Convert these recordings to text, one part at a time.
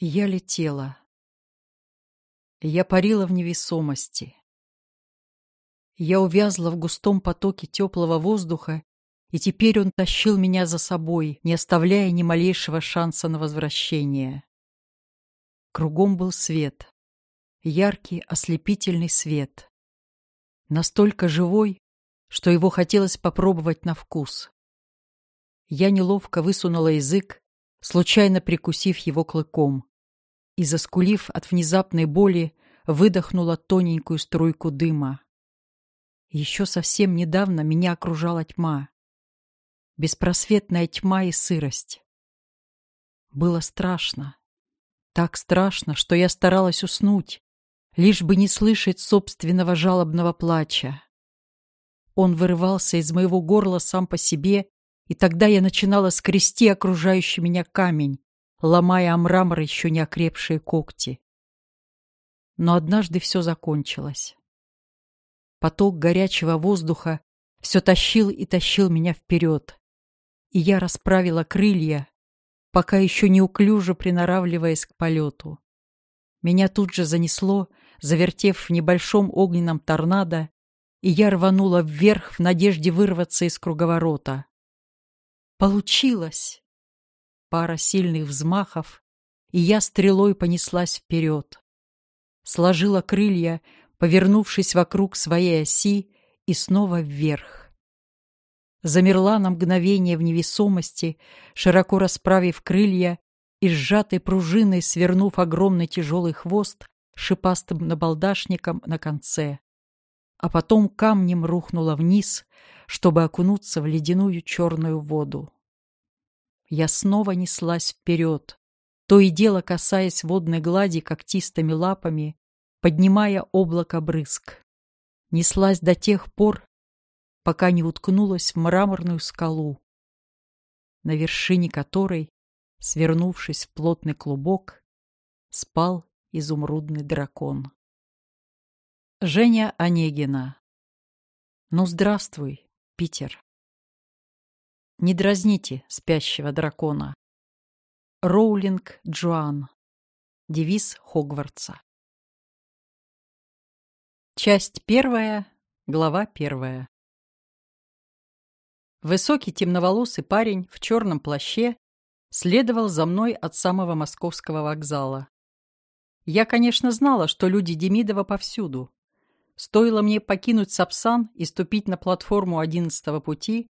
Я летела. Я парила в невесомости. Я увязла в густом потоке теплого воздуха, и теперь он тащил меня за собой, не оставляя ни малейшего шанса на возвращение. Кругом был свет. Яркий, ослепительный свет. Настолько живой, что его хотелось попробовать на вкус. Я неловко высунула язык, случайно прикусив его клыком, и, заскулив от внезапной боли, выдохнула тоненькую струйку дыма. Еще совсем недавно меня окружала тьма. Беспросветная тьма и сырость. Было страшно. Так страшно, что я старалась уснуть, лишь бы не слышать собственного жалобного плача. Он вырывался из моего горла сам по себе и тогда я начинала скрести окружающий меня камень, ломая о мрамор еще не окрепшие когти. Но однажды все закончилось. Поток горячего воздуха все тащил и тащил меня вперед, и я расправила крылья, пока еще неуклюже приноравливаясь к полету. Меня тут же занесло, завертев в небольшом огненном торнадо, и я рванула вверх в надежде вырваться из круговорота. Получилось! Пара сильных взмахов, и я стрелой понеслась вперед. Сложила крылья, повернувшись вокруг своей оси, и снова вверх. Замерла на мгновение в невесомости, широко расправив крылья и сжатой пружиной свернув огромный тяжелый хвост шипастым набалдашником на конце. А потом камнем рухнула вниз, чтобы окунуться в ледяную черную воду. Я снова неслась вперед, то и дело касаясь водной глади когтистыми лапами, поднимая облако брызг. Неслась до тех пор, пока не уткнулась в мраморную скалу, на вершине которой, свернувшись в плотный клубок, спал изумрудный дракон. Женя Онегина Ну, здравствуй, Питер. Не дразните спящего дракона. Роулинг Джоан. Девиз Хогвартса. Часть первая, глава первая. Высокий темноволосый парень в черном плаще следовал за мной от самого московского вокзала. Я, конечно, знала, что люди Демидова повсюду. Стоило мне покинуть Сапсан и ступить на платформу одиннадцатого пути,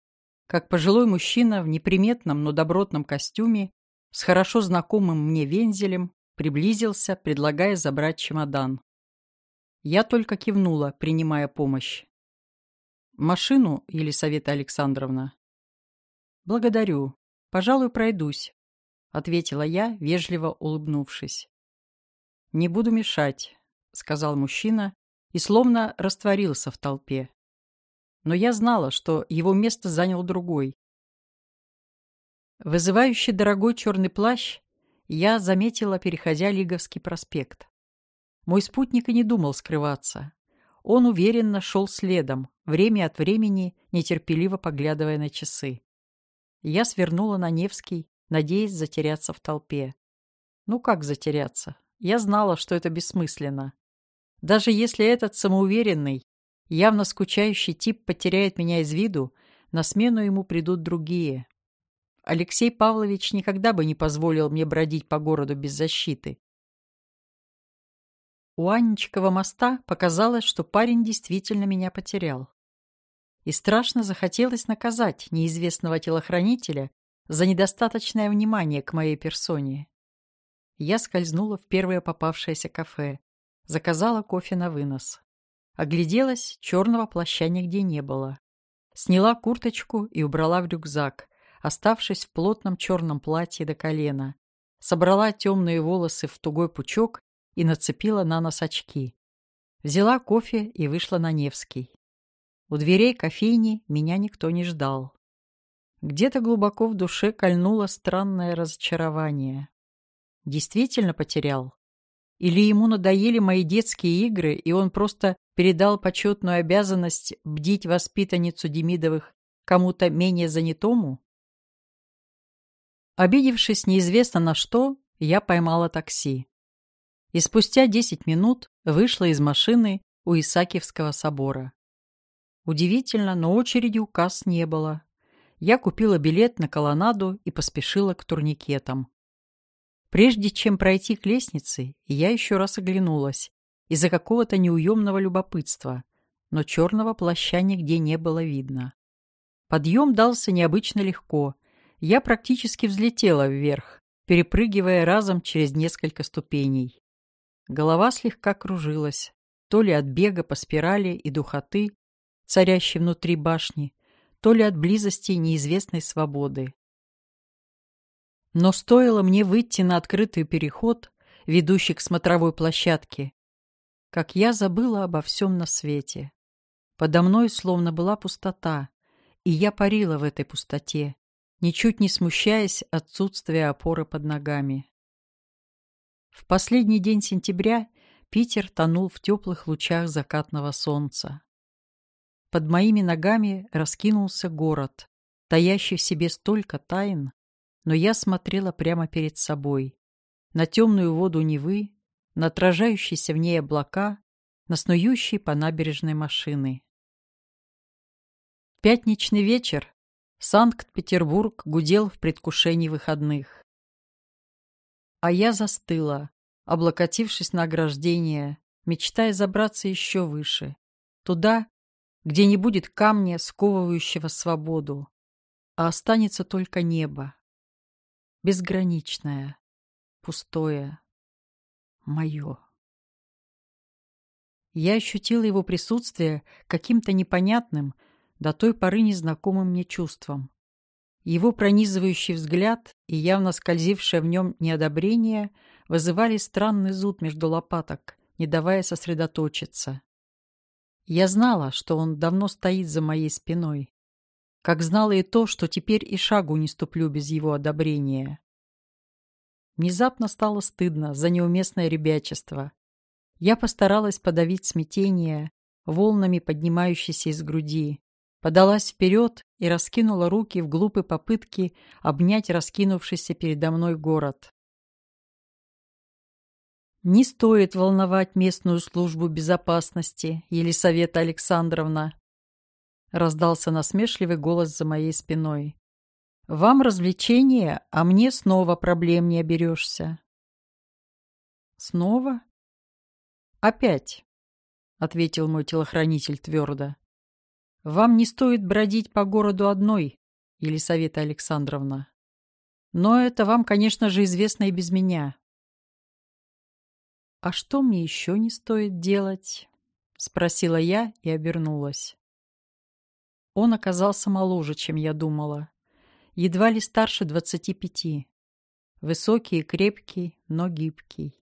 как пожилой мужчина в неприметном, но добротном костюме с хорошо знакомым мне вензелем приблизился, предлагая забрать чемодан. Я только кивнула, принимая помощь. «Машину, Елисавета Александровна?» «Благодарю. Пожалуй, пройдусь», — ответила я, вежливо улыбнувшись. «Не буду мешать», — сказал мужчина и словно растворился в толпе но я знала, что его место занял другой. Вызывающий дорогой черный плащ я заметила, переходя Лиговский проспект. Мой спутник и не думал скрываться. Он уверенно шел следом, время от времени нетерпеливо поглядывая на часы. Я свернула на Невский, надеясь затеряться в толпе. Ну как затеряться? Я знала, что это бессмысленно. Даже если этот самоуверенный, Явно скучающий тип потеряет меня из виду, на смену ему придут другие. Алексей Павлович никогда бы не позволил мне бродить по городу без защиты. У Анечкова моста показалось, что парень действительно меня потерял. И страшно захотелось наказать неизвестного телохранителя за недостаточное внимание к моей персоне. Я скользнула в первое попавшееся кафе, заказала кофе на вынос. Огляделась, черного плаща нигде не было. Сняла курточку и убрала в рюкзак, оставшись в плотном черном платье до колена. Собрала темные волосы в тугой пучок и нацепила на нос очки. Взяла кофе и вышла на Невский. У дверей кофейни меня никто не ждал. Где-то глубоко в душе кольнуло странное разочарование. Действительно потерял? Или ему надоели мои детские игры, и он просто передал почетную обязанность бдить воспитанницу Демидовых кому-то менее занятому? Обидевшись неизвестно на что, я поймала такси. И спустя 10 минут вышла из машины у Исаакиевского собора. Удивительно, но очереди у касс не было. Я купила билет на колоннаду и поспешила к турникетам. Прежде чем пройти к лестнице, я еще раз оглянулась из-за какого-то неуемного любопытства, но черного плаща нигде не было видно. Подъем дался необычно легко. Я практически взлетела вверх, перепрыгивая разом через несколько ступеней. Голова слегка кружилась, то ли от бега по спирали и духоты, царящей внутри башни, то ли от близости неизвестной свободы. Но стоило мне выйти на открытый переход, ведущий к смотровой площадке, как я забыла обо всем на свете. Подо мной словно была пустота, и я парила в этой пустоте, ничуть не смущаясь отсутствия опоры под ногами. В последний день сентября Питер тонул в теплых лучах закатного солнца. Под моими ногами раскинулся город, таящий в себе столько тайн, но я смотрела прямо перед собой, на темную воду Невы, на отражающиеся в ней облака, на снующие по набережной машины. Пятничный вечер. Санкт-Петербург гудел в предвкушении выходных. А я застыла, облокотившись на ограждение, мечтая забраться еще выше, туда, где не будет камня, сковывающего свободу, а останется только небо, безграничное, пустое, мое. Я ощутила его присутствие каким-то непонятным, до той поры незнакомым мне чувством. Его пронизывающий взгляд и явно скользившее в нем неодобрение вызывали странный зуд между лопаток, не давая сосредоточиться. Я знала, что он давно стоит за моей спиной, как знала и то, что теперь и шагу не ступлю без его одобрения. Внезапно стало стыдно за неуместное ребячество. Я постаралась подавить смятение, волнами поднимающейся из груди, подалась вперед и раскинула руки в глупой попытке обнять раскинувшийся передо мной город. «Не стоит волновать местную службу безопасности, Елисавета Александровна», раздался насмешливый голос за моей спиной. «Вам развлечение, а мне снова проблем не оберешься». «Снова?» «Опять», — ответил мой телохранитель твердо. Вам не стоит бродить по городу одной, Елисавета Александровна. Но это вам, конечно же, известно и без меня. А что мне еще не стоит делать? Спросила я и обернулась. Он оказался моложе, чем я думала. Едва ли старше двадцати пяти. Высокий и крепкий, но гибкий.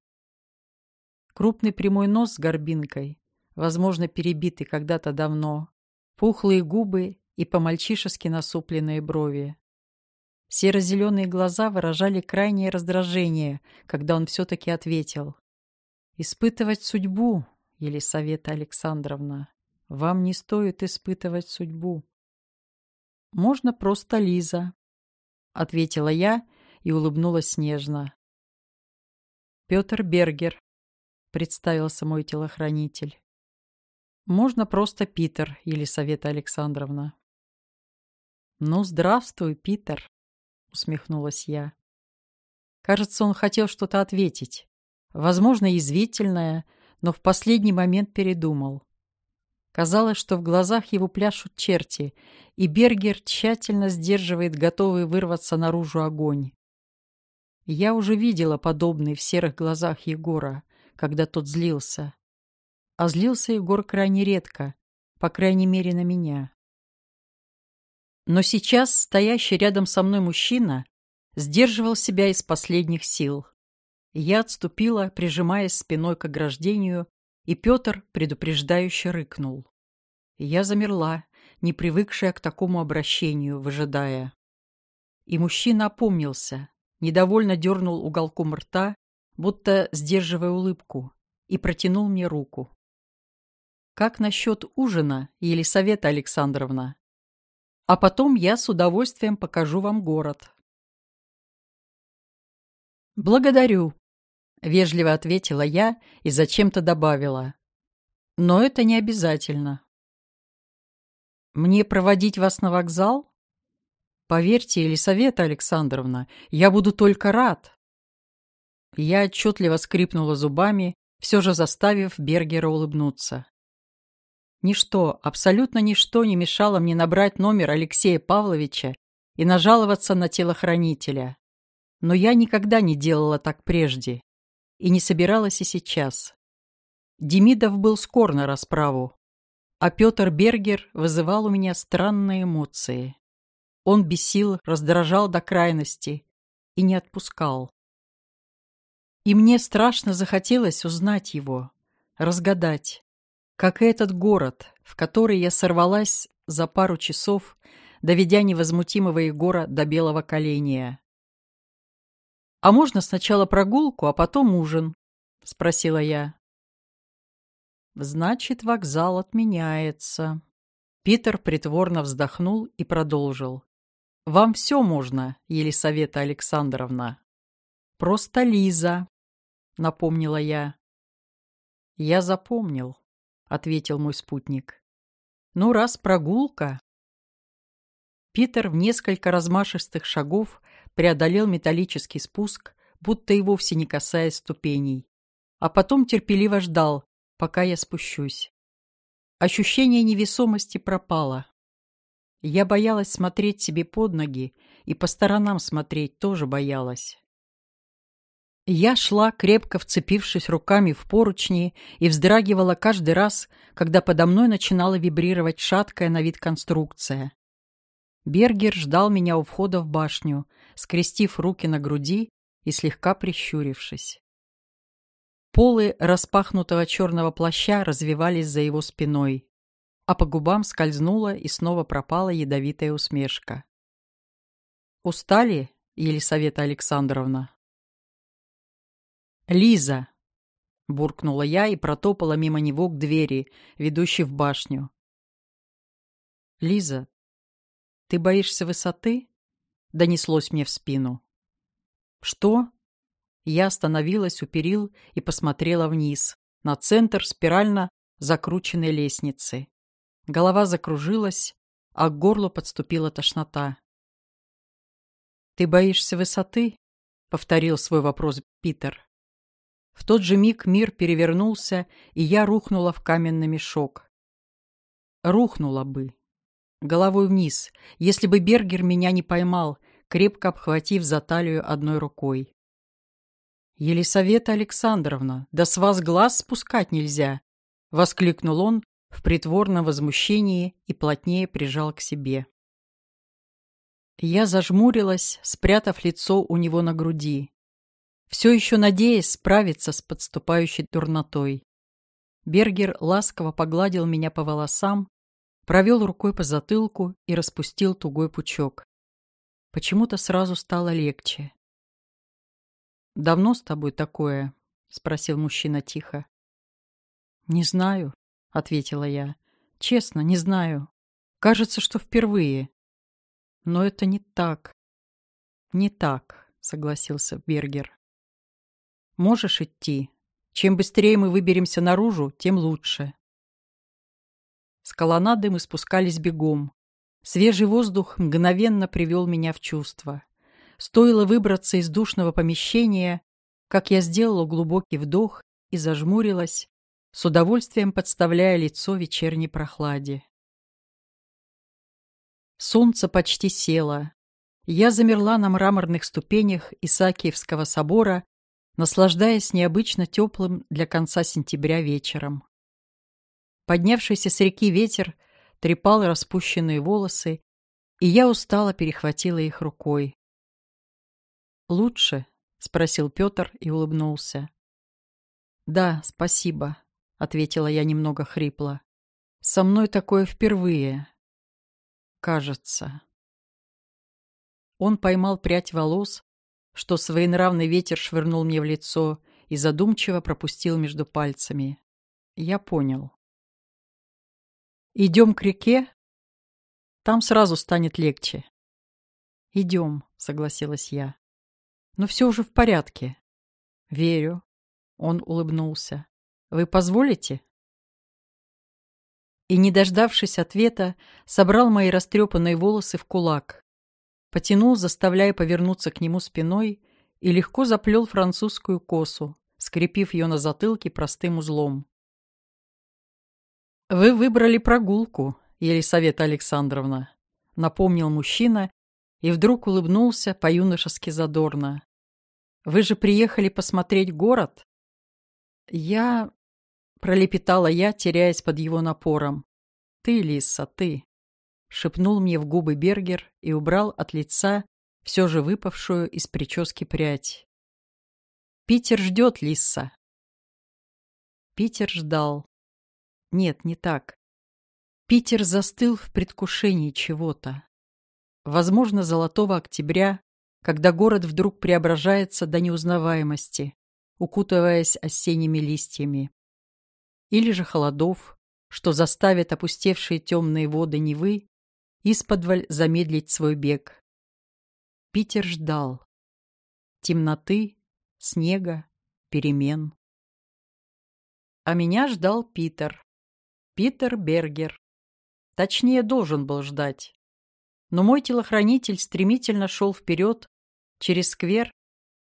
Крупный прямой нос с горбинкой, возможно, перебитый когда-то давно, пухлые губы и по-мальчишески насупленные брови. Серо-зеленые глаза выражали крайнее раздражение, когда он все-таки ответил. «Испытывать судьбу, Елисавета Александровна, вам не стоит испытывать судьбу». «Можно просто Лиза», — ответила я и улыбнулась нежно. «Петр Бергер», — представился мой телохранитель. Можно просто Питер, Елисавета Александровна. «Ну, здравствуй, Питер», — усмехнулась я. Кажется, он хотел что-то ответить. Возможно, язвительное, но в последний момент передумал. Казалось, что в глазах его пляшут черти, и Бергер тщательно сдерживает готовый вырваться наружу огонь. Я уже видела подобный в серых глазах Егора, когда тот злился. А злился Егор крайне редко, по крайней мере, на меня. Но сейчас стоящий рядом со мной мужчина сдерживал себя из последних сил. Я отступила, прижимаясь спиной к ограждению, и Петр предупреждающе рыкнул. Я замерла, не привыкшая к такому обращению, выжидая. И мужчина опомнился, недовольно дернул уголком рта, будто сдерживая улыбку, и протянул мне руку. Как насчет ужина, Елисавета Александровна? А потом я с удовольствием покажу вам город. «Благодарю», — вежливо ответила я и зачем-то добавила. «Но это не обязательно». «Мне проводить вас на вокзал?» «Поверьте, Елисавета Александровна, я буду только рад». Я отчетливо скрипнула зубами, все же заставив Бергера улыбнуться. Ничто, абсолютно ничто не мешало мне набрать номер Алексея Павловича и нажаловаться на телохранителя. Но я никогда не делала так прежде и не собиралась и сейчас. Демидов был скор на расправу, а Петр Бергер вызывал у меня странные эмоции. Он бесил, раздражал до крайности и не отпускал. И мне страшно захотелось узнать его, разгадать, как и этот город, в который я сорвалась за пару часов, доведя невозмутимого Егора до белого коленя. «А можно сначала прогулку, а потом ужин?» — спросила я. «Значит, вокзал отменяется». Питер притворно вздохнул и продолжил. «Вам все можно, Елисавета Александровна. Просто Лиза», — напомнила я. «Я запомнил», — ответил мой спутник. «Ну, раз прогулка...» Питер в несколько размашистых шагов преодолел металлический спуск, будто и вовсе не касаясь ступеней, а потом терпеливо ждал, пока я спущусь. Ощущение невесомости пропало. Я боялась смотреть себе под ноги, и по сторонам смотреть тоже боялась. Я шла, крепко вцепившись руками в поручни, и вздрагивала каждый раз, когда подо мной начинала вибрировать шаткая на вид конструкция. Бергер ждал меня у входа в башню, скрестив руки на груди и слегка прищурившись. Полы распахнутого черного плаща развивались за его спиной, а по губам скользнула и снова пропала ядовитая усмешка. «Устали, Елисавета Александровна?» «Лиза!» — буркнула я и протопала мимо него к двери, ведущей в башню. «Лиза, ты боишься высоты?» — донеслось мне в спину. «Что?» Я остановилась у перил и посмотрела вниз, на центр спирально закрученной лестницы. Голова закружилась, а к горлу подступила тошнота. «Ты боишься высоты?» — повторил свой вопрос Питер. В тот же миг мир перевернулся, и я рухнула в каменный мешок. Рухнула бы. Головой вниз, если бы Бергер меня не поймал, крепко обхватив за талию одной рукой. «Елисавета Александровна, да с вас глаз спускать нельзя!» — воскликнул он в притворном возмущении и плотнее прижал к себе. Я зажмурилась, спрятав лицо у него на груди все еще надеясь справиться с подступающей дурнотой. Бергер ласково погладил меня по волосам, провел рукой по затылку и распустил тугой пучок. Почему-то сразу стало легче. «Давно с тобой такое?» — спросил мужчина тихо. «Не знаю», — ответила я. «Честно, не знаю. Кажется, что впервые. Но это не так». «Не так», — согласился Бергер. Можешь идти. Чем быстрее мы выберемся наружу, тем лучше. С колоннады мы спускались бегом. Свежий воздух мгновенно привел меня в чувство. Стоило выбраться из душного помещения, как я сделала глубокий вдох и зажмурилась, с удовольствием подставляя лицо вечерней прохладе. Солнце почти село. Я замерла на мраморных ступенях Исаакиевского собора наслаждаясь необычно теплым для конца сентября вечером. Поднявшийся с реки ветер трепал распущенные волосы, и я устало перехватила их рукой. «Лучше?» — спросил Петр и улыбнулся. «Да, спасибо», — ответила я немного хрипло. «Со мной такое впервые. Кажется». Он поймал прядь волос, что своенравный ветер швырнул мне в лицо и задумчиво пропустил между пальцами. Я понял. «Идем к реке? Там сразу станет легче». «Идем», — согласилась я. Но все уже в порядке. Верю. Он улыбнулся. Вы позволите? И, не дождавшись ответа, собрал мои растрепанные волосы в кулак. Потянул, заставляя повернуться к нему спиной, и легко заплел французскую косу, скрепив ее на затылке простым узлом. «Вы выбрали прогулку, Елисавета Александровна», — напомнил мужчина и вдруг улыбнулся по-юношески задорно. «Вы же приехали посмотреть город?» «Я...» — пролепетала я, теряясь под его напором. «Ты, Лиса, ты!» — шепнул мне в губы Бергер и убрал от лица все же выпавшую из прически прядь. «Питер ждет, Лиса!» Питер ждал. Нет, не так. Питер застыл в предвкушении чего-то. Возможно, золотого октября, когда город вдруг преображается до неузнаваемости, укутываясь осенними листьями. Или же холодов, что заставит опустевшие темные воды Невы исподволь замедлить свой бег. Питер ждал. Темноты, снега, перемен. А меня ждал Питер. Питер Бергер. Точнее, должен был ждать. Но мой телохранитель стремительно шел вперед через сквер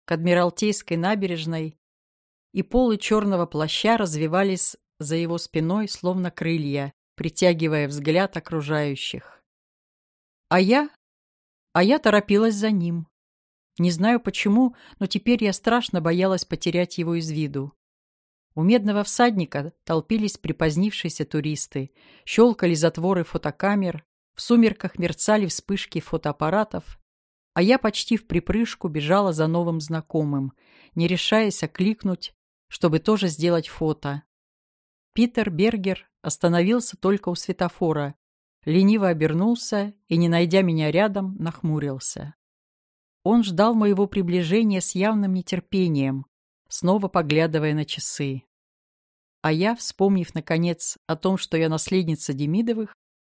к Адмиралтейской набережной, и полы черного плаща развивались за его спиной, словно крылья, притягивая взгляд окружающих. А я? А я торопилась за ним. Не знаю почему, но теперь я страшно боялась потерять его из виду. У медного всадника толпились припозднившиеся туристы, щелкали затворы фотокамер, в сумерках мерцали вспышки фотоаппаратов, а я почти в припрыжку бежала за новым знакомым, не решаясь окликнуть, чтобы тоже сделать фото. Питер Бергер остановился только у светофора, лениво обернулся и, не найдя меня рядом, нахмурился. Он ждал моего приближения с явным нетерпением, снова поглядывая на часы. А я, вспомнив, наконец, о том, что я наследница Демидовых,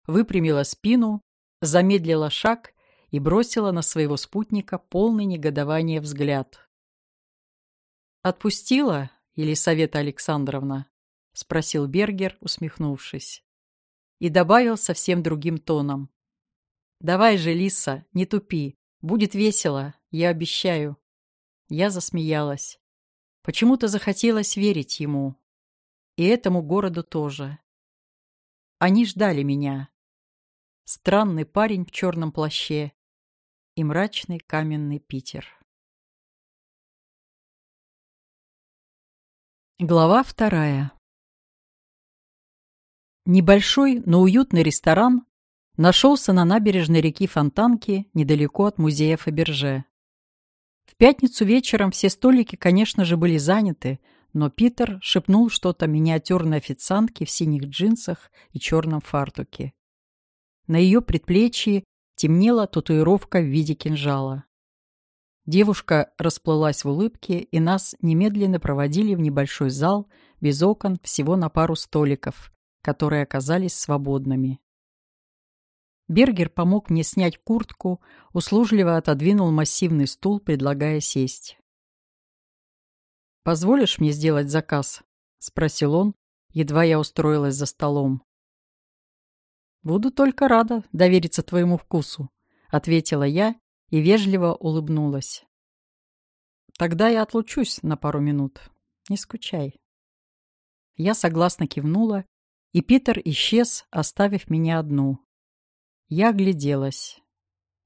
выпрямила спину, замедлила шаг и бросила на своего спутника полный негодования взгляд. «Отпустила, Елисавета Александровна?» — спросил Бергер, усмехнувшись. И добавил совсем другим тоном. «Давай же, Лиса, не тупи. Будет весело, я обещаю». Я засмеялась. Почему-то захотелось верить ему. И этому городу тоже. Они ждали меня. Странный парень в черном плаще и мрачный каменный Питер. Глава вторая. Небольшой, но уютный ресторан нашелся на набережной реки Фонтанки недалеко от музея Фаберже. Пятницу вечером все столики, конечно же, были заняты, но Питер шепнул что-то миниатюрной официантке в синих джинсах и черном фартуке. На ее предплечье темнела татуировка в виде кинжала. Девушка расплылась в улыбке, и нас немедленно проводили в небольшой зал без окон всего на пару столиков, которые оказались свободными. Бергер помог мне снять куртку, услужливо отодвинул массивный стул, предлагая сесть. «Позволишь мне сделать заказ?» — спросил он, едва я устроилась за столом. «Буду только рада довериться твоему вкусу», — ответила я и вежливо улыбнулась. «Тогда я отлучусь на пару минут. Не скучай». Я согласно кивнула, и Питер исчез, оставив меня одну. Я огляделась.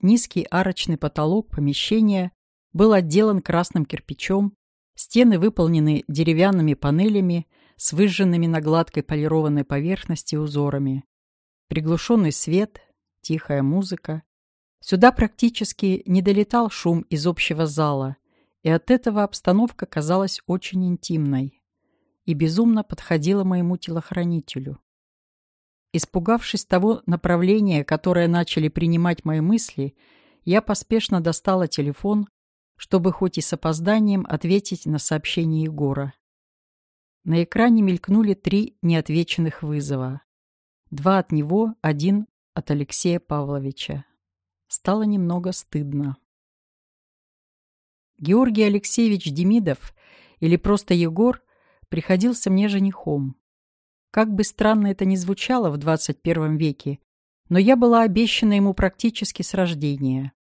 Низкий арочный потолок помещения был отделан красным кирпичом, стены выполнены деревянными панелями с выжженными на гладкой полированной поверхности узорами. Приглушенный свет, тихая музыка. Сюда практически не долетал шум из общего зала, и от этого обстановка казалась очень интимной и безумно подходила моему телохранителю. Испугавшись того направления, которое начали принимать мои мысли, я поспешно достала телефон, чтобы хоть и с опозданием ответить на сообщение Егора. На экране мелькнули три неотвеченных вызова. Два от него, один от Алексея Павловича. Стало немного стыдно. Георгий Алексеевич Демидов, или просто Егор, приходился мне женихом. Как бы странно это ни звучало в 21 веке, но я была обещана ему практически с рождения.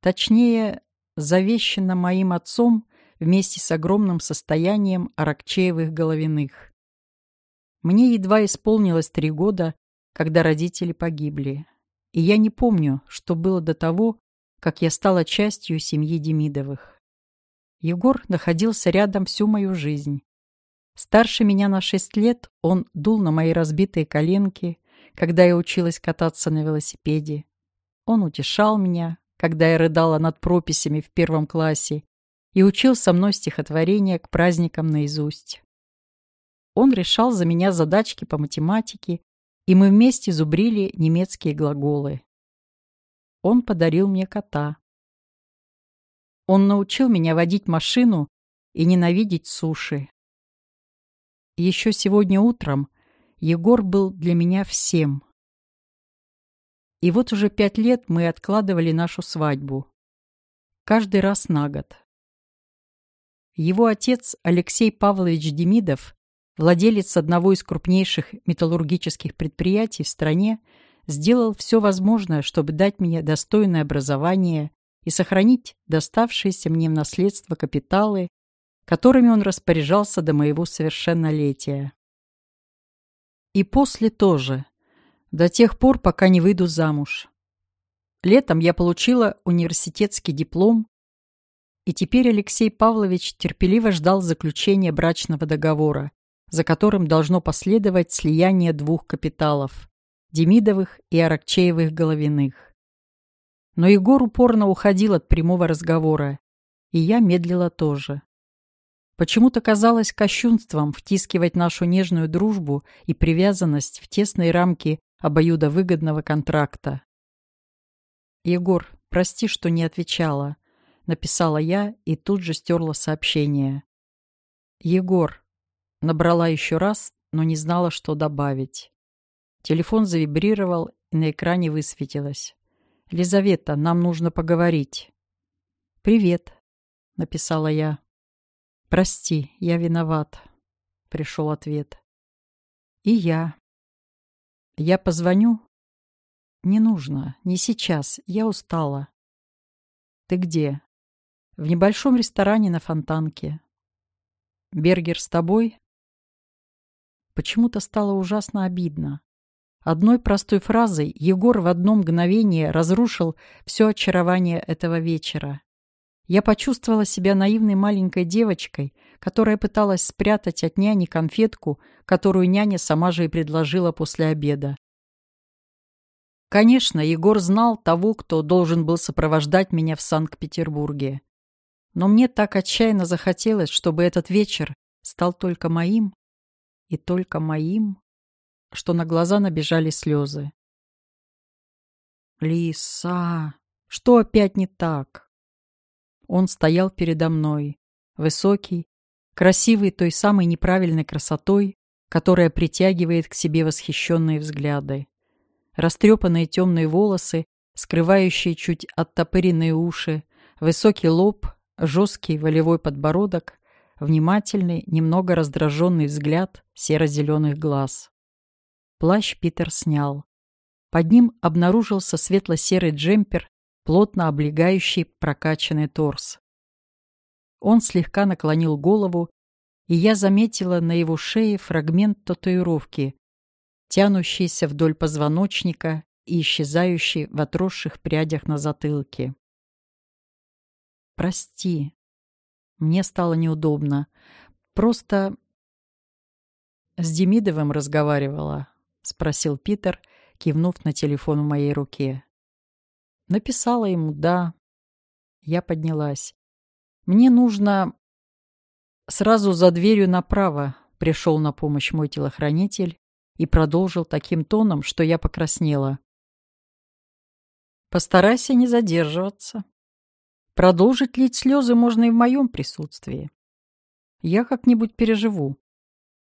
Точнее, завещана моим отцом вместе с огромным состоянием Аракчеевых головиных. Мне едва исполнилось три года, когда родители погибли, и я не помню, что было до того, как я стала частью семьи Демидовых. Егор находился рядом всю мою жизнь. Старше меня на шесть лет он дул на мои разбитые коленки, когда я училась кататься на велосипеде. Он утешал меня, когда я рыдала над прописями в первом классе, и учил со мной стихотворения к праздникам наизусть. Он решал за меня задачки по математике, и мы вместе зубрили немецкие глаголы. Он подарил мне кота. Он научил меня водить машину и ненавидеть суши. Еще сегодня утром Егор был для меня всем. И вот уже пять лет мы откладывали нашу свадьбу. Каждый раз на год. Его отец Алексей Павлович Демидов, владелец одного из крупнейших металлургических предприятий в стране, сделал все возможное, чтобы дать мне достойное образование и сохранить доставшиеся мне в наследство капиталы, которыми он распоряжался до моего совершеннолетия. И после тоже, до тех пор, пока не выйду замуж. Летом я получила университетский диплом и теперь Алексей Павлович терпеливо ждал заключения брачного договора, за которым должно последовать слияние двух капиталов – Демидовых и Аракчеевых Головиных. Но Егор упорно уходил от прямого разговора, и я медлила тоже. Почему-то казалось кощунством втискивать нашу нежную дружбу и привязанность в тесные рамки обоюдовыгодного контракта. «Егор, прости, что не отвечала», написала я и тут же стерла сообщение. «Егор». Набрала еще раз, но не знала, что добавить. Телефон завибрировал, и на экране высветилось. «Лизавета, нам нужно поговорить». «Привет», — написала я. «Прости, я виноват», — пришел ответ. «И я». «Я позвоню?» «Не нужно, не сейчас, я устала». «Ты где?» В небольшом ресторане на Фонтанке. Бергер с тобой? Почему-то стало ужасно обидно. Одной простой фразой Егор в одно мгновение разрушил все очарование этого вечера. Я почувствовала себя наивной маленькой девочкой, которая пыталась спрятать от няни конфетку, которую няня сама же и предложила после обеда. Конечно, Егор знал того, кто должен был сопровождать меня в Санкт-Петербурге. Но мне так отчаянно захотелось, чтобы этот вечер стал только моим и только моим, что на глаза набежали слезы. «Лиса, что опять не так?» Он стоял передо мной, высокий, красивый той самой неправильной красотой, которая притягивает к себе восхищенные взгляды. Растрепанные темные волосы, скрывающие чуть оттопыренные уши, высокий лоб Жесткий волевой подбородок, внимательный, немного раздраженный взгляд серо-зеленых глаз. Плащ Питер снял. Под ним обнаружился светло-серый джемпер, плотно облегающий прокачанный торс. Он слегка наклонил голову, и я заметила на его шее фрагмент татуировки, тянущийся вдоль позвоночника и исчезающий в отросших прядях на затылке. Прости. Мне стало неудобно. Просто... С Демидовым разговаривала, спросил Питер, кивнув на телефон в моей руке. Написала ему «да». Я поднялась. Мне нужно... Сразу за дверью направо пришел на помощь мой телохранитель и продолжил таким тоном, что я покраснела. Постарайся не задерживаться. Продолжить лить слезы можно и в моем присутствии. Я как-нибудь переживу.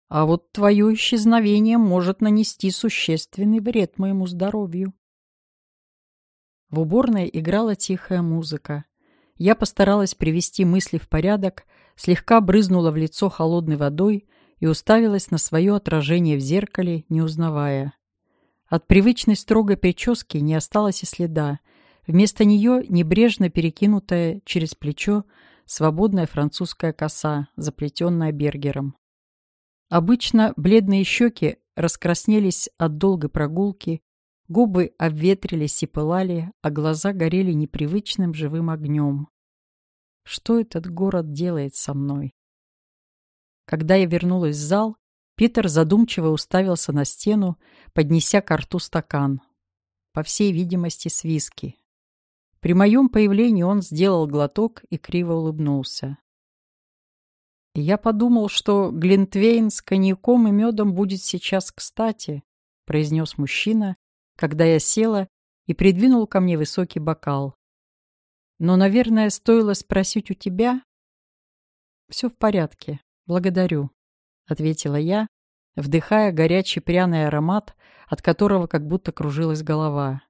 А вот твое исчезновение может нанести существенный вред моему здоровью. В уборной играла тихая музыка. Я постаралась привести мысли в порядок, слегка брызнула в лицо холодной водой и уставилась на свое отражение в зеркале, не узнавая. От привычной строгой прически не осталось и следа. Вместо нее небрежно перекинутая через плечо свободная французская коса, заплетенная бергером. Обычно бледные щеки раскраснелись от долгой прогулки, губы обветрились и пылали, а глаза горели непривычным живым огнем. Что этот город делает со мной? Когда я вернулась в зал, Питер задумчиво уставился на стену, поднеся к рту стакан. По всей видимости, с виски. При моем появлении он сделал глоток и криво улыбнулся. «Я подумал, что Глинтвейн с коньяком и медом будет сейчас кстати», произнес мужчина, когда я села и придвинул ко мне высокий бокал. «Но, наверное, стоило спросить у тебя?» «Все в порядке, благодарю», — ответила я, вдыхая горячий пряный аромат, от которого как будто кружилась голова.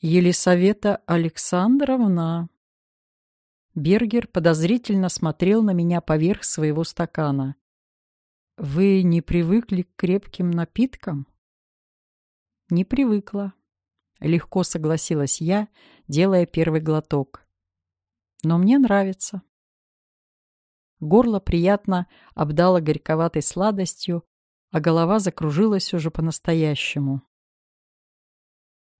«Елисавета Александровна!» Бергер подозрительно смотрел на меня поверх своего стакана. «Вы не привыкли к крепким напиткам?» «Не привыкла», — легко согласилась я, делая первый глоток. «Но мне нравится». Горло приятно обдало горьковатой сладостью, а голова закружилась уже по-настоящему.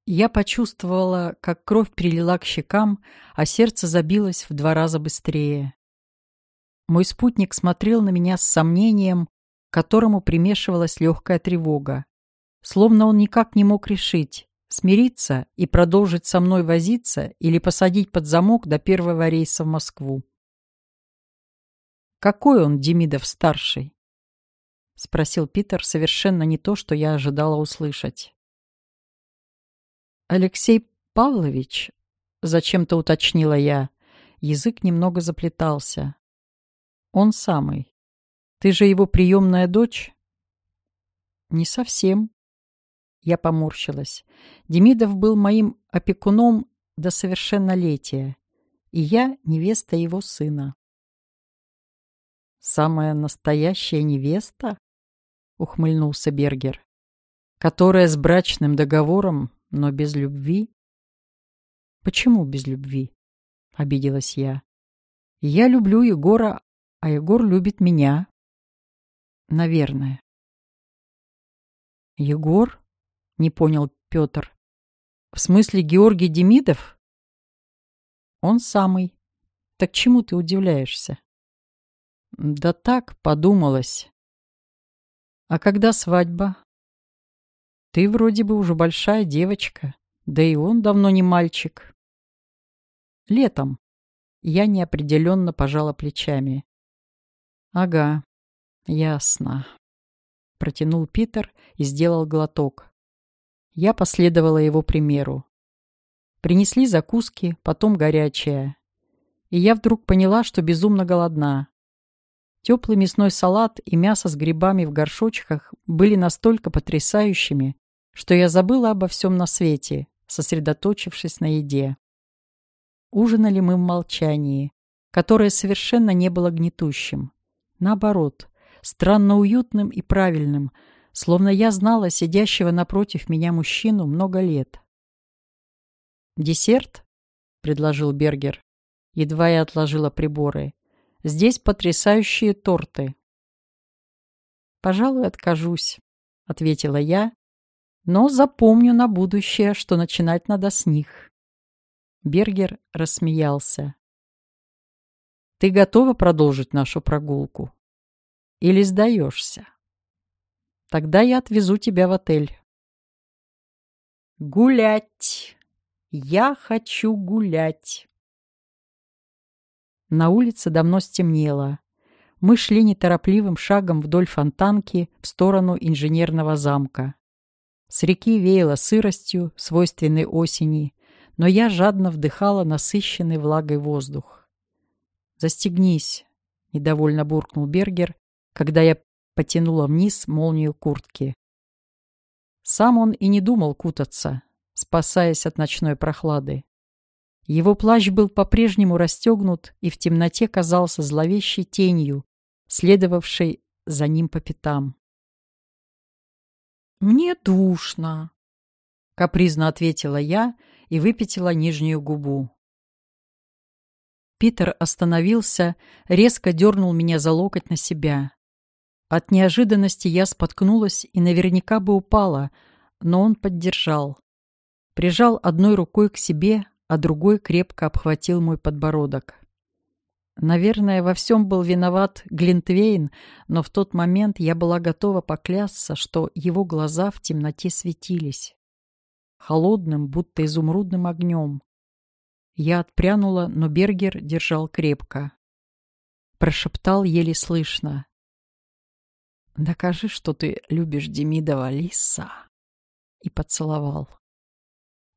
Я почувствовала, как кровь прилила к щекам, а сердце забилось в два раза быстрее. Мой спутник смотрел на меня с сомнением, к которому примешивалась легкая тревога. Словно он никак не мог решить, смириться и продолжить со мной возиться или посадить под замок до первого рейса в Москву. «Какой он, Демидов-старший?» — спросил Питер совершенно не то, что я ожидала услышать. «Алексей Павлович?» — зачем-то уточнила я. Язык немного заплетался. «Он самый. Ты же его приемная дочь?» «Не совсем». Я поморщилась. Демидов был моим опекуном до совершеннолетия, и я невеста его сына. «Самая настоящая невеста?» — ухмыльнулся Бергер. «Которая с брачным договором но без любви? Почему без любви? Обиделась я. Я люблю Егора, а Егор любит меня. Наверное. Егор? Не понял Петр. В смысле Георгий Демидов? Он самый. Так чему ты удивляешься? Да так, подумалось. А когда свадьба? Ты вроде бы уже большая девочка, да и он давно не мальчик. Летом. Я неопределенно пожала плечами. Ага, ясно. Протянул Питер и сделал глоток. Я последовала его примеру. Принесли закуски, потом горячее. И я вдруг поняла, что безумно голодна. Теплый мясной салат и мясо с грибами в горшочках были настолько потрясающими, что я забыла обо всем на свете, сосредоточившись на еде. Ужинали мы в молчании, которое совершенно не было гнетущим. Наоборот, странно уютным и правильным, словно я знала сидящего напротив меня мужчину много лет. «Десерт?» — предложил Бергер. Едва я отложила приборы. Здесь потрясающие торты. «Пожалуй, откажусь», — ответила я, «но запомню на будущее, что начинать надо с них». Бергер рассмеялся. «Ты готова продолжить нашу прогулку? Или сдаешься? Тогда я отвезу тебя в отель». «Гулять! Я хочу гулять!» На улице давно стемнело. Мы шли неторопливым шагом вдоль фонтанки в сторону инженерного замка. С реки веяло сыростью, свойственной осени, но я жадно вдыхала насыщенный влагой воздух. «Застегнись», — недовольно буркнул Бергер, когда я потянула вниз молнию куртки. Сам он и не думал кутаться, спасаясь от ночной прохлады. Его плащ был по-прежнему расстегнут и в темноте казался зловещей тенью, следовавшей за ним по пятам. «Мне душно», — капризно ответила я и выпятила нижнюю губу. Питер остановился, резко дернул меня за локоть на себя. От неожиданности я споткнулась и наверняка бы упала, но он поддержал. Прижал одной рукой к себе, а другой крепко обхватил мой подбородок. Наверное, во всем был виноват Глинтвейн, но в тот момент я была готова поклясться, что его глаза в темноте светились. Холодным, будто изумрудным огнем. Я отпрянула, но Бергер держал крепко. Прошептал еле слышно. «Докажи, что ты любишь Демидова лиса!» И поцеловал.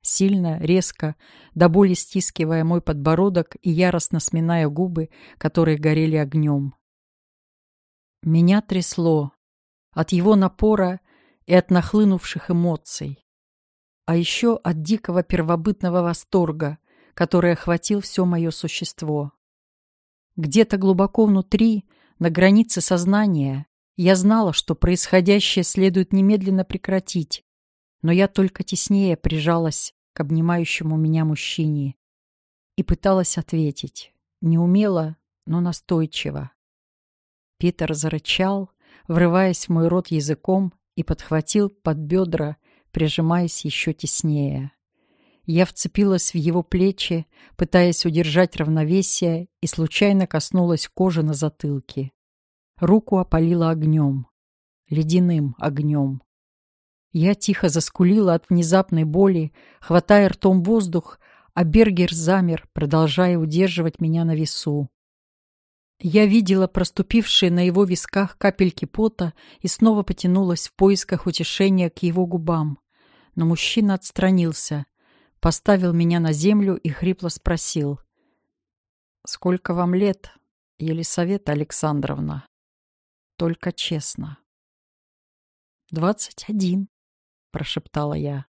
Сильно, резко, до боли стискивая мой подбородок и яростно сминая губы, которые горели огнем. Меня трясло от его напора и от нахлынувших эмоций, а еще от дикого первобытного восторга, который охватил все мое существо. Где-то глубоко внутри, на границе сознания, я знала, что происходящее следует немедленно прекратить, но я только теснее прижалась к обнимающему меня мужчине и пыталась ответить, неумело, но настойчиво. Питер зарычал, врываясь в мой рот языком и подхватил под бедра, прижимаясь еще теснее. Я вцепилась в его плечи, пытаясь удержать равновесие, и случайно коснулась кожи на затылке. Руку опалила огнем. Ледяным огнем. Я тихо заскулила от внезапной боли, хватая ртом воздух, а Бергер замер, продолжая удерживать меня на весу. Я видела проступившие на его висках капельки пота и снова потянулась в поисках утешения к его губам. Но мужчина отстранился, поставил меня на землю и хрипло спросил. «Сколько вам лет, Елисавета Александровна?» «Только честно». «Двадцать один», — прошептала я.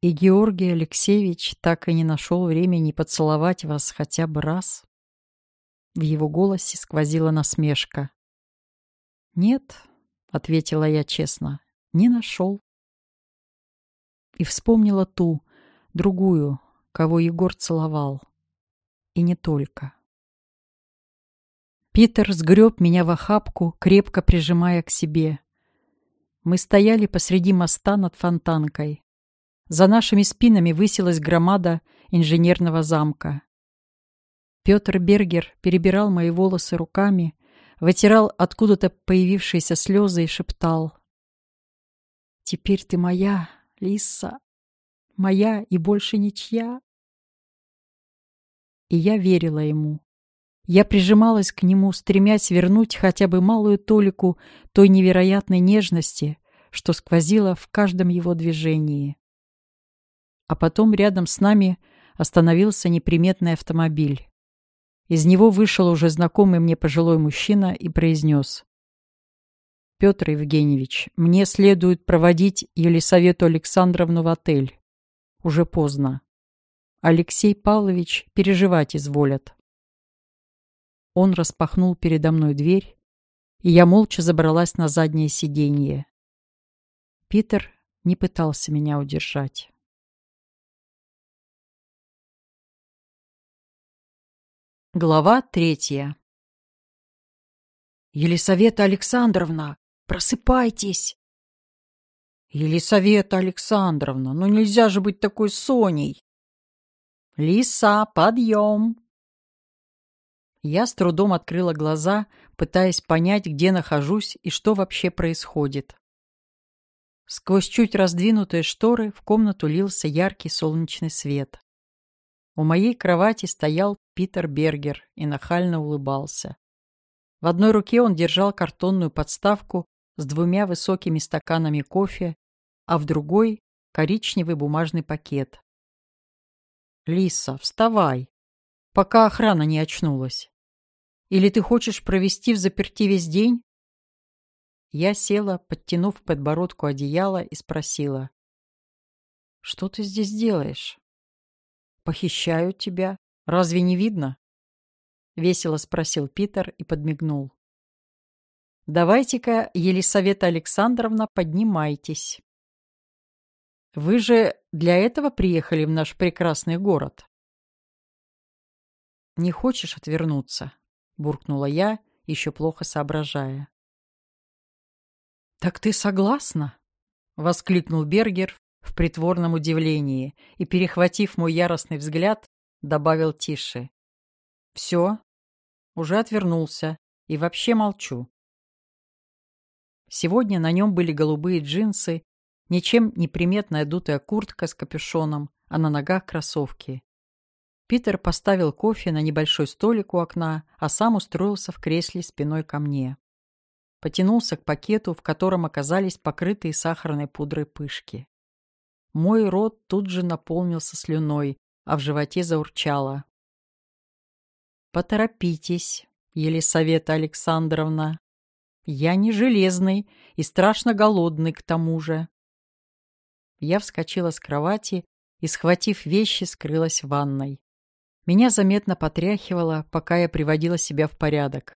«И Георгий Алексеевич так и не нашел времени поцеловать вас хотя бы раз?» В его голосе сквозила насмешка. «Нет», — ответила я честно, — «не нашел» и вспомнила ту, другую, кого Егор целовал. И не только. Питер сгреб меня в охапку, крепко прижимая к себе. Мы стояли посреди моста над фонтанкой. За нашими спинами высилась громада инженерного замка. Петр Бергер перебирал мои волосы руками, вытирал откуда-то появившиеся слезы и шептал. «Теперь ты моя, Лиса, моя и больше ничья. И я верила ему. Я прижималась к нему, стремясь вернуть хотя бы малую толику той невероятной нежности, что сквозила в каждом его движении. А потом рядом с нами остановился неприметный автомобиль. Из него вышел уже знакомый мне пожилой мужчина и произнес. Петр Евгеньевич, мне следует проводить Елисавету Александровну в отель. Уже поздно. Алексей Павлович переживать изволят. Он распахнул передо мной дверь, и я молча забралась на заднее сиденье. Питер не пытался меня удержать. Глава третья «Елисавета Александровна, Просыпайтесь!» «Елисавета Александровна, ну нельзя же быть такой Соней!» «Лиса, подъем!» Я с трудом открыла глаза, пытаясь понять, где нахожусь и что вообще происходит. Сквозь чуть раздвинутые шторы в комнату лился яркий солнечный свет. У моей кровати стоял Питер Бергер и нахально улыбался. В одной руке он держал картонную подставку с двумя высокими стаканами кофе, а в другой — коричневый бумажный пакет. «Лиса, вставай, пока охрана не очнулась. Или ты хочешь провести в заперти весь день?» Я села, подтянув подбородку одеяло, и спросила. «Что ты здесь делаешь?» Похищают тебя. Разве не видно? Весело спросил Питер и подмигнул. Давайте-ка, Елисавета Александровна, поднимайтесь. Вы же для этого приехали в наш прекрасный город. Не хочешь отвернуться? Буркнула я, еще плохо соображая. «Так ты согласна?» — воскликнул Бергер в притворном удивлении и, перехватив мой яростный взгляд, добавил тише. «Все, уже отвернулся и вообще молчу». Сегодня на нем были голубые джинсы, ничем не приметная дутая куртка с капюшоном, а на ногах кроссовки. Питер поставил кофе на небольшой столик у окна, а сам устроился в кресле спиной ко мне потянулся к пакету, в котором оказались покрытые сахарной пудрой пышки. Мой рот тут же наполнился слюной, а в животе заурчало. «Поторопитесь, Елисавета Александровна. Я не железный и страшно голодный к тому же». Я вскочила с кровати и, схватив вещи, скрылась в ванной. Меня заметно потряхивало, пока я приводила себя в порядок.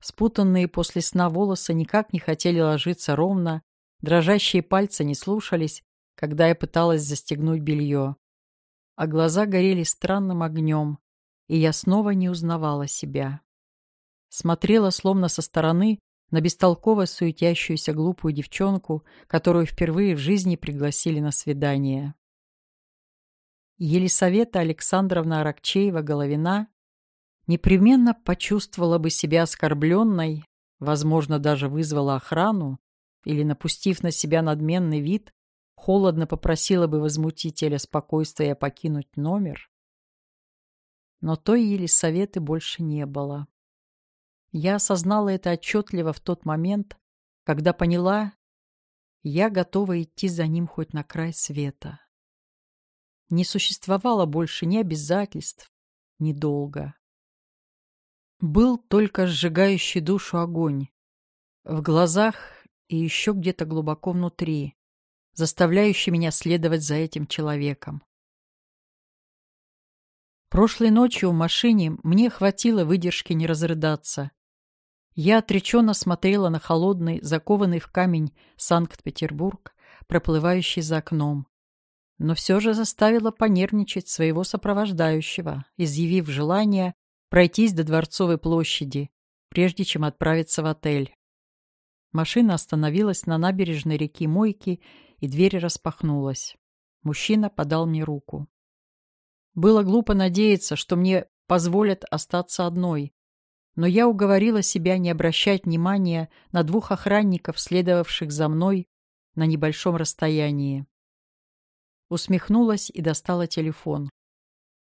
Спутанные после сна волосы никак не хотели ложиться ровно, дрожащие пальцы не слушались, когда я пыталась застегнуть белье. А глаза горели странным огнем, и я снова не узнавала себя. Смотрела словно со стороны на бестолково суетящуюся глупую девчонку, которую впервые в жизни пригласили на свидание. Елисавета Александровна Аракчеева-Головина непременно почувствовала бы себя оскорбленной, возможно, даже вызвала охрану или, напустив на себя надменный вид, холодно попросила бы возмутителя спокойствия покинуть номер. Но той Елисаветы больше не было. Я осознала это отчетливо в тот момент, когда поняла, я готова идти за ним хоть на край света. Не существовало больше ни обязательств, ни долга. Был только сжигающий душу огонь. В глазах и еще где-то глубоко внутри, заставляющий меня следовать за этим человеком. Прошлой ночью в машине мне хватило выдержки не разрыдаться. Я отреченно смотрела на холодный, закованный в камень Санкт-Петербург, проплывающий за окном. Но все же заставила понервничать своего сопровождающего, изъявив желание пройтись до Дворцовой площади, прежде чем отправиться в отель. Машина остановилась на набережной реки Мойки, и дверь распахнулась. Мужчина подал мне руку. Было глупо надеяться, что мне позволят остаться одной, но я уговорила себя не обращать внимания на двух охранников, следовавших за мной на небольшом расстоянии. Усмехнулась и достала телефон.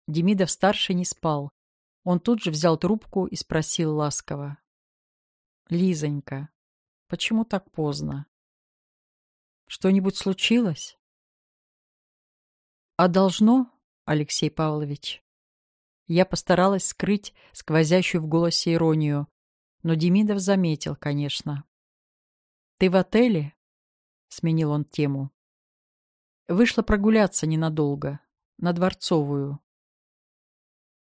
Демидов-старший не спал. Он тут же взял трубку и спросил ласково. «Лизонька, почему так поздно? Что-нибудь случилось?» «А должно, Алексей Павлович?» Я постаралась скрыть сквозящую в голосе иронию, но Демидов заметил, конечно. «Ты в отеле?» — сменил он тему. Вышла прогуляться ненадолго, на Дворцовую.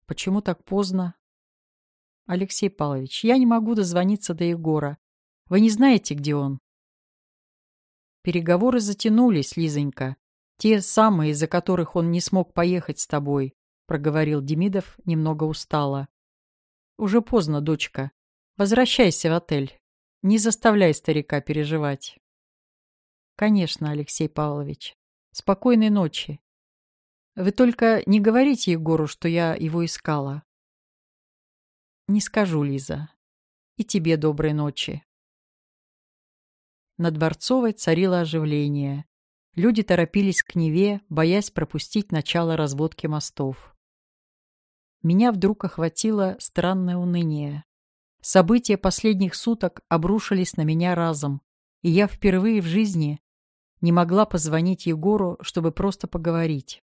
Почему так поздно? Алексей Павлович, я не могу дозвониться до Егора. Вы не знаете, где он? Переговоры затянулись, Лизонька. Те самые, из-за которых он не смог поехать с тобой, проговорил Демидов немного устало. Уже поздно, дочка. Возвращайся в отель. Не заставляй старика переживать. Конечно, Алексей Павлович. Спокойной ночи. Вы только не говорите Егору, что я его искала. Не скажу, Лиза. И тебе доброй ночи. На Дворцовой царило оживление. Люди торопились к Неве, боясь пропустить начало разводки мостов. Меня вдруг охватило странное уныние. События последних суток обрушились на меня разом, и я впервые в жизни не могла позвонить Егору, чтобы просто поговорить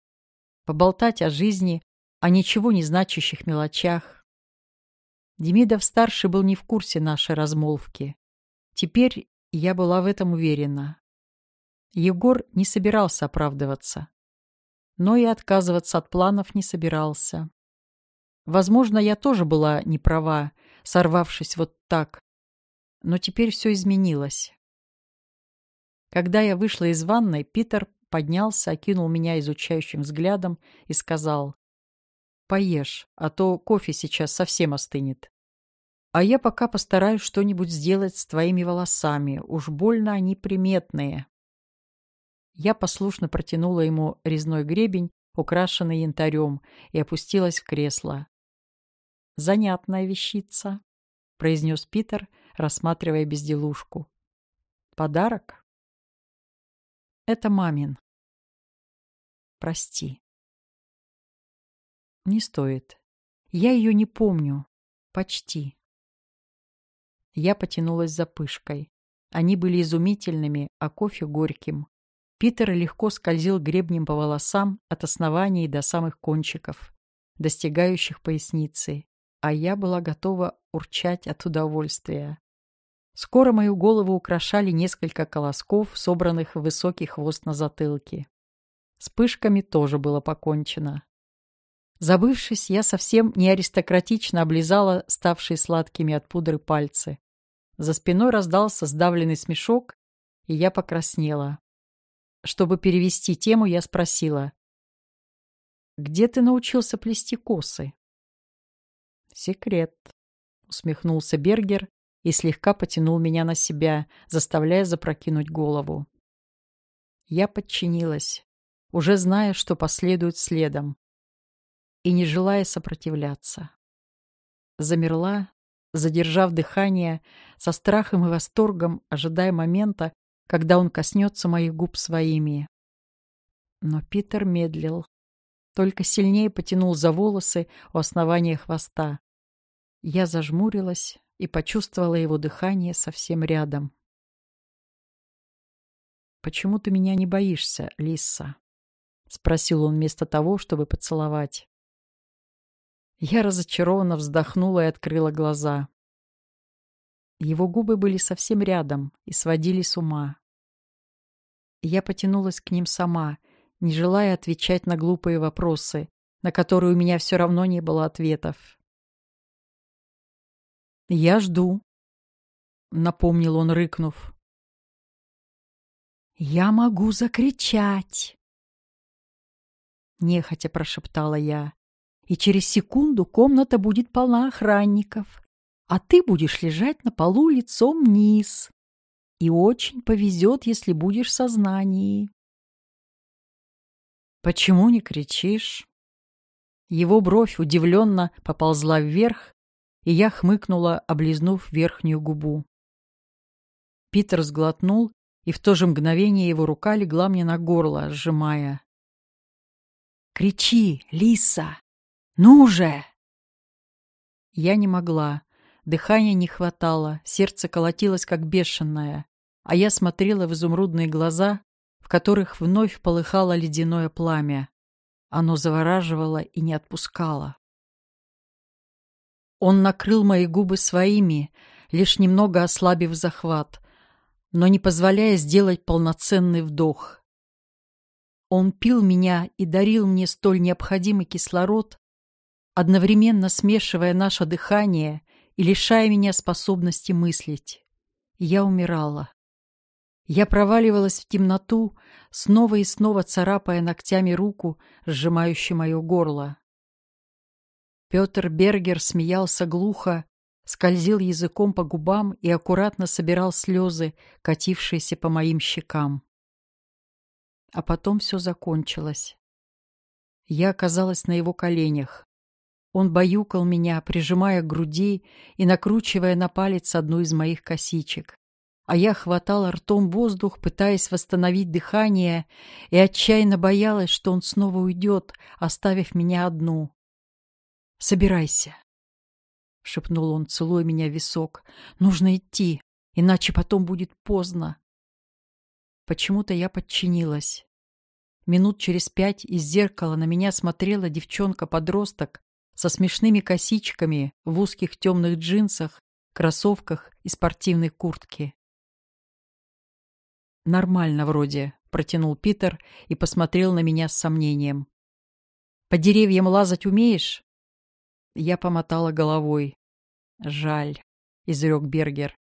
поболтать о жизни, о ничего не значащих мелочах. Демидов-старший был не в курсе нашей размолвки. Теперь я была в этом уверена. Егор не собирался оправдываться. но и отказываться от планов не собирался. Возможно, я тоже была не права, сорвавшись вот так. Но теперь все изменилось. Когда я вышла из ванной, Питер поднялся, окинул меня изучающим взглядом и сказал, «Поешь, а то кофе сейчас совсем остынет. А я пока постараюсь что-нибудь сделать с твоими волосами, уж больно они приметные». Я послушно протянула ему резной гребень, украшенный янтарем, и опустилась в кресло. «Занятная вещица», — произнес Питер, рассматривая безделушку. «Подарок?» «Это мамин. Прости». «Не стоит. Я ее не помню. Почти». Я потянулась за пышкой. Они были изумительными, а кофе горьким. Питер легко скользил гребнем по волосам от основания до самых кончиков, достигающих поясницы, а я была готова урчать от удовольствия. Скоро мою голову украшали несколько колосков, собранных в высокий хвост на затылке. С пышками тоже было покончено. Забывшись, я совсем не аристократично облизала ставшие сладкими от пудры пальцы. За спиной раздался сдавленный смешок, и я покраснела. Чтобы перевести тему, я спросила. «Где ты научился плести косы?» «Секрет», — усмехнулся Бергер и слегка потянул меня на себя, заставляя запрокинуть голову. Я подчинилась, уже зная, что последует следом, и не желая сопротивляться. Замерла, задержав дыхание, со страхом и восторгом, ожидая момента, когда он коснется моих губ своими. Но Питер медлил, только сильнее потянул за волосы у основания хвоста. Я зажмурилась и почувствовала его дыхание совсем рядом. «Почему ты меня не боишься, Лиса?» — спросил он вместо того, чтобы поцеловать. Я разочарованно вздохнула и открыла глаза. Его губы были совсем рядом и сводили с ума. Я потянулась к ним сама, не желая отвечать на глупые вопросы, на которые у меня все равно не было ответов. «Я жду», — напомнил он, рыкнув. «Я могу закричать!» Нехотя прошептала я, и через секунду комната будет полна охранников а ты будешь лежать на полу лицом вниз. И очень повезет, если будешь в сознании. Почему не кричишь? Его бровь удивленно поползла вверх, и я хмыкнула, облизнув верхнюю губу. Питер сглотнул, и в то же мгновение его рука легла мне на горло, сжимая. «Кричи, Лиса! Ну же!» Я не могла. Дыхания не хватало, сердце колотилось как бешеное, а я смотрела в изумрудные глаза, в которых вновь полыхало ледяное пламя. Оно завораживало и не отпускало. Он накрыл мои губы своими, лишь немного ослабив захват, но не позволяя сделать полноценный вдох. Он пил меня и дарил мне столь необходимый кислород, одновременно смешивая наше дыхание и лишая меня способности мыслить. Я умирала. Я проваливалась в темноту, снова и снова царапая ногтями руку, сжимающую мое горло. Петр Бергер смеялся глухо, скользил языком по губам и аккуратно собирал слезы, катившиеся по моим щекам. А потом все закончилось. Я оказалась на его коленях. Он баюкал меня, прижимая к груди и накручивая на палец одну из моих косичек. А я хватала ртом воздух, пытаясь восстановить дыхание, и отчаянно боялась, что он снова уйдет, оставив меня одну. «Собирайся», — шепнул он, целуя меня в висок. «Нужно идти, иначе потом будет поздно». Почему-то я подчинилась. Минут через пять из зеркала на меня смотрела девчонка-подросток со смешными косичками в узких темных джинсах, кроссовках и спортивной куртке. «Нормально вроде», — протянул Питер и посмотрел на меня с сомнением. «По деревьям лазать умеешь?» Я помотала головой. «Жаль», — изрек Бергер.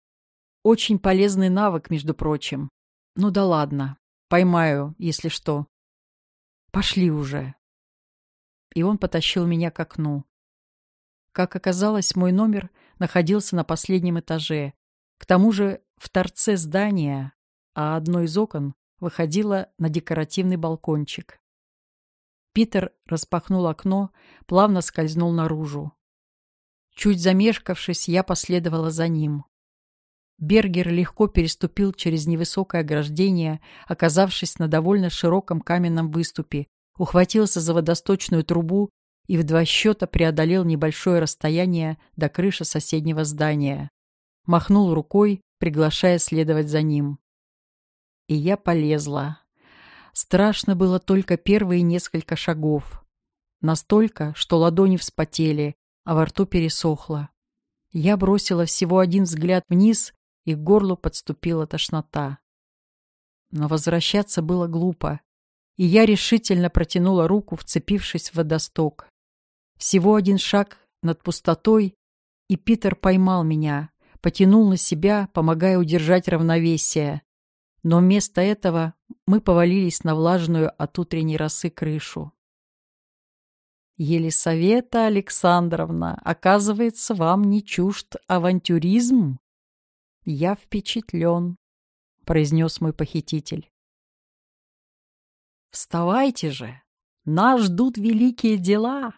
«Очень полезный навык, между прочим. Ну да ладно, поймаю, если что. Пошли уже». И он потащил меня к окну. Как оказалось, мой номер находился на последнем этаже. К тому же в торце здания, а одно из окон выходило на декоративный балкончик. Питер распахнул окно, плавно скользнул наружу. Чуть замешкавшись, я последовала за ним. Бергер легко переступил через невысокое ограждение, оказавшись на довольно широком каменном выступе, ухватился за водосточную трубу и в два счета преодолел небольшое расстояние до крыши соседнего здания. Махнул рукой, приглашая следовать за ним. И я полезла. Страшно было только первые несколько шагов. Настолько, что ладони вспотели, а во рту пересохло. Я бросила всего один взгляд вниз, и к горлу подступила тошнота. Но возвращаться было глупо, и я решительно протянула руку, вцепившись в водосток. Всего один шаг над пустотой, и Питер поймал меня, потянул на себя, помогая удержать равновесие, но вместо этого мы повалились на влажную от утренней росы крышу. «Елисавета Александровна, оказывается, вам не чужд авантюризм?» «Я впечатлен», — произнес мой похититель. «Вставайте же! Нас ждут великие дела!»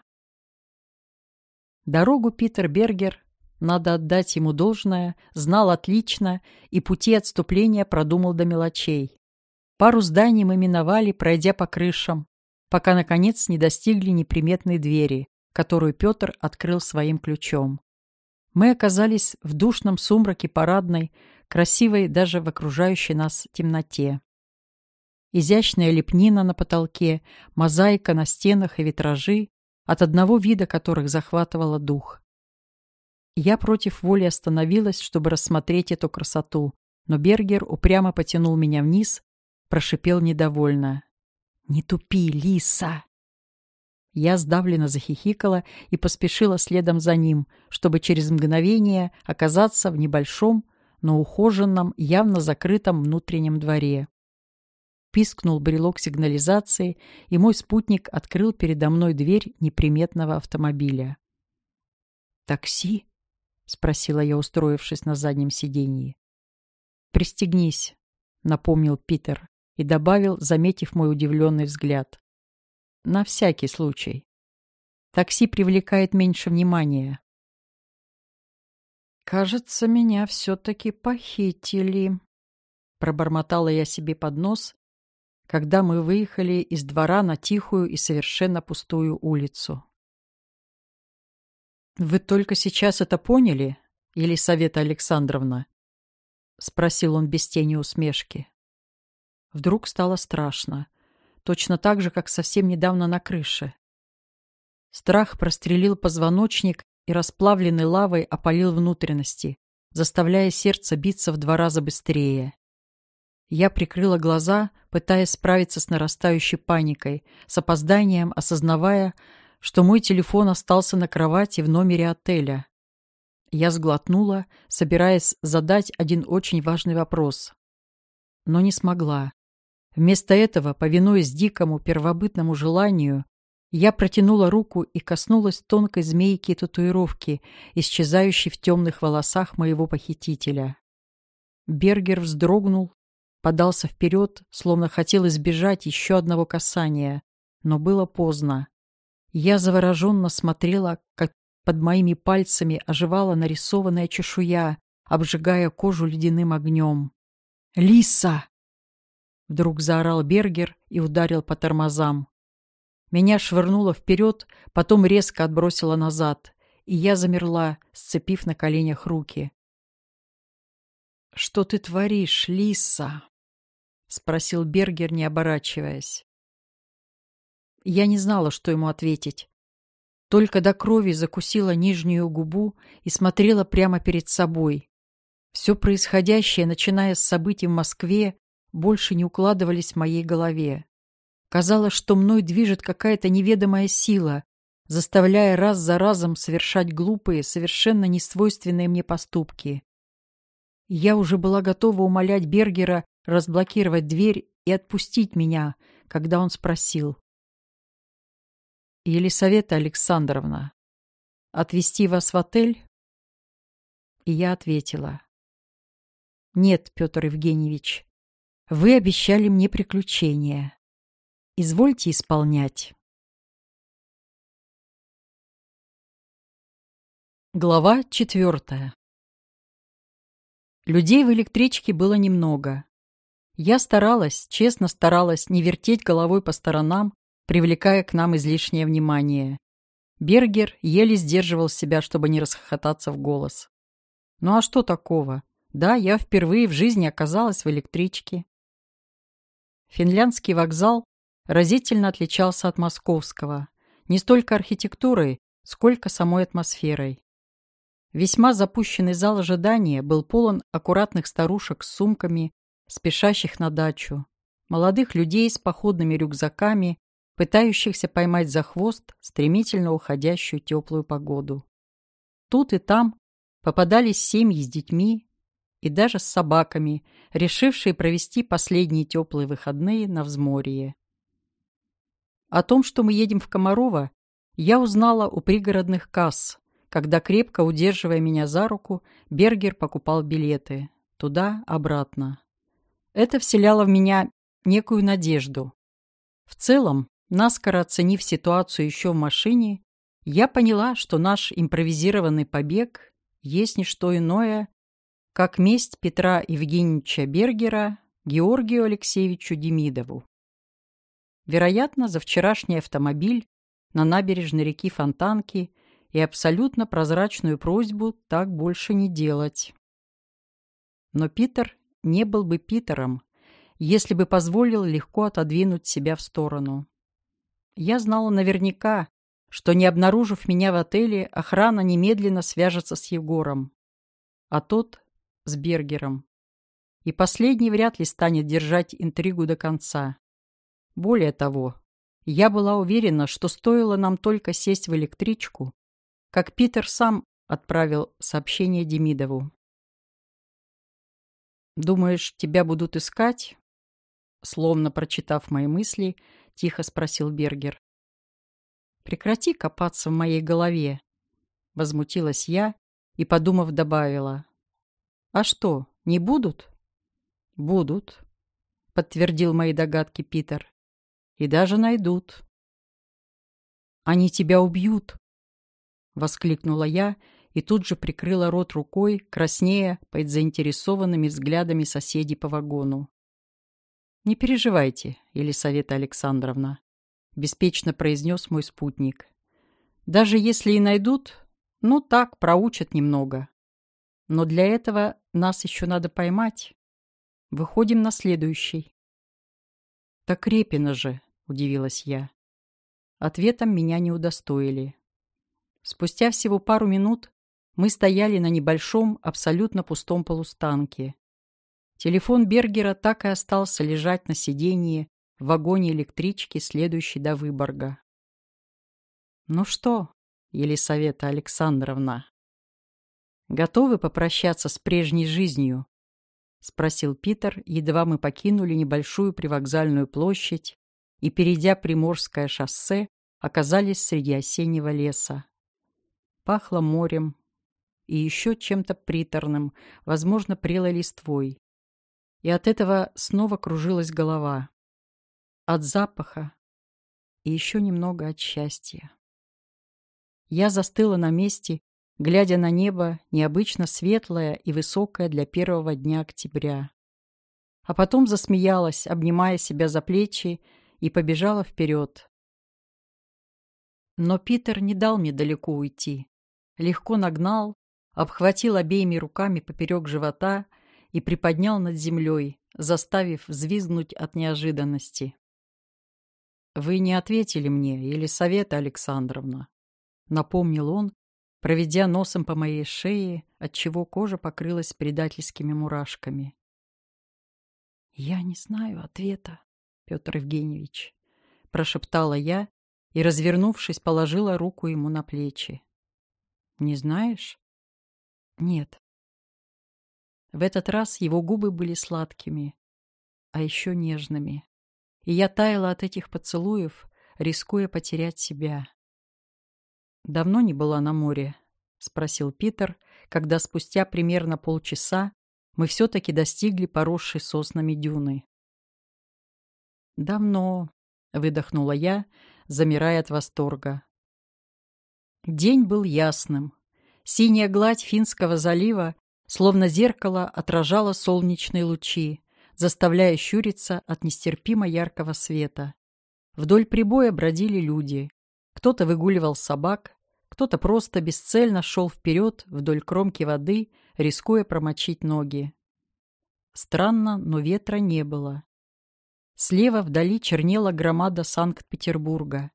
Дорогу Питер Бергер надо отдать ему должное, знал отлично и пути отступления продумал до мелочей. Пару зданий мы миновали, пройдя по крышам, пока, наконец, не достигли неприметной двери, которую Петр открыл своим ключом. Мы оказались в душном сумраке парадной, красивой даже в окружающей нас темноте. Изящная лепнина на потолке, мозаика на стенах и витражи, от одного вида которых захватывала дух. Я против воли остановилась, чтобы рассмотреть эту красоту, но Бергер упрямо потянул меня вниз, прошипел недовольно. «Не тупи, лиса!» Я сдавленно захихикала и поспешила следом за ним, чтобы через мгновение оказаться в небольшом, но ухоженном, явно закрытом внутреннем дворе. Пискнул брелок сигнализации, и мой спутник открыл передо мной дверь неприметного автомобиля. «Такси?» — спросила я, устроившись на заднем сиденье. «Пристегнись», — напомнил Питер и добавил, заметив мой удивленный взгляд. «На всякий случай. Такси привлекает меньше внимания». «Кажется, меня все-таки похитили», — пробормотала я себе под нос, когда мы выехали из двора на тихую и совершенно пустую улицу. «Вы только сейчас это поняли, Елисавета Александровна?» — спросил он без тени усмешки. Вдруг стало страшно, точно так же, как совсем недавно на крыше. Страх прострелил позвоночник и расплавленной лавой опалил внутренности, заставляя сердце биться в два раза быстрее. Я прикрыла глаза, пытаясь справиться с нарастающей паникой, с опозданием осознавая, что мой телефон остался на кровати в номере отеля. Я сглотнула, собираясь задать один очень важный вопрос. Но не смогла. Вместо этого, повинуясь дикому первобытному желанию, я протянула руку и коснулась тонкой змейки татуировки, исчезающей в темных волосах моего похитителя. Бергер вздрогнул, подался вперед, словно хотел избежать еще одного касания, но было поздно. Я завороженно смотрела, как под моими пальцами оживала нарисованная чешуя, обжигая кожу ледяным огнем. «Лиса!» Вдруг заорал Бергер и ударил по тормозам. Меня швырнуло вперед, потом резко отбросило назад, и я замерла, сцепив на коленях руки. «Что ты творишь, Лиса?» — спросил Бергер, не оборачиваясь. Я не знала, что ему ответить. Только до крови закусила нижнюю губу и смотрела прямо перед собой. Все происходящее, начиная с событий в Москве, больше не укладывались в моей голове. Казалось, что мной движет какая-то неведомая сила, заставляя раз за разом совершать глупые, совершенно несвойственные мне поступки. Я уже была готова умолять Бергера разблокировать дверь и отпустить меня, когда он спросил. «Елисавета Александровна, отвезти вас в отель?» И я ответила. «Нет, Петр Евгеньевич, вы обещали мне приключения. Извольте исполнять». Глава четвертая. Людей в электричке было немного. Я старалась, честно старалась не вертеть головой по сторонам, привлекая к нам излишнее внимание. Бергер еле сдерживал себя, чтобы не расхохотаться в голос. Ну а что такого? Да, я впервые в жизни оказалась в электричке. Финляндский вокзал разительно отличался от московского. Не столько архитектурой, сколько самой атмосферой. Весьма запущенный зал ожидания был полон аккуратных старушек с сумками, спешащих на дачу, молодых людей с походными рюкзаками, пытающихся поймать за хвост стремительно уходящую теплую погоду. Тут и там попадались семьи с детьми и даже с собаками, решившие провести последние теплые выходные на взморье. О том, что мы едем в Комарова, я узнала у пригородных касс, когда, крепко удерживая меня за руку, Бергер покупал билеты. Туда-обратно. Это вселяло в меня некую надежду. В целом, наскоро оценив ситуацию еще в машине, я поняла, что наш импровизированный побег есть не что иное, как месть Петра Евгеньевича Бергера Георгию Алексеевичу Демидову. Вероятно, за вчерашний автомобиль на набережной реки Фонтанки и абсолютно прозрачную просьбу так больше не делать. Но Питер не был бы Питером, если бы позволил легко отодвинуть себя в сторону. Я знала наверняка, что, не обнаружив меня в отеле, охрана немедленно свяжется с Егором, а тот — с Бергером. И последний вряд ли станет держать интригу до конца. Более того, я была уверена, что стоило нам только сесть в электричку, как Питер сам отправил сообщение Демидову. «Думаешь, тебя будут искать?» Словно прочитав мои мысли, тихо спросил Бергер. «Прекрати копаться в моей голове», — возмутилась я и, подумав, добавила. «А что, не будут?» «Будут», — подтвердил мои догадки Питер. «И даже найдут». «Они тебя убьют», — воскликнула я и тут же прикрыла рот рукой, краснея под заинтересованными взглядами соседей по вагону. «Не переживайте, Елисавета Александровна», — беспечно произнес мой спутник. «Даже если и найдут, ну так, проучат немного. Но для этого нас еще надо поймать. Выходим на следующий». «Так Репина же», — удивилась я. Ответом меня не удостоили. Спустя всего пару минут мы стояли на небольшом, абсолютно пустом полустанке. Телефон Бергера так и остался лежать на сиденье в вагоне электрички, следующей до Выборга. «Ну что, Елисавета Александровна, готовы попрощаться с прежней жизнью?» — спросил Питер, едва мы покинули небольшую привокзальную площадь и, перейдя Приморское шоссе, оказались среди осеннего леса. Пахло морем, и еще чем-то приторным, возможно, прелой листвой. И от этого снова кружилась голова. От запаха и еще немного от счастья. Я застыла на месте, глядя на небо, необычно светлое и высокое для первого дня октября. А потом засмеялась, обнимая себя за плечи, и побежала вперед. Но Питер не дал мне далеко уйти. Легко нагнал, обхватил обеими руками поперек живота и приподнял над землей, заставив взвизгнуть от неожиданности. «Вы не ответили мне, Елисавета Александровна», — напомнил он, проведя носом по моей шее, отчего кожа покрылась предательскими мурашками. «Я не знаю ответа, Петр Евгеньевич», — прошептала я и, развернувшись, положила руку ему на плечи. «Не знаешь?» «Нет». В этот раз его губы были сладкими, а еще нежными, и я таяла от этих поцелуев, рискуя потерять себя. «Давно не была на море?» — спросил Питер, когда спустя примерно полчаса мы все-таки достигли поросшей соснами дюны. «Давно», — выдохнула я, замирая от восторга. День был ясным. Синяя гладь Финского залива, словно зеркало, отражала солнечные лучи, заставляя щуриться от нестерпимо яркого света. Вдоль прибоя бродили люди. Кто-то выгуливал собак, кто-то просто бесцельно шел вперед вдоль кромки воды, рискуя промочить ноги. Странно, но ветра не было. Слева вдали чернела громада Санкт-Петербурга.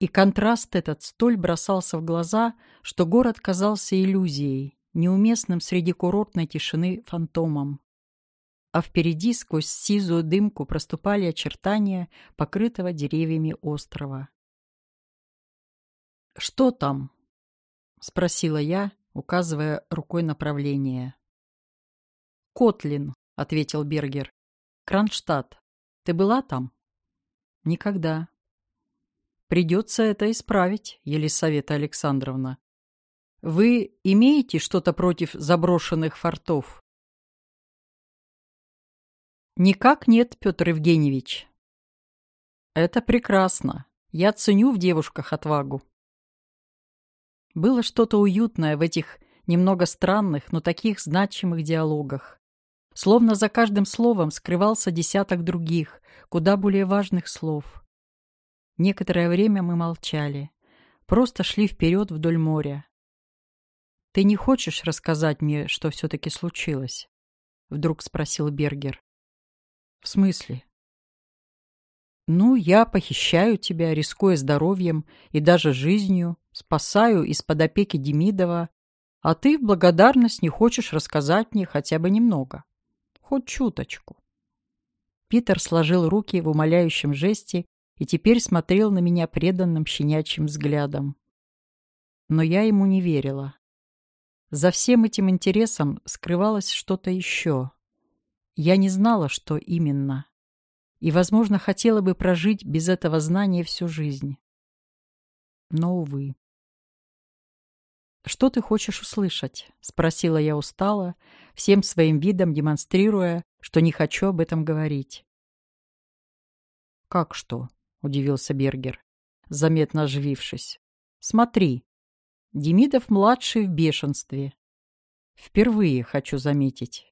И контраст этот столь бросался в глаза, что город казался иллюзией, неуместным среди курортной тишины фантомом. А впереди сквозь сизую дымку проступали очертания покрытого деревьями острова. «Что там?» — спросила я, указывая рукой направление. «Котлин», — ответил Бергер. «Кронштадт. Ты была там?» «Никогда». «Придется это исправить, Елисавета Александровна. Вы имеете что-то против заброшенных фортов?» «Никак нет, Петр Евгеньевич». «Это прекрасно. Я ценю в девушках отвагу». Было что-то уютное в этих немного странных, но таких значимых диалогах. Словно за каждым словом скрывался десяток других, куда более важных слов. Некоторое время мы молчали, просто шли вперед вдоль моря. «Ты не хочешь рассказать мне, что все-таки случилось?» — вдруг спросил Бергер. «В смысле?» «Ну, я похищаю тебя, рискуя здоровьем и даже жизнью, спасаю из-под опеки Демидова, а ты в благодарность не хочешь рассказать мне хотя бы немного. Хоть чуточку». Питер сложил руки в умоляющем жесте и теперь смотрел на меня преданным щенячьим взглядом. Но я ему не верила. За всем этим интересом скрывалось что-то еще. Я не знала, что именно и, возможно, хотела бы прожить без этого знания всю жизнь. Но, увы. «Что ты хочешь услышать?» — спросила я устало, всем своим видом демонстрируя, что не хочу об этом говорить. «Как что?» — удивился Бергер, заметно оживившись. «Смотри, Демидов-младший в бешенстве. Впервые, хочу заметить.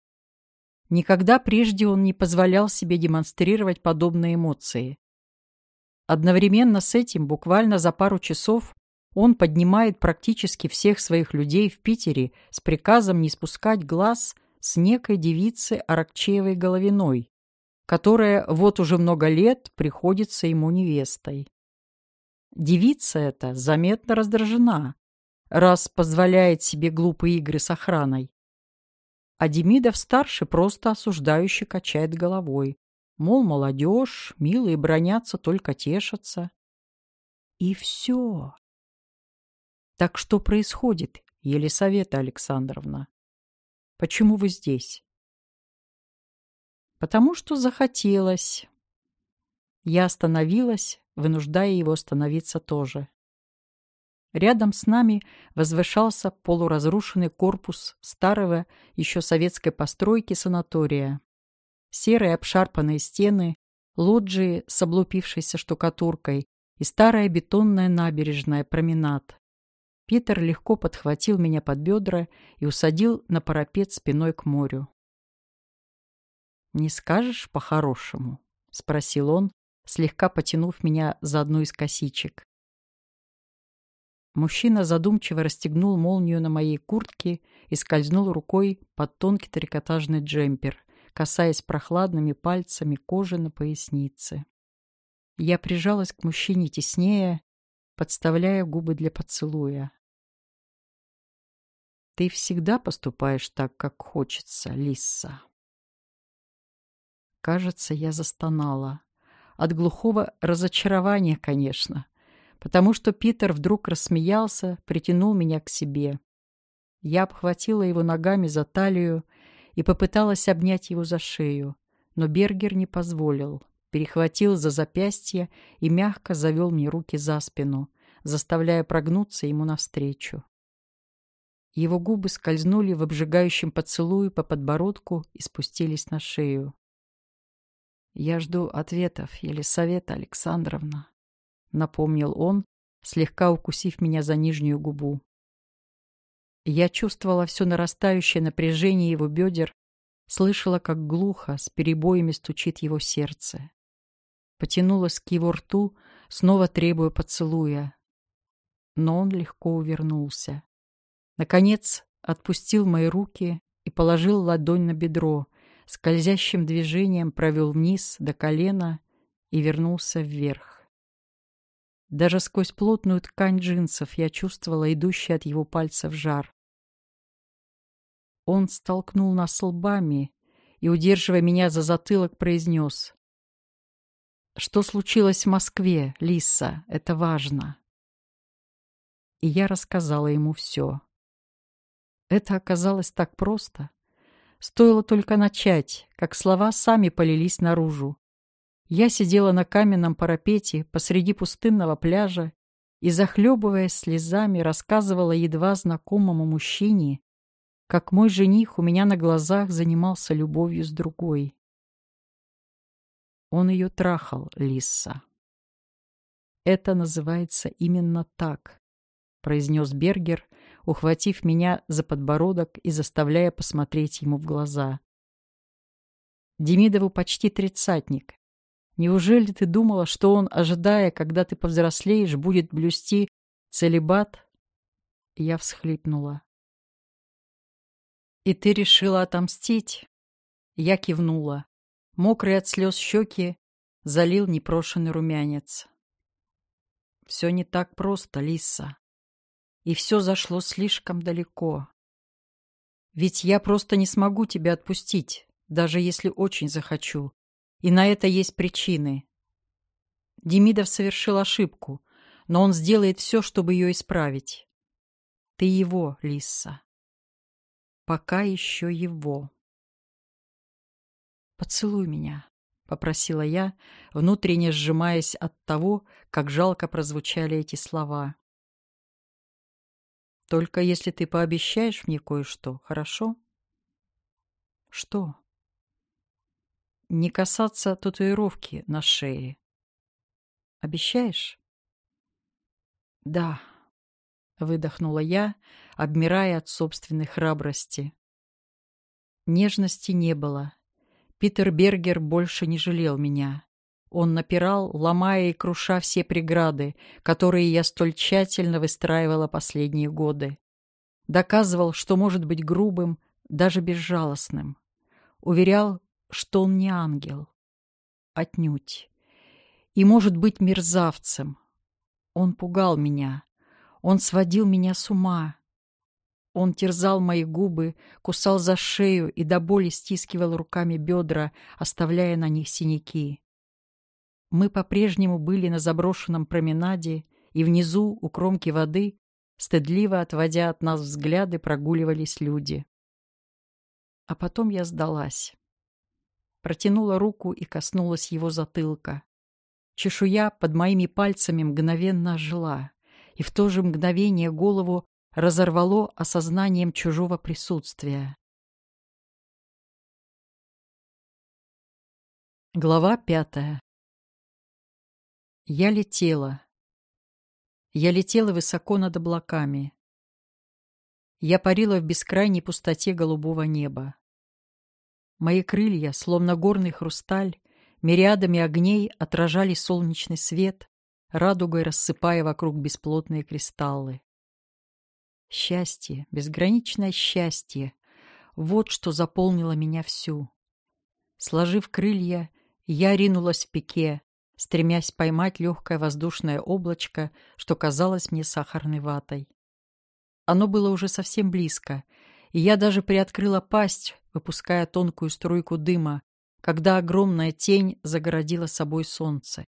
Никогда прежде он не позволял себе демонстрировать подобные эмоции. Одновременно с этим, буквально за пару часов, он поднимает практически всех своих людей в Питере с приказом не спускать глаз с некой девицы Аракчеевой Головиной, которая вот уже много лет приходится ему невестой. Девица эта заметно раздражена, раз позволяет себе глупые игры с охраной. А Демидов-старший просто осуждающе качает головой. Мол, молодежь, милые бронятся, только тешатся. И все. Так что происходит, Елисавета Александровна? Почему вы здесь? Потому что захотелось. Я остановилась, вынуждая его остановиться тоже. Рядом с нами возвышался полуразрушенный корпус старого еще советской постройки санатория. Серые обшарпанные стены, лоджии с облупившейся штукатуркой и старая бетонная набережная променад. Питер легко подхватил меня под бедра и усадил на парапет спиной к морю. «Не скажешь по-хорошему?» — спросил он, слегка потянув меня за одну из косичек. Мужчина задумчиво расстегнул молнию на моей куртке и скользнул рукой под тонкий трикотажный джемпер, касаясь прохладными пальцами кожи на пояснице. Я прижалась к мужчине теснее, подставляя губы для поцелуя. «Ты всегда поступаешь так, как хочется, Лисса». Кажется, я застонала. От глухого разочарования, конечно. Потому что Питер вдруг рассмеялся, притянул меня к себе. Я обхватила его ногами за талию и попыталась обнять его за шею, но Бергер не позволил, перехватил за запястье и мягко завел мне руки за спину, заставляя прогнуться ему навстречу. Его губы скользнули в обжигающем поцелуе по подбородку и спустились на шею. «Я жду ответов, Елисавета Александровна», — напомнил он, слегка укусив меня за нижнюю губу. Я чувствовала все нарастающее напряжение его бедер, слышала, как глухо, с перебоями стучит его сердце. Потянулась к его рту, снова требуя поцелуя. Но он легко увернулся. Наконец, отпустил мои руки и положил ладонь на бедро, скользящим движением провел вниз до колена и вернулся вверх. Даже сквозь плотную ткань джинсов я чувствовала идущий от его пальцев жар. Он столкнул нас лбами и, удерживая меня за затылок, произнес. «Что случилось в Москве, Лиса? Это важно». И я рассказала ему все. Это оказалось так просто. Стоило только начать, как слова сами полились наружу. Я сидела на каменном парапете посреди пустынного пляжа и, захлебываясь слезами, рассказывала едва знакомому мужчине, как мой жених у меня на глазах занимался любовью с другой. Он ее трахал, Лисса. «Это называется именно так», — произнес Бергер, ухватив меня за подбородок и заставляя посмотреть ему в глаза. Демидову почти тридцатник, Неужели ты думала, что он, ожидая, когда ты повзрослеешь, будет блюсти целебат? Я всхлипнула. И ты решила отомстить? Я кивнула. Мокрый от слез щеки залил непрошенный румянец. Все не так просто, Лиса. И все зашло слишком далеко. Ведь я просто не смогу тебя отпустить, даже если очень захочу. И на это есть причины. Демидов совершил ошибку, но он сделает все, чтобы ее исправить. Ты его, Лиса. Пока еще его. «Поцелуй меня», — попросила я, внутренне сжимаясь от того, как жалко прозвучали эти слова. «Только если ты пообещаешь мне кое-что, хорошо?» «Что?» Не касаться татуировки на шее. Обещаешь? Да, выдохнула я, обмирая от собственной храбрости. Нежности не было. Питер Бергер больше не жалел меня. Он напирал, ломая и круша все преграды, которые я столь тщательно выстраивала последние годы. Доказывал, что может быть грубым, даже безжалостным. Уверял, что он не ангел. Отнюдь. И может быть мерзавцем. Он пугал меня. Он сводил меня с ума. Он терзал мои губы, кусал за шею и до боли стискивал руками бедра, оставляя на них синяки. Мы по-прежнему были на заброшенном променаде, и внизу, у кромки воды, стыдливо отводя от нас взгляды, прогуливались люди. А потом я сдалась протянула руку и коснулась его затылка. Чешуя под моими пальцами мгновенно ожила, и в то же мгновение голову разорвало осознанием чужого присутствия. Глава пятая Я летела. Я летела высоко над облаками. Я парила в бескрайней пустоте голубого неба. Мои крылья, словно горный хрусталь, мириадами огней отражали солнечный свет, радугой рассыпая вокруг бесплотные кристаллы. Счастье, безграничное счастье — вот что заполнило меня всю. Сложив крылья, я ринулась в пике, стремясь поймать легкое воздушное облачко, что казалось мне сахарной ватой. Оно было уже совсем близко, и я даже приоткрыла пасть, выпуская тонкую струйку дыма, когда огромная тень загородила собой солнце.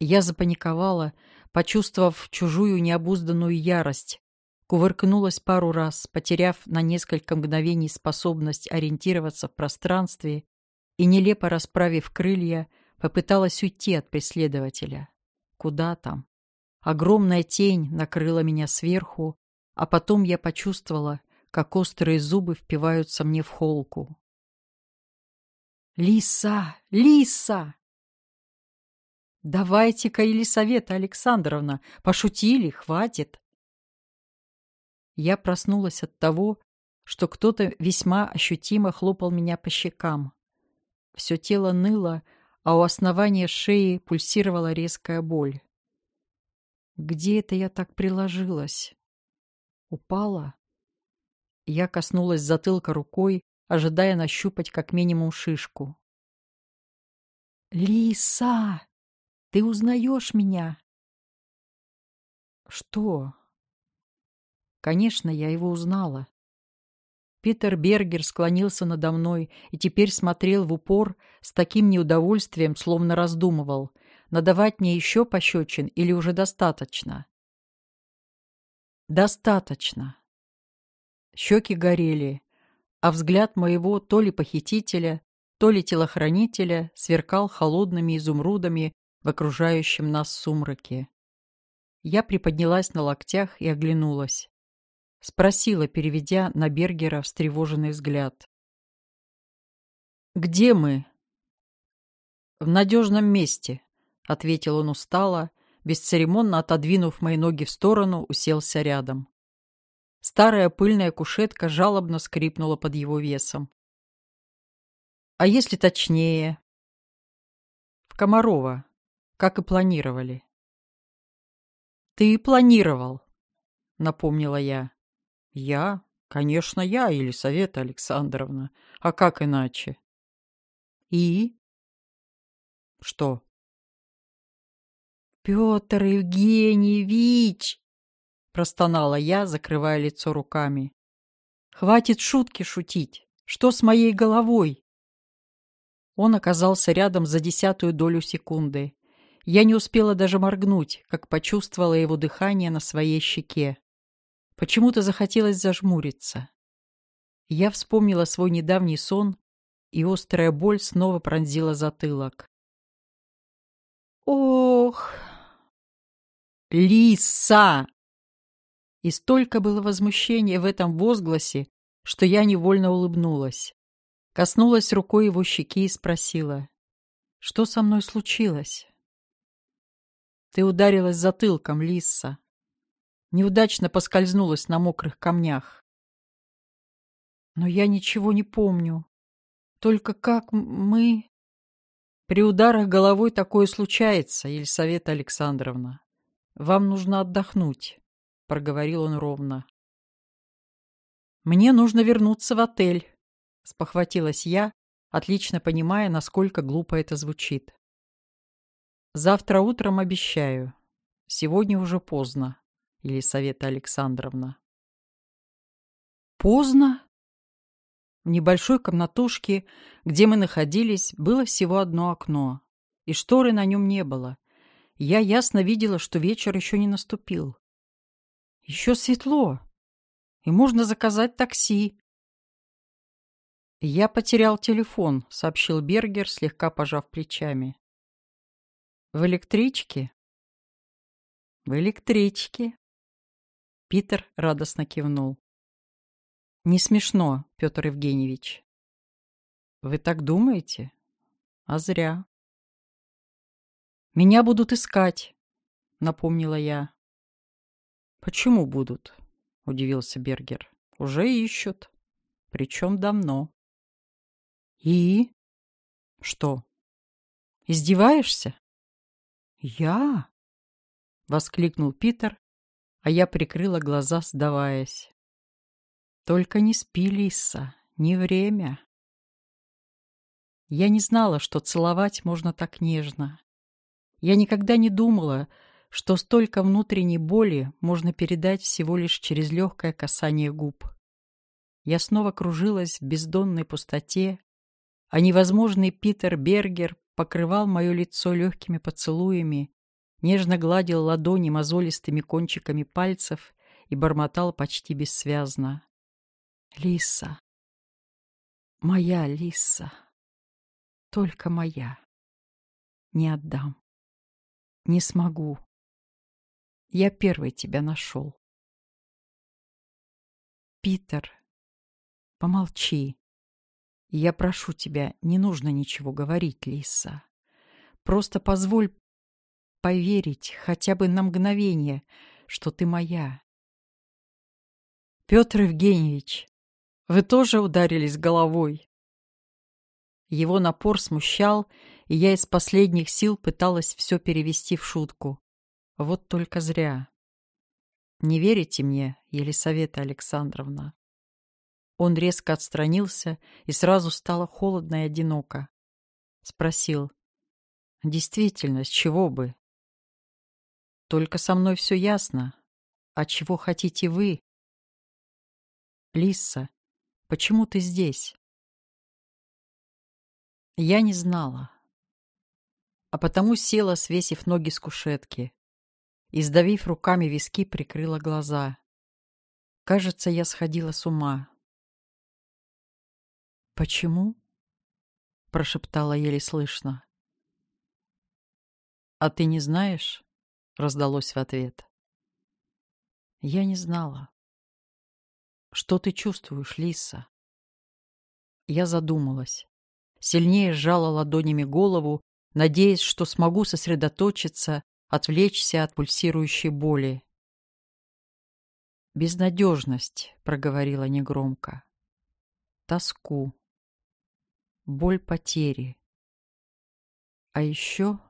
Я запаниковала, почувствовав чужую необузданную ярость, кувыркнулась пару раз, потеряв на несколько мгновений способность ориентироваться в пространстве и, нелепо расправив крылья, попыталась уйти от преследователя. Куда там? Огромная тень накрыла меня сверху, а потом я почувствовала, как острые зубы впиваются мне в холку. «Лиса! Лиса!» «Давайте-ка, Елисавета Александровна, пошутили, хватит!» Я проснулась от того, что кто-то весьма ощутимо хлопал меня по щекам. Все тело ныло, а у основания шеи пульсировала резкая боль. Где это я так приложилась? Упала? Я коснулась затылка рукой, ожидая нащупать как минимум шишку. «Лиса! Ты узнаешь меня?» «Что?» Конечно, я его узнала. Питер Бергер склонился надо мной и теперь смотрел в упор с таким неудовольствием, словно раздумывал, надавать мне еще пощечин или уже достаточно. Достаточно. Щеки горели, а взгляд моего то ли похитителя, то ли телохранителя сверкал холодными изумрудами в окружающем нас сумраке. Я приподнялась на локтях и оглянулась. Спросила, переведя на Бергера встревоженный взгляд. «Где мы?» «В надежном месте», — ответил он устало, бесцеремонно отодвинув мои ноги в сторону, уселся рядом. Старая пыльная кушетка жалобно скрипнула под его весом. «А если точнее?» «В Комарова, как и планировали». «Ты планировал», — напомнила я. Я? Конечно, я, Елисавета Александровна. А как иначе? И? Что? Петр Евгеньевич! Простонала я, закрывая лицо руками. Хватит шутки шутить. Что с моей головой? Он оказался рядом за десятую долю секунды. Я не успела даже моргнуть, как почувствовала его дыхание на своей щеке. Почему-то захотелось зажмуриться. Я вспомнила свой недавний сон, и острая боль снова пронзила затылок. «Ох!» «Лиса!» И столько было возмущения в этом возгласе, что я невольно улыбнулась. Коснулась рукой его щеки и спросила, «Что со мной случилось?» «Ты ударилась затылком, Лиса», неудачно поскользнулась на мокрых камнях. Но я ничего не помню. Только как мы... При ударах головой такое случается, Елисавета Александровна. Вам нужно отдохнуть, — проговорил он ровно. Мне нужно вернуться в отель, — спохватилась я, отлично понимая, насколько глупо это звучит. Завтра утром обещаю. Сегодня уже поздно. Елисавета Александровна. Поздно. В небольшой комнатушке, где мы находились, было всего одно окно, и шторы на нем не было. Я ясно видела, что вечер еще не наступил. Еще светло, и можно заказать такси. «Я потерял телефон», — сообщил Бергер, слегка пожав плечами. «В электричке?» «В электричке», Питер радостно кивнул. Не смешно, Петр Евгеньевич. Вы так думаете? А зря. Меня будут искать, напомнила я. Почему будут? Удивился Бергер. Уже ищут. Причем давно. И? Что? Издеваешься? Я? Воскликнул Питер а я прикрыла глаза, сдаваясь. Только не спи, Лиса, не время. Я не знала, что целовать можно так нежно. Я никогда не думала, что столько внутренней боли можно передать всего лишь через легкое касание губ. Я снова кружилась в бездонной пустоте, а невозможный Питер Бергер покрывал мое лицо легкими поцелуями, нежно гладил ладони мозолистыми кончиками пальцев и бормотал почти бессвязно. «Лиса! Моя Лиса! Только моя! Не отдам! Не смогу! Я первый тебя нашел!» «Питер, помолчи!» Я прошу тебя, не нужно ничего говорить, Лиса. Просто позволь поверить хотя бы на мгновение, что ты моя. Петр Евгеньевич, вы тоже ударились головой. Его напор смущал, и я из последних сил пыталась все перевести в шутку. Вот только зря. Не верите мне, Елисавета Александровна? Он резко отстранился, и сразу стало холодно и одиноко. Спросил. «Действительно, с чего бы?» «Только со мной все ясно. А чего хотите вы?» «Лисса, почему ты здесь?» Я не знала. А потому села, свесив ноги с кушетки. И, сдавив руками виски, прикрыла глаза. Кажется, я сходила с ума. «Почему?» — прошептала еле слышно. «А ты не знаешь?» — раздалось в ответ. Я не знала. «Что ты чувствуешь, Лиса?» Я задумалась. Сильнее сжала ладонями голову, надеясь, что смогу сосредоточиться, отвлечься от пульсирующей боли. «Безнадежность», — проговорила негромко. «Тоску» боль потери. А еще...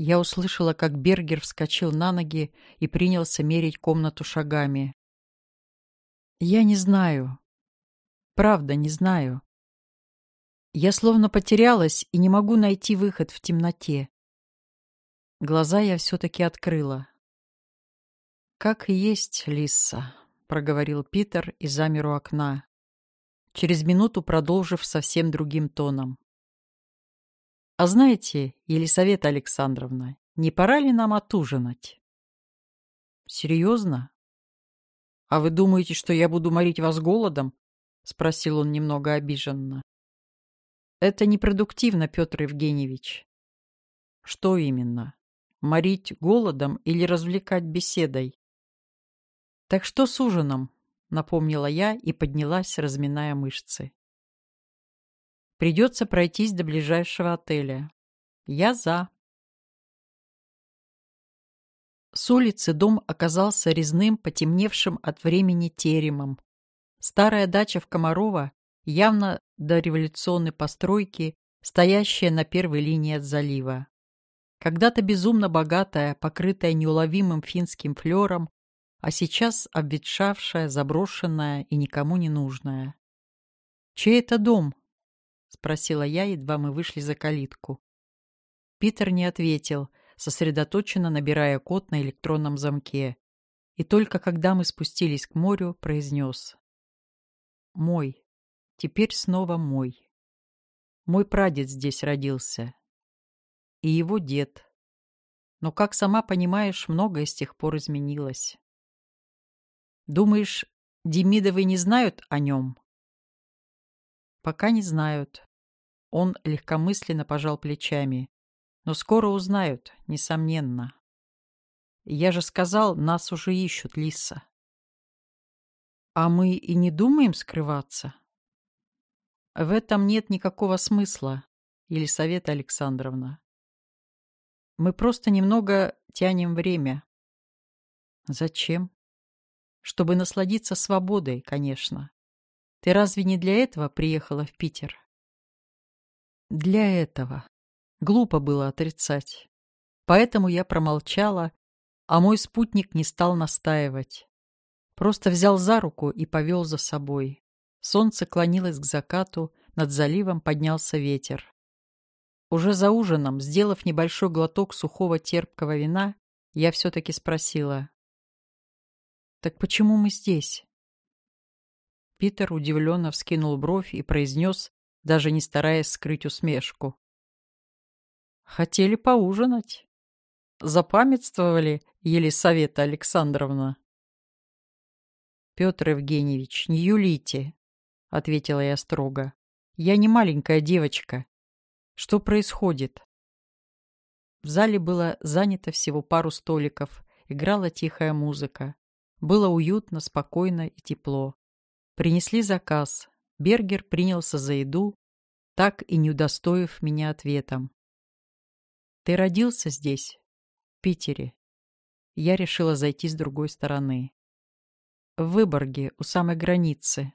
Я услышала, как Бергер вскочил на ноги и принялся мерить комнату шагами. Я не знаю. Правда, не знаю. Я словно потерялась и не могу найти выход в темноте. Глаза я все-таки открыла. «Как есть, Лиса», — проговорил Питер и замер у окна через минуту продолжив совсем другим тоном. «А знаете, Елисавета Александровна, не пора ли нам отужинать?» «Серьезно? А вы думаете, что я буду морить вас голодом?» — спросил он немного обиженно. «Это непродуктивно, Петр Евгеньевич». «Что именно? Морить голодом или развлекать беседой?» «Так что с ужином?» — напомнила я и поднялась, разминая мышцы. «Придется пройтись до ближайшего отеля. Я за». С улицы дом оказался резным, потемневшим от времени теремом. Старая дача в Комарова, явно до революционной постройки, стоящая на первой линии от залива. Когда-то безумно богатая, покрытая неуловимым финским флером, а сейчас обветшавшая, заброшенная и никому не нужная. «Чей это дом?» — спросила я, едва мы вышли за калитку. Питер не ответил, сосредоточенно набирая код на электронном замке. И только когда мы спустились к морю, произнес. «Мой. Теперь снова мой. Мой прадед здесь родился. И его дед. Но, как сама понимаешь, многое с тех пор изменилось». Думаешь, Демидовы не знают о нем? Пока не знают. Он легкомысленно пожал плечами. Но скоро узнают, несомненно. Я же сказал, нас уже ищут, Лиса. А мы и не думаем скрываться? В этом нет никакого смысла, Елисавета Александровна. Мы просто немного тянем время. Зачем? Чтобы насладиться свободой, конечно. Ты разве не для этого приехала в Питер? Для этого. Глупо было отрицать. Поэтому я промолчала, а мой спутник не стал настаивать. Просто взял за руку и повел за собой. Солнце клонилось к закату, над заливом поднялся ветер. Уже за ужином, сделав небольшой глоток сухого терпкого вина, я все-таки спросила. «Так почему мы здесь?» Питер удивленно вскинул бровь и произнес, даже не стараясь скрыть усмешку. «Хотели поужинать. Запамятствовали, Елисавета Александровна?» «Петр Евгеньевич, не юлите», — ответила я строго. «Я не маленькая девочка. Что происходит?» В зале было занято всего пару столиков, играла тихая музыка. Было уютно, спокойно и тепло. Принесли заказ. Бергер принялся за еду, так и не удостоив меня ответом. «Ты родился здесь, в Питере?» Я решила зайти с другой стороны. «В Выборге, у самой границы».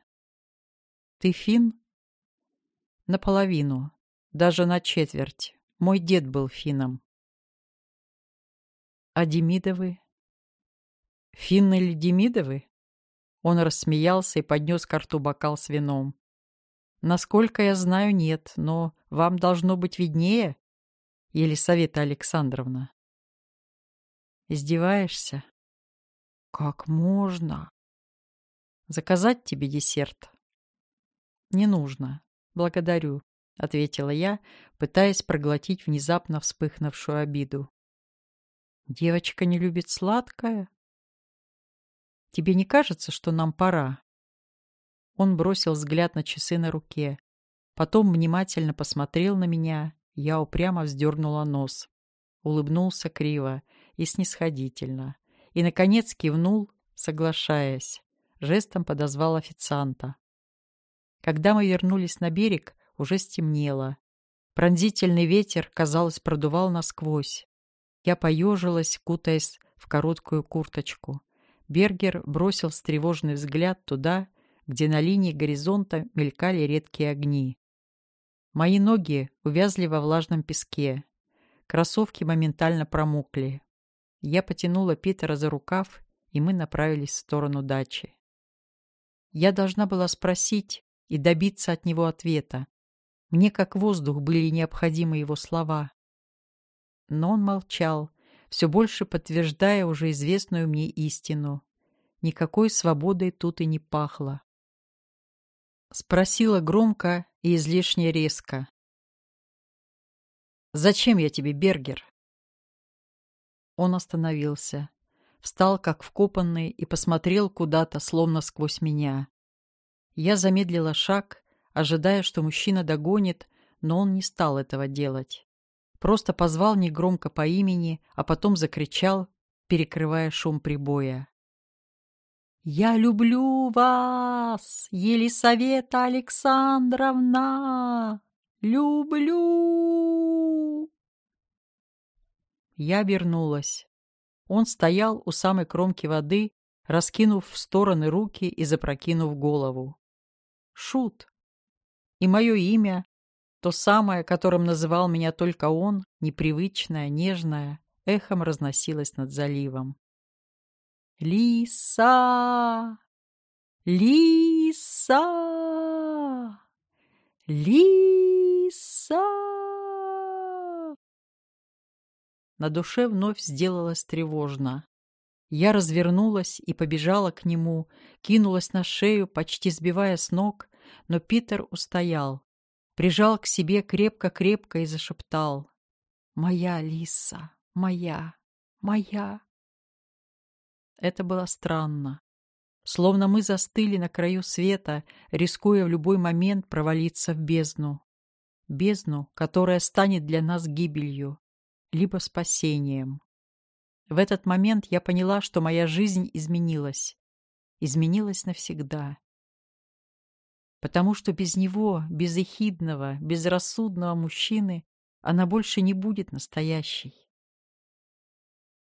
«Ты фин?» «Наполовину, даже на четверть. Мой дед был финном». «А Демидовы?» «Финны или Демидовы?» Он рассмеялся и поднес к рту бокал с вином. «Насколько я знаю, нет, но вам должно быть виднее, Елисавета Александровна». «Издеваешься?» «Как можно?» «Заказать тебе десерт?» «Не нужно. Благодарю», — ответила я, пытаясь проглотить внезапно вспыхнувшую обиду. «Девочка не любит сладкое?» Тебе не кажется, что нам пора?» Он бросил взгляд на часы на руке. Потом внимательно посмотрел на меня. Я упрямо вздернула нос. Улыбнулся криво и снисходительно. И, наконец, кивнул, соглашаясь. Жестом подозвал официанта. Когда мы вернулись на берег, уже стемнело. Пронзительный ветер, казалось, продувал насквозь. Я поежилась, кутаясь в короткую курточку. Бергер бросил встревоженный взгляд туда, где на линии горизонта мелькали редкие огни. Мои ноги увязли во влажном песке. Кроссовки моментально промокли. Я потянула Питера за рукав, и мы направились в сторону дачи. Я должна была спросить и добиться от него ответа. Мне как воздух были необходимы его слова. Но он молчал, все больше подтверждая уже известную мне истину. Никакой свободой тут и не пахло. Спросила громко и излишне резко. «Зачем я тебе, Бергер?» Он остановился, встал как вкопанный и посмотрел куда-то, словно сквозь меня. Я замедлила шаг, ожидая, что мужчина догонит, но он не стал этого делать просто позвал негромко по имени, а потом закричал, перекрывая шум прибоя. «Я люблю вас, Елисавета Александровна! Люблю!» Я обернулась. Он стоял у самой кромки воды, раскинув в стороны руки и запрокинув голову. Шут. И мое имя, то самое, которым называл меня только он, непривычное, нежное, эхом разносилось над заливом. «Лиса! Лиса! Лиса!» На душе вновь сделалось тревожно. Я развернулась и побежала к нему, кинулась на шею, почти сбивая с ног, но Питер устоял, прижал к себе крепко-крепко и зашептал. «Моя лиса, моя, моя». Это было странно. Словно мы застыли на краю света, рискуя в любой момент провалиться в бездну. Бездну, которая станет для нас гибелью, либо спасением. В этот момент я поняла, что моя жизнь изменилась. Изменилась навсегда потому что без него, без ехидного, безрассудного мужчины, она больше не будет настоящей.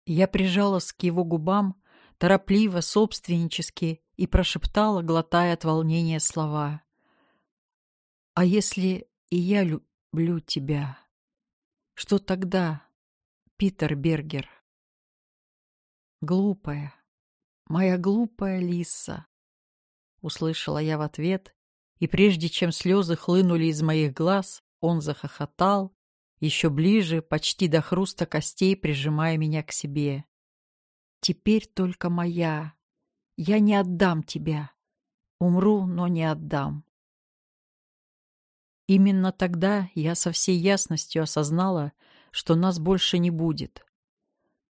Я прижалась к его губам, торопливо, собственнически, и прошептала, глотая от волнения слова. «А если и я люблю тебя, что тогда, Питер Бергер?» «Глупая, моя глупая лиса!» Услышала я в ответ и прежде чем слезы хлынули из моих глаз, он захохотал, еще ближе, почти до хруста костей, прижимая меня к себе. «Теперь только моя. Я не отдам тебя. Умру, но не отдам. Именно тогда я со всей ясностью осознала, что нас больше не будет.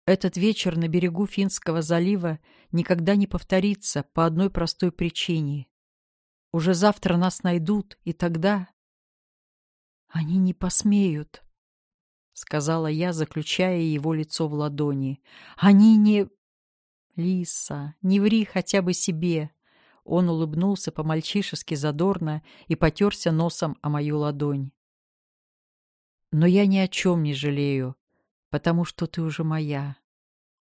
Этот вечер на берегу Финского залива никогда не повторится по одной простой причине. Уже завтра нас найдут, и тогда... Они не посмеют, — сказала я, заключая его лицо в ладони. Они не... Лиса, не ври хотя бы себе. Он улыбнулся по-мальчишески задорно и потерся носом о мою ладонь. Но я ни о чем не жалею, потому что ты уже моя.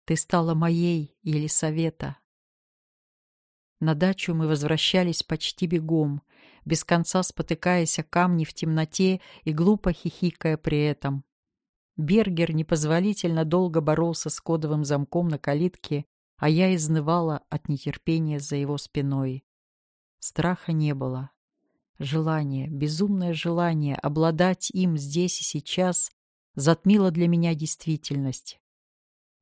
Ты стала моей, Елисавета. На дачу мы возвращались почти бегом, без конца спотыкаясь о камни в темноте и глупо хихикая при этом. Бергер непозволительно долго боролся с кодовым замком на калитке, а я изнывала от нетерпения за его спиной. Страха не было. Желание, безумное желание обладать им здесь и сейчас затмило для меня действительность.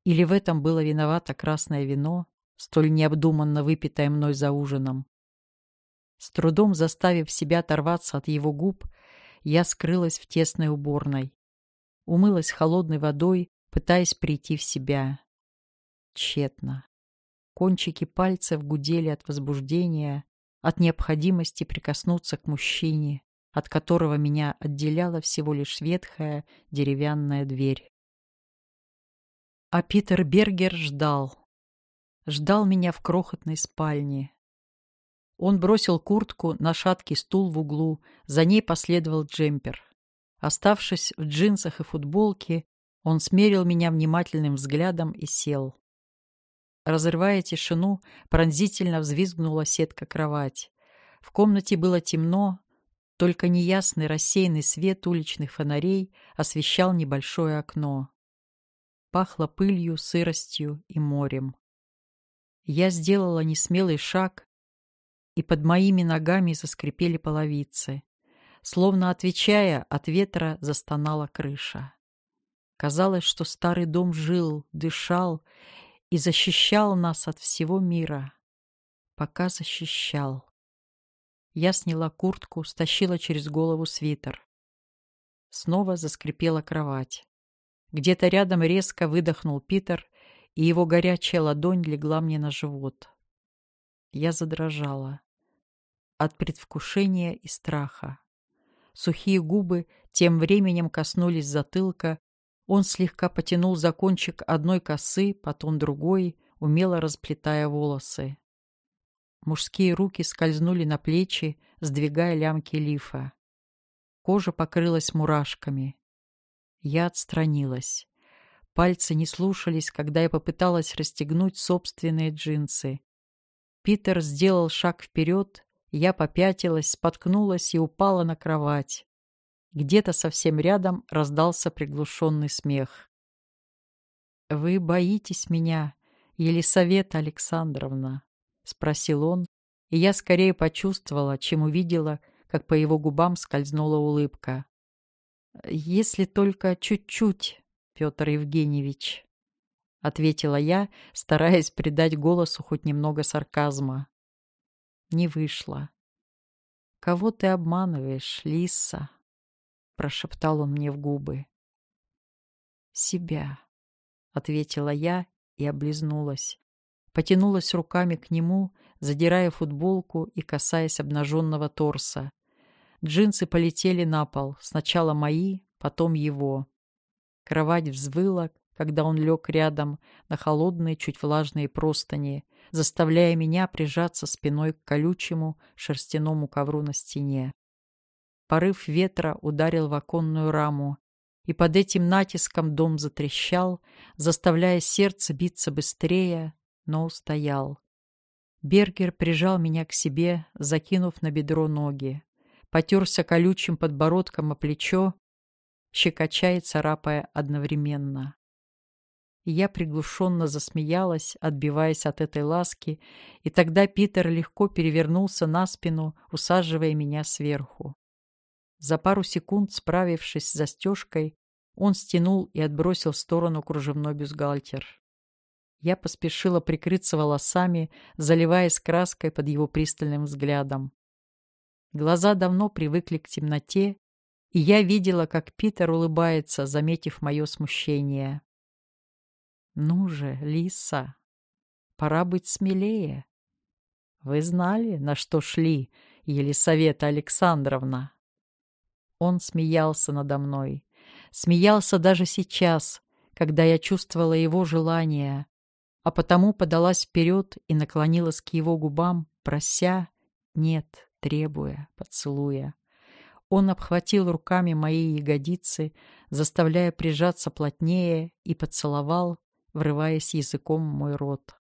Или в этом было виновато красное вино, столь необдуманно выпитое мной за ужином. С трудом заставив себя оторваться от его губ, я скрылась в тесной уборной. Умылась холодной водой, пытаясь прийти в себя. Тщетно. Кончики пальцев гудели от возбуждения, от необходимости прикоснуться к мужчине, от которого меня отделяла всего лишь ветхая деревянная дверь. А Питер Бергер ждал. Ждал меня в крохотной спальне. Он бросил куртку на шаткий стул в углу, за ней последовал джемпер. Оставшись в джинсах и футболке, он смерил меня внимательным взглядом и сел. Разрывая тишину, пронзительно взвизгнула сетка кровать. В комнате было темно, только неясный рассеянный свет уличных фонарей освещал небольшое окно. Пахло пылью, сыростью и морем. Я сделала несмелый шаг, и под моими ногами заскрипели половицы. Словно отвечая, от ветра застонала крыша. Казалось, что старый дом жил, дышал и защищал нас от всего мира. Пока защищал. Я сняла куртку, стащила через голову свитер. Снова заскрипела кровать. Где-то рядом резко выдохнул Питер, и его горячая ладонь легла мне на живот. Я задрожала. От предвкушения и страха. Сухие губы тем временем коснулись затылка, он слегка потянул за кончик одной косы, потом другой, умело расплетая волосы. Мужские руки скользнули на плечи, сдвигая лямки лифа. Кожа покрылась мурашками. Я отстранилась. Пальцы не слушались, когда я попыталась расстегнуть собственные джинсы. Питер сделал шаг вперед, я попятилась, споткнулась и упала на кровать. Где-то совсем рядом раздался приглушенный смех. «Вы боитесь меня, Елисавета Александровна?» — спросил он, и я скорее почувствовала, чем увидела, как по его губам скользнула улыбка. «Если только чуть-чуть, Петр Евгеньевич», — ответила я, стараясь придать голосу хоть немного сарказма. Не вышло. «Кого ты обманываешь, Лиса?» прошептал он мне в губы. «Себя», — ответила я и облизнулась. Потянулась руками к нему, задирая футболку и касаясь обнаженного торса. Джинсы полетели на пол, сначала мои, потом его. Кровать взвыла, когда он лег рядом на холодные, чуть влажные простыни, заставляя меня прижаться спиной к колючему шерстяному ковру на стене. Порыв ветра ударил в оконную раму, и под этим натиском дом затрещал, заставляя сердце биться быстрее, но устоял. Бергер прижал меня к себе, закинув на бедро ноги. Потерся колючим подбородком о плечо, щекоча и царапая одновременно. Я приглушенно засмеялась, отбиваясь от этой ласки, и тогда Питер легко перевернулся на спину, усаживая меня сверху. За пару секунд, справившись с застежкой, он стянул и отбросил в сторону кружевной бюстгальтер. Я поспешила прикрыться волосами, заливаясь краской под его пристальным взглядом. Глаза давно привыкли к темноте, и я видела, как Питер улыбается, заметив мое смущение. «Ну же, Лиса, пора быть смелее. Вы знали, на что шли, Елисавета Александровна?» Он смеялся надо мной. Смеялся даже сейчас, когда я чувствовала его желание, а потому подалась вперед и наклонилась к его губам, прося, нет, требуя, поцелуя. Он обхватил руками мои ягодицы, заставляя прижаться плотнее, и поцеловал, врываясь языком в мой рот.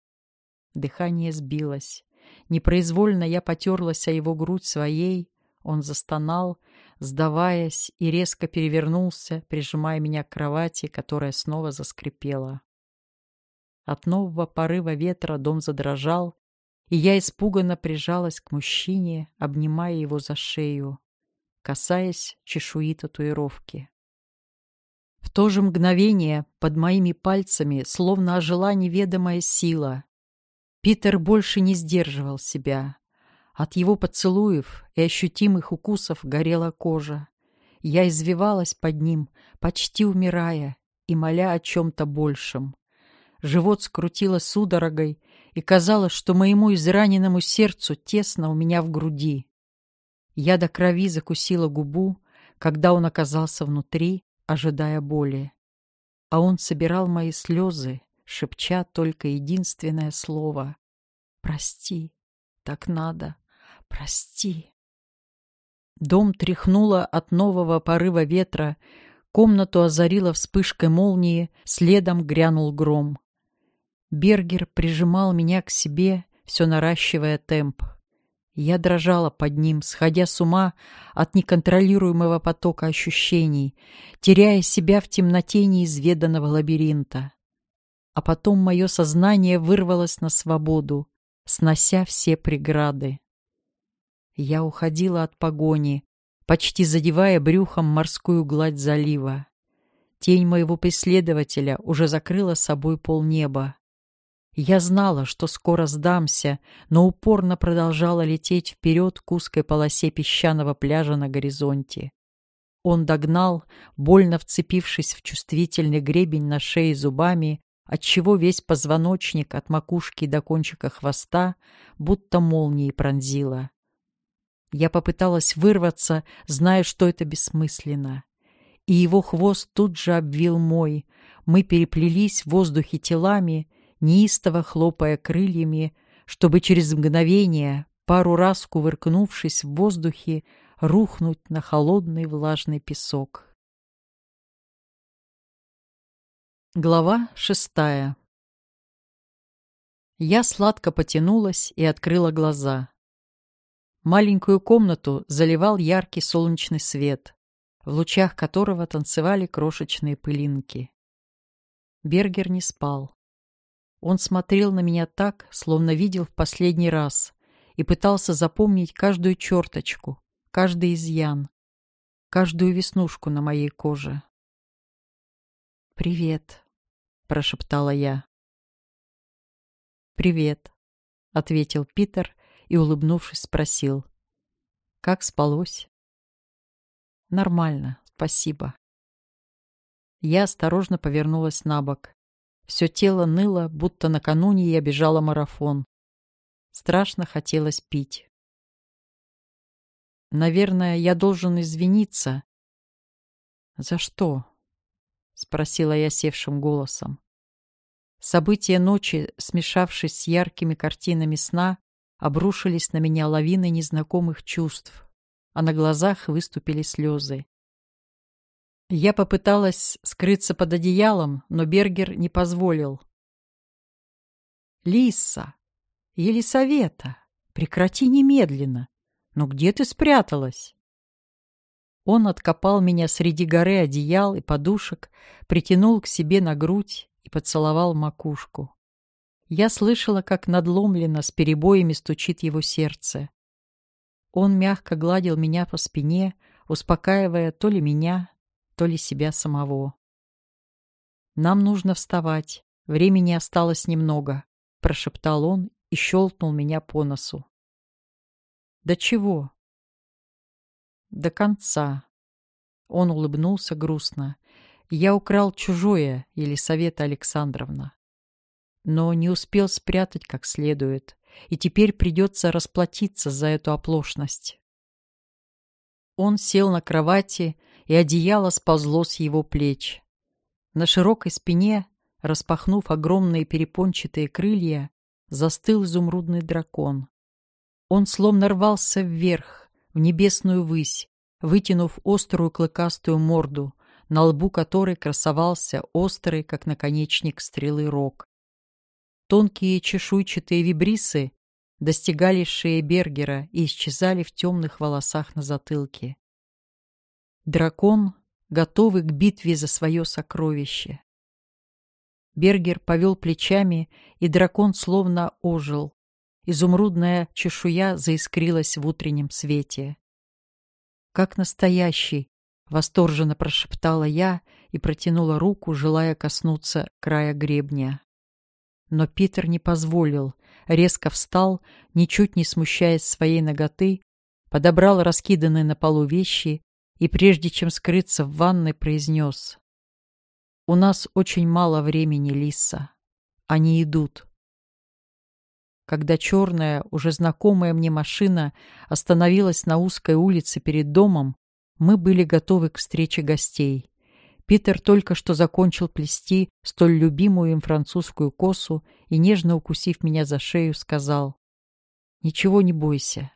Дыхание сбилось. Непроизвольно я потерлась о его грудь своей, он застонал, сдаваясь, и резко перевернулся, прижимая меня к кровати, которая снова заскрипела. От нового порыва ветра дом задрожал, и я испуганно прижалась к мужчине, обнимая его за шею касаясь чешуи татуировки. В то же мгновение под моими пальцами словно ожила неведомая сила. Питер больше не сдерживал себя. От его поцелуев и ощутимых укусов горела кожа. Я извивалась под ним, почти умирая и моля о чем-то большем. Живот скрутило судорогой, и казалось, что моему израненному сердцу тесно у меня в груди. Я до крови закусила губу, когда он оказался внутри, ожидая боли. А он собирал мои слезы, шепча только единственное слово. «Прости, так надо, прости». Дом тряхнуло от нового порыва ветра, комнату озарила вспышкой молнии, следом грянул гром. Бергер прижимал меня к себе, все наращивая темп. Я дрожала под ним, сходя с ума от неконтролируемого потока ощущений, теряя себя в темноте неизведанного лабиринта. А потом мое сознание вырвалось на свободу, снося все преграды. Я уходила от погони, почти задевая брюхом морскую гладь залива. Тень моего преследователя уже закрыла собой полнеба. Я знала, что скоро сдамся, но упорно продолжала лететь вперед к узкой полосе песчаного пляжа на горизонте. Он догнал, больно вцепившись в чувствительный гребень на шее зубами, отчего весь позвоночник от макушки до кончика хвоста будто молнией пронзила. Я попыталась вырваться, зная, что это бессмысленно. И его хвост тут же обвил мой. Мы переплелись в воздухе телами, неистово хлопая крыльями, чтобы через мгновение, пару раз кувыркнувшись в воздухе, рухнуть на холодный влажный песок. Глава шестая Я сладко потянулась и открыла глаза. Маленькую комнату заливал яркий солнечный свет, в лучах которого танцевали крошечные пылинки. Бергер не спал. Он смотрел на меня так, словно видел в последний раз, и пытался запомнить каждую черточку, каждый изъян, каждую веснушку на моей коже. «Привет», — прошептала я. «Привет», — ответил Питер и, улыбнувшись, спросил. «Как спалось?» «Нормально, спасибо». Я осторожно повернулась на бок. Все тело ныло, будто накануне я бежала марафон. Страшно хотелось пить. Наверное, я должен извиниться. «За что?» — спросила я севшим голосом. События ночи, смешавшись с яркими картинами сна, обрушились на меня лавиной незнакомых чувств, а на глазах выступили слезы. Я попыталась скрыться под одеялом, но Бергер не позволил. «Лиса! Елисавета! Прекрати немедленно! Ну где ты спряталась?» Он откопал меня среди горы одеял и подушек, притянул к себе на грудь и поцеловал макушку. Я слышала, как надломленно с перебоями стучит его сердце. Он мягко гладил меня по спине, успокаивая то ли меня, то ли себя самого. «Нам нужно вставать. Времени осталось немного», — прошептал он и щелкнул меня по носу. «Да чего?» до конца. Он улыбнулся грустно. Я украл чужое, Елисавета Александровна. Но не успел спрятать как следует, и теперь придется расплатиться за эту оплошность. Он сел на кровати, и одеяло сползло с его плеч. На широкой спине, распахнув огромные перепончатые крылья, застыл изумрудный дракон. Он словно рвался вверх, в небесную высь, вытянув острую клыкастую морду, на лбу которой красовался острый, как наконечник стрелы, рог. Тонкие чешуйчатые вибрисы достигали шеи Бергера и исчезали в темных волосах на затылке. Дракон, готовый к битве за свое сокровище. Бергер повел плечами, и дракон словно ожил. Изумрудная чешуя заискрилась в утреннем свете. «Как настоящий!» — восторженно прошептала я и протянула руку, желая коснуться края гребня. Но Питер не позволил, резко встал, ничуть не смущаясь своей ноготы, подобрал раскиданные на полу вещи и, прежде чем скрыться в ванной, произнес. «У нас очень мало времени, Лиса. Они идут». Когда черная, уже знакомая мне машина остановилась на узкой улице перед домом, мы были готовы к встрече гостей. Питер только что закончил плести столь любимую им французскую косу и, нежно укусив меня за шею, сказал, «Ничего не бойся.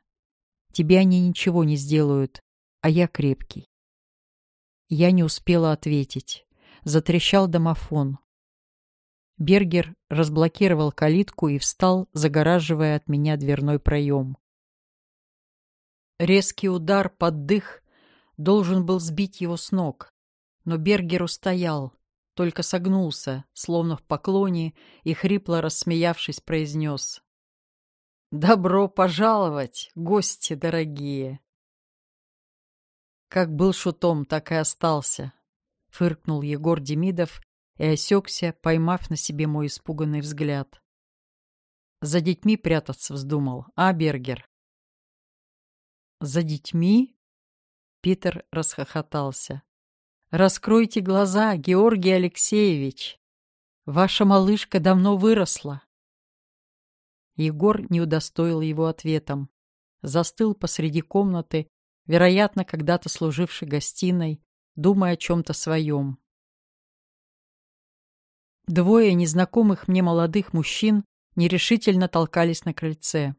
Тебе они ничего не сделают а я крепкий. Я не успела ответить. Затрещал домофон. Бергер разблокировал калитку и встал, загораживая от меня дверной проем. Резкий удар под дых должен был сбить его с ног, но Бергер устоял, только согнулся, словно в поклоне, и, хрипло рассмеявшись, произнес. «Добро пожаловать, гости дорогие!» Как был шутом, так и остался. Фыркнул Егор Демидов и осекся, поймав на себе мой испуганный взгляд. За детьми прятаться вздумал, а, Бергер? За детьми? Питер расхохотался. Раскройте глаза, Георгий Алексеевич. Ваша малышка давно выросла. Егор не удостоил его ответом. Застыл посреди комнаты, вероятно, когда-то служивший гостиной, думая о чем-то своем. Двое незнакомых мне молодых мужчин нерешительно толкались на крыльце.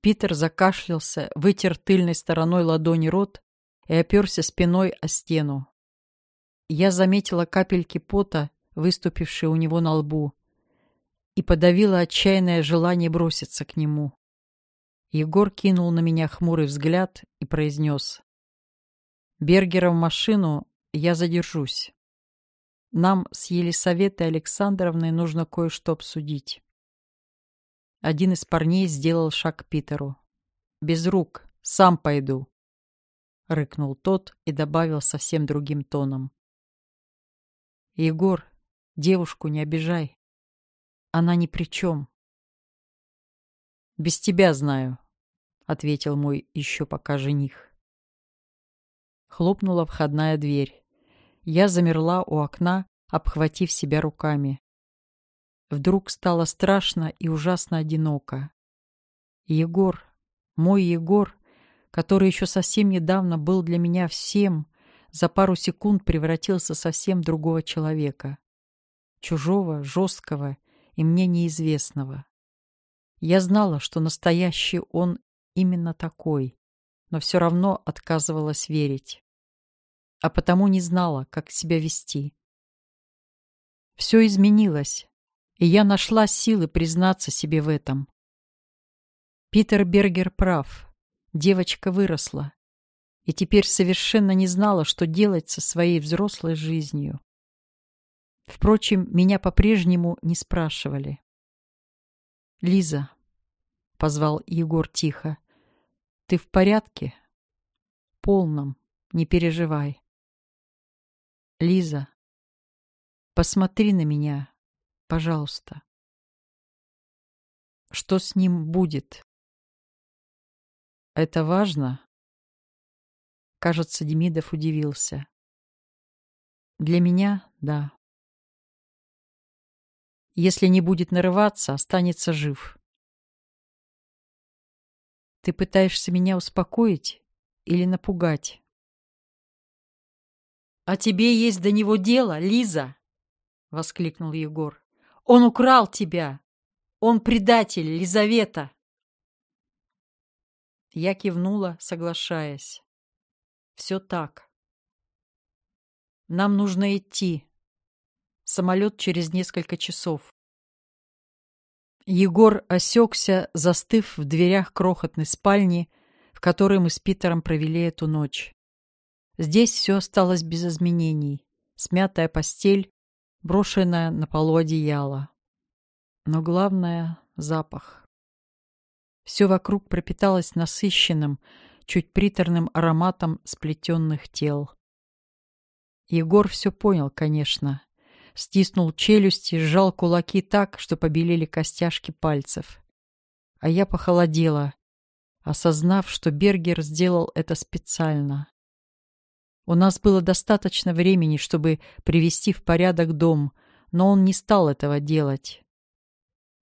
Питер закашлялся, вытер тыльной стороной ладони рот и оперся спиной о стену. Я заметила капельки пота, выступившие у него на лбу, и подавила отчаянное желание броситься к нему. Егор кинул на меня хмурый взгляд и произнес. «Бергера в машину, я задержусь. Нам с Елисаветой Александровной нужно кое-что обсудить». Один из парней сделал шаг к Питеру. «Без рук, сам пойду», — рыкнул тот и добавил совсем другим тоном. «Егор, девушку не обижай. Она ни при чем. «Без тебя знаю», — ответил мой еще пока жених. Хлопнула входная дверь. Я замерла у окна, обхватив себя руками. Вдруг стало страшно и ужасно одиноко. Егор, мой Егор, который еще совсем недавно был для меня всем, за пару секунд превратился совсем другого человека. Чужого, жесткого и мне неизвестного. Я знала, что настоящий он именно такой, но все равно отказывалась верить. А потому не знала, как себя вести. Все изменилось, и я нашла силы признаться себе в этом. Питер Бергер прав. Девочка выросла и теперь совершенно не знала, что делать со своей взрослой жизнью. Впрочем, меня по-прежнему не спрашивали. «Лиза», — позвал Егор тихо, — «ты в порядке?» «Полном, не переживай». «Лиза, посмотри на меня, пожалуйста». «Что с ним будет?» «Это важно?» Кажется, Демидов удивился. Для меня — да. Если не будет нарываться, останется жив. Ты пытаешься меня успокоить или напугать? «А тебе есть до него дело, Лиза!» — воскликнул Егор. «Он украл тебя! Он предатель, Лизавета!» Я кивнула, соглашаясь. «Все так. Нам нужно идти. Самолет через несколько часов». Егор осекся, застыв в дверях крохотной спальни, в которой мы с Питером провели эту ночь. Здесь все осталось без изменений. Смятая постель, брошенная на полу одеяло. Но главное — запах. Все вокруг пропиталось насыщенным, чуть приторным ароматом сплетенных тел. Егор все понял, конечно. Стиснул челюсти, сжал кулаки так, что побелели костяшки пальцев. А я похолодела, осознав, что Бергер сделал это специально. У нас было достаточно времени, чтобы привести в порядок дом, но он не стал этого делать.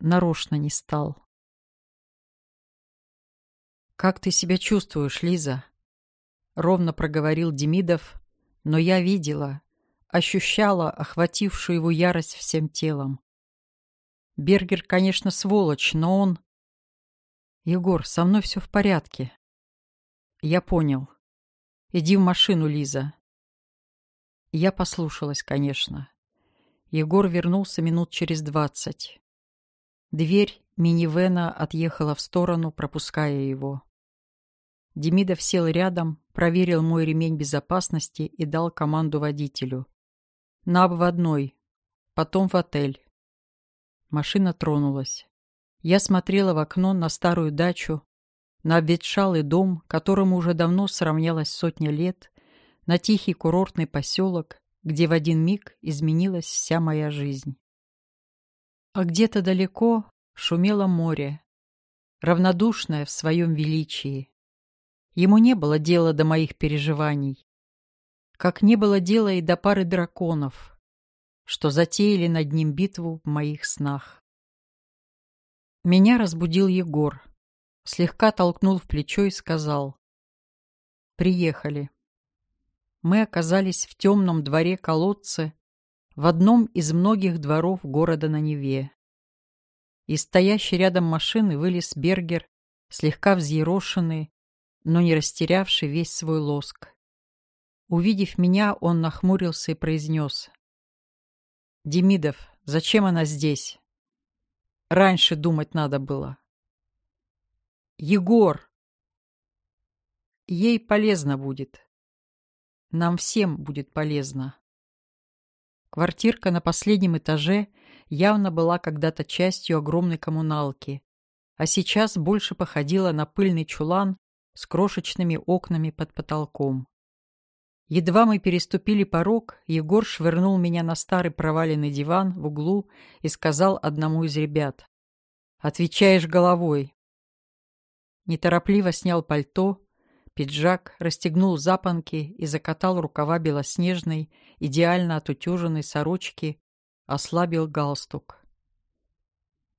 Нарочно не стал. «Как ты себя чувствуешь, Лиза?» — ровно проговорил Демидов, но я видела, ощущала охватившую его ярость всем телом. Бергер, конечно, сволочь, но он... «Егор, со мной все в порядке». «Я понял. «Иди в машину, Лиза». Я послушалась, конечно. Егор вернулся минут через двадцать. Дверь минивэна отъехала в сторону, пропуская его. Демидов сел рядом, проверил мой ремень безопасности и дал команду водителю. «На обводной. Потом в отель». Машина тронулась. Я смотрела в окно на старую дачу, на обветшалый дом, которому уже давно сравнялась сотня лет, на тихий курортный поселок, где в один миг изменилась вся моя жизнь. А где-то далеко шумело море, равнодушное в своем величии. Ему не было дела до моих переживаний, как не было дела и до пары драконов, что затеяли над ним битву в моих снах. Меня разбудил Егор слегка толкнул в плечо и сказал «Приехали». Мы оказались в темном дворе колодца в одном из многих дворов города на Неве. Из стоящей рядом машины вылез Бергер, слегка взъерошенный, но не растерявший весь свой лоск. Увидев меня, он нахмурился и произнес. «Демидов, зачем она здесь? Раньше думать надо было». Егор! Ей полезно будет. Нам всем будет полезно. Квартирка на последнем этаже явно была когда-то частью огромной коммуналки, а сейчас больше походила на пыльный чулан с крошечными окнами под потолком. Едва мы переступили порог, Егор швырнул меня на старый проваленный диван в углу и сказал одному из ребят. «Отвечаешь головой, неторопливо снял пальто, пиджак, расстегнул запонки и закатал рукава белоснежной, идеально отутюженной сорочки, ослабил галстук.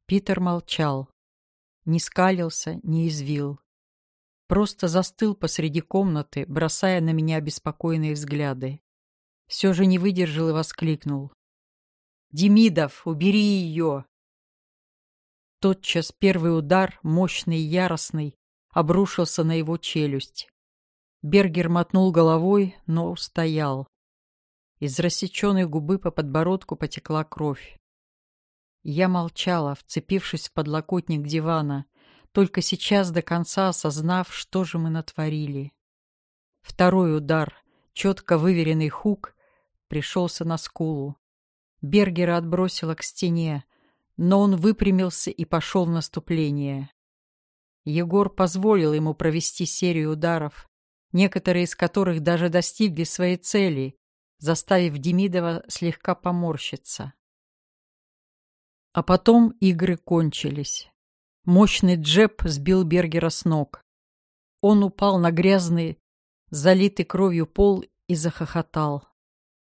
Питер молчал, не скалился, не извил. Просто застыл посреди комнаты, бросая на меня беспокойные взгляды. Все же не выдержал и воскликнул. «Демидов, убери ее!» Тотчас первый удар, мощный и яростный, обрушился на его челюсть. Бергер мотнул головой, но устоял. Из рассеченной губы по подбородку потекла кровь. Я молчала, вцепившись в подлокотник дивана, только сейчас до конца осознав, что же мы натворили. Второй удар, четко выверенный хук, пришелся на скулу. Бергера отбросило к стене, но он выпрямился и пошел в наступление. Егор позволил ему провести серию ударов, некоторые из которых даже достигли своей цели, заставив Демидова слегка поморщиться. А потом игры кончились. Мощный джеб сбил Бергера с ног. Он упал на грязный, залитый кровью пол и захохотал.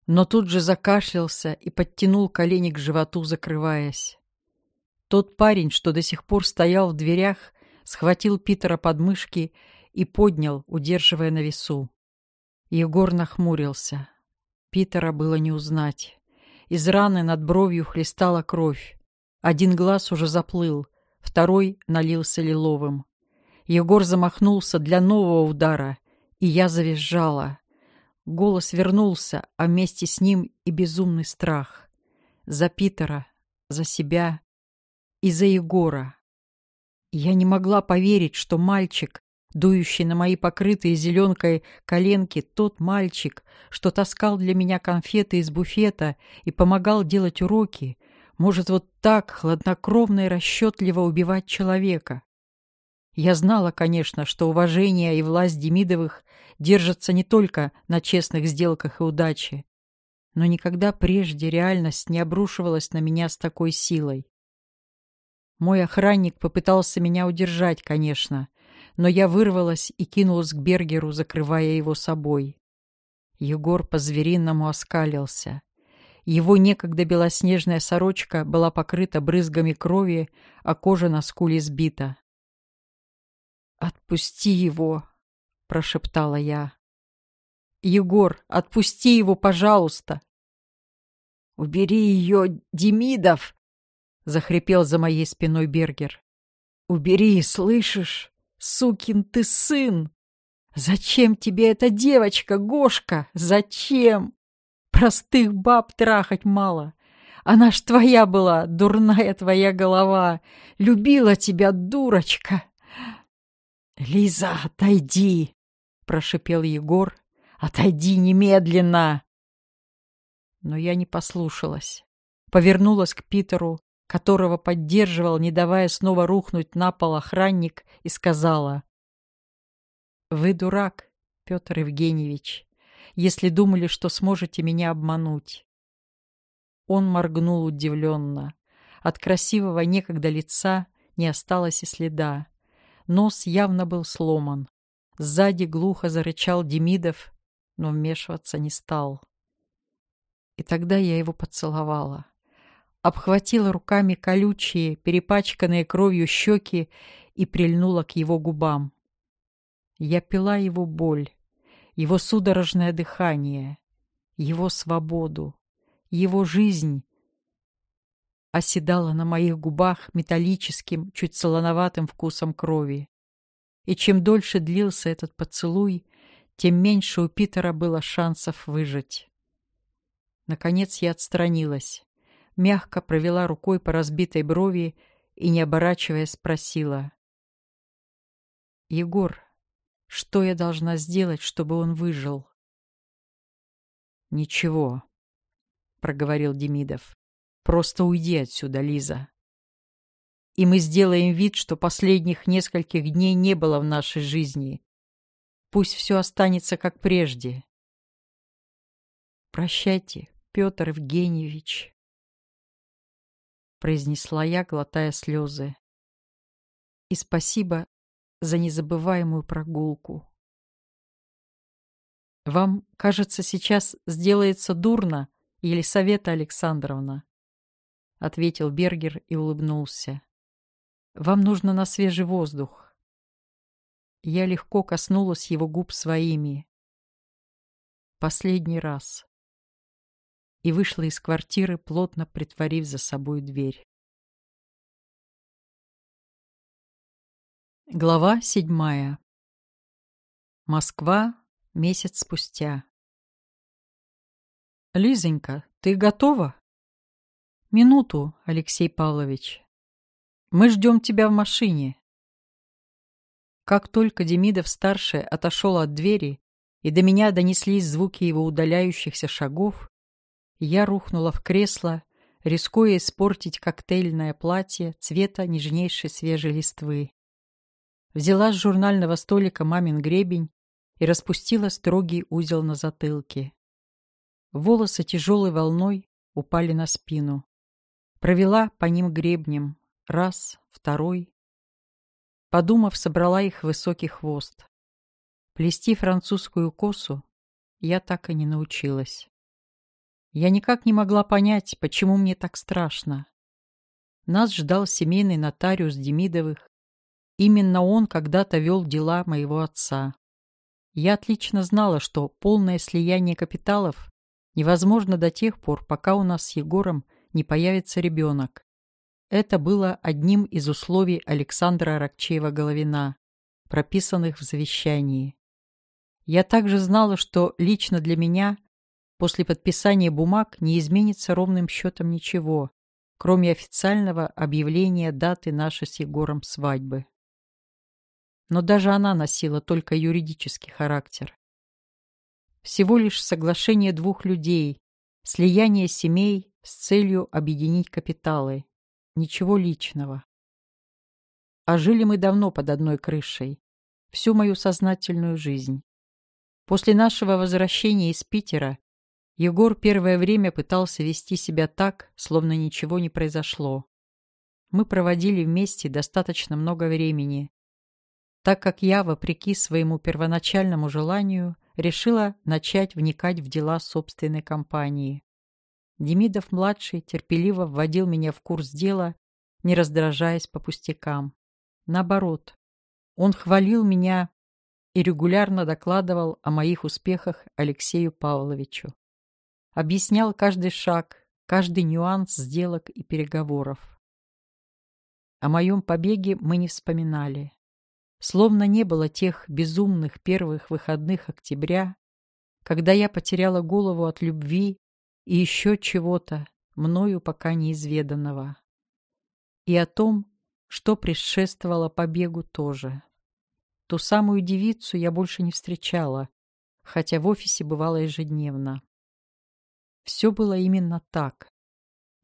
Но тут же закашлялся и подтянул колени к животу, закрываясь. Тот парень, что до сих пор стоял в дверях, схватил Питера под мышки и поднял, удерживая на весу. Егор нахмурился. Питера было не узнать. Из раны над бровью хлестала кровь. Один глаз уже заплыл, второй налился лиловым. Егор замахнулся для нового удара, и я завизжала. Голос вернулся, а вместе с ним и безумный страх. За Питера, за себя и за Егора. Я не могла поверить, что мальчик, дующий на мои покрытые зеленкой коленки, тот мальчик, что таскал для меня конфеты из буфета и помогал делать уроки, может вот так хладнокровно и расчетливо убивать человека. Я знала, конечно, что уважение и власть Демидовых держатся не только на честных сделках и удаче, но никогда прежде реальность не обрушивалась на меня с такой силой. Мой охранник попытался меня удержать, конечно, но я вырвалась и кинулась к Бергеру, закрывая его собой. Егор по-звериному оскалился. Его некогда белоснежная сорочка была покрыта брызгами крови, а кожа на скуле сбита. «Отпусти его!» — прошептала я. «Егор, отпусти его, пожалуйста!» «Убери ее, Демидов!» — захрипел за моей спиной Бергер. «Убери, слышишь? Сукин ты сын! Зачем тебе эта девочка, Гошка? Зачем? Простых баб трахать мало. Она ж твоя была, дурная твоя голова. Любила тебя, дурочка!» «Лиза, отойди!» — прошипел Егор. «Отойди немедленно!» Но я не послушалась. Повернулась к Питеру, которого поддерживал, не давая снова рухнуть на пол охранник, и сказала. «Вы дурак, Петр Евгеньевич, если думали, что сможете меня обмануть». Он моргнул удивленно. От красивого некогда лица не осталось и следа. Нос явно был сломан. Сзади глухо зарычал Демидов, но вмешиваться не стал. И тогда я его поцеловала обхватила руками колючие, перепачканные кровью щеки и прильнула к его губам. Я пила его боль, его судорожное дыхание, его свободу, его жизнь оседала на моих губах металлическим, чуть солоноватым вкусом крови. И чем дольше длился этот поцелуй, тем меньше у Питера было шансов выжить. Наконец я отстранилась мягко провела рукой по разбитой брови и, не оборачиваясь, спросила. «Егор, что я должна сделать, чтобы он выжил?» «Ничего», — проговорил Демидов. «Просто уйди отсюда, Лиза. И мы сделаем вид, что последних нескольких дней не было в нашей жизни. Пусть все останется как прежде». «Прощайте, Петр Евгеньевич», произнесла я, глотая слезы. И спасибо за незабываемую прогулку. Вам, кажется, сейчас сделается дурно, Елисавета Александровна, ответил Бергер и улыбнулся. Вам нужно на свежий воздух. Я легко коснулась его губ своими. Последний раз и вышла из квартиры, плотно притворив за собой дверь. Глава седьмая. Москва. Месяц спустя. «Лизонька, ты готова?» «Минуту, Алексей Павлович. Мы ждем тебя в машине». Как только Демидов-старший отошел от двери, и до меня донеслись звуки его удаляющихся шагов, я рухнула в кресло, рискуя испортить коктейльное платье цвета нежнейшей свежей листвы. Взяла с журнального столика мамин гребень и распустила строгий узел на затылке. Волосы тяжелой волной упали на спину. Провела по ним гребнем. Раз, второй. Подумав, собрала их в высокий хвост. Плести французскую косу я так и не научилась. Я никак не могла понять, почему мне так страшно. Нас ждал семейный нотариус Демидовых. Именно он когда-то вел дела моего отца. Я отлично знала, что полное слияние капиталов невозможно до тех пор, пока у нас с Егором не появится ребенок. Это было одним из условий Александра Рокчеева-Головина, прописанных в завещании. Я также знала, что лично для меня после подписания бумаг не изменится ровным счетом ничего, кроме официального объявления даты нашей с Егором свадьбы. Но даже она носила только юридический характер. Всего лишь соглашение двух людей, слияние семей с целью объединить капиталы. Ничего личного. А жили мы давно под одной крышей, всю мою сознательную жизнь. После нашего возвращения из Питера Егор первое время пытался вести себя так, словно ничего не произошло. Мы проводили вместе достаточно много времени, так как я, вопреки своему первоначальному желанию, решила начать вникать в дела собственной компании. Демидов-младший терпеливо вводил меня в курс дела, не раздражаясь по пустякам. Наоборот, он хвалил меня и регулярно докладывал о моих успехах Алексею Павловичу объяснял каждый шаг, каждый нюанс сделок и переговоров. О моем побеге мы не вспоминали. Словно не было тех безумных первых выходных октября, когда я потеряла голову от любви и еще чего-то, мною пока неизведанного. И о том, что предшествовало побегу тоже. Ту самую девицу я больше не встречала, хотя в офисе бывало ежедневно. Все было именно так.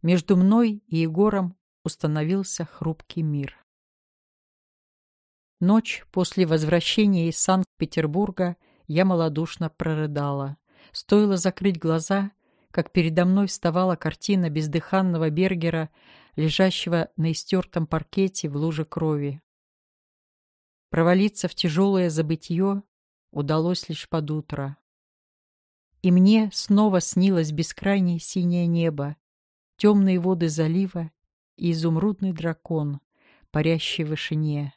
Между мной и Егором установился хрупкий мир. Ночь после возвращения из Санкт-Петербурга я малодушно прорыдала. Стоило закрыть глаза, как передо мной вставала картина бездыханного Бергера, лежащего на истертом паркете в луже крови. Провалиться в тяжелое забытье удалось лишь под утро. И мне снова снилось бескрайнее синее небо, темные воды залива и изумрудный дракон, парящий в вышине.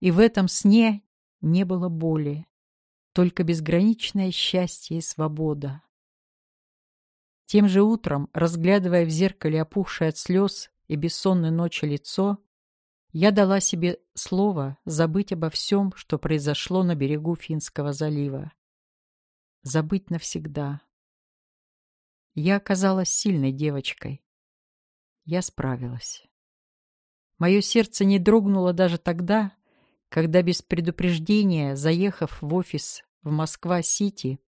И в этом сне не было боли, только безграничное счастье и свобода. Тем же утром, разглядывая в зеркале опухшее от слез и бессонной ночи лицо, я дала себе слово забыть обо всем, что произошло на берегу Финского залива забыть навсегда. Я оказалась сильной девочкой. Я справилась. Мое сердце не дрогнуло даже тогда, когда без предупреждения, заехав в офис в Москва-Сити,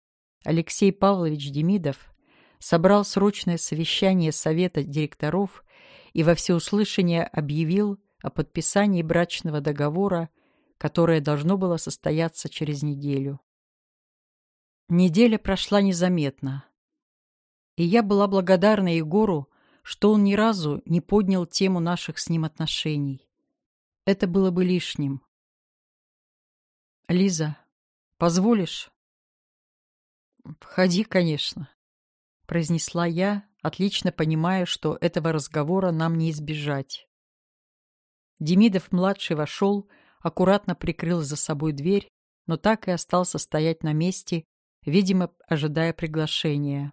Алексей Павлович Демидов собрал срочное совещание Совета директоров и во всеуслышание объявил о подписании брачного договора, которое должно было состояться через неделю. Неделя прошла незаметно. И я была благодарна Егору, что он ни разу не поднял тему наших с ним отношений. Это было бы лишним. «Лиза, позволишь?» «Входи, конечно», — произнесла я, отлично понимая, что этого разговора нам не избежать. Демидов-младший вошел, аккуратно прикрыл за собой дверь, но так и остался стоять на месте, видимо, ожидая приглашения.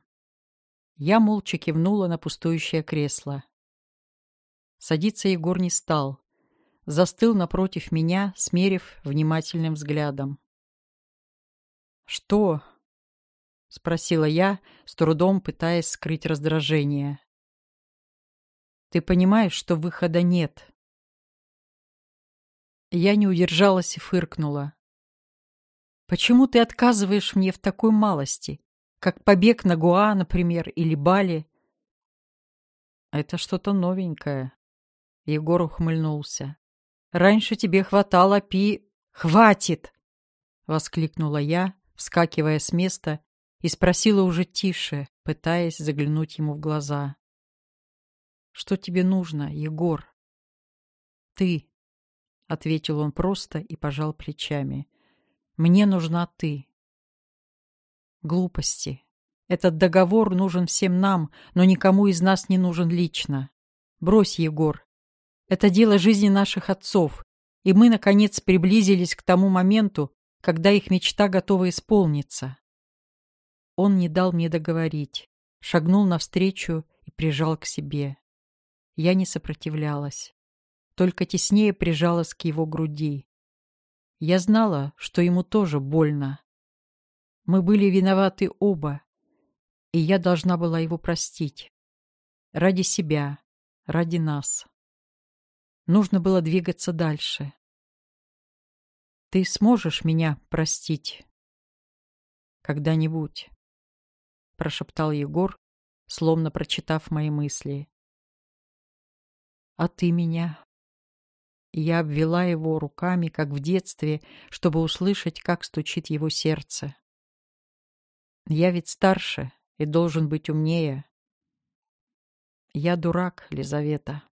Я молча кивнула на пустующее кресло. Садиться Егор не стал. Застыл напротив меня, смерив внимательным взглядом. «Что?» — спросила я, с трудом пытаясь скрыть раздражение. «Ты понимаешь, что выхода нет?» Я не удержалась и фыркнула. Почему ты отказываешь мне в такой малости, как побег на Гуа, например, или Бали? Это что-то новенькое. Егор ухмыльнулся. Раньше тебе хватало пи... Хватит! Воскликнула я, вскакивая с места, и спросила уже тише, пытаясь заглянуть ему в глаза. «Что тебе нужно, Егор?» «Ты», — ответил он просто и пожал плечами. Мне нужна ты. Глупости. Этот договор нужен всем нам, но никому из нас не нужен лично. Брось, Егор. Это дело жизни наших отцов, и мы, наконец, приблизились к тому моменту, когда их мечта готова исполниться. Он не дал мне договорить, шагнул навстречу и прижал к себе. Я не сопротивлялась, только теснее прижалась к его груди. Я знала, что ему тоже больно. Мы были виноваты оба, и я должна была его простить. Ради себя, ради нас. Нужно было двигаться дальше. Ты сможешь меня простить? Когда-нибудь, прошептал Егор, словно прочитав мои мысли. А ты меня? Я обвела его руками, как в детстве, чтобы услышать, как стучит его сердце. Я ведь старше и должен быть умнее. Я дурак, Лизавета.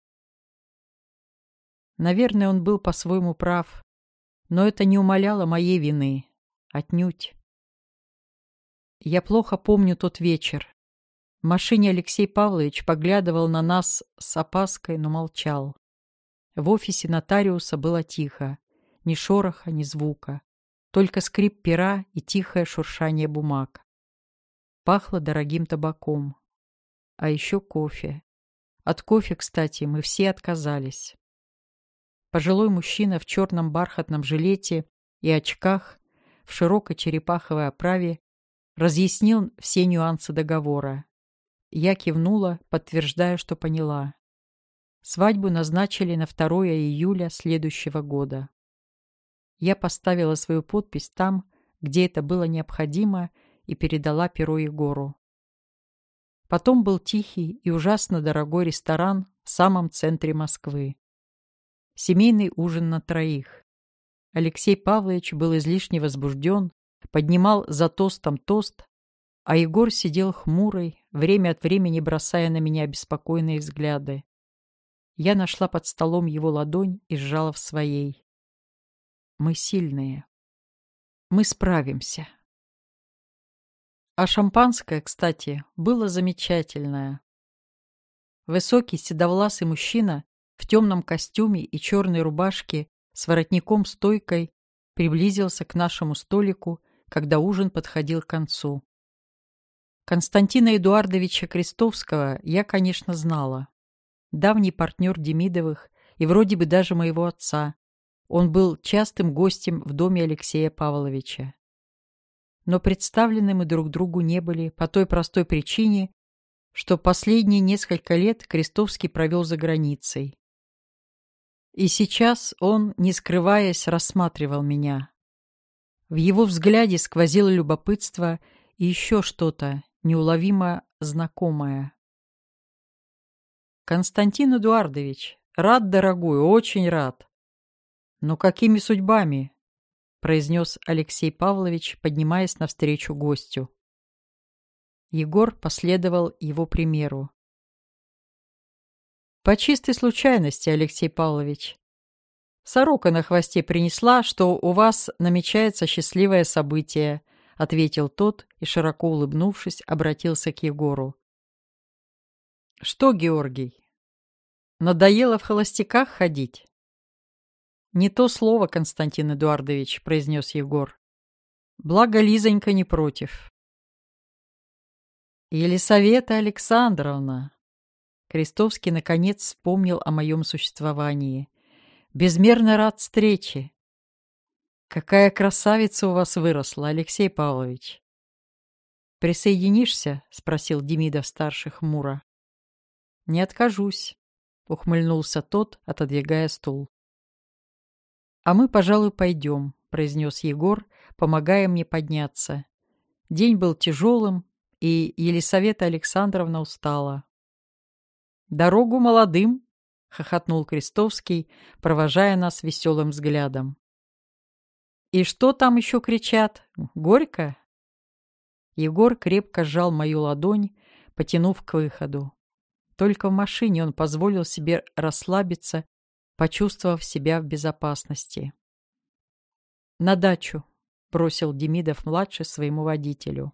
Наверное, он был по-своему прав, но это не умаляло моей вины. Отнюдь. Я плохо помню тот вечер. В машине Алексей Павлович поглядывал на нас с опаской, но молчал. В офисе нотариуса было тихо. Ни шороха, ни звука. Только скрип пера и тихое шуршание бумаг. Пахло дорогим табаком. А еще кофе. От кофе, кстати, мы все отказались. Пожилой мужчина в черном бархатном жилете и очках, в широкой черепаховой оправе, разъяснил все нюансы договора. Я кивнула, подтверждая, что поняла. Свадьбу назначили на 2 июля следующего года. Я поставила свою подпись там, где это было необходимо, и передала перо Егору. Потом был тихий и ужасно дорогой ресторан в самом центре Москвы. Семейный ужин на троих. Алексей Павлович был излишне возбужден, поднимал за тостом тост, а Егор сидел хмурый, время от времени бросая на меня беспокойные взгляды. Я нашла под столом его ладонь и сжала в своей. Мы сильные. Мы справимся. А шампанское, кстати, было замечательное. Высокий седовласый мужчина в темном костюме и черной рубашке с воротником-стойкой приблизился к нашему столику, когда ужин подходил к концу. Константина Эдуардовича Крестовского я, конечно, знала. Давний партнер Демидовых и вроде бы даже моего отца. Он был частым гостем в доме Алексея Павловича. Но представлены мы друг другу не были по той простой причине, что последние несколько лет Крестовский провел за границей. И сейчас он, не скрываясь, рассматривал меня. В его взгляде сквозило любопытство и еще что-то неуловимо знакомое. «Константин Эдуардович, рад, дорогой, очень рад. Но какими судьбами?» — произнес Алексей Павлович, поднимаясь навстречу гостю. Егор последовал его примеру. По чистой случайности, Алексей Павлович. Сорока на хвосте принесла, что у вас намечается счастливое событие, ответил тот и, широко улыбнувшись, обратился к Егору. Что, Георгий, надоело в холостяках ходить? Не то слово, Константин Эдуардович, произнес Егор. Благо Лизонька не против. Елисавета Александровна, Крестовский, наконец, вспомнил о моем существовании. «Безмерно рад встрече!» «Какая красавица у вас выросла, Алексей Павлович!» «Присоединишься?» — спросил Демидов-старший хмуро. «Не откажусь», — ухмыльнулся тот, отодвигая стул. «А мы, пожалуй, пойдем», — произнес Егор, помогая мне подняться. День был тяжелым, и Елисавета Александровна устала. «Дорогу молодым!» — хохотнул Крестовский, провожая нас веселым взглядом. «И что там еще кричат? Горько?» Егор крепко сжал мою ладонь, потянув к выходу. Только в машине он позволил себе расслабиться, почувствовав себя в безопасности. «На дачу», — бросил Демидов-младший своему водителю.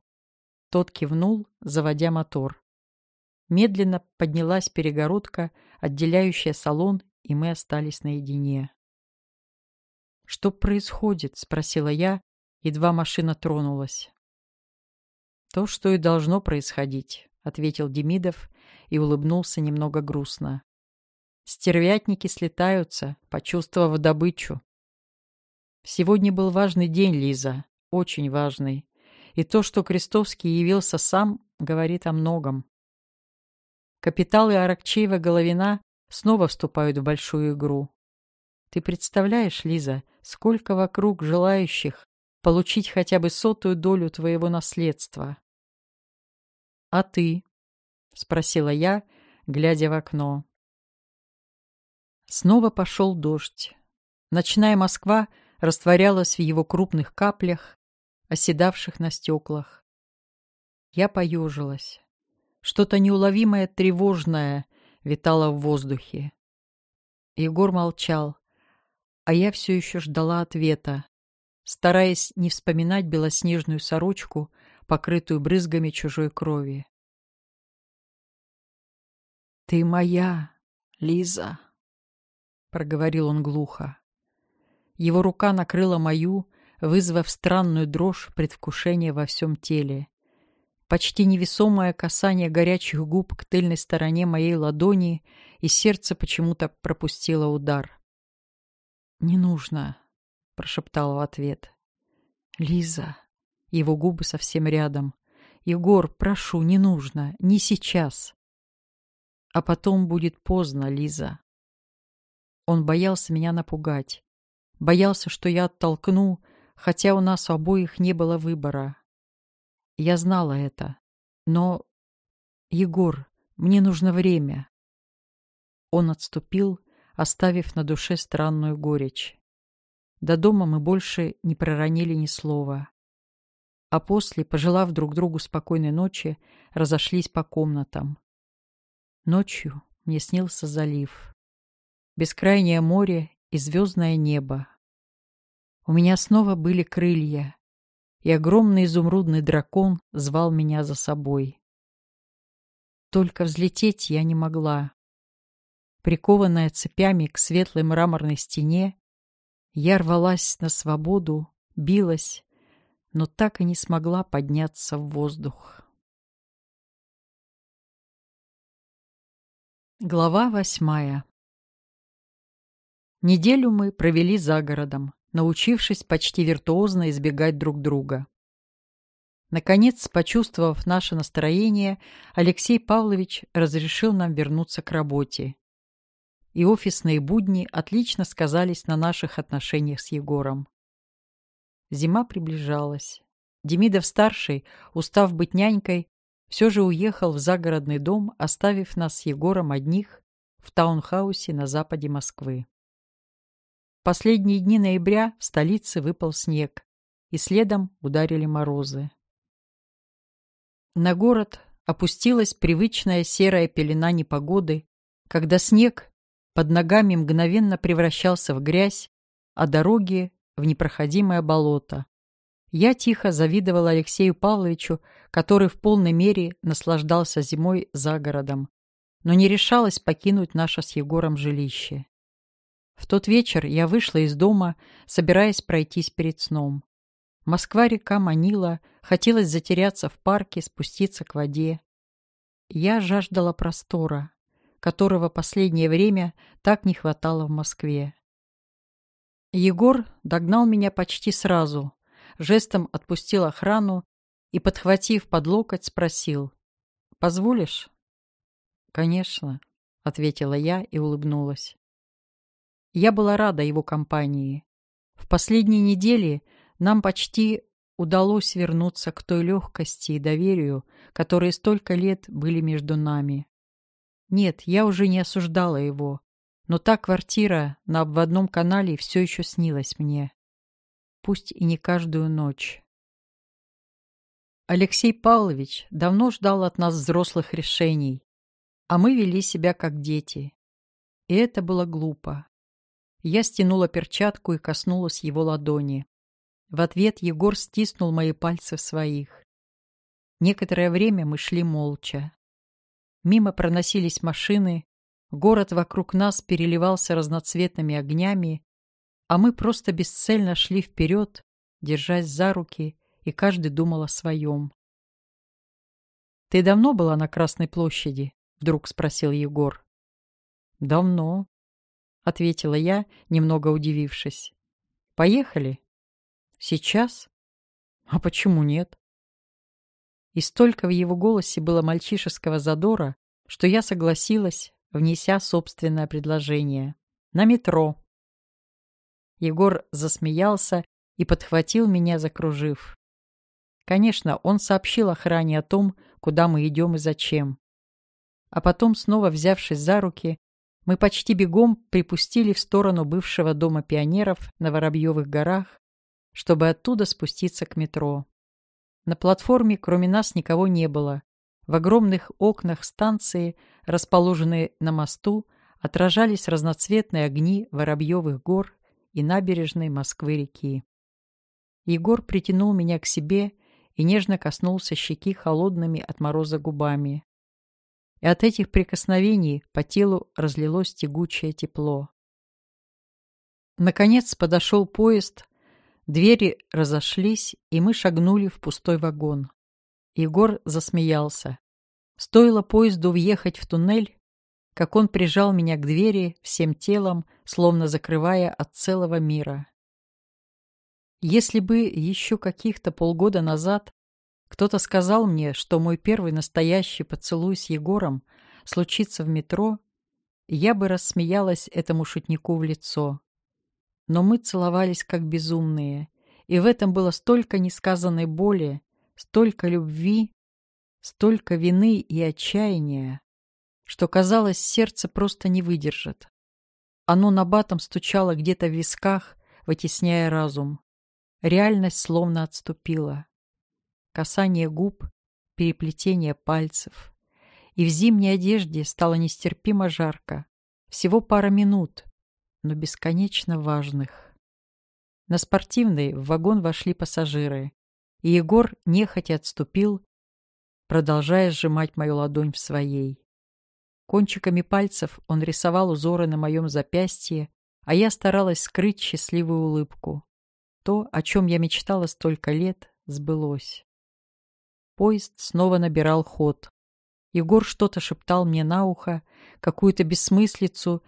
Тот кивнул, заводя мотор. Медленно поднялась перегородка, отделяющая салон, и мы остались наедине. «Что происходит?» — спросила я, едва машина тронулась. «То, что и должно происходить», — ответил Демидов и улыбнулся немного грустно. «Стервятники слетаются, почувствовав добычу. Сегодня был важный день, Лиза, очень важный. И то, что Крестовский явился сам, говорит о многом. Капиталы Аракчеева-Головина снова вступают в большую игру. Ты представляешь, Лиза, сколько вокруг желающих получить хотя бы сотую долю твоего наследства? «А ты?» — спросила я, глядя в окно. Снова пошел дождь. Ночная Москва растворялась в его крупных каплях, оседавших на стеклах. Я поежилась. Что-то неуловимое тревожное витало в воздухе. Егор молчал, а я все еще ждала ответа, стараясь не вспоминать белоснежную сорочку, покрытую брызгами чужой крови. «Ты моя, Лиза», — проговорил он глухо. Его рука накрыла мою, вызвав странную дрожь предвкушения во всем теле. Почти невесомое касание горячих губ к тыльной стороне моей ладони, и сердце почему-то пропустило удар. «Не нужно», — прошептал в ответ. «Лиза». Его губы совсем рядом. «Егор, прошу, не нужно. Не сейчас». «А потом будет поздно, Лиза». Он боялся меня напугать. Боялся, что я оттолкну, хотя у нас у обоих не было выбора. Я знала это. Но... Егор, мне нужно время. Он отступил, оставив на душе странную горечь. До дома мы больше не проронили ни слова. А после, пожелав друг другу спокойной ночи, разошлись по комнатам. Ночью мне снился залив. Бескрайнее море и звездное небо. У меня снова были крылья, и огромный изумрудный дракон звал меня за собой. Только взлететь я не могла. Прикованная цепями к светлой мраморной стене, я рвалась на свободу, билась, но так и не смогла подняться в воздух. Глава восьмая Неделю мы провели за городом научившись почти виртуозно избегать друг друга. Наконец, почувствовав наше настроение, Алексей Павлович разрешил нам вернуться к работе. И офисные будни отлично сказались на наших отношениях с Егором. Зима приближалась. Демидов-старший, устав быть нянькой, все же уехал в загородный дом, оставив нас с Егором одних в таунхаусе на западе Москвы последние дни ноября в столице выпал снег, и следом ударили морозы. На город опустилась привычная серая пелена непогоды, когда снег под ногами мгновенно превращался в грязь, а дороги — в непроходимое болото. Я тихо завидовал Алексею Павловичу, который в полной мере наслаждался зимой за городом, но не решалась покинуть наше с Егором жилище. В тот вечер я вышла из дома, собираясь пройтись перед сном. Москва-река манила, хотелось затеряться в парке, спуститься к воде. Я жаждала простора, которого последнее время так не хватало в Москве. Егор догнал меня почти сразу, жестом отпустил охрану и, подхватив под локоть, спросил «Позволишь?» «Конечно», — ответила я и улыбнулась. Я была рада его компании. В последние недели нам почти удалось вернуться к той легкости и доверию, которые столько лет были между нами. Нет, я уже не осуждала его, но та квартира на обводном канале все еще снилась мне. Пусть и не каждую ночь. Алексей Павлович давно ждал от нас взрослых решений, а мы вели себя как дети. И это было глупо. Я стянула перчатку и коснулась его ладони. В ответ Егор стиснул мои пальцы в своих. Некоторое время мы шли молча. Мимо проносились машины, город вокруг нас переливался разноцветными огнями, а мы просто бесцельно шли вперед, держась за руки, и каждый думал о своем. «Ты давно была на Красной площади?» — вдруг спросил Егор. «Давно», — ответила я, немного удивившись. «Поехали?» Сейчас? А почему нет? И столько в его голосе было мальчишеского задора, что я согласилась, внеся собственное предложение. На метро. Егор засмеялся и подхватил меня, закружив. Конечно, он сообщил охране о том, куда мы идем и зачем. А потом, снова взявшись за руки, мы почти бегом припустили в сторону бывшего дома пионеров на Воробьевых горах, чтобы оттуда спуститься к метро. На платформе кроме нас никого не было. В огромных окнах станции, расположенные на мосту, отражались разноцветные огни Воробьевых гор и набережной Москвы-реки. Егор притянул меня к себе и нежно коснулся щеки холодными от мороза губами. И от этих прикосновений по телу разлилось тягучее тепло. Наконец подошел поезд, Двери разошлись, и мы шагнули в пустой вагон. Егор засмеялся. Стоило поезду въехать в туннель, как он прижал меня к двери всем телом, словно закрывая от целого мира. Если бы еще каких-то полгода назад кто-то сказал мне, что мой первый настоящий поцелуй с Егором случится в метро, я бы рассмеялась этому шутнику в лицо но мы целовались как безумные, и в этом было столько несказанной боли, столько любви, столько вины и отчаяния, что, казалось, сердце просто не выдержит. Оно набатом стучало где-то в висках, вытесняя разум. Реальность словно отступила. Касание губ, переплетение пальцев. И в зимней одежде стало нестерпимо жарко. Всего пара минут, но бесконечно важных. На спортивный в вагон вошли пассажиры, и Егор нехотя отступил, продолжая сжимать мою ладонь в своей. Кончиками пальцев он рисовал узоры на моем запястье, а я старалась скрыть счастливую улыбку. То, о чем я мечтала столько лет, сбылось. Поезд снова набирал ход. Егор что-то шептал мне на ухо, какую-то бессмыслицу,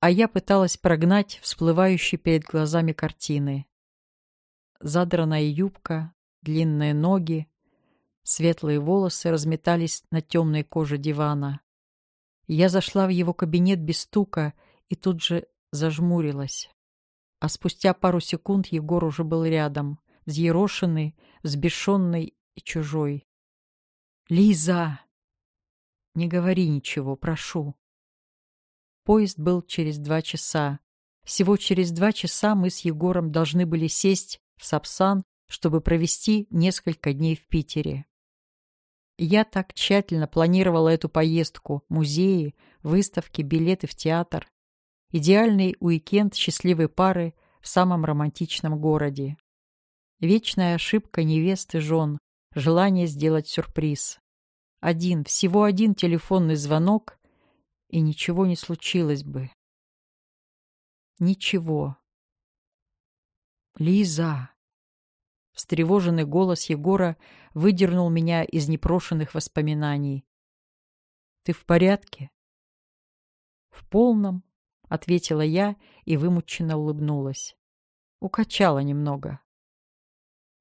а я пыталась прогнать всплывающие перед глазами картины. Задранная юбка, длинные ноги, светлые волосы разметались на темной коже дивана. Я зашла в его кабинет без стука и тут же зажмурилась. А спустя пару секунд Егор уже был рядом, взъерошенный, взбешенный и чужой. «Лиза!» «Не говори ничего, прошу», Поезд был через два часа. Всего через два часа мы с Егором должны были сесть в Сапсан, чтобы провести несколько дней в Питере. Я так тщательно планировала эту поездку, музеи, выставки, билеты в театр. Идеальный уикенд счастливой пары в самом романтичном городе. Вечная ошибка невест и жен, желание сделать сюрприз. Один, всего один телефонный звонок, и ничего не случилось бы. Ничего. «Лиза!» Встревоженный голос Егора выдернул меня из непрошенных воспоминаний. «Ты в порядке?» «В полном», — ответила я и вымученно улыбнулась. Укачала немного.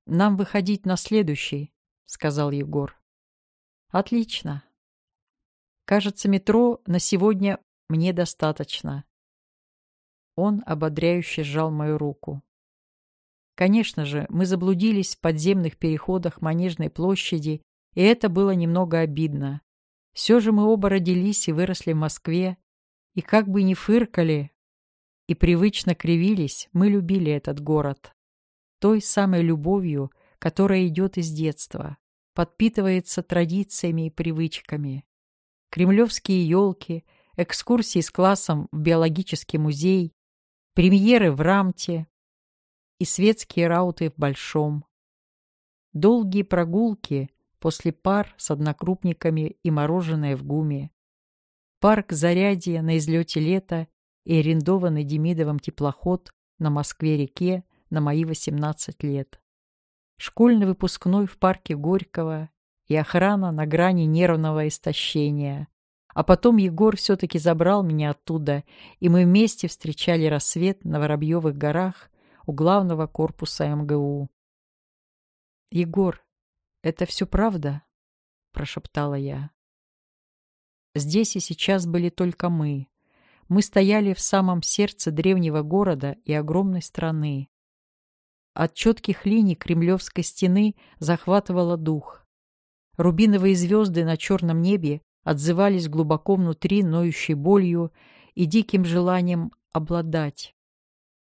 «Нам выходить на следующий», — сказал Егор. «Отлично. Кажется, метро на сегодня мне достаточно. Он ободряюще сжал мою руку. Конечно же, мы заблудились в подземных переходах Манежной площади, и это было немного обидно. Все же мы оба родились и выросли в Москве, и как бы ни фыркали и привычно кривились, мы любили этот город. Той самой любовью, которая идет из детства, подпитывается традициями и привычками кремлевские елки, экскурсии с классом в биологический музей, премьеры в Рамте. и светские рауты в Большом. Долгие прогулки после пар с однокрупниками и мороженое в гуме. Парк Зарядье на излете лета и арендованный Демидовым теплоход на Москве-реке на мои 18 лет. Школьный выпускной в парке Горького и охрана на грани нервного истощения. А потом Егор все-таки забрал меня оттуда, и мы вместе встречали рассвет на Воробьевых горах у главного корпуса МГУ. «Егор, это все правда?» — прошептала я. Здесь и сейчас были только мы. Мы стояли в самом сердце древнего города и огромной страны. От четких линий кремлевской стены захватывало дух. Рубиновые звезды на черном небе отзывались глубоко внутри ноющей болью и диким желанием обладать.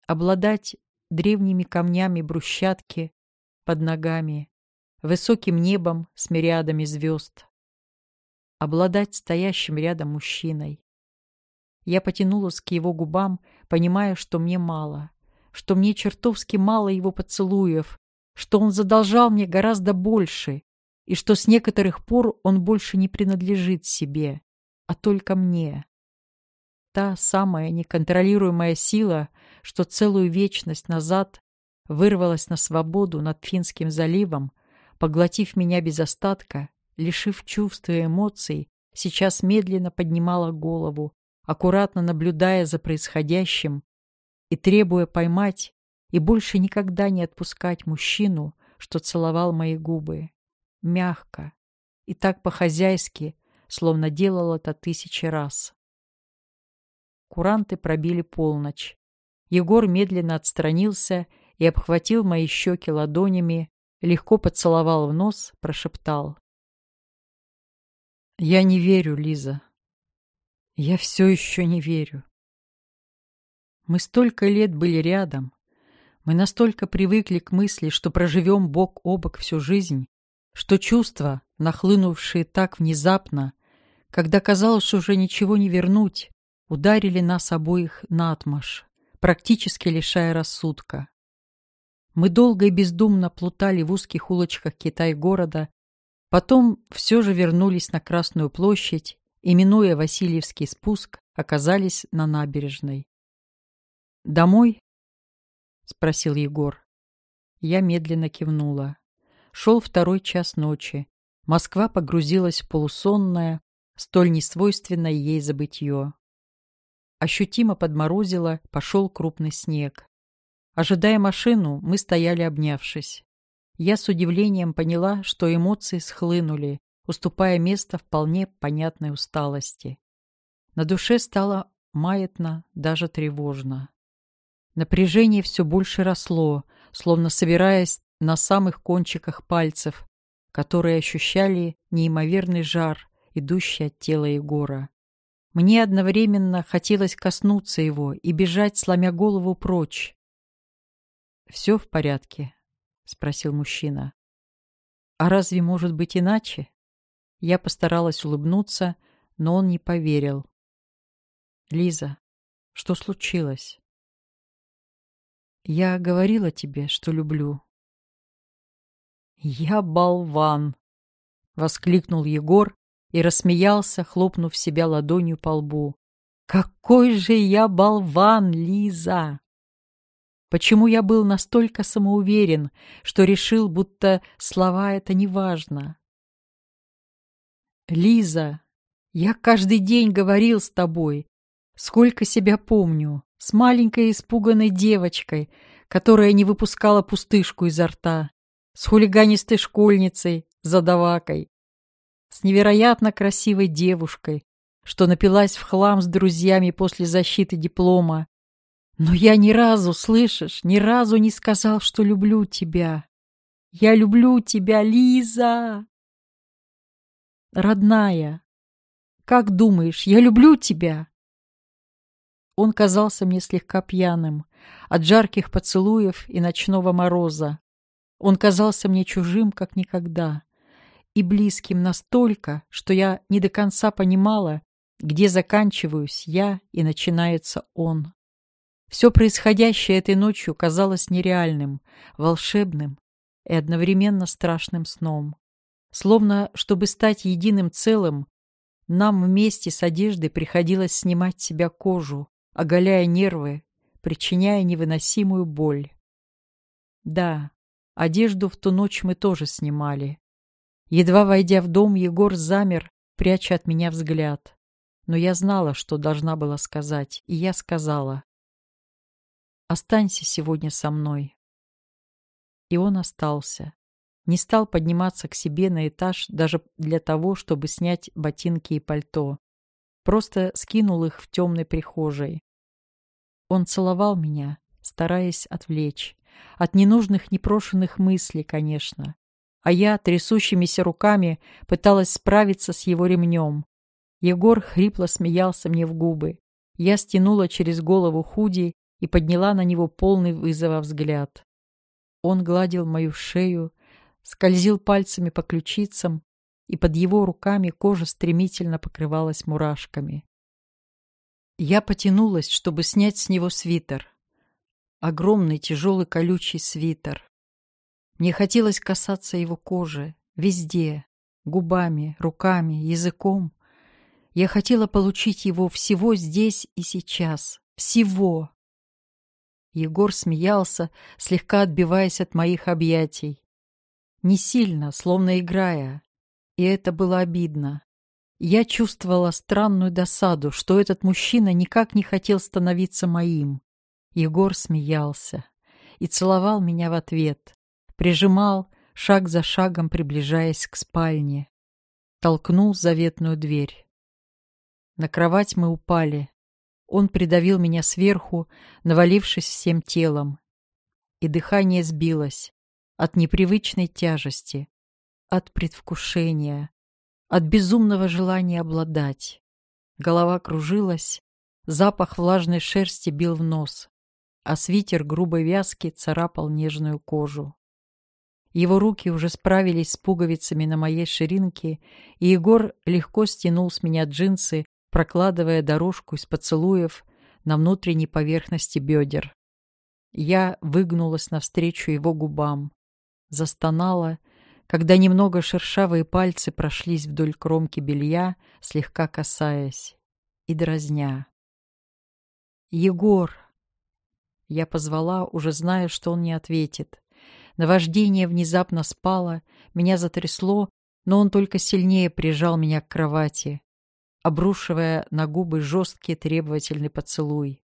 Обладать древними камнями брусчатки под ногами, высоким небом с мириадами звезд. Обладать стоящим рядом мужчиной. Я потянулась к его губам, понимая, что мне мало, что мне чертовски мало его поцелуев, что он задолжал мне гораздо больше, и что с некоторых пор он больше не принадлежит себе, а только мне. Та самая неконтролируемая сила, что целую вечность назад вырвалась на свободу над Финским заливом, поглотив меня без остатка, лишив чувств и эмоций, сейчас медленно поднимала голову, аккуратно наблюдая за происходящим и требуя поймать и больше никогда не отпускать мужчину, что целовал мои губы мягко и так по-хозяйски, словно делал это тысячи раз. Куранты пробили полночь. Егор медленно отстранился и обхватил мои щеки ладонями, легко поцеловал в нос, прошептал. «Я не верю, Лиза. Я все еще не верю. Мы столько лет были рядом. Мы настолько привыкли к мысли, что проживем бок о бок всю жизнь, что чувства, нахлынувшие так внезапно, когда казалось уже ничего не вернуть, ударили нас обоих наотмашь, практически лишая рассудка. Мы долго и бездумно плутали в узких улочках Китай-города, потом все же вернулись на Красную площадь и, минуя Васильевский спуск, оказались на набережной. «Домой?» — спросил Егор. Я медленно кивнула. Шел второй час ночи. Москва погрузилась в полусонное, столь несвойственное ей забытье. Ощутимо подморозило, пошел крупный снег. Ожидая машину, мы стояли обнявшись. Я с удивлением поняла, что эмоции схлынули, уступая место вполне понятной усталости. На душе стало маятно, даже тревожно. Напряжение все больше росло, словно собираясь на самых кончиках пальцев, которые ощущали неимоверный жар, идущий от тела Егора. Мне одновременно хотелось коснуться его и бежать, сломя голову прочь. «Все в порядке?» — спросил мужчина. «А разве может быть иначе?» Я постаралась улыбнуться, но он не поверил. «Лиза, что случилось?» «Я говорила тебе, что люблю», «Я болван!» — воскликнул Егор и рассмеялся, хлопнув себя ладонью по лбу. «Какой же я болван, Лиза!» Почему я был настолько самоуверен, что решил, будто слова это не важно? «Лиза, я каждый день говорил с тобой, сколько себя помню, с маленькой испуганной девочкой, которая не выпускала пустышку изо рта с хулиганистой школьницей, задавакой, с невероятно красивой девушкой, что напилась в хлам с друзьями после защиты диплома. Но я ни разу, слышишь, ни разу не сказал, что люблю тебя. Я люблю тебя, Лиза! Родная, как думаешь, я люблю тебя? Он казался мне слегка пьяным от жарких поцелуев и ночного мороза. Он казался мне чужим, как никогда, и близким настолько, что я не до конца понимала, где заканчиваюсь я и начинается он. Все происходящее этой ночью казалось нереальным, волшебным и одновременно страшным сном. Словно, чтобы стать единым целым, нам вместе с одеждой приходилось снимать с себя кожу, оголяя нервы, причиняя невыносимую боль. Да, одежду в ту ночь мы тоже снимали. Едва войдя в дом, Егор замер, пряча от меня взгляд. Но я знала, что должна была сказать, и я сказала. «Останься сегодня со мной». И он остался. Не стал подниматься к себе на этаж даже для того, чтобы снять ботинки и пальто. Просто скинул их в темной прихожей. Он целовал меня, стараясь отвлечь. От ненужных непрошенных мыслей, конечно а я трясущимися руками пыталась справиться с его ремнем. Егор хрипло смеялся мне в губы. Я стянула через голову худи и подняла на него полный вызова взгляд. Он гладил мою шею, скользил пальцами по ключицам, и под его руками кожа стремительно покрывалась мурашками. Я потянулась, чтобы снять с него свитер. Огромный тяжелый колючий свитер. Мне хотелось касаться его кожи, везде, губами, руками, языком. Я хотела получить его всего здесь и сейчас. Всего. Егор смеялся, слегка отбиваясь от моих объятий. Не сильно, словно играя. И это было обидно. Я чувствовала странную досаду, что этот мужчина никак не хотел становиться моим. Егор смеялся и целовал меня в ответ прижимал, шаг за шагом приближаясь к спальне. Толкнул заветную дверь. На кровать мы упали. Он придавил меня сверху, навалившись всем телом. И дыхание сбилось от непривычной тяжести, от предвкушения, от безумного желания обладать. Голова кружилась, запах влажной шерсти бил в нос, а свитер грубой вязки царапал нежную кожу. Его руки уже справились с пуговицами на моей ширинке, и Егор легко стянул с меня джинсы, прокладывая дорожку из поцелуев на внутренней поверхности бедер. Я выгнулась навстречу его губам, застонала, когда немного шершавые пальцы прошлись вдоль кромки белья, слегка касаясь и дразня. «Егор!» Я позвала, уже зная, что он не ответит. Наваждение внезапно спало, меня затрясло, но он только сильнее прижал меня к кровати, обрушивая на губы жесткий требовательный поцелуй.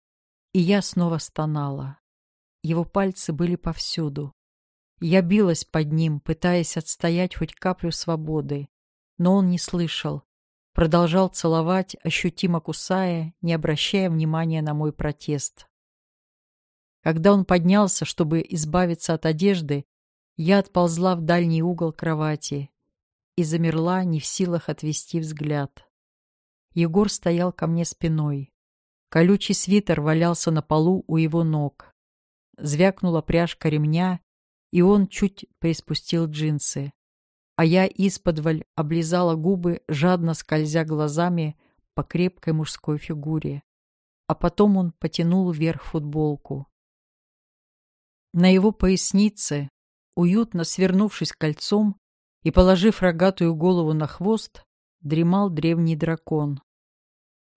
И я снова стонала. Его пальцы были повсюду. Я билась под ним, пытаясь отстоять хоть каплю свободы, но он не слышал. Продолжал целовать, ощутимо кусая, не обращая внимания на мой протест. Когда он поднялся, чтобы избавиться от одежды, я отползла в дальний угол кровати и замерла, не в силах отвести взгляд. Егор стоял ко мне спиной. Колючий свитер валялся на полу у его ног. Звякнула пряжка ремня, и он чуть приспустил джинсы. А я исподволь облизала губы, жадно скользя глазами по крепкой мужской фигуре. А потом он потянул вверх футболку. На его пояснице, уютно свернувшись кольцом и положив рогатую голову на хвост, дремал древний дракон.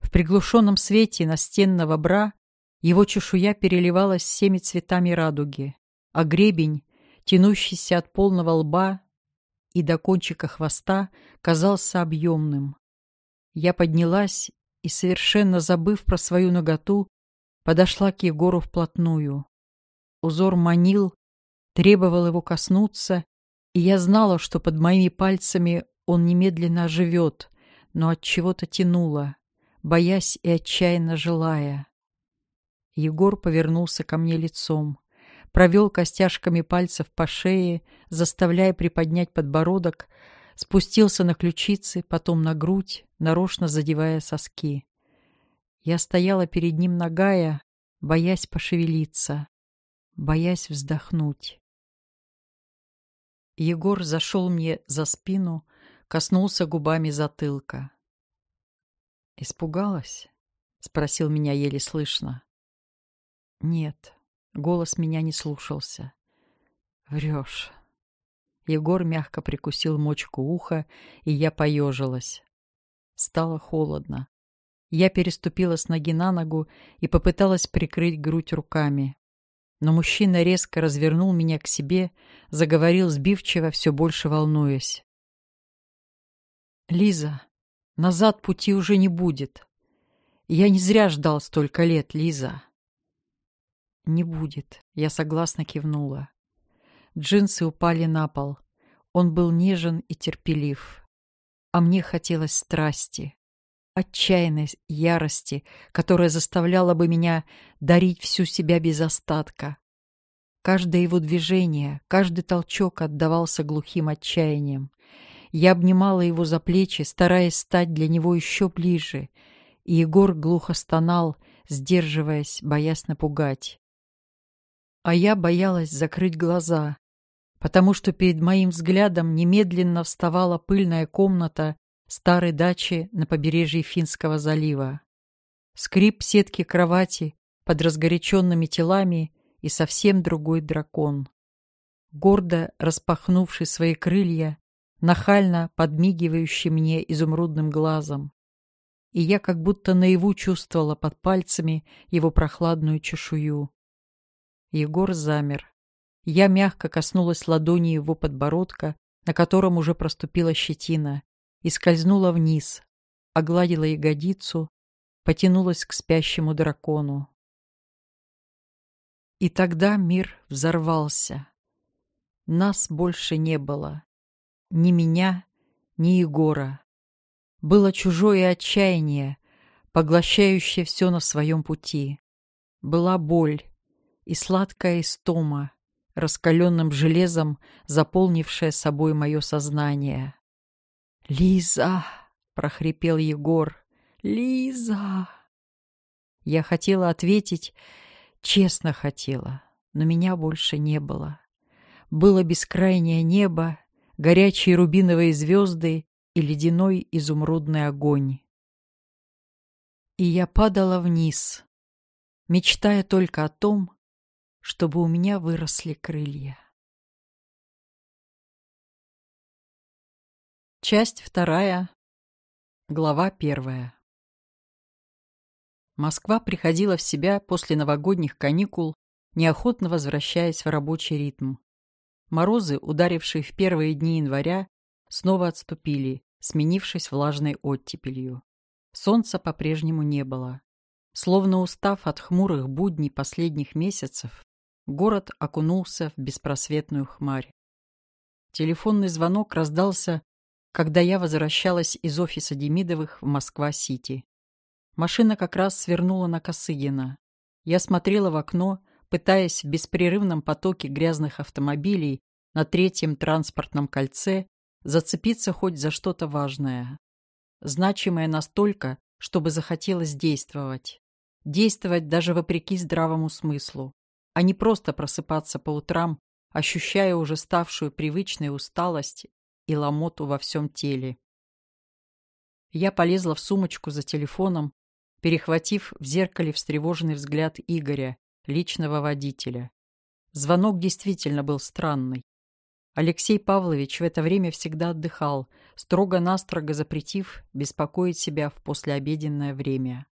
В приглушенном свете настенного бра его чешуя переливалась всеми цветами радуги, а гребень, тянущийся от полного лба и до кончика хвоста, казался объемным. Я поднялась и, совершенно забыв про свою ноготу, подошла к Егору вплотную. Узор манил, требовал его коснуться, и я знала, что под моими пальцами он немедленно оживет, но от чего-то тянуло, боясь и отчаянно желая. Егор повернулся ко мне лицом, провел костяшками пальцев по шее, заставляя приподнять подбородок, спустился на ключицы, потом на грудь, нарочно задевая соски. Я стояла перед ним нагая, боясь пошевелиться боясь вздохнуть. Егор зашел мне за спину, коснулся губами затылка. «Испугалась?» — спросил меня еле слышно. Нет, голос меня не слушался. Врешь. Егор мягко прикусил мочку уха, и я поежилась. Стало холодно. Я переступила с ноги на ногу и попыталась прикрыть грудь руками. Но мужчина резко развернул меня к себе, заговорил сбивчиво, все больше волнуясь. «Лиза, назад пути уже не будет. Я не зря ждал столько лет, Лиза». «Не будет», — я согласно кивнула. Джинсы упали на пол. Он был нежен и терпелив. А мне хотелось страсти, отчаянной ярости, которая заставляла бы меня дарить всю себя без остатка. Каждое его движение, каждый толчок отдавался глухим отчаянием. Я обнимала его за плечи, стараясь стать для него еще ближе, и Егор глухо стонал, сдерживаясь, боясь напугать. А я боялась закрыть глаза, потому что перед моим взглядом немедленно вставала пыльная комната старой дачи на побережье Финского залива. Скрип сетки кровати под разгоряченными телами и совсем другой дракон. Гордо распахнувший свои крылья, нахально подмигивающий мне изумрудным глазом. И я как будто наяву чувствовала под пальцами его прохладную чешую. Егор замер. Я мягко коснулась ладони его подбородка, на котором уже проступила щетина, и скользнула вниз, огладила ягодицу, потянулась к спящему дракону. И тогда мир взорвался. Нас больше не было. Ни меня, ни Егора. Было чужое отчаяние, поглощающее все на своем пути. Была боль и сладкая истома, раскаленным железом заполнившая собой мое сознание. «Лиза!» — прохрипел Егор. «Лиза!» Я хотела ответить, честно хотела, но меня больше не было. Было бескрайнее небо, горячие рубиновые звезды и ледяной изумрудный огонь. И я падала вниз, мечтая только о том, чтобы у меня выросли крылья. Часть вторая, глава первая. Москва приходила в себя после новогодних каникул, неохотно возвращаясь в рабочий ритм. Морозы, ударившие в первые дни января, снова отступили, сменившись влажной оттепелью. Солнца по-прежнему не было. Словно устав от хмурых будней последних месяцев, город окунулся в беспросветную хмарь. Телефонный звонок раздался когда я возвращалась из офиса Демидовых в Москва-Сити. Машина как раз свернула на Косыгина. Я смотрела в окно, пытаясь в беспрерывном потоке грязных автомобилей на третьем транспортном кольце зацепиться хоть за что-то важное. Значимое настолько, чтобы захотелось действовать. Действовать даже вопреки здравому смыслу, а не просто просыпаться по утрам, ощущая уже ставшую привычной усталость и ломоту во всем теле. Я полезла в сумочку за телефоном, перехватив в зеркале встревоженный взгляд Игоря, личного водителя. Звонок действительно был странный. Алексей Павлович в это время всегда отдыхал, строго-настрого запретив беспокоить себя в послеобеденное время.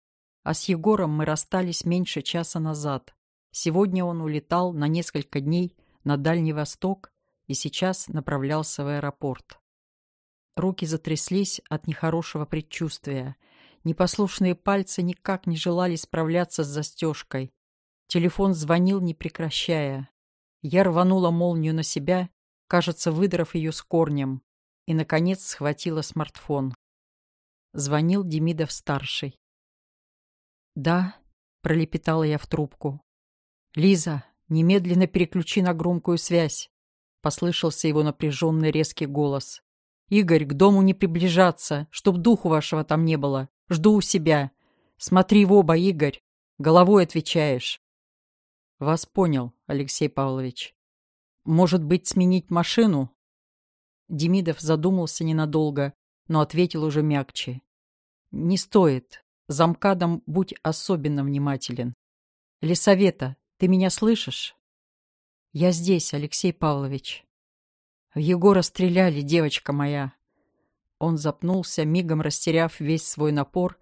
А с Егором мы расстались меньше часа назад. Сегодня он улетал на несколько дней на Дальний Восток и сейчас направлялся в аэропорт. Руки затряслись от нехорошего предчувствия. Непослушные пальцы никак не желали справляться с застежкой. Телефон звонил, не прекращая. Я рванула молнию на себя, кажется, выдрав ее с корнем, и, наконец, схватила смартфон. Звонил Демидов-старший. «Да», — пролепетала я в трубку. «Лиза, немедленно переключи на громкую связь послышался его напряженный резкий голос. «Игорь, к дому не приближаться, чтоб духу вашего там не было. Жду у себя. Смотри в оба, Игорь. Головой отвечаешь». «Вас понял, Алексей Павлович. Может быть, сменить машину?» Демидов задумался ненадолго, но ответил уже мягче. «Не стоит. Замкадом будь особенно внимателен. Лисавета, ты меня слышишь?» «Я здесь, Алексей Павлович». «В Егора стреляли, девочка моя». Он запнулся, мигом растеряв весь свой напор,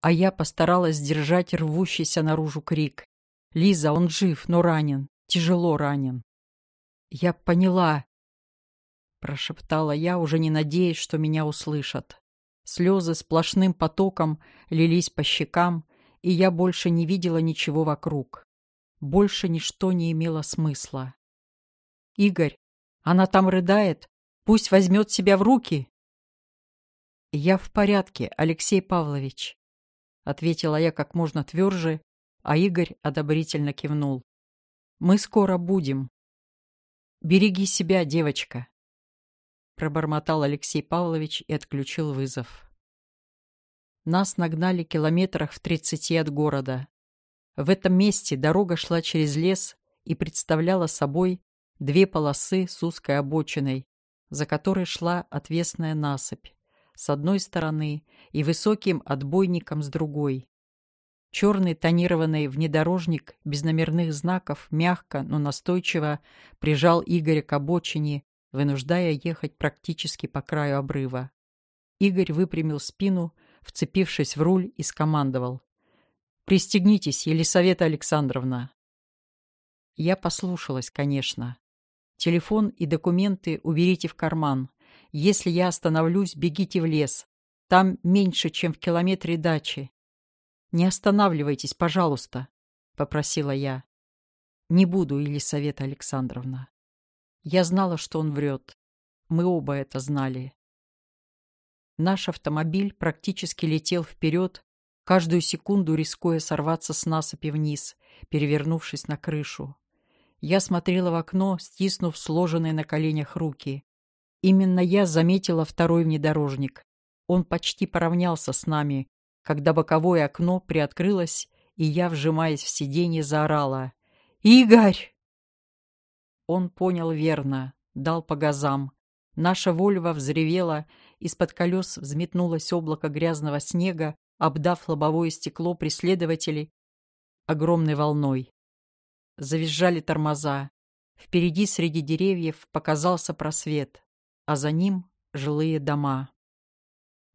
а я постаралась сдержать рвущийся наружу крик. «Лиза, он жив, но ранен, тяжело ранен». «Я поняла», — прошептала я, уже не надеясь, что меня услышат. Слезы сплошным потоком лились по щекам, и я больше не видела ничего вокруг. Больше ничто не имело смысла. «Игорь, она там рыдает. Пусть возьмет себя в руки». «Я в порядке, Алексей Павлович», — ответила я как можно тверже, а Игорь одобрительно кивнул. «Мы скоро будем». «Береги себя, девочка», — пробормотал Алексей Павлович и отключил вызов. Нас нагнали километрах в тридцати от города. В этом месте дорога шла через лес и представляла собой две полосы с узкой обочиной, за которой шла отвесная насыпь с одной стороны и высоким отбойником с другой. Черный тонированный внедорожник без номерных знаков мягко, но настойчиво прижал Игоря к обочине, вынуждая ехать практически по краю обрыва. Игорь выпрямил спину вцепившись в руль, и скомандовал. «Пристегнитесь, Елисавета Александровна!» Я послушалась, конечно. Телефон и документы уберите в карман. Если я остановлюсь, бегите в лес. Там меньше, чем в километре дачи. Не останавливайтесь, пожалуйста, — попросила я. Не буду, Елисавета Александровна. Я знала, что он врет. Мы оба это знали. Наш автомобиль практически летел вперед, каждую секунду рискуя сорваться с насыпи вниз, перевернувшись на крышу. Я смотрела в окно, стиснув сложенные на коленях руки. Именно я заметила второй внедорожник. Он почти поравнялся с нами, когда боковое окно приоткрылось, и я, вжимаясь в сиденье, заорала. «Игорь!» Он понял верно, дал по газам. Наша Вольва взревела, из-под колес взметнулось облако грязного снега, обдав лобовое стекло преследователей огромной волной. Завизжали тормоза. Впереди среди деревьев показался просвет, а за ним жилые дома.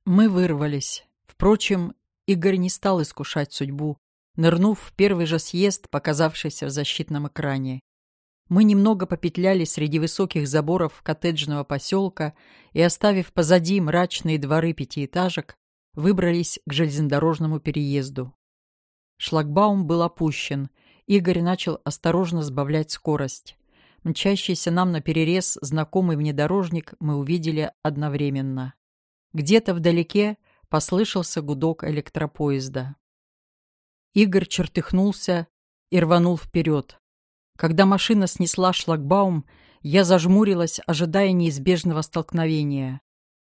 Мы вырвались. Впрочем, Игорь не стал искушать судьбу, нырнув в первый же съезд, показавшийся в защитном экране. Мы немного попетляли среди высоких заборов коттеджного поселка и, оставив позади мрачные дворы пятиэтажек, выбрались к железнодорожному переезду. Шлагбаум был опущен. Игорь начал осторожно сбавлять скорость. Мчащийся нам на перерез знакомый внедорожник мы увидели одновременно. Где-то вдалеке послышался гудок электропоезда. Игорь чертыхнулся и рванул вперед. Когда машина снесла шлагбаум, я зажмурилась, ожидая неизбежного столкновения.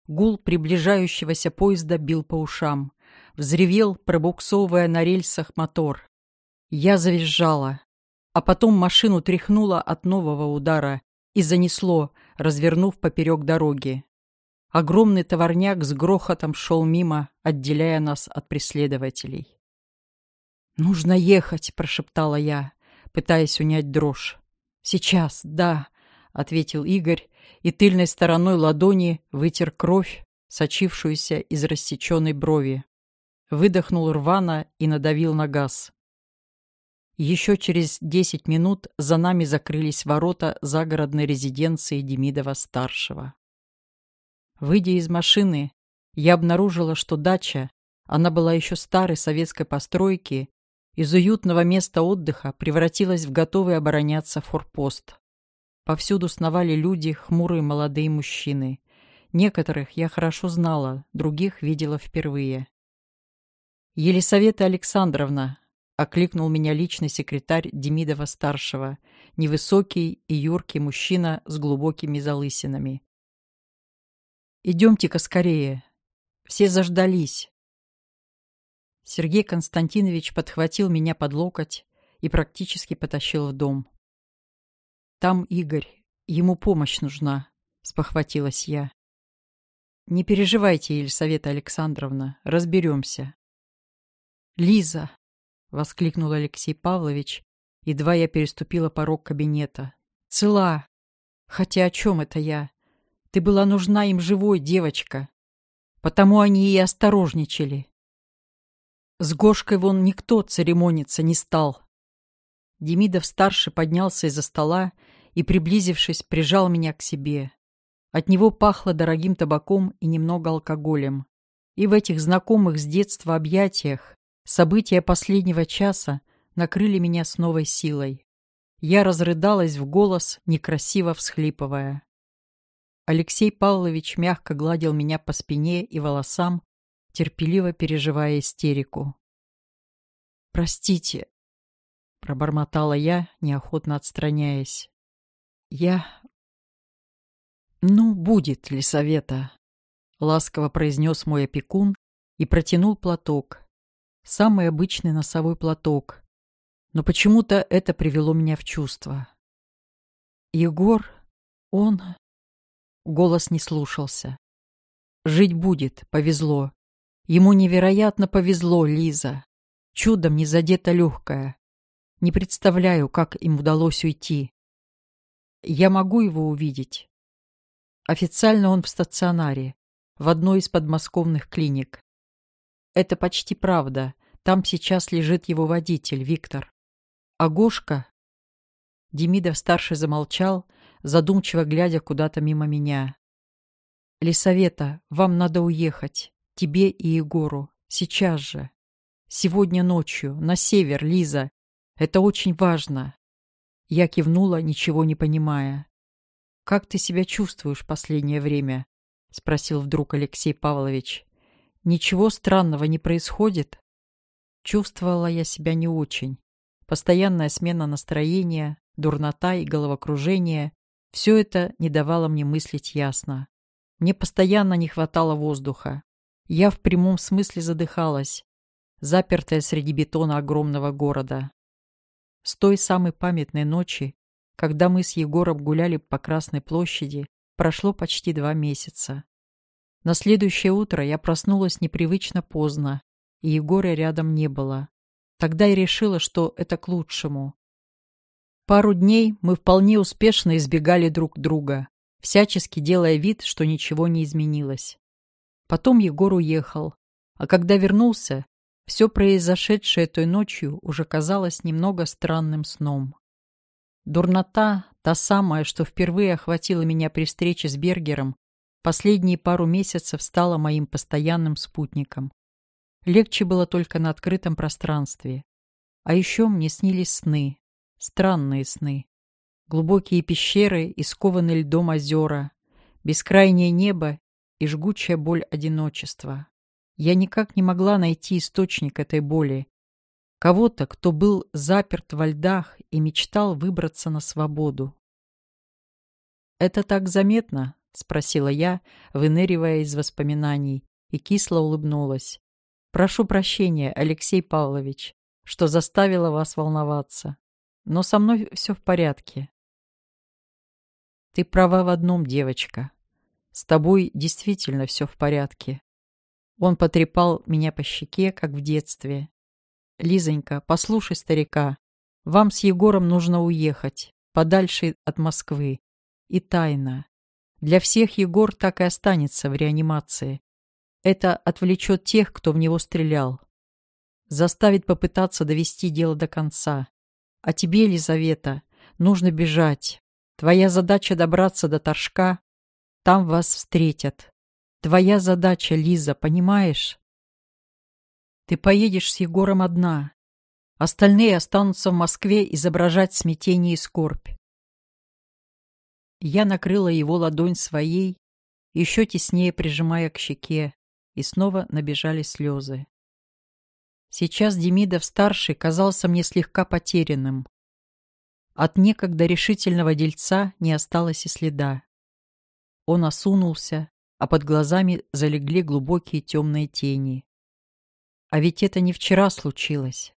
Гул приближающегося поезда бил по ушам. Взревел, пробуксовывая на рельсах мотор. Я завизжала. А потом машину тряхнуло от нового удара и занесло, развернув поперек дороги. Огромный товарняк с грохотом шел мимо, отделяя нас от преследователей. «Нужно ехать», — прошептала я пытаясь унять дрожь. «Сейчас, да», — ответил Игорь, и тыльной стороной ладони вытер кровь, сочившуюся из рассеченной брови. Выдохнул рвано и надавил на газ. Еще через десять минут за нами закрылись ворота загородной резиденции Демидова-старшего. Выйдя из машины, я обнаружила, что дача, она была еще старой советской постройки из уютного места отдыха превратилась в готовый обороняться форпост. Повсюду сновали люди, хмурые молодые мужчины. Некоторых я хорошо знала, других видела впервые. «Елисавета Александровна», — окликнул меня личный секретарь Демидова-старшего, невысокий и юркий мужчина с глубокими залысинами. «Идемте-ка скорее. Все заждались. Сергей Константинович подхватил меня под локоть и практически потащил в дом. «Там Игорь. Ему помощь нужна», — спохватилась я. «Не переживайте, Елисавета Александровна, разберемся». «Лиза!» — воскликнул Алексей Павлович, едва я переступила порог кабинета. «Цела! Хотя о чем это я? Ты была нужна им живой, девочка. Потому они и осторожничали. С Гошкой вон никто церемониться не стал. Демидов-старший поднялся из-за стола и, приблизившись, прижал меня к себе. От него пахло дорогим табаком и немного алкоголем. И в этих знакомых с детства объятиях события последнего часа накрыли меня с новой силой. Я разрыдалась в голос, некрасиво всхлипывая. Алексей Павлович мягко гладил меня по спине и волосам, терпеливо переживая истерику. «Простите», — пробормотала я, неохотно отстраняясь. «Я...» «Ну, будет ли совета?» — ласково произнес мой опекун и протянул платок. Самый обычный носовой платок. Но почему-то это привело меня в чувство. Егор, он... Голос не слушался. Жить будет, повезло. Ему невероятно повезло, Лиза. Чудом не задета легкая. Не представляю, как им удалось уйти. Я могу его увидеть. Официально он в стационаре, в одной из подмосковных клиник. Это почти правда. Там сейчас лежит его водитель, Виктор. А Гошка... Демидов-старший замолчал, задумчиво глядя куда-то мимо меня. «Лисавета, вам надо уехать. Тебе и Егору. Сейчас же. Сегодня ночью. На север, Лиза. Это очень важно». Я кивнула, ничего не понимая. «Как ты себя чувствуешь последнее время?» — спросил вдруг Алексей Павлович. «Ничего странного не происходит?» Чувствовала я себя не очень. Постоянная смена настроения, дурнота и головокружение все это не давало мне мыслить ясно. Мне постоянно не хватало воздуха. Я в прямом смысле задыхалась, запертая среди бетона огромного города. С той самой памятной ночи, когда мы с Егором гуляли по Красной площади, прошло почти два месяца. На следующее утро я проснулась непривычно поздно, и Егора рядом не было. Тогда я решила, что это к лучшему. Пару дней мы вполне успешно избегали друг друга, всячески делая вид, что ничего не изменилось. Потом Егор уехал, а когда вернулся, все произошедшее той ночью уже казалось немного странным сном. Дурнота, та самая, что впервые охватила меня при встрече с Бергером, последние пару месяцев стала моим постоянным спутником. Легче было только на открытом пространстве. А еще мне снились сны, Странные сны. Глубокие пещеры и скованные льдом озера, бескрайнее небо и жгучая боль одиночества. Я никак не могла найти источник этой боли. Кого-то, кто был заперт во льдах и мечтал выбраться на свободу. «Это так заметно?» — спросила я, выныривая из воспоминаний, и кисло улыбнулась. «Прошу прощения, Алексей Павлович, что заставила вас волноваться. Но со мной все в порядке. Ты права в одном, девочка. С тобой действительно все в порядке. Он потрепал меня по щеке, как в детстве. Лизонька, послушай старика. Вам с Егором нужно уехать, подальше от Москвы. И тайно. Для всех Егор так и останется в реанимации. Это отвлечет тех, кто в него стрелял. Заставит попытаться довести дело до конца. А тебе, Елизавета, нужно бежать. Твоя задача добраться до Торжка. Там вас встретят. Твоя задача, Лиза, понимаешь? Ты поедешь с Егором одна. Остальные останутся в Москве изображать смятение и скорбь. Я накрыла его ладонь своей, еще теснее прижимая к щеке, и снова набежали слезы. Сейчас Демидов-старший казался мне слегка потерянным. От некогда решительного дельца не осталось и следа. Он осунулся, а под глазами залегли глубокие темные тени. А ведь это не вчера случилось.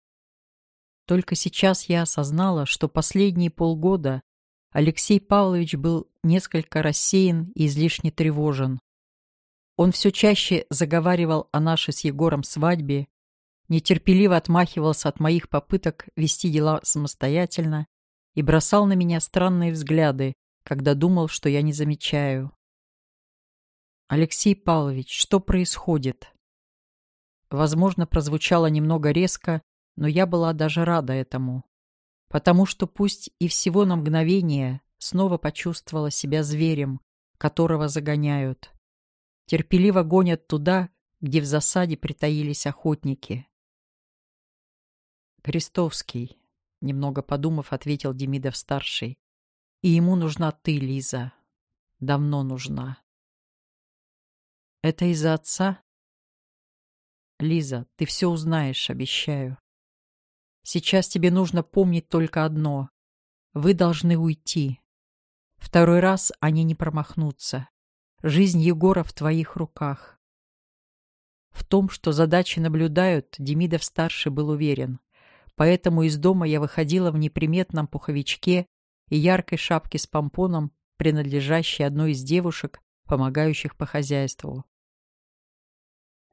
Только сейчас я осознала, что последние полгода Алексей Павлович был несколько рассеян и излишне тревожен. Он все чаще заговаривал о нашей с Егором свадьбе нетерпеливо отмахивался от моих попыток вести дела самостоятельно и бросал на меня странные взгляды, когда думал, что я не замечаю. «Алексей Павлович, что происходит?» Возможно, прозвучало немного резко, но я была даже рада этому. Потому что пусть и всего на мгновение снова почувствовала себя зверем, которого загоняют. Терпеливо гонят туда, где в засаде притаились охотники. «Крестовский», — немного подумав, ответил Демидов-старший. «И ему нужна ты, Лиза. Давно нужна». «Это из-за отца?» «Лиза, ты все узнаешь, обещаю. Сейчас тебе нужно помнить только одно. Вы должны уйти. Второй раз они не промахнутся. Жизнь Егора в твоих руках». В том, что задачи наблюдают, Демидов-старший был уверен поэтому из дома я выходила в неприметном пуховичке и яркой шапке с помпоном, принадлежащей одной из девушек, помогающих по хозяйству.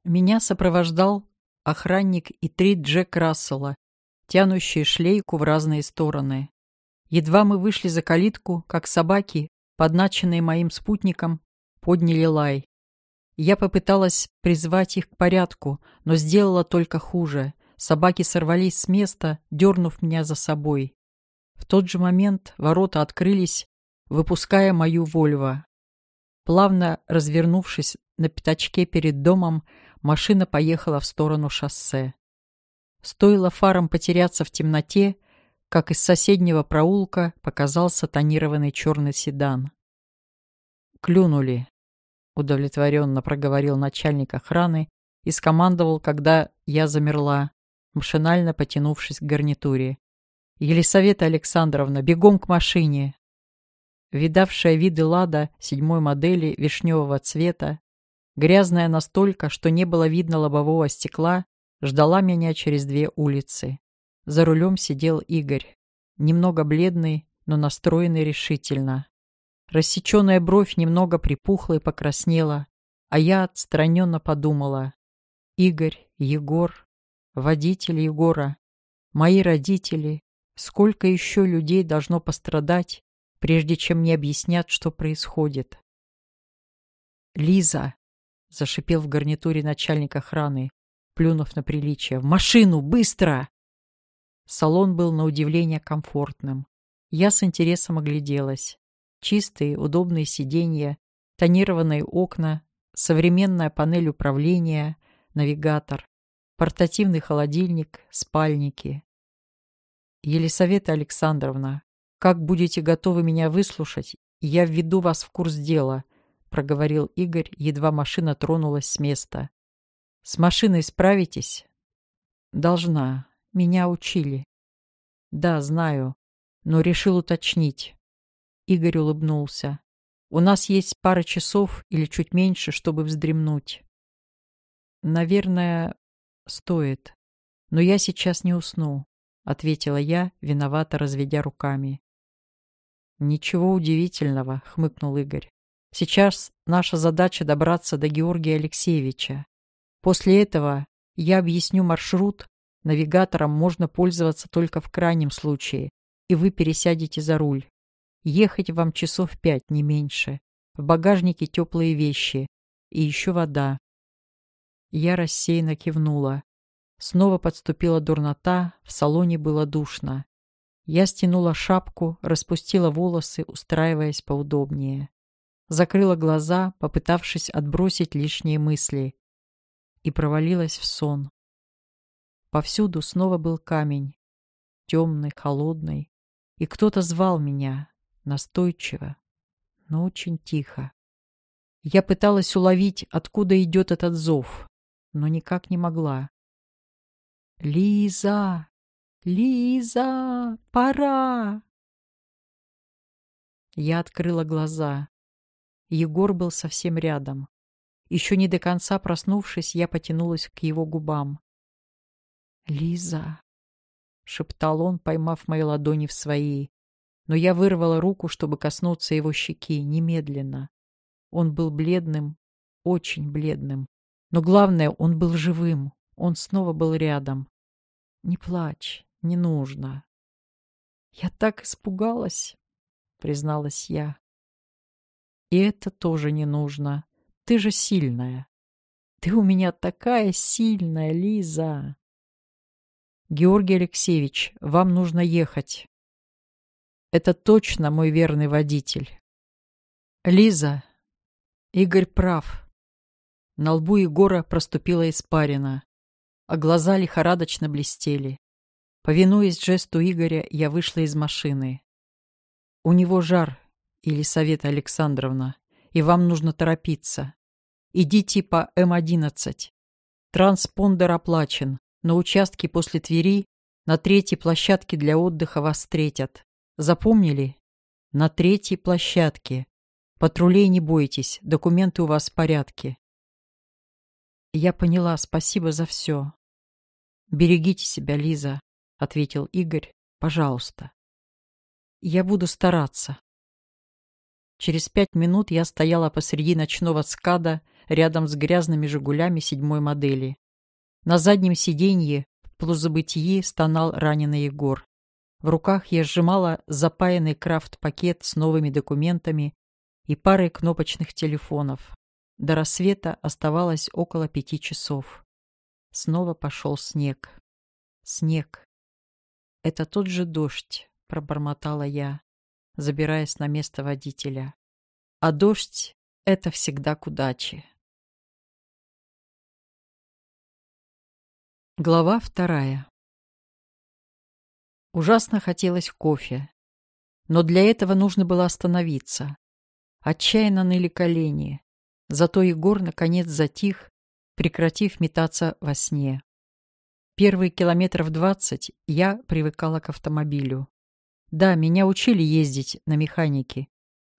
Меня сопровождал охранник и три Джек Рассела, тянущие шлейку в разные стороны. Едва мы вышли за калитку, как собаки, подначенные моим спутником, подняли лай. Я попыталась призвать их к порядку, но сделала только хуже. Собаки сорвались с места, дернув меня за собой. В тот же момент ворота открылись, выпуская мою Вольво. Плавно развернувшись на пятачке перед домом, машина поехала в сторону шоссе. Стоило фарам потеряться в темноте, как из соседнего проулка показался тонированный черный седан. «Клюнули», — удовлетворенно проговорил начальник охраны и скомандовал, когда я замерла машинально потянувшись к гарнитуре. «Елисавета Александровна, бегом к машине!» Видавшая виды лада седьмой модели вишневого цвета, грязная настолько, что не было видно лобового стекла, ждала меня через две улицы. За рулем сидел Игорь, немного бледный, но настроенный решительно. Рассеченная бровь немного припухла и покраснела, а я отстраненно подумала. Игорь, Егор, водитель Егора, мои родители, сколько еще людей должно пострадать, прежде чем мне объяснят, что происходит. «Лиза!» — зашипел в гарнитуре начальник охраны, плюнув на приличие. «В машину! Быстро!» Салон был на удивление комфортным. Я с интересом огляделась. Чистые, удобные сиденья, тонированные окна, современная панель управления, навигатор портативный холодильник, спальники. Елисавета Александровна, как будете готовы меня выслушать, я введу вас в курс дела, проговорил Игорь, едва машина тронулась с места. С машиной справитесь? Должна. Меня учили. Да, знаю, но решил уточнить. Игорь улыбнулся. У нас есть пара часов или чуть меньше, чтобы вздремнуть. Наверное, «Стоит. Но я сейчас не усну», — ответила я, виновато разведя руками. «Ничего удивительного», — хмыкнул Игорь. «Сейчас наша задача добраться до Георгия Алексеевича. После этого я объясню маршрут, навигатором можно пользоваться только в крайнем случае, и вы пересядете за руль. Ехать вам часов пять, не меньше. В багажнике теплые вещи и еще вода. Я рассеянно кивнула. Снова подступила дурнота, в салоне было душно. Я стянула шапку, распустила волосы, устраиваясь поудобнее. Закрыла глаза, попытавшись отбросить лишние мысли. И провалилась в сон. Повсюду снова был камень. Темный, холодный. И кто-то звал меня, настойчиво, но очень тихо. Я пыталась уловить, откуда идет этот зов, но никак не могла. «Лиза! Лиза! Пора!» Я открыла глаза. Егор был совсем рядом. Еще не до конца проснувшись, я потянулась к его губам. «Лиза!» — шептал он, поймав мои ладони в свои. Но я вырвала руку, чтобы коснуться его щеки, немедленно. Он был бледным, очень бледным. Но главное, он был живым, Он снова был рядом. «Не плачь, не нужно». «Я так испугалась», — призналась я. «И это тоже не нужно. Ты же сильная. Ты у меня такая сильная, Лиза!» «Георгий Алексеевич, вам нужно ехать. Это точно мой верный водитель». «Лиза, Игорь прав». На лбу Егора проступила испарина, а глаза лихорадочно блестели. Повинуясь жесту Игоря, я вышла из машины. «У него жар, Елисавета Александровна, и вам нужно торопиться. Идите по М-11. Транспондер оплачен. На участке после Твери на третьей площадке для отдыха вас встретят. Запомнили? На третьей площадке. Патрулей не бойтесь, документы у вас в порядке. Я поняла, спасибо за все. Берегите себя, Лиза, ответил Игорь. Пожалуйста. Я буду стараться. Через пять минут я стояла посреди ночного скада рядом с грязными «Жигулями» седьмой модели. На заднем сиденье в полузабытии стонал раненый Егор. В руках я сжимала запаянный крафт-пакет с новыми документами и парой кнопочных телефонов. До рассвета оставалось около пяти часов. Снова пошел снег. Снег. Это тот же дождь, пробормотала я, забираясь на место водителя. А дождь — это всегда к удаче. Глава вторая. Ужасно хотелось кофе. Но для этого нужно было остановиться. Отчаянно ныли колени. Зато Егор наконец затих, прекратив метаться во сне. Первые километров двадцать я привыкала к автомобилю. Да, меня учили ездить на механике,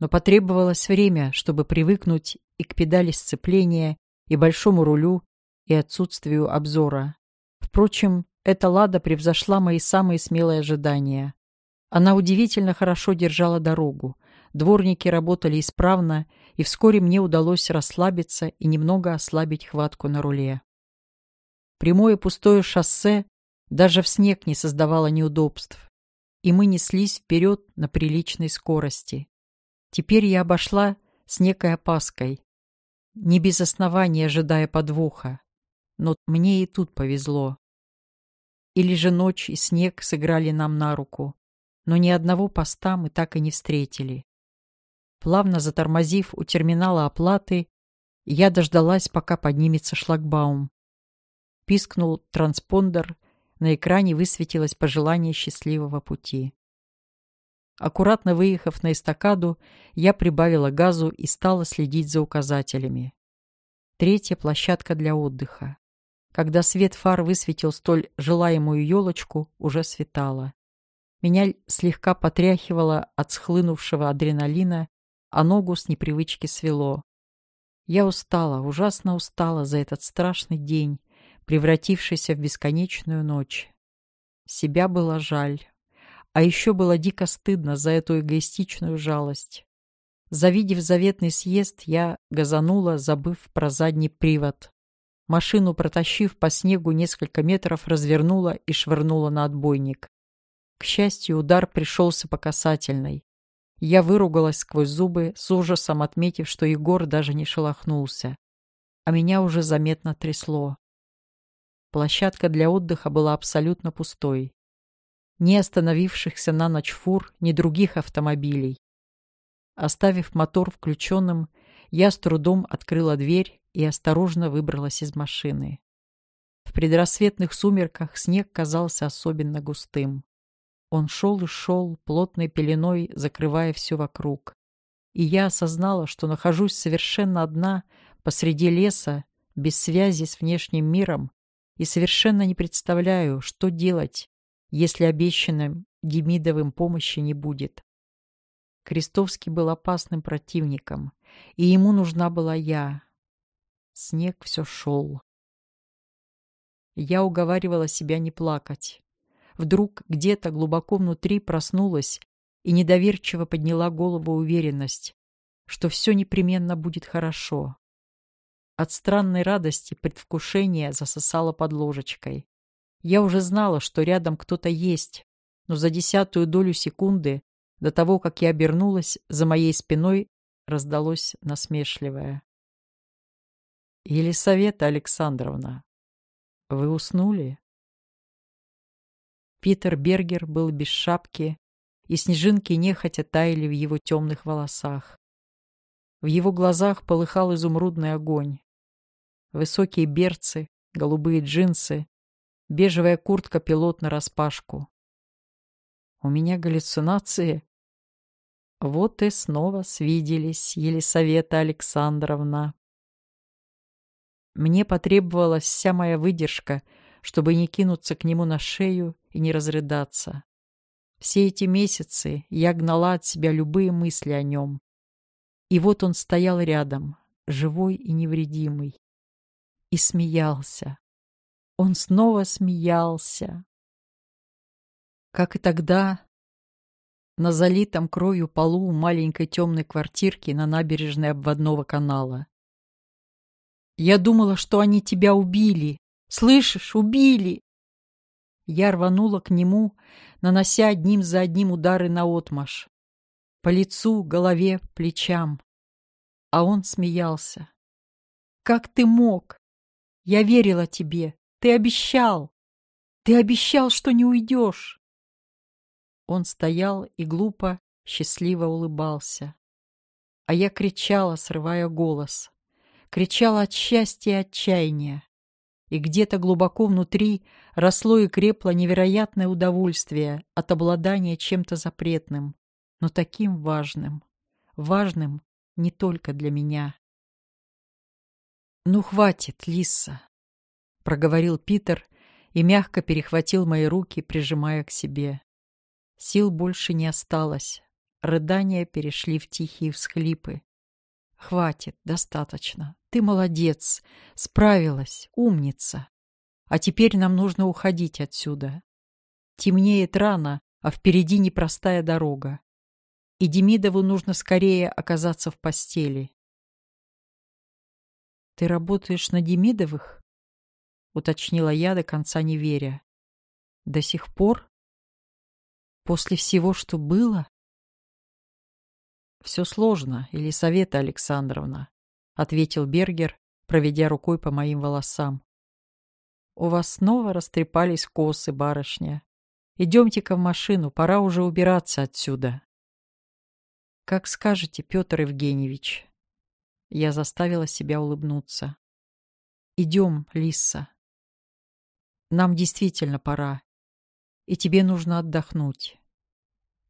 но потребовалось время, чтобы привыкнуть и к педали сцепления, и большому рулю, и отсутствию обзора. Впрочем, эта «Лада» превзошла мои самые смелые ожидания. Она удивительно хорошо держала дорогу. Дворники работали исправно, и вскоре мне удалось расслабиться и немного ослабить хватку на руле. Прямое пустое шоссе даже в снег не создавало неудобств, и мы неслись вперед на приличной скорости. Теперь я обошла с некой опаской, не без основания ожидая подвоха, но мне и тут повезло. Или же ночь и снег сыграли нам на руку, но ни одного поста мы так и не встретили. Плавно затормозив у терминала оплаты, я дождалась, пока поднимется шлагбаум. Пискнул транспондер, на экране высветилось пожелание счастливого пути. Аккуратно выехав на эстакаду, я прибавила газу и стала следить за указателями. Третья площадка для отдыха. Когда свет фар высветил столь желаемую елочку, уже светало. Меня слегка потряхивало от схлынувшего адреналина, а ногу с непривычки свело. Я устала, ужасно устала за этот страшный день, превратившийся в бесконечную ночь. Себя было жаль. А еще было дико стыдно за эту эгоистичную жалость. Завидев заветный съезд, я газанула, забыв про задний привод. Машину, протащив по снегу несколько метров, развернула и швырнула на отбойник. К счастью, удар пришелся по касательной. Я выругалась сквозь зубы, с ужасом отметив, что Егор даже не шелохнулся. А меня уже заметно трясло. Площадка для отдыха была абсолютно пустой. Ни остановившихся на ночь фур, ни других автомобилей. Оставив мотор включенным, я с трудом открыла дверь и осторожно выбралась из машины. В предрассветных сумерках снег казался особенно густым. Он шел и шел, плотной пеленой закрывая все вокруг. И я осознала, что нахожусь совершенно одна посреди леса, без связи с внешним миром, и совершенно не представляю, что делать, если обещанным Демидовым помощи не будет. Крестовский был опасным противником, и ему нужна была я, Снег все шел. Я уговаривала себя не плакать. Вдруг где-то глубоко внутри проснулась и недоверчиво подняла голову уверенность, что все непременно будет хорошо. От странной радости предвкушение засосало под ложечкой. Я уже знала, что рядом кто-то есть, но за десятую долю секунды до того, как я обернулась, за моей спиной раздалось насмешливое. «Елисавета Александровна, вы уснули?» Питер Бергер был без шапки, и снежинки нехотя таяли в его темных волосах. В его глазах полыхал изумрудный огонь. Высокие берцы, голубые джинсы, бежевая куртка пилот нараспашку. У меня галлюцинации. Вот и снова свиделись, Елисавета Александровна. Мне потребовалась вся моя выдержка, чтобы не кинуться к нему на шею и не разрыдаться. Все эти месяцы я гнала от себя любые мысли о нем. И вот он стоял рядом, живой и невредимый и смеялся. Он снова смеялся. Как и тогда, на залитом кровью полу маленькой темной квартирки на набережной обводного канала. «Я думала, что они тебя убили! Слышишь, убили!» Я рванула к нему, нанося одним за одним удары на отмаш. По лицу, голове, плечам. А он смеялся. «Как ты мог? Я верила тебе. Ты обещал. Ты обещал, что не уйдешь. Он стоял и глупо, счастливо улыбался. А я кричала, срывая голос. Кричала от счастья и отчаяния. И где-то глубоко внутри росло и крепло невероятное удовольствие от обладания чем-то запретным, но таким важным. Важным не только для меня. «Ну, хватит, Лиса!» — проговорил Питер и мягко перехватил мои руки, прижимая к себе. Сил больше не осталось. Рыдания перешли в тихие всхлипы. «Хватит, достаточно. Ты молодец, справилась, умница. А теперь нам нужно уходить отсюда. Темнеет рано, а впереди непростая дорога. И Демидову нужно скорее оказаться в постели. «Ты работаешь на Демидовых?» — уточнила я до конца не веря. «До сих пор? После всего, что было?» «Все сложно, Елисавета Александровна», — ответил Бергер, проведя рукой по моим волосам. «У вас снова растрепались косы, барышня. Идемте-ка в машину, пора уже убираться отсюда». «Как скажете, Петр Евгеньевич», я заставила себя улыбнуться. «Идем, Лиса. Нам действительно пора. И тебе нужно отдохнуть».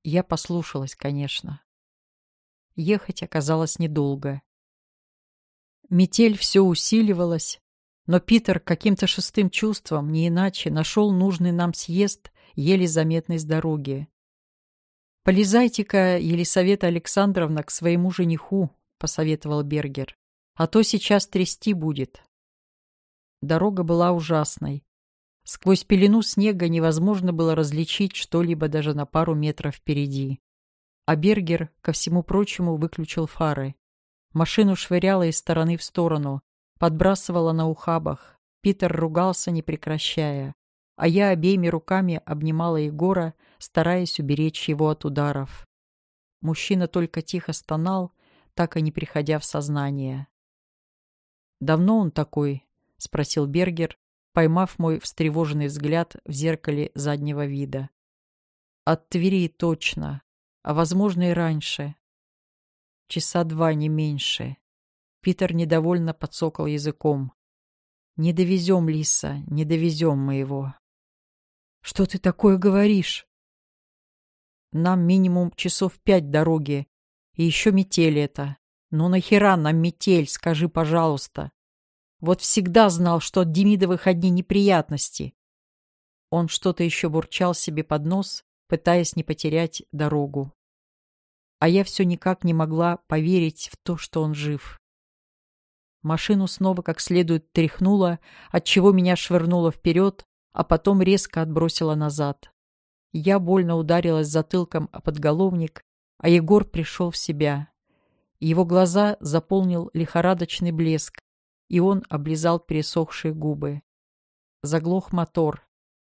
Я послушалась, конечно. Ехать оказалось недолго. Метель все усиливалась, но Питер каким-то шестым чувством, не иначе, нашел нужный нам съезд, еле заметный с дороги. «Полезайте-ка, Елисавета Александровна, к своему жениху», посоветовал Бергер. «А то сейчас трясти будет». Дорога была ужасной. Сквозь пелену снега невозможно было различить что-либо даже на пару метров впереди. А Бергер, ко всему прочему, выключил фары. Машину швыряло из стороны в сторону, подбрасывало на ухабах. Питер ругался, не прекращая. А я обеими руками обнимала Егора, стараясь уберечь его от ударов. Мужчина только тихо стонал, так и не приходя в сознание. «Давно он такой?» — спросил Бергер, поймав мой встревоженный взгляд в зеркале заднего вида. «От Твери точно, а, возможно, и раньше. Часа два, не меньше». Питер недовольно подсокал языком. «Не довезем, Лиса, не довезем мы его». «Что ты такое говоришь?» «Нам минимум часов пять дороги, и еще метель это. Ну нахера нам метель, скажи, пожалуйста. Вот всегда знал, что от Демидовых одни неприятности. Он что-то еще бурчал себе под нос, пытаясь не потерять дорогу. А я все никак не могла поверить в то, что он жив. Машину снова как следует тряхнуло, отчего меня швырнуло вперед, а потом резко отбросило назад. Я больно ударилась затылком о подголовник а Егор пришел в себя. Его глаза заполнил лихорадочный блеск, и он облизал пересохшие губы. Заглох мотор.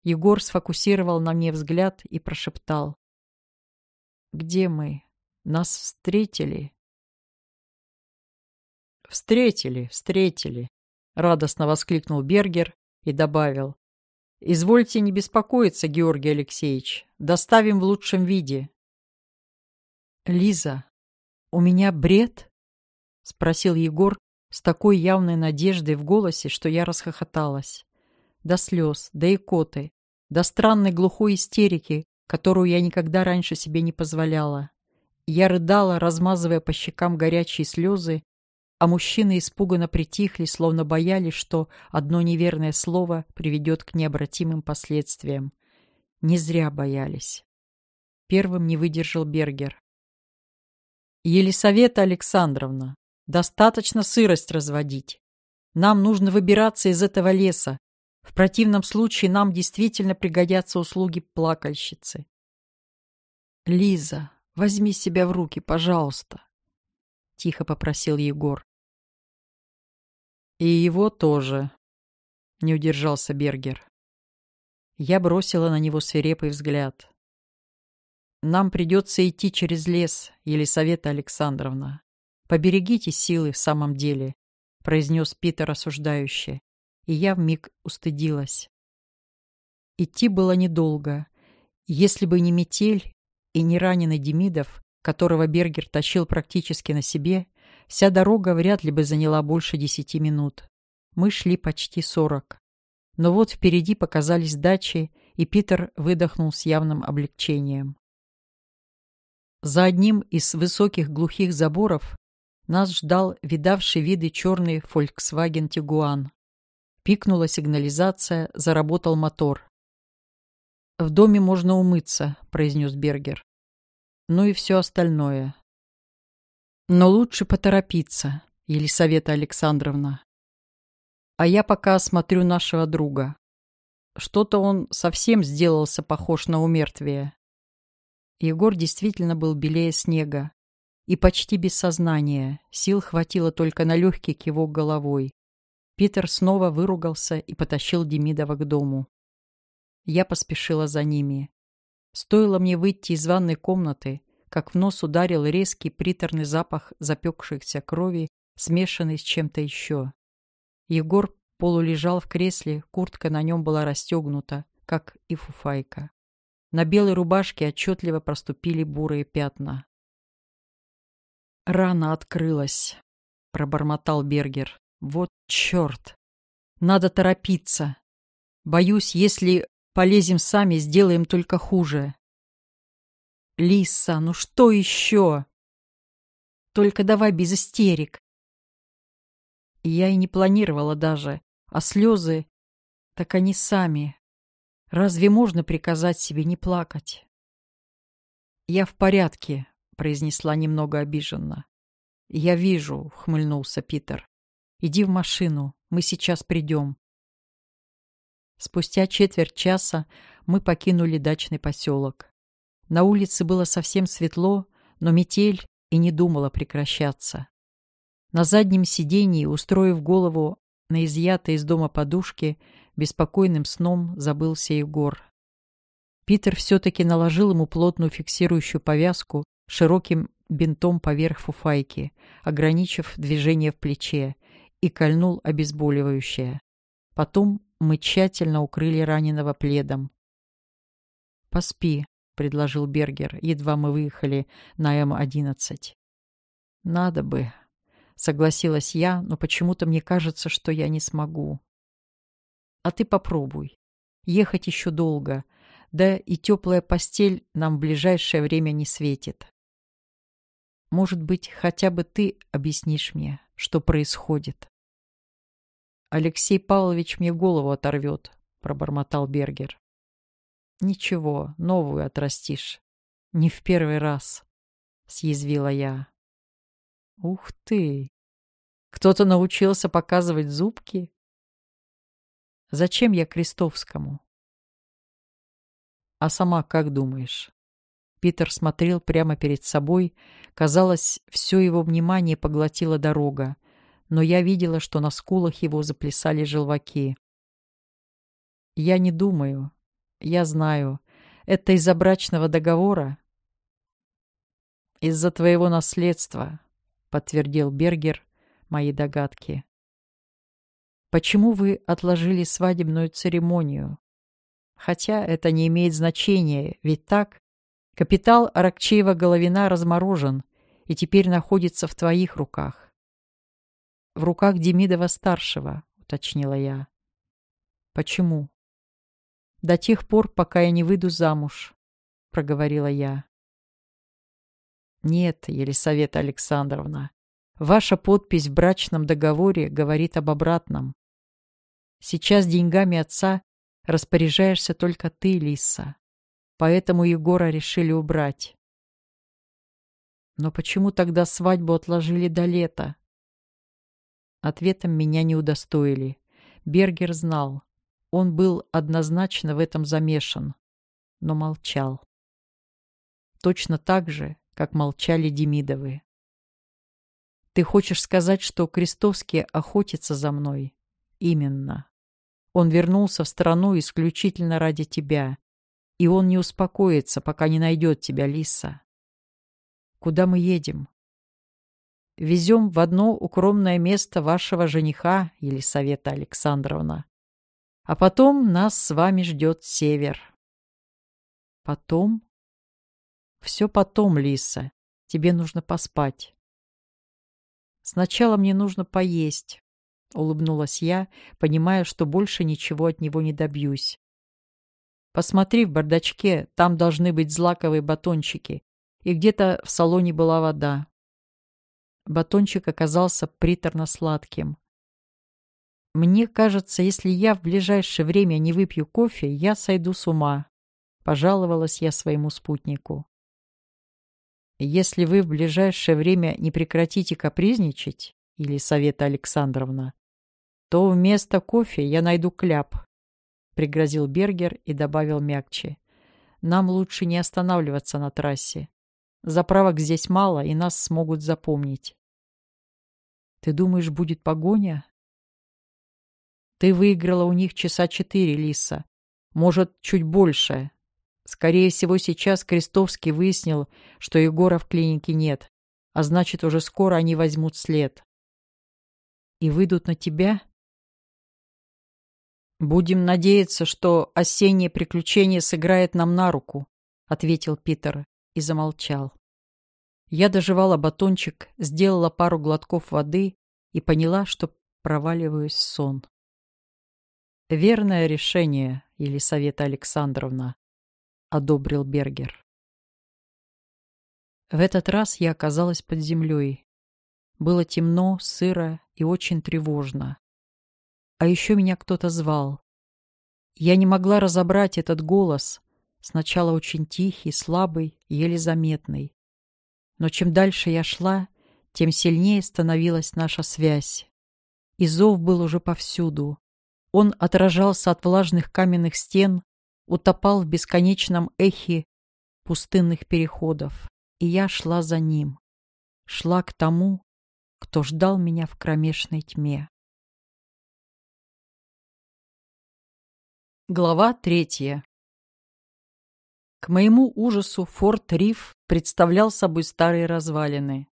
Егор сфокусировал на мне взгляд и прошептал. «Где мы? Нас встретили?» «Встретили, встретили!» — радостно воскликнул Бергер и добавил. «Извольте не беспокоиться, Георгий Алексеевич. Доставим в лучшем виде». «Лиза, у меня бред?» — спросил Егор с такой явной надеждой в голосе, что я расхохоталась. До слез, до икоты, до странной глухой истерики, которую я никогда раньше себе не позволяла. Я рыдала, размазывая по щекам горячие слезы, а мужчины испуганно притихли, словно боялись, что одно неверное слово приведет к необратимым последствиям. Не зря боялись. Первым не выдержал Бергер. «Елисавета Александровна, достаточно сырость разводить. Нам нужно выбираться из этого леса. В противном случае нам действительно пригодятся услуги плакальщицы». «Лиза, возьми себя в руки, пожалуйста», — тихо попросил Егор. «И его тоже», — не удержался Бергер. Я бросила на него свирепый взгляд. «Нам придется идти через лес, Елисавета Александровна. Поберегите силы в самом деле», — произнес Питер осуждающе, и я вмиг устыдилась. Идти было недолго. Если бы не метель и не раненый Демидов, которого Бергер тащил практически на себе, вся дорога вряд ли бы заняла больше десяти минут. Мы шли почти сорок. Но вот впереди показались дачи, и Питер выдохнул с явным облегчением. За одним из высоких глухих заборов нас ждал видавший виды черный Volkswagen Tiguan. Пикнула сигнализация, заработал мотор. «В доме можно умыться», — произнес Бергер ну и все остальное. Но лучше поторопиться, Елисавета Александровна. А я пока осмотрю нашего друга. Что-то он совсем сделался похож на умертвие. Егор действительно был белее снега и почти без сознания, сил хватило только на легкий кивок головой. Питер снова выругался и потащил Демидова к дому. Я поспешила за ними. Стоило мне выйти из ванной комнаты, как в нос ударил резкий приторный запах запекшейся крови, смешанный с чем-то еще. Егор полулежал в кресле, куртка на нем была расстегнута, как и фуфайка. На белой рубашке отчетливо проступили бурые пятна. «Рана открылась», — пробормотал Бергер. «Вот черт! Надо торопиться. Боюсь, если Полезем сами, сделаем только хуже. Лиса, ну что еще? Только давай без истерик. Я и не планировала даже, а слезы, так они сами. Разве можно приказать себе не плакать? Я в порядке, произнесла немного обиженно. Я вижу, хмыльнулся Питер. Иди в машину, мы сейчас придем. Спустя четверть часа мы покинули дачный поселок. На улице было совсем светло, но метель и не думала прекращаться. На заднем сиденье, устроив голову на изъятой из дома подушке, беспокойным сном забылся Егор. Питер все-таки наложил ему плотную фиксирующую повязку широким бинтом поверх фуфайки, ограничив движение в плече, и кольнул обезболивающее. Потом мы тщательно укрыли раненого пледом. «Поспи», — предложил Бергер, едва мы выехали на М-11. «Надо бы», — согласилась я, но почему-то мне кажется, что я не смогу. «А ты попробуй. Ехать еще долго, да и теплая постель нам в ближайшее время не светит. Может быть, хотя бы ты объяснишь мне, что происходит?» Алексей Павлович мне голову оторвет, пробормотал Бергер. Ничего, новую отрастишь. Не в первый раз, съязвила я. Ух ты! Кто-то научился показывать зубки? Зачем я Крестовскому? А сама как думаешь? Питер смотрел прямо перед собой. Казалось, все его внимание поглотила дорога. но я видела, что на скулах его заплясали желваки. «Я не думаю. Я знаю. Это из-за брачного договора?» «Из-за твоего наследства», — подтвердил Бергер мои догадки. «Почему вы отложили свадебную церемонию?» Хотя это не имеет значения, ведь так? Капитал Аракчеева-Головина разморожен и теперь находится в твоих руках. В руках Демидова-старшего, уточнила я. Почему? До тех пор, пока я не выйду замуж, проговорила я. Нет, Елисавета Александровна, ваша подпись в брачном договоре говорит об обратном. Сейчас деньгами отца распоряжаешься только ты, Лиса. Поэтому Егора решили убрать. Но почему тогда свадьбу отложили до лета? Ответом меня не удостоили. Бергер знал. Он был однозначно в этом замешан, но молчал. Точно так же, как молчали Демидовы. Ты хочешь сказать, что Крестовский охотится за мной? Именно. Он вернулся в страну исключительно ради тебя. И он не успокоится, пока не найдет тебя, Лиса. Куда мы едем? Везем в одно укромное место вашего жениха, Елисавета Александровна. А потом нас с вами ждет север. Потом? Все потом, Лиса. Тебе нужно поспать. Сначала мне нужно поесть. — улыбнулась я, понимая, что больше ничего от него не добьюсь. «Посмотри в бардачке, там должны быть злаковые батончики, и где-то в салоне была вода». Батончик оказался приторно-сладким. «Мне кажется, если я в ближайшее время не выпью кофе, я сойду с ума», — пожаловалась я своему спутнику. «Если вы в ближайшее время не прекратите капризничать, Елисавета Александровна, то вместо кофе я найду кляп, — пригрозил Бергер и добавил мягче. Нам лучше не останавливаться на трассе. Заправок здесь мало, и нас смогут запомнить. Ты думаешь, будет погоня? Ты выиграла у них часа четыре, Лиса. Может, чуть больше. Скорее всего, сейчас Крестовский выяснил, что Егора в клинике нет, а значит, уже скоро они возьмут след и выйдут на тебя? «Будем надеяться, что осеннее приключение сыграет нам на руку», — ответил Питер и замолчал. Я доживала батончик, сделала пару глотков воды и поняла, что проваливаюсь в сон. «Верное решение, Елисавета Александровна», — одобрил Бергер. В этот раз я оказалась под землей. Было темно, сыро и очень тревожно. А еще меня кто-то звал. Я не могла разобрать этот голос, сначала очень тихий, слабый, еле заметный. Но чем дальше я шла, тем сильнее становилась наша связь. И зов был уже повсюду. Он отражался от влажных каменных стен, утопал в бесконечном эхе пустынных переходов. И я шла за ним. Шла к тому, кто ждал меня в кромешной тьме. Глава третья. К моему ужасу форт Риф представлял собой старые развалины.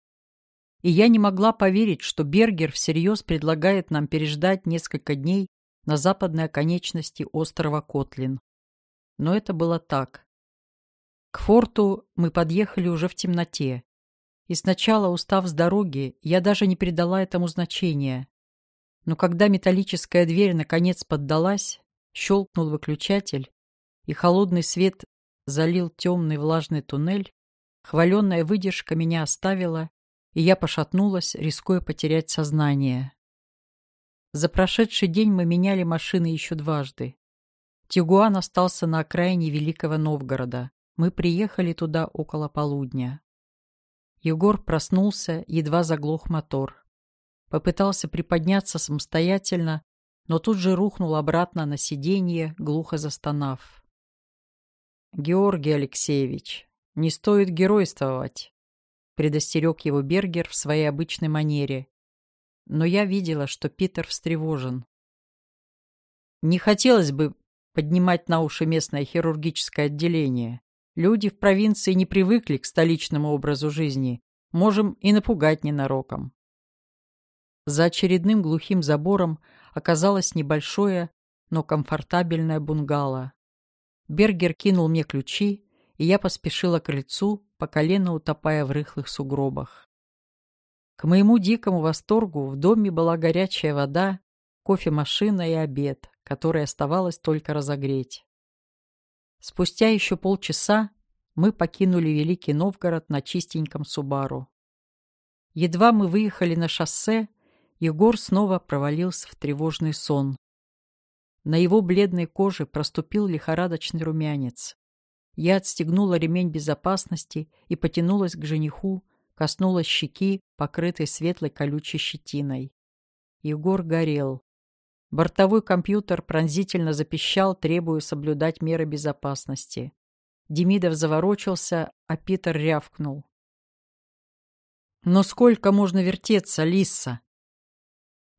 И я не могла поверить, что Бергер всерьез предлагает нам переждать несколько дней на западной оконечности острова Котлин. Но это было так. К форту мы подъехали уже в темноте, и сначала, устав с дороги, я даже не придала этому значения. Но когда металлическая дверь наконец поддалась, щелкнул выключатель, и холодный свет залил темный влажный туннель, хваленная выдержка меня оставила, и я пошатнулась, рискуя потерять сознание. За прошедший день мы меняли машины еще дважды. Тигуан остался на окраине Великого Новгорода. Мы приехали туда около полудня. Егор проснулся, едва заглох мотор. Попытался приподняться самостоятельно, но тут же рухнул обратно на сиденье, глухо застонав. «Георгий Алексеевич, не стоит геройствовать», — предостерег его Бергер в своей обычной манере. но я видела, что Питер встревожен. Не хотелось бы поднимать на уши местное хирургическое отделение. Люди в провинции не привыкли к столичному образу жизни. Можем и напугать ненароком. За очередным глухим забором оказалось небольшое, но комфортабельное бунгало. Бергер кинул мне ключи, и я поспешила к крыльцу, по колено утопая в рыхлых сугробах. К моему дикому восторгу в доме была горячая вода, кофемашина и обед, который оставалось только разогреть. Спустя еще полчаса мы покинули Великий Новгород на чистеньком Субару. Едва мы выехали на шоссе, Егор снова провалился в тревожный сон. На его бледной коже проступил лихорадочный румянец. Я отстегнула ремень безопасности и потянулась к жениху, коснулась щеки, покрытой светлой колючей щетиной. Егор горел. Бортовой компьютер пронзительно запищал, требуя соблюдать меры безопасности. Демидов заворочился, а Питер рявкнул. «Но сколько можно вертеться, Лиса?»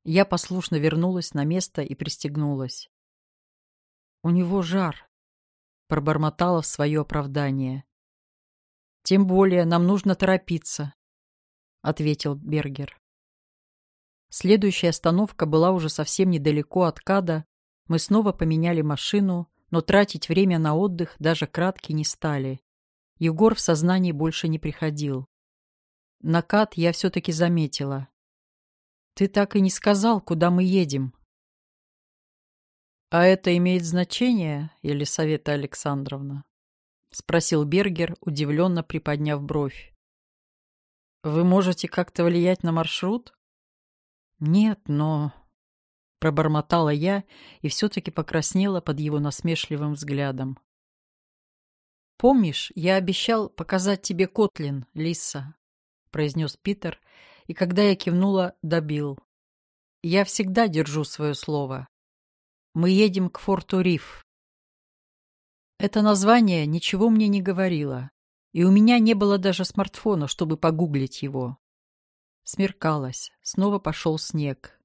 Я послушно вернулась на место и пристегнулась. «У него жар», — пробормотала в свое оправдание. «Тем более нам нужно торопиться», — ответил Бергер. Следующая остановка была уже совсем недалеко от Када. Мы снова поменяли машину, но тратить время на отдых даже краткий не стали. Егор в сознании больше не приходил. На Кад я все-таки заметила. «Ты так и не сказал, куда мы едем», «А это имеет значение, Елисавета Александровна?» — спросил Бергер, удивленно приподняв бровь. «Вы можете как-то влиять на маршрут?» «Нет, но...» — пробормотала я и все-таки покраснела под его насмешливым взглядом. «Помнишь, я обещал показать тебе Котлин, Лиса?» — произнес Питер, и когда я кивнула, добил. «Я всегда держу свое слово. Мы едем к форту Риф. Это название ничего мне не говорило, и у меня не было даже смартфона, чтобы погуглить его. Смеркалось, снова пошел снег.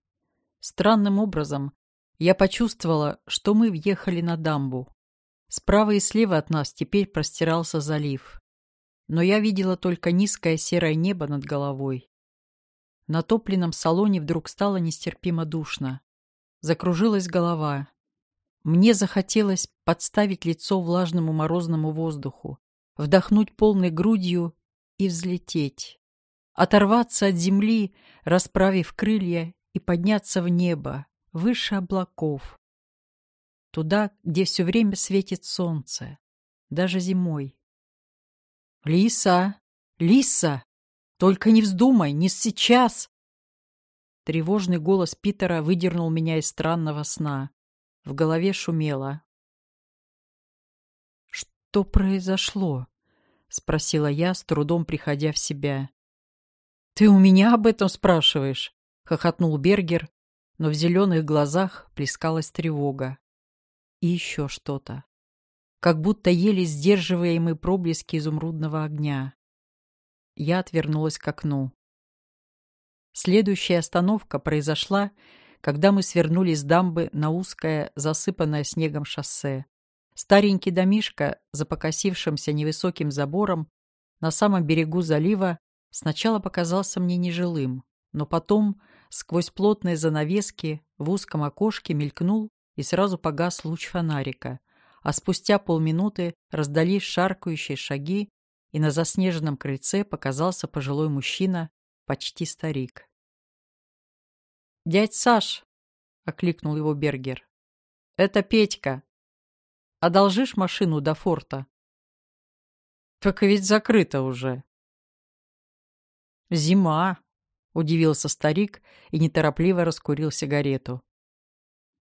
Странным образом я почувствовала, что мы въехали на дамбу. Справа и слева от нас теперь простирался залив. Но я видела только низкое серое небо над головой. На топленном салоне вдруг стало нестерпимо душно. Закружилась голова. Мне захотелось подставить лицо влажному морозному воздуху, вдохнуть полной грудью и взлететь. Оторваться от земли, расправив крылья, и подняться в небо, выше облаков. Туда, где все время светит солнце, даже зимой. «Лиса! Лиса! Только не вздумай, не сейчас!» Тревожный голос Питера выдернул меня из странного сна. В голове шумело. «Что произошло?» — спросила я, с трудом приходя в себя. «Ты у меня об этом спрашиваешь?» — хохотнул Бергер, но в зеленых глазах плескалась тревога. И еще что-то. Как будто еле сдерживаемые проблески изумрудного огня. Я отвернулась к окну. Следующая остановка произошла, когда мы свернули с дамбы на узкое, засыпанное снегом шоссе. Старенький домишко, за покосившимся невысоким забором, на самом берегу залива, сначала показался мне нежилым, но потом, сквозь плотные занавески, в узком окошке мелькнул и сразу погас луч фонарика, а спустя полминуты раздались шаркающие шаги, и на заснеженном крыльце показался пожилой мужчина почти старик. «Дядь Саш!» — окликнул его Бергер. «Это Петька. Одолжишь машину до форта?» «Так ведь закрыто уже». «Зима!» — удивился старик и неторопливо раскурил сигарету.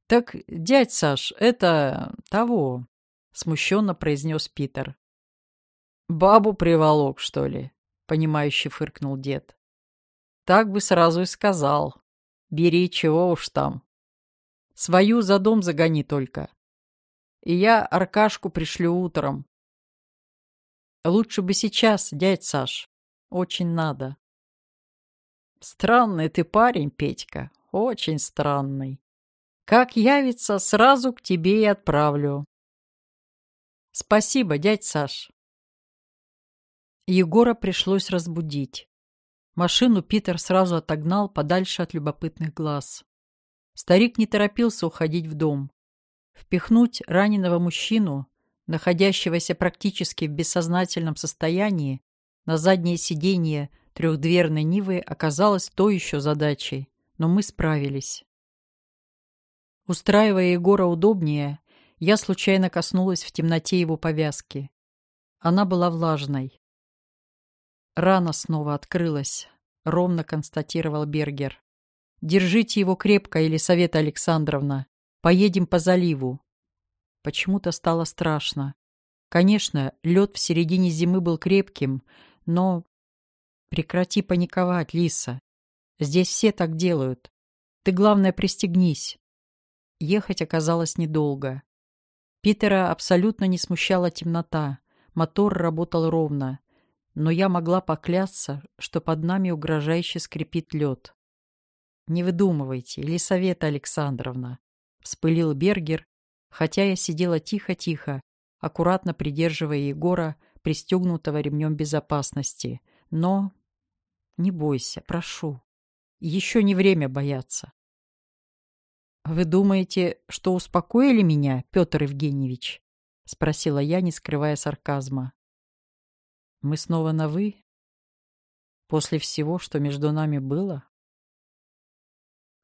«Так, дядь Саш, это... того...» — смущенно произнес Питер. «Бабу приволок, что ли?» — понимающе фыркнул дед. Так бы сразу и сказал. Бери, чего уж там. Свою за дом загони только. И я Аркашку пришлю утром. Лучше бы сейчас, дядь Саш. Очень надо. Странный ты парень, Петька, очень странный. Как явится, сразу к тебе и отправлю. Спасибо, дядь Саш. Егора пришлось разбудить. Машину Питер сразу отогнал подальше от любопытных глаз. Старик не торопился уходить в дом. Впихнуть раненого мужчину, находящегося практически в бессознательном состоянии, на заднее сиденье трехдверной Нивы оказалось то еще задачей, но мы справились. Устраивая Егора удобнее, я случайно коснулась в темноте его повязки. Она была влажной. Рана снова открылась, ровно констатировал Бергер. Держите его крепко, Елисавета Александровна. Поедем по заливу. Почему-то стало страшно. Конечно, лед в середине зимы был крепким, но... Прекрати паниковать, Лиса. Здесь все так делают. Ты, главное, пристегнись. Ехать оказалось недолго. Питера абсолютно не смущала темнота. Мотор работал ровно но я могла поклясться, что под нами угрожающе скрипит лед. «Не выдумывайте, Елисавета Александровна», — вспылил Бергер, хотя я сидела тихо-тихо, аккуратно придерживая Егора, пристегнутого ремнем безопасности. Но... Не бойся, прошу. Еще не время бояться. «Вы думаете, что успокоили меня, Петр Евгеньевич?» — спросила я, не скрывая сарказма. Мы снова на «вы»? После всего, что между нами было?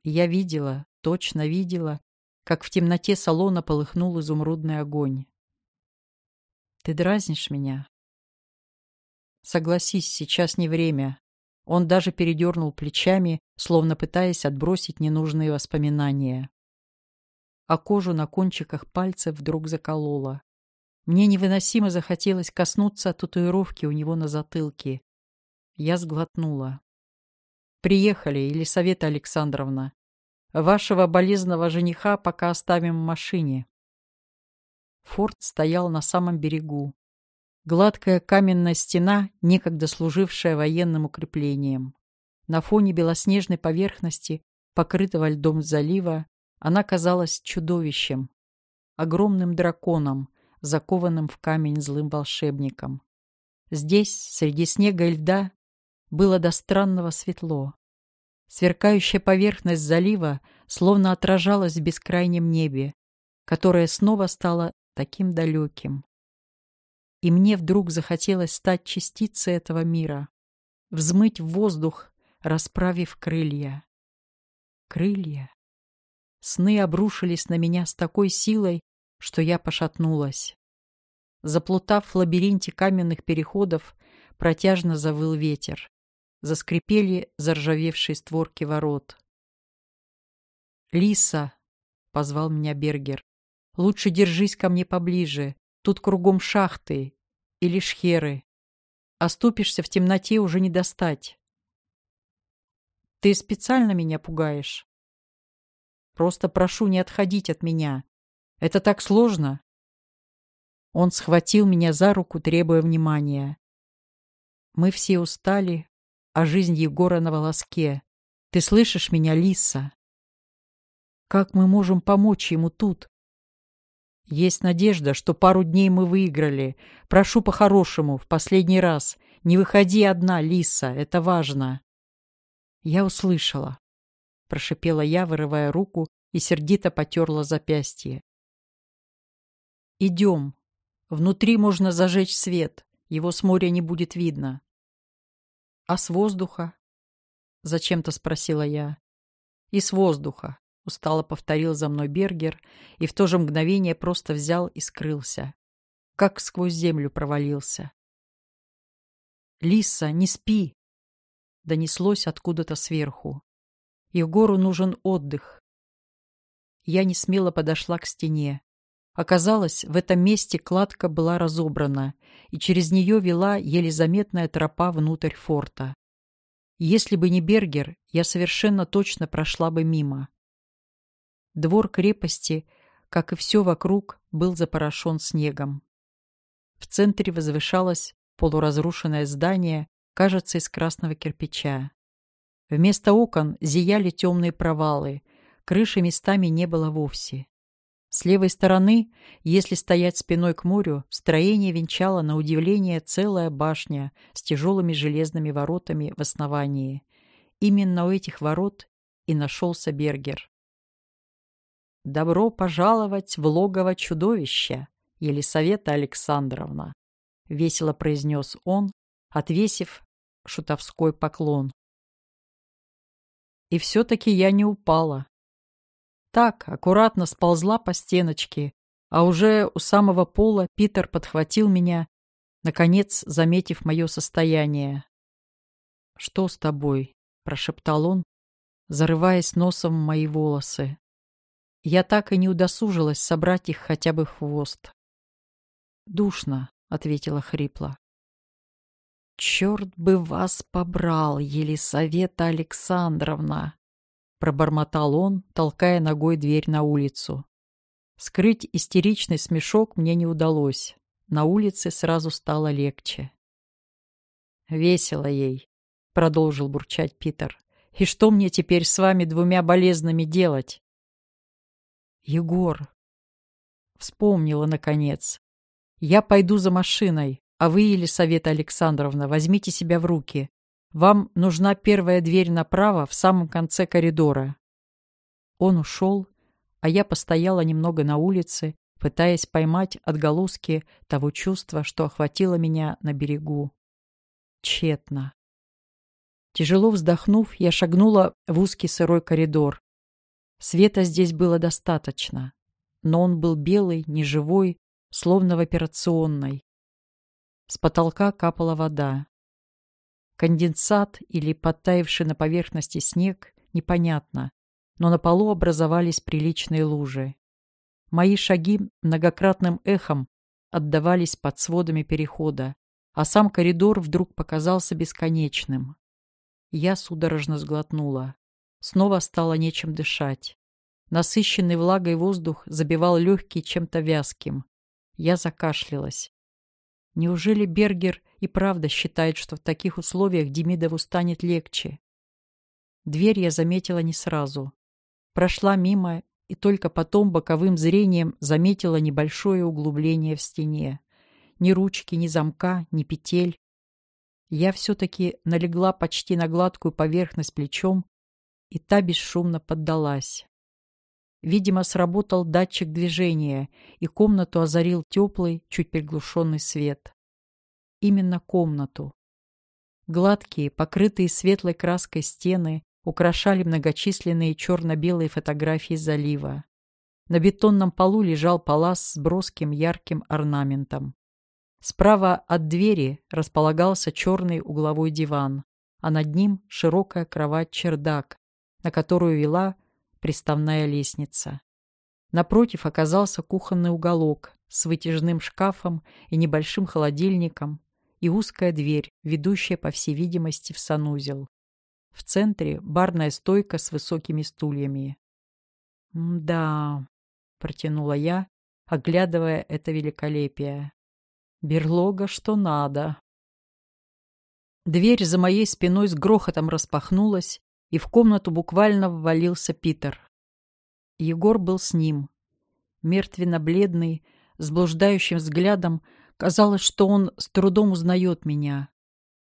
Я видела, точно видела, как в темноте салона полыхнул изумрудный огонь. Ты дразнишь меня? Согласись, сейчас не время. Он даже передернул плечами, словно пытаясь отбросить ненужные воспоминания. А кожу на кончиках пальцев вдруг заколола. Мне невыносимо захотелось коснуться татуировки у него на затылке. Я сглотнула. «Приехали, Елисавета Александровна. Вашего болезного жениха пока оставим в машине». Форт стоял на самом берегу. Гладкая каменная стена, некогда служившая военным укреплением. На фоне белоснежной поверхности, покрытого льдом залива, она казалась чудовищем, огромным драконом, закованным в камень злым волшебником. Здесь, среди снега и льда, было до странного светло. Сверкающая поверхность залива словно отражалась в бескрайнем небе, которое снова стало таким далеким. И мне вдруг захотелось стать частицей этого мира, взмыть в воздух, расправив крылья. Крылья. Сны обрушились на меня с такой силой, что я пошатнулась. Заплутав в лабиринте каменных переходов, протяжно завыл ветер. Заскрипели заржавевшие створки ворот. «Лиса!» — позвал меня Бергер. «Лучше держись ко мне поближе. Тут кругом шахты или шхеры. Оступишься в темноте уже не достать». «Ты специально меня пугаешь?» «Просто прошу не отходить от меня. Это так сложно. Он схватил меня за руку, требуя внимания. Мы все устали, а жизнь Егора на волоске. Ты слышишь меня, Лиса? Как мы можем помочь ему тут? Есть надежда, что пару дней мы выиграли. Прошу по-хорошему, в последний раз. Не выходи одна, Лиса, это важно. Я услышала. Прошипела я, вырывая руку, и сердито потерла запястье. «Идем. Внутри можно зажечь свет. Его с моря не будет видно». «А с воздуха?» — зачем-то спросила я. «И с воздуха», — устало повторил за мной Бергер и в то же мгновение просто взял и скрылся. Как сквозь землю провалился. «Лиса, не спи!» — донеслось откуда-то сверху. «Егору нужен отдых». Я не смело подошла к стене. Оказалось, в этом месте кладка была разобрана, и через нее вела еле заметная тропа внутрь форта. Если бы не Бергер, я совершенно точно прошла бы мимо. Двор крепости, как и все вокруг, был запорошен снегом. В центре возвышалось полуразрушенное здание, кажется, из красного кирпича. Вместо окон зияли темные провалы, крыши местами не было вовсе. С левой стороны, если стоять спиной к морю, строение венчало на удивление целая башня с тяжелыми железными воротами в основании. Именно у этих ворот и нашелся Бергер. «Добро пожаловать в логово чудовища, Елисавета Александровна», — весело произнес он, отвесив шутовской поклон. И все-таки я не упала. Так, аккуратно сползла по стеночке, а уже у самого пола Питер подхватил меня, наконец заметив мое состояние. «Что с тобой?» — прошептал он, зарываясь носом в мои волосы. Я так и не удосужилась собрать их хотя бы хвост. «Душно», — ответила хрипло. «Черт бы вас побрал, Елисавета Александровна!» Пробормотал он, толкая ногой дверь на улицу. Скрыть истеричный смешок мне не удалось. На улице сразу стало легче. «Весело ей», — продолжил бурчать Питер. «И что мне теперь с вами двумя болезными делать?» «Егор», — вспомнила наконец. «Я пойду за машиной, а вы, Елисавета Александровна, возьмите себя в руки. Вам нужна первая дверь направо в самом конце коридора». Он ушел, а я постояла немного на улице, пытаясь поймать отголоски того чувства, что охватило меня на берегу. Тщетно. Тяжело вздохнув, я шагнула в узкий сырой коридор. Света здесь было достаточно, но он был белый, неживой, словно в операционной. С потолка капала вода. Конденсат или подтаявший на поверхности снег — непонятно, но на полу образовались приличные лужи. Мои шаги многократным эхом отдавались под сводами перехода, а сам коридор вдруг показался бесконечным. Я судорожно сглотнула. Снова стало нечем дышать. Насыщенный влагой воздух забивал легкие чем-то вязким. Я закашлялась. Неужели Бергер и правда считает, что в таких условиях Демидову станет легче? Дверь я заметила не сразу. Прошла мимо и только потом боковым зрением заметила небольшое углубление в стене. Ни ручки, ни замка, ни петель. Я все-таки налегла почти на гладкую поверхность плечом, и та бесшумно поддалась. Видимо, сработал датчик движения, и комнату озарил теплый, чуть приглушенный свет. Именно комнату. Гладкие, покрытые светлой краской стены украшали многочисленные черно-белые фотографии залива. На бетонном полу лежал палас с броским ярким орнаментом. Справа от двери располагался черный угловой диван, а над ним широкая кровать-чердак, на которую вела приставная лестница. Напротив оказался кухонный уголок с вытяжным шкафом и небольшим холодильником и узкая дверь, ведущая, по всей видимости, в санузел. В центре барная стойка с высокими стульями. «Да», — протянула я, оглядывая это великолепие. «Берлога что надо». Дверь за моей спиной с грохотом распахнулась, и в комнату буквально ввалился Питер. Егор был с ним. Мертвенно-бледный, с блуждающим взглядом, казалось, что он с трудом узнает меня.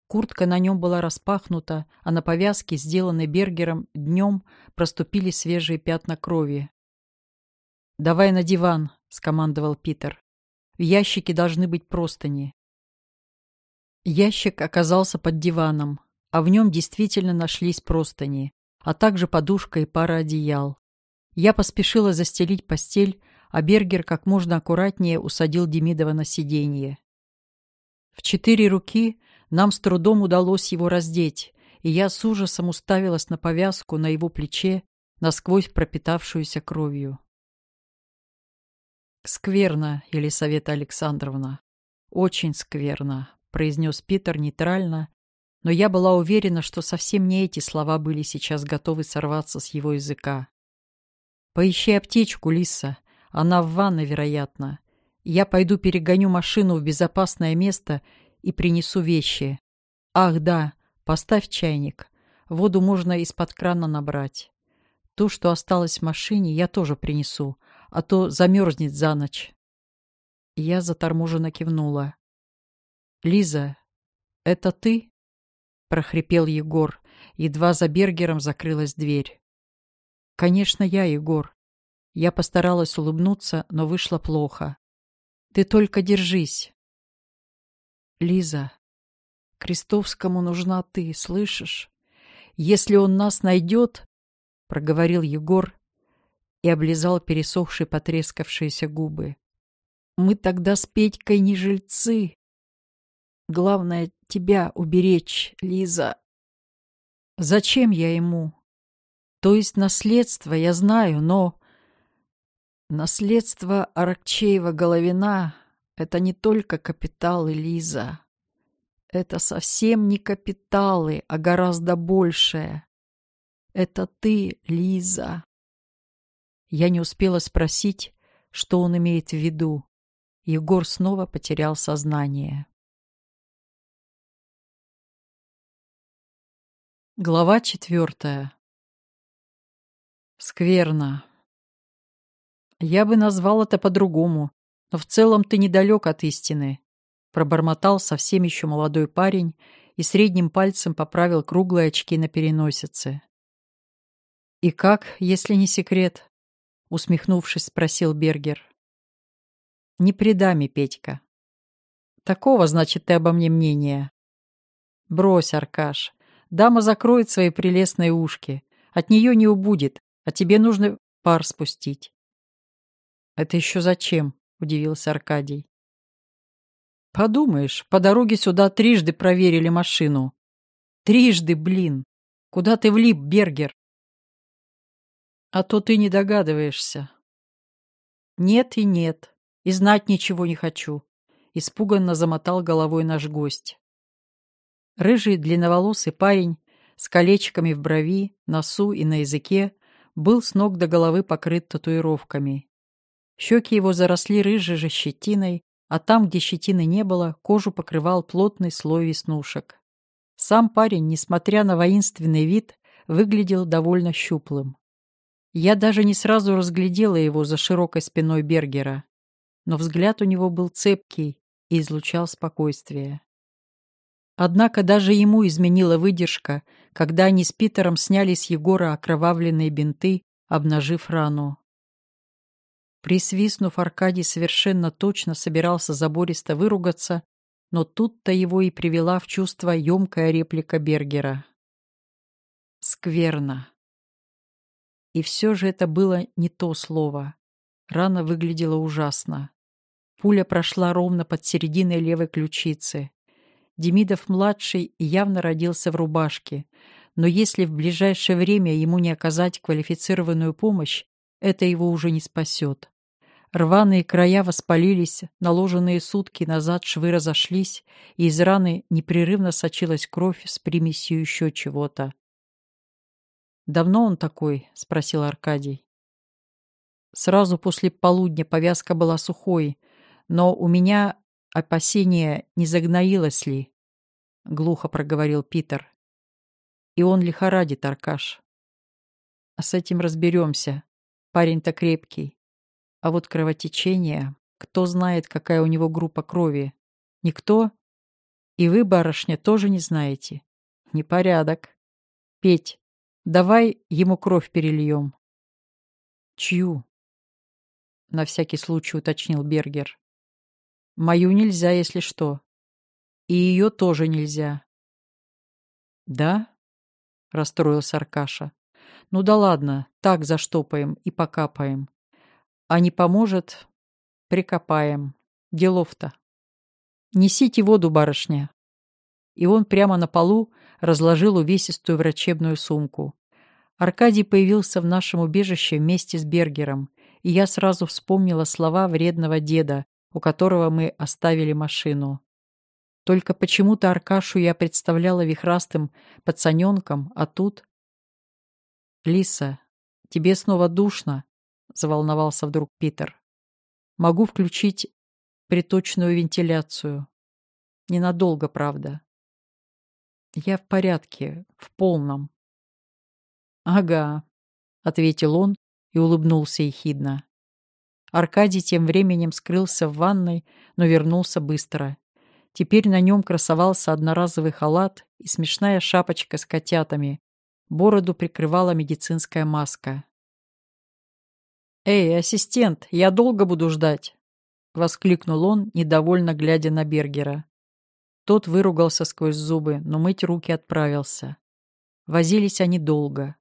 Куртка на нем была распахнута, а на повязке, сделанной Бергером, днем проступили свежие пятна крови. «Давай на диван», — скомандовал Питер. «В ящике должны быть простыни». Ящик оказался под диваном а в нем действительно нашлись простыни, а также подушка и пара одеял. Я поспешила застелить постель, а Бергер как можно аккуратнее усадил Демидова на сиденье. В четыре руки нам с трудом удалось его раздеть, и я с ужасом уставилась на повязку на его плече, насквозь пропитавшуюся кровью. «Скверно, Елисавета Александровна, очень скверно», — произнес Питер нейтрально, но я была уверена, что совсем не эти слова были сейчас готовы сорваться с его языка. «Поищи аптечку, Лиса. Она в ванной, вероятно. Я пойду перегоню машину в безопасное место и принесу вещи. Ах, да, поставь чайник. Воду можно из-под крана набрать. То, что осталось в машине, я тоже принесу, а то замерзнет за ночь. Я заторможенно кивнула. «Лиза, это ты?» — прохрипел Егор. Едва за Бергером закрылась дверь. «Конечно, я, Егор». Я постаралась улыбнуться, но вышло плохо. «Ты только держись». «Лиза, Крестовскому нужна ты, слышишь? Если он нас найдет, — проговорил Егор и облизал пересохшие потрескавшиеся губы. Мы тогда с Петькой не жильцы. Главное — тебя уберечь, Лиза. Зачем я ему? То есть наследство, я знаю, но... Наследство Аракчеева-Головина — это не только капиталы, Лиза. Это совсем не капиталы, а гораздо большее. Это ты, Лиза. Я не успела спросить, что он имеет в виду. Егор снова потерял сознание. Глава четвертая. Скверно. Я бы назвал это по-другому, но в целом ты недалек от истины. Пробормотал совсем еще молодой парень и средним пальцем поправил круглые очки на переносице. «И как, если не секрет?» Усмехнувшись, спросил Бергер. «Не предами, Петька». «Такого, значит, ты обо мне мнение?» «Брось, Аркаш, Дама закроет свои прелестные ушки. От нее не убудет, а тебе нужно пар спустить. «Это еще зачем?» — удивился Аркадий. «Подумаешь, по дороге сюда трижды проверили машину. Трижды, блин! Куда ты влип, Бергер?» «А то ты не догадываешься». «Нет и нет, и знать ничего не хочу», — испуганно замотал головой наш гость. Рыжий длинноволосый парень с колечками в брови, носу и на языке был с ног до головы покрыт татуировками. Щеки его заросли рыжей же щетиной, а там, где щетины не было, кожу покрывал плотный слой веснушек. Сам парень, несмотря на воинственный вид, выглядел довольно щуплым. Я даже не сразу разглядела его за широкой спиной Бергера, но взгляд у него был цепкий и излучал спокойствие. Однако даже ему изменила выдержка, когда они с Питером сняли с Егора окровавленные бинты, обнажив рану. Присвистнув, Аркадий совершенно точно собирался забористо выругаться, но тут-то его и привела в чувство емкая реплика Бергера. «Скверно». И все же это было не то слово. Рана выглядела ужасно. Пуля прошла ровно под серединой левой ключицы. Демидов-младший явно родился в рубашке, но если в ближайшее время ему не оказать квалифицированную помощь, это его уже не спасет. Рваные края воспалились, наложенные сутки назад швы разошлись, и из раны непрерывно сочилась кровь с примесью еще чего-то. «Давно он такой?» — спросил Аркадий. Сразу после полудня повязка была сухой, но у меня опасение, не загноилось ли, — глухо проговорил Питер. И он лихорадит, Аркаш. А с этим разберемся. Парень-то крепкий. А вот кровотечение... Кто знает, какая у него группа крови? Никто? И вы, барышня, тоже не знаете? Непорядок. Петь, давай ему кровь перельем. Чью? На всякий случай уточнил Бергер. Мою нельзя, если что. И ее тоже нельзя. Да? Расстроился Аркаша. Ну да ладно, так заштопаем и покапаем. А не поможет, прикопаем. Делов-то. Несите воду, барышня. И он прямо на полу разложил увесистую врачебную сумку. Аркадий появился в нашем убежище вместе с Бергером, и я сразу вспомнила слова вредного деда, у которого мы оставили машину. Только почему-то Аркашу я представляла вихрастым пацаненком, а тут... «Лиса, тебе снова душно?» — заволновался вдруг Питер. «Могу включить приточную вентиляцию. Ненадолго, правда». «Я в порядке, в полном», «Ага», — ответил он и улыбнулся ехидно. Аркадий тем временем скрылся в ванной, но вернулся быстро. Теперь на нем красовался одноразовый халат и смешная шапочка с котятами. Бороду прикрывала медицинская маска. «Эй, ассистент, я долго буду ждать!» — воскликнул он, недовольно глядя на Бергера. Тот выругался сквозь зубы, но мыть руки отправился. Возились они долго.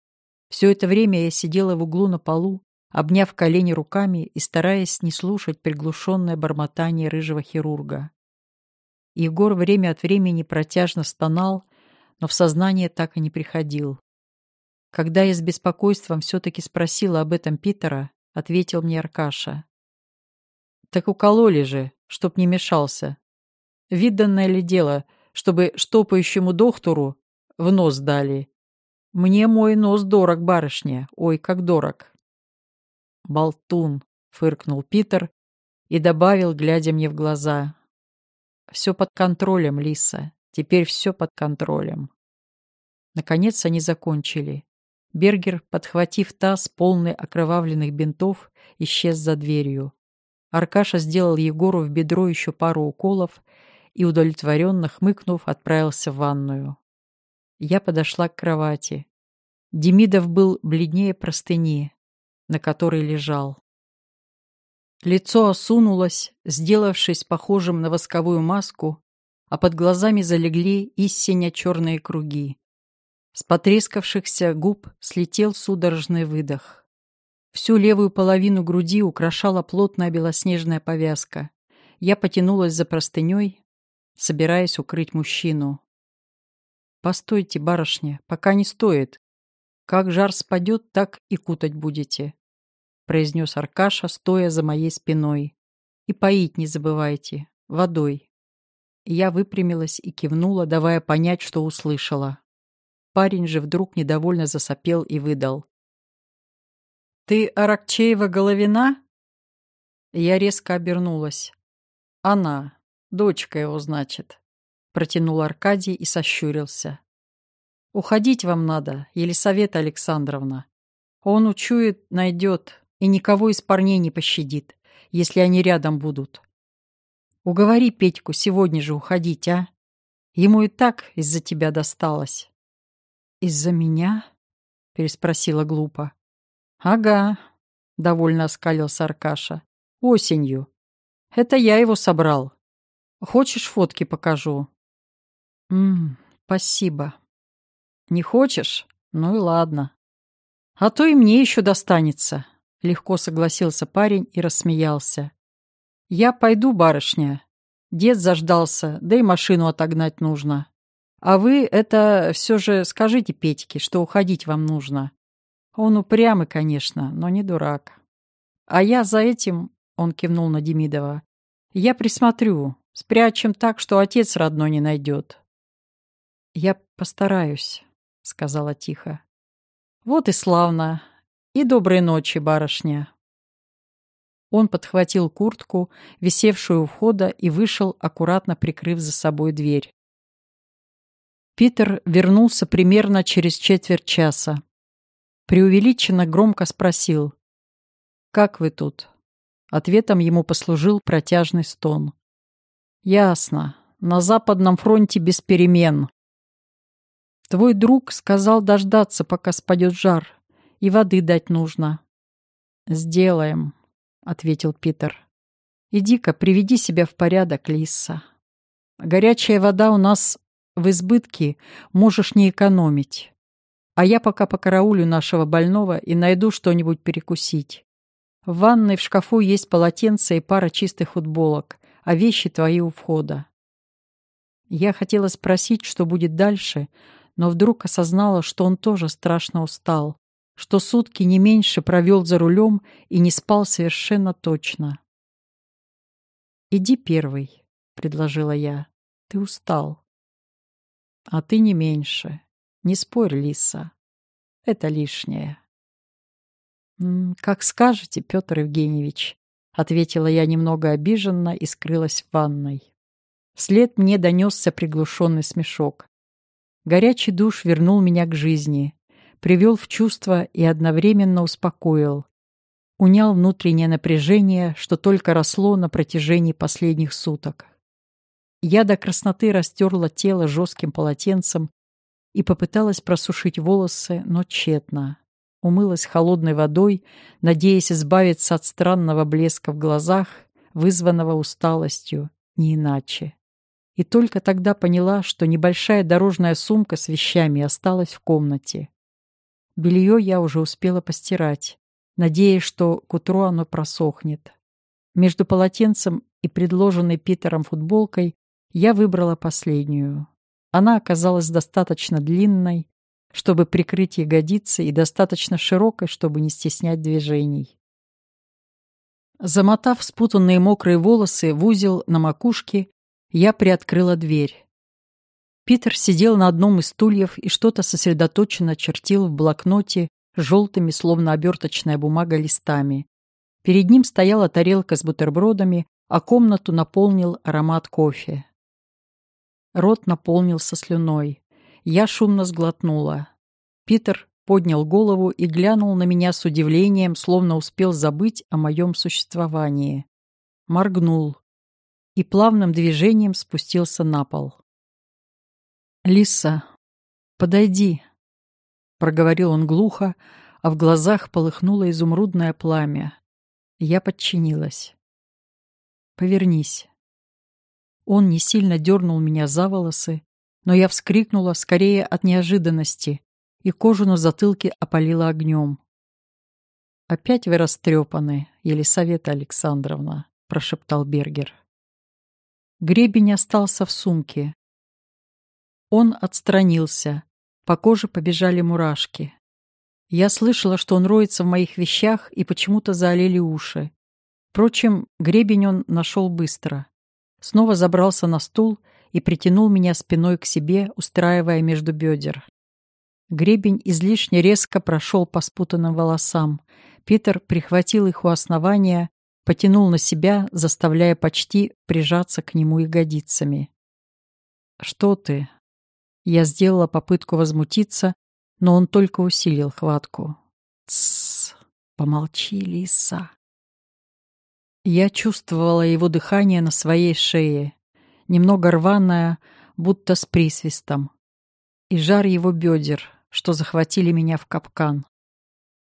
Все это время я сидела в углу на полу, обняв колени руками и стараясь не слушать приглушенное бормотание рыжего хирурга. Егор время от времени протяжно стонал, но в сознание так и не приходил. Когда я с беспокойством все-таки спросила об этом Питера, ответил мне Аркаша. «Так укололи же, чтоб не мешался. Виданное ли дело, чтобы штопающему доктору в нос дали? Мне мой нос дорог, барышня, ой, как дорог!» «Болтун!» — фыркнул Питер и добавил, глядя мне в глаза. «Все под контролем, Лиса. Теперь все под контролем». Наконец они закончили. Бергер, подхватив таз, полный окровавленных бинтов, исчез за дверью. Аркаша сделал Егору в бедро еще пару уколов и, удовлетворенно хмыкнув, отправился в ванную. Я подошла к кровати. Демидов был бледнее простыни, на которой лежал. Лицо осунулось, сделавшись похожим на восковую маску, а под глазами залегли истинно черные круги. С потрескавшихся губ слетел судорожный выдох. Всю левую половину груди украшала плотная белоснежная повязка. Я потянулась за простыней, собираясь укрыть мужчину. «Постойте, барышня, пока не стоит. Как жар спадет, так и кутать будете», — произнес Аркаша, стоя за моей спиной. «И поить не забывайте, водой». Я выпрямилась и кивнула, давая понять, что услышала. Парень же вдруг недовольно засопел и выдал. «Ты Аракчеева-Головина?» Я резко обернулась. «Она. Дочка его, значит», — протянул Аркадий и сощурился. «Уходить вам надо, Елисавета Александровна. Он учует, найдет и никого из парней не пощадит, если они рядом будут. Уговори Петьку сегодня же уходить, а? Ему и так из-за тебя досталось». «Из-за меня?» — переспросила глупо. «Ага», — довольно оскалился Аркаша. «Осенью. Это я его собрал. Хочешь, фотки покажу?» «Ммм, спасибо». «Не хочешь? Ну и ладно. А то и мне еще достанется», — легко согласился парень и рассмеялся. «Я пойду, барышня. Дед заждался, да и машину отогнать нужно. А вы это все же скажите Петьке, что уходить вам нужно. Он упрямый, конечно, но не дурак. А я за этим, он кивнул на Демидова, я присмотрю, спрячем так, что отец родной не найдет. Я постараюсь, сказала тихо. Вот и славно. И доброй ночи, барышня. Он подхватил куртку, висевшую у входа, и вышел, аккуратно прикрыв за собой дверь. Питер вернулся примерно через четверть часа. Преувеличенно громко спросил. «Как вы тут?» Ответом ему послужил протяжный стон. «Ясно. На Западном фронте без перемен. Твой друг сказал дождаться, пока спадет жар, и воды дать нужно». «Сделаем», — ответил Питер. «Иди-ка, приведи себя в порядок, Лиса. Горячая вода у нас в избытке можешь не экономить. А я пока покараулю нашего больного и найду что-нибудь перекусить. В ванной в шкафу есть полотенце и пара чистых футболок, а вещи твои у входа. Я хотела спросить, что будет дальше, но вдруг осознала, что он тоже страшно устал, что сутки не меньше провел за рулем и не спал совершенно точно. «Иди первый», — предложила я. «Ты устал». А ты не меньше. Не спорь, Лиса. Это лишнее. «Как скажете, Петр Евгеньевич», — ответила я немного обиженно и скрылась в ванной. Вслед мне донесся приглушенный смешок. Горячий душ вернул меня к жизни. Привел в чувство и одновременно успокоил. Унял внутреннее напряжение, что только росло на протяжении последних суток. Я до красноты растерла тело жестким полотенцем и попыталась просушить волосы, но тщетно. Умылась холодной водой, надеясь избавиться от странного блеска в глазах, вызванного усталостью, не иначе. И только тогда поняла, что небольшая дорожная сумка с вещами осталась в комнате. Белье я уже успела постирать, надеясь, что к утру оно просохнет. Между полотенцем и предложенной Питером футболкой я выбрала последнюю. Она оказалась достаточно длинной, чтобы прикрыть ягодицы, и достаточно широкой, чтобы не стеснять движений. Замотав спутанные мокрые волосы в узел на макушке, я приоткрыла дверь. Питер сидел на одном из стульев и что-то сосредоточенно чертил в блокноте желтыми, словно оберточная бумага, листами. Перед ним стояла тарелка с бутербродами, а комнату наполнил аромат кофе. Рот наполнился слюной. Я шумно сглотнула. Питер поднял голову и глянул на меня с удивлением, словно успел забыть о моем существовании. Моргнул и плавным движением спустился на пол. «Лиса, подойди», — проговорил он глухо, а в глазах полыхнуло изумрудное пламя. Я подчинилась. «Повернись». Он не сильно дернул меня за волосы, но я вскрикнула скорее от неожиданности, и кожу на затылке опалила огнем. «Опять вы растрепаны, Елисавета Александровна», — прошептал Бергер. Гребень остался в сумке. Он отстранился. По коже побежали мурашки. Я слышала, что он роется в моих вещах, и почему-то заолели уши. Впрочем, гребень он нашел быстро снова забрался на стул и притянул меня спиной к себе, устраивая между бедер. Гребень излишне резко прошел по спутанным волосам. Питер прихватил их у основания, потянул на себя, заставляя почти прижаться к нему ягодицами. «Что ты?» Я сделала попытку возмутиться, но он только усилил хватку. «Тссс, помолчи, лиса». Я чувствовала его дыхание на своей шее, немного рваное, будто с присвистом, и жар его бедер, что захватили меня в капкан.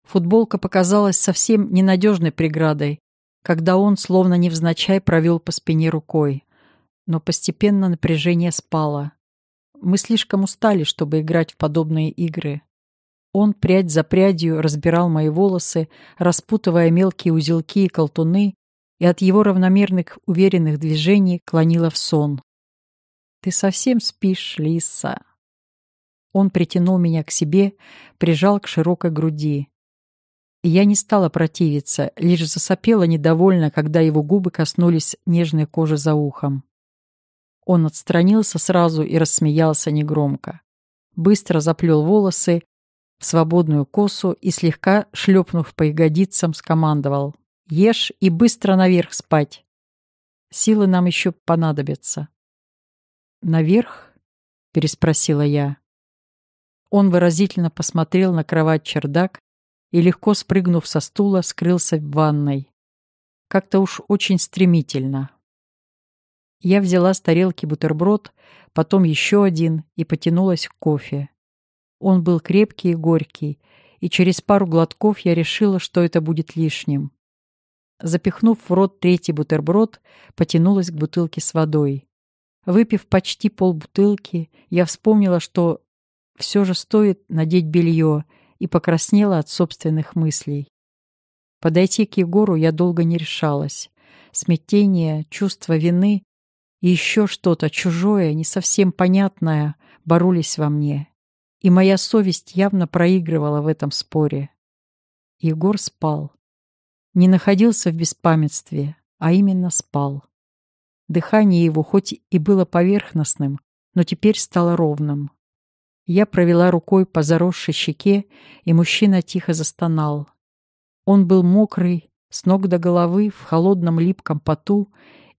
Футболка показалась совсем ненадежной преградой, когда он, словно невзначай, провел по спине рукой. Но постепенно напряжение спало. Мы слишком устали, чтобы играть в подобные игры. Он прядь за прядью разбирал мои волосы, распутывая мелкие узелки и колтуны, и от его равномерных уверенных движений клонила в сон. «Ты совсем спишь, Лиса?» Он притянул меня к себе, прижал к широкой груди. И я не стала противиться, лишь засопела недовольно, когда его губы коснулись нежной кожи за ухом. Он отстранился сразу и рассмеялся негромко. Быстро заплел волосы в свободную косу и, слегка шлепнув по ягодицам, скомандовал. Ешь и быстро наверх спать. Силы нам еще понадобятся. «Наверх?» — переспросила я. Он выразительно посмотрел на кровать-чердак и, легко спрыгнув со стула, скрылся в ванной. Как-то уж очень стремительно. Я взяла с тарелки бутерброд, потом еще один и потянулась к кофе. Он был крепкий и горький, и через пару глотков я решила, что это будет лишним. Запихнув в рот третий бутерброд, потянулась к бутылке с водой. Выпив почти полбутылки, я вспомнила, что все же стоит надеть белье, и покраснела от собственных мыслей. Подойти к Егору я долго не решалась. Смятение, чувство вины и еще что-то чужое, не совсем понятное, боролись во мне. И моя совесть явно проигрывала в этом споре. Егор спал не находился в беспамятстве, а именно спал. Дыхание его хоть и было поверхностным, но теперь стало ровным. Я провела рукой по заросшей щеке, и мужчина тихо застонал. Он был мокрый, с ног до головы, в холодном липком поту,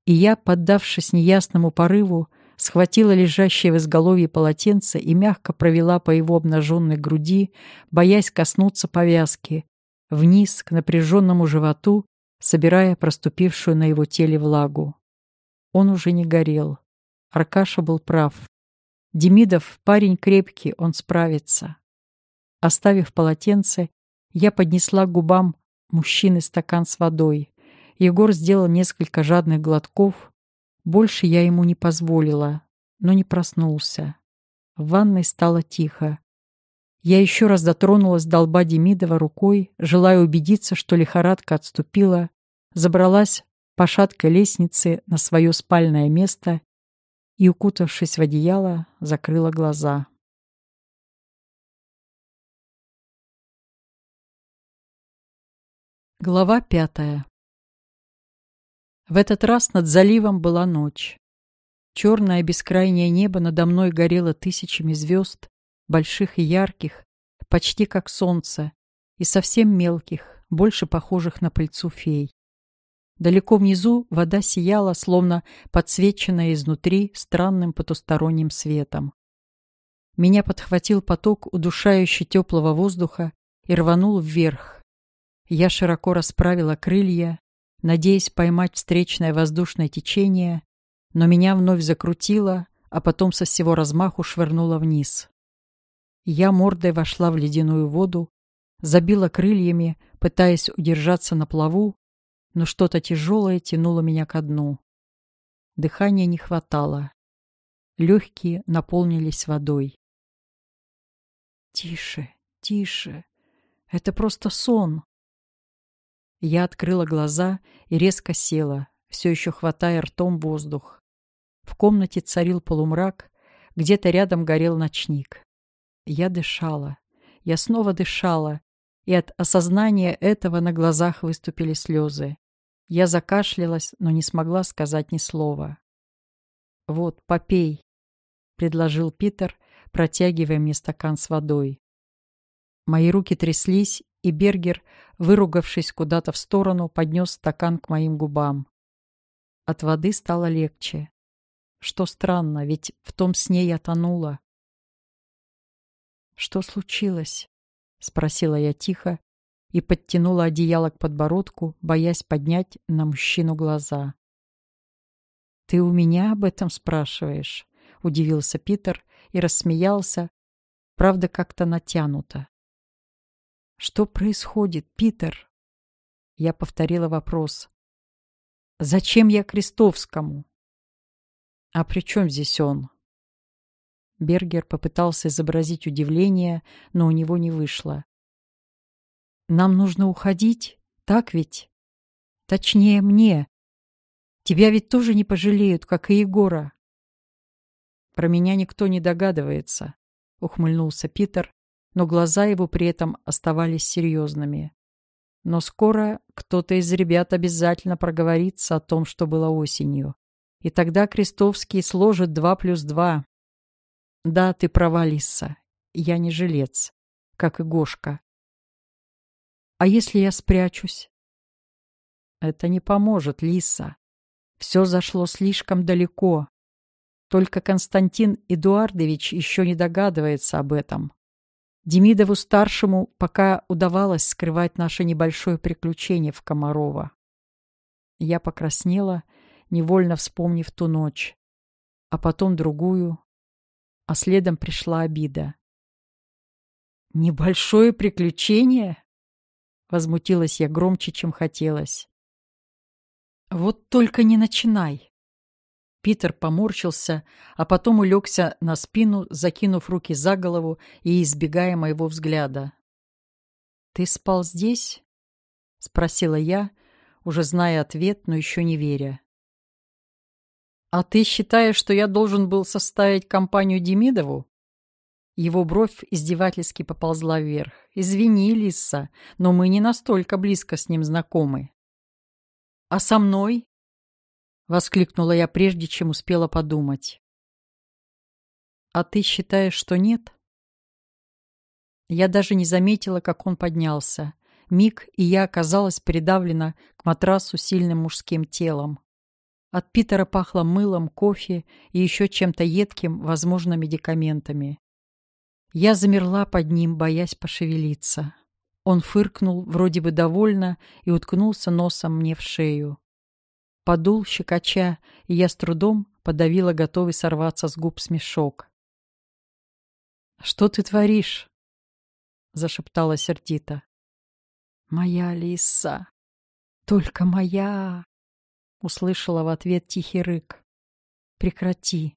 и я, поддавшись неясному порыву, схватила лежащее в изголовье полотенце и мягко провела по его обнаженной груди, боясь коснуться повязки, вниз к напряженному животу, собирая проступившую на его теле влагу. Он уже не горел. Аркаша был прав. Демидов парень крепкий, он справится. Оставив полотенце, я поднесла к губам мужчины стакан с водой. Егор сделал несколько жадных глотков. Больше я ему не позволила, но не проснулся. В ванной стало тихо. Я еще раз дотронулась до лба Демидова рукой, желая убедиться, что лихорадка отступила, забралась по шаткой лестнице на свое спальное место и, укутавшись в одеяло, закрыла глаза. Глава пятая В этот раз над заливом была ночь. Черное бескрайнее небо надо мной горело тысячами звезд, больших и ярких, почти как солнце, и совсем мелких, больше похожих на пыльцу фей. Далеко внизу вода сияла, словно подсвеченная изнутри странным потусторонним светом. Меня подхватил поток удушающе теплого воздуха и рванул вверх. Я широко расправила крылья, надеясь поймать встречное воздушное течение, но меня вновь закрутило, а потом со всего размаху швырнуло вниз. Я мордой вошла в ледяную воду, забила крыльями, пытаясь удержаться на плаву, но что-то тяжелое тянуло меня ко дну. Дыхания не хватало. Легкие наполнились водой. «Тише, тише. Это просто сон». Я открыла глаза и резко села, все еще хватая ртом воздух. В комнате царил полумрак, где-то рядом горел ночник. Я дышала. Я снова дышала, и от осознания этого на глазах выступили слезы. Я закашлялась, но не смогла сказать ни слова. «Вот, попей», — предложил Питер, протягивая мне стакан с водой. Мои руки тряслись, и Бергер, выругавшись куда-то в сторону, поднес стакан к моим губам. От воды стало легче. Что странно, ведь в том сне я тонула. «Что случилось?» — спросила я тихо, и подтянула одеяло к подбородку, боясь поднять на мужчину глаза. «Ты у меня об этом спрашиваешь?» — удивился Питер и рассмеялся, правда, как-то натянуто. «Что происходит, Питер?» Я повторила вопрос. «Зачем я Крестовскому?» «А при чем здесь он?» Бергер попытался изобразить удивление, но у него не вышло. Нам нужно уходить, так ведь? Точнее, мне. Тебя ведь тоже не пожалеют, как и Егора. Про меня никто не догадывается, ухмыльнулся Питер, но глаза его при этом оставались серьезными. Но скоро кто-то из ребят обязательно проговорится о том, что было осенью. И тогда Крестовский сложит два плюс два. Да, ты права, Лиса. Я не жилец, как и Гошка. А если я спрячусь? Это не поможет, Лиса. Все зашло слишком далеко. Только Константин Эдуардович еще не догадывается об этом. Демидову-старшему пока удавалось скрывать наше небольшое приключение в Комарова. Я покраснела, невольно вспомнив ту ночь, а потом другую, а следом пришла обида. «Небольшое приключение?» Возмутилась я громче, чем хотелось. «Вот только не начинай!» Питер поморщился, а потом улегся на спину, закинув руки за голову и избегая моего взгляда. «Ты спал здесь?» — спросила я, уже зная ответ, но еще не веря. «А ты считаешь, что я должен был составить компанию Демидову?» Его бровь издевательски поползла вверх. «Извини, Лиса, но мы не настолько близко с ним знакомы». «А со мной?» — воскликнула я, прежде чем успела подумать. «А ты считаешь, что нет?» Я даже не заметила, как он поднялся. Миг, и я оказалась придавлена к матрасу сильным мужским телом. От Питера пахло мылом, кофе и еще чем-то едким, возможно, медикаментами. Я замерла под ним, боясь пошевелиться. Он фыркнул, вроде бы довольно, и уткнулся носом мне в шею. Подул, щекоча, и я с трудом подавила готовый сорваться с губ смешок. «Что ты творишь?» — зашептала сердито. «Моя лиса! Только моя!» — услышала в ответ тихий рык. «Прекрати!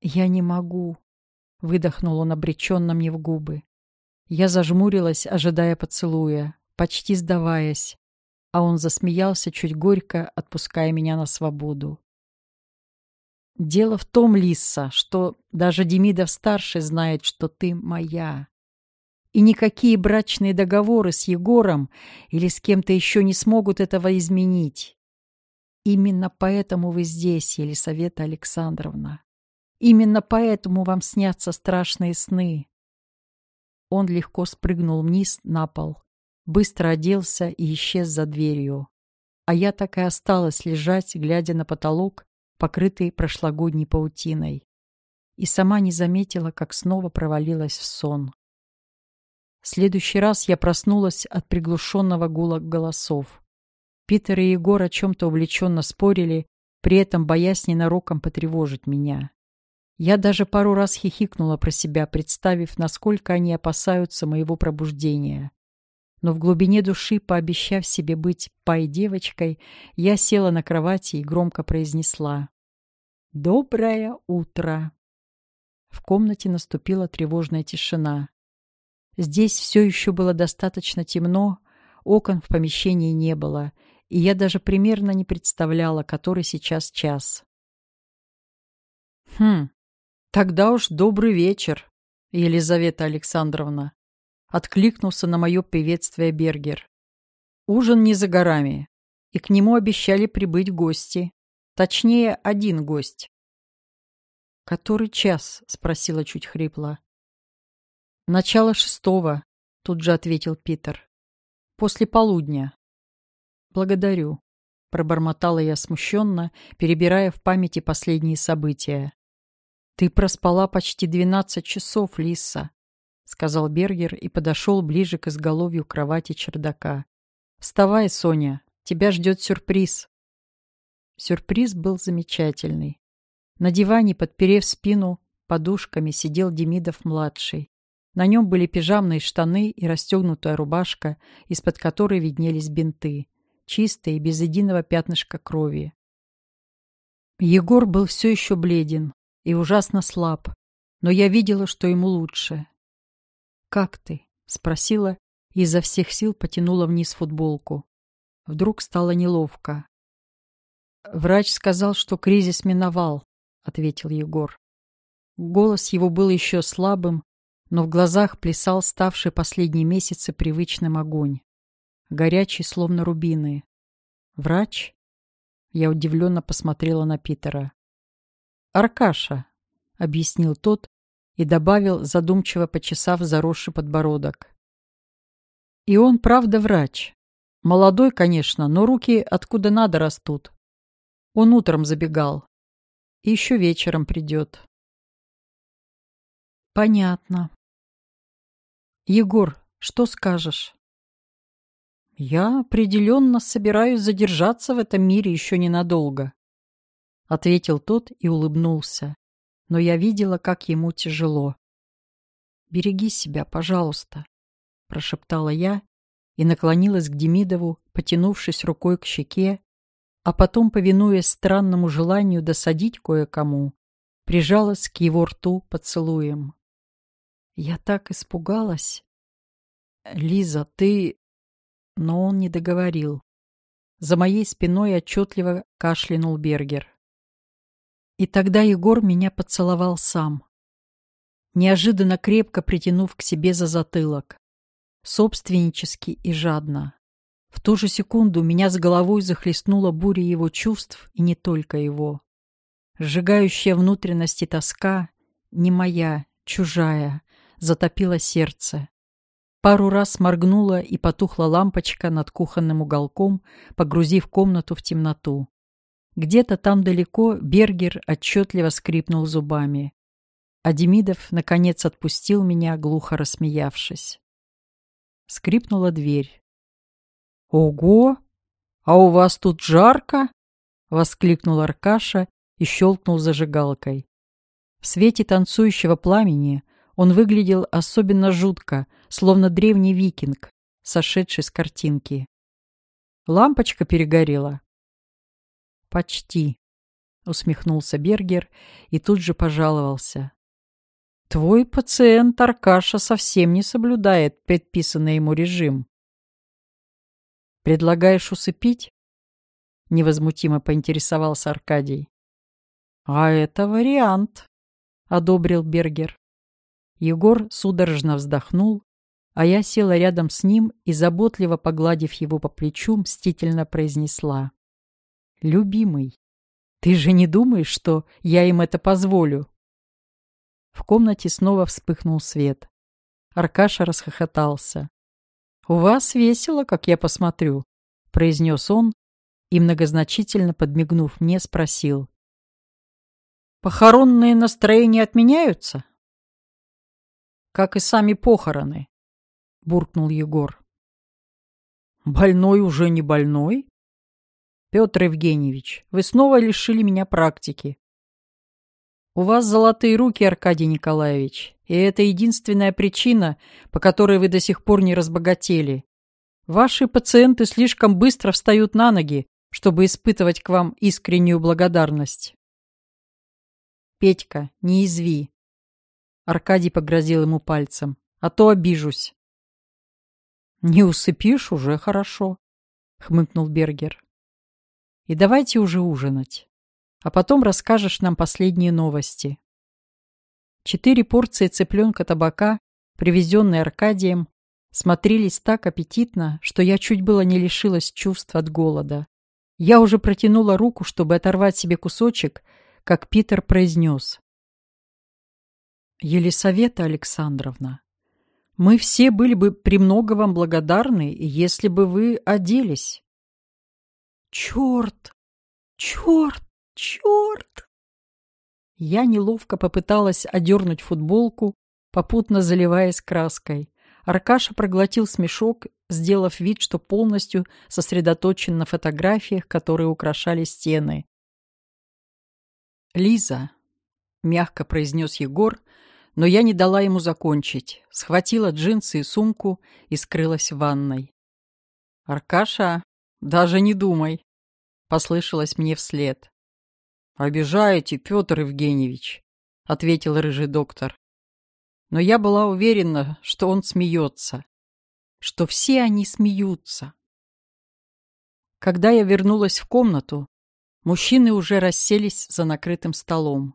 Я не могу!» — выдохнул он обреченно мне в губы. Я зажмурилась, ожидая поцелуя, почти сдаваясь, а он засмеялся чуть горько, отпуская меня на свободу. «Дело в том, Лиса, что даже Демидов-старший знает, что ты моя. И никакие брачные договоры с Егором или с кем-то еще не смогут этого изменить. Именно поэтому вы здесь, Елисавета Александровна. Именно поэтому вам снятся страшные сны. Он легко спрыгнул вниз на пол, быстро оделся и исчез за дверью. А я так и осталась лежать, глядя на потолок, покрытый прошлогодней паутиной. И сама не заметила, как снова провалилась в сон. В следующий раз я проснулась от приглушенного гула голосов. Питер и Егор о чем-то увлеченно спорили, при этом боясь ненароком потревожить меня. Я даже пару раз хихикнула про себя, представив, насколько они опасаются моего пробуждения. Но в глубине души, пообещав себе быть пай-девочкой, я села на кровати и громко произнесла «Доброе утро!». В комнате наступила тревожная тишина. Здесь все еще было достаточно темно, окон в помещении не было, и я даже примерно не представляла, который сейчас час. «Хм, «Тогда уж добрый вечер, Елизавета Александровна», — откликнулся на мое приветствие Бергер. «Ужин не за горами, и к нему обещали прибыть гости. Точнее, один гость». «Который час?» — спросила чуть хрипло. «Начало шестого», — тут же ответил Питер. «После полудня». «Благодарю», — пробормотала я смущенно, перебирая в памяти последние события. «Ты проспала почти двенадцать часов, Лиса», — сказал Бергер и подошел ближе к изголовью кровати чердака. «Вставай, Соня, тебя ждет сюрприз». Сюрприз был замечательный. На диване, подперев спину, подушками сидел Демидов-младший. На нем были пижамные штаны и расстегнутая рубашка, из-под которой виднелись бинты, чистые, без единого пятнышка крови. Егор был все еще бледен, и ужасно слаб, но я видела, что ему лучше. «Как ты?» — спросила и изо всех сил потянула вниз футболку. Вдруг стало неловко. «Врач сказал, что кризис миновал», — ответил Егор. Голос его был еще слабым, но в глазах плясал ставший последние месяцы привычным огонь. Горячий, словно рубины. «Врач?» Я удивленно посмотрела на Питера. «Аркаша», — объяснил тот и добавил, задумчиво почесав заросший подбородок. «И он, правда, врач. Молодой, конечно, но руки откуда надо растут. Он утром забегал. И еще вечером придет». «Понятно. Егор, что скажешь?» «Я определенно собираюсь задержаться в этом мире еще ненадолго», — ответил тот и улыбнулся. Но я видела, как ему тяжело. «Береги себя, пожалуйста», — прошептала я и наклонилась к Демидову, потянувшись рукой к щеке, а потом, повинуясь странному желанию досадить кое-кому, прижалась к его рту поцелуем. Я так испугалась. «Лиза, ты...» Но он не договорил. За моей спиной отчетливо кашлянул Бергер. И тогда Егор меня поцеловал сам, неожиданно крепко притянув к себе за затылок, собственнически и жадно. В ту же секунду меня с головой захлестнула буря его чувств, и не только его. Сжигающая внутренности тоска, не моя, чужая, затопила сердце. Пару раз моргнула и потухла лампочка над кухонным уголком, погрузив комнату в темноту. Где-то там далеко Бергер отчетливо скрипнул зубами. А Демидов, наконец, отпустил меня, глухо рассмеявшись. Скрипнула дверь. «Ого! А у вас тут жарко?» — воскликнул Аркаша и щелкнул зажигалкой. В свете танцующего пламени он выглядел особенно жутко, словно древний викинг, сошедший с картинки. Лампочка перегорела. «Почти», — усмехнулся Бергер и тут же пожаловался. «Твой пациент Аркаша совсем не соблюдает предписанный ему режим». «Предлагаешь усыпить?» — невозмутимо поинтересовался Аркадий. «А это вариант», — одобрил Бергер. Егор судорожно вздохнул, а я села рядом с ним и, заботливо погладив его по плечу, мстительно произнесла. «Любимый, ты же не думаешь, что я им это позволю?» В комнате снова вспыхнул свет. Аркаша расхохотался. «У вас весело, как я посмотрю», — произнес он и, многозначительно подмигнув мне, спросил. «Похоронные настроения отменяются?» как и сами похороны», — буркнул Егор. «Больной уже не больной?» «Петр Евгеньевич, вы снова лишили меня практики». «У вас золотые руки, Аркадий Николаевич, и это единственная причина, по которой вы до сих пор не разбогатели. Ваши пациенты слишком быстро встают на ноги, чтобы испытывать к вам искреннюю благодарность». «Петька, не изви. Аркадий погрозил ему пальцем. «А то обижусь». «Не усыпишь, уже хорошо», — хмыкнул Бергер. «И давайте уже ужинать. А потом расскажешь нам последние новости». Четыре порции цыпленка табака, привезенные Аркадием, смотрелись так аппетитно, что я чуть было не лишилась чувств от голода. Я уже протянула руку, чтобы оторвать себе кусочек, как Питер произнес. Елисавета Александровна, мы все были бы премного вам благодарны, если бы вы оделись. Черт! Черт! Черт! Я неловко попыталась одернуть футболку, попутно заливаясь краской. Аркаша проглотил смешок, сделав вид, что полностью сосредоточен на фотографиях, которые украшали стены. «Лиза», — мягко произнес Егор, но я не дала ему закончить, схватила джинсы и сумку и скрылась в ванной. «Аркаша, даже не думай!» — послышалось мне вслед. «Обижаете, Петр Евгеньевич!» — ответил рыжий доктор. Но я была уверена, что он смеется, что все они смеются. Когда я вернулась в комнату, мужчины уже расселись за накрытым столом.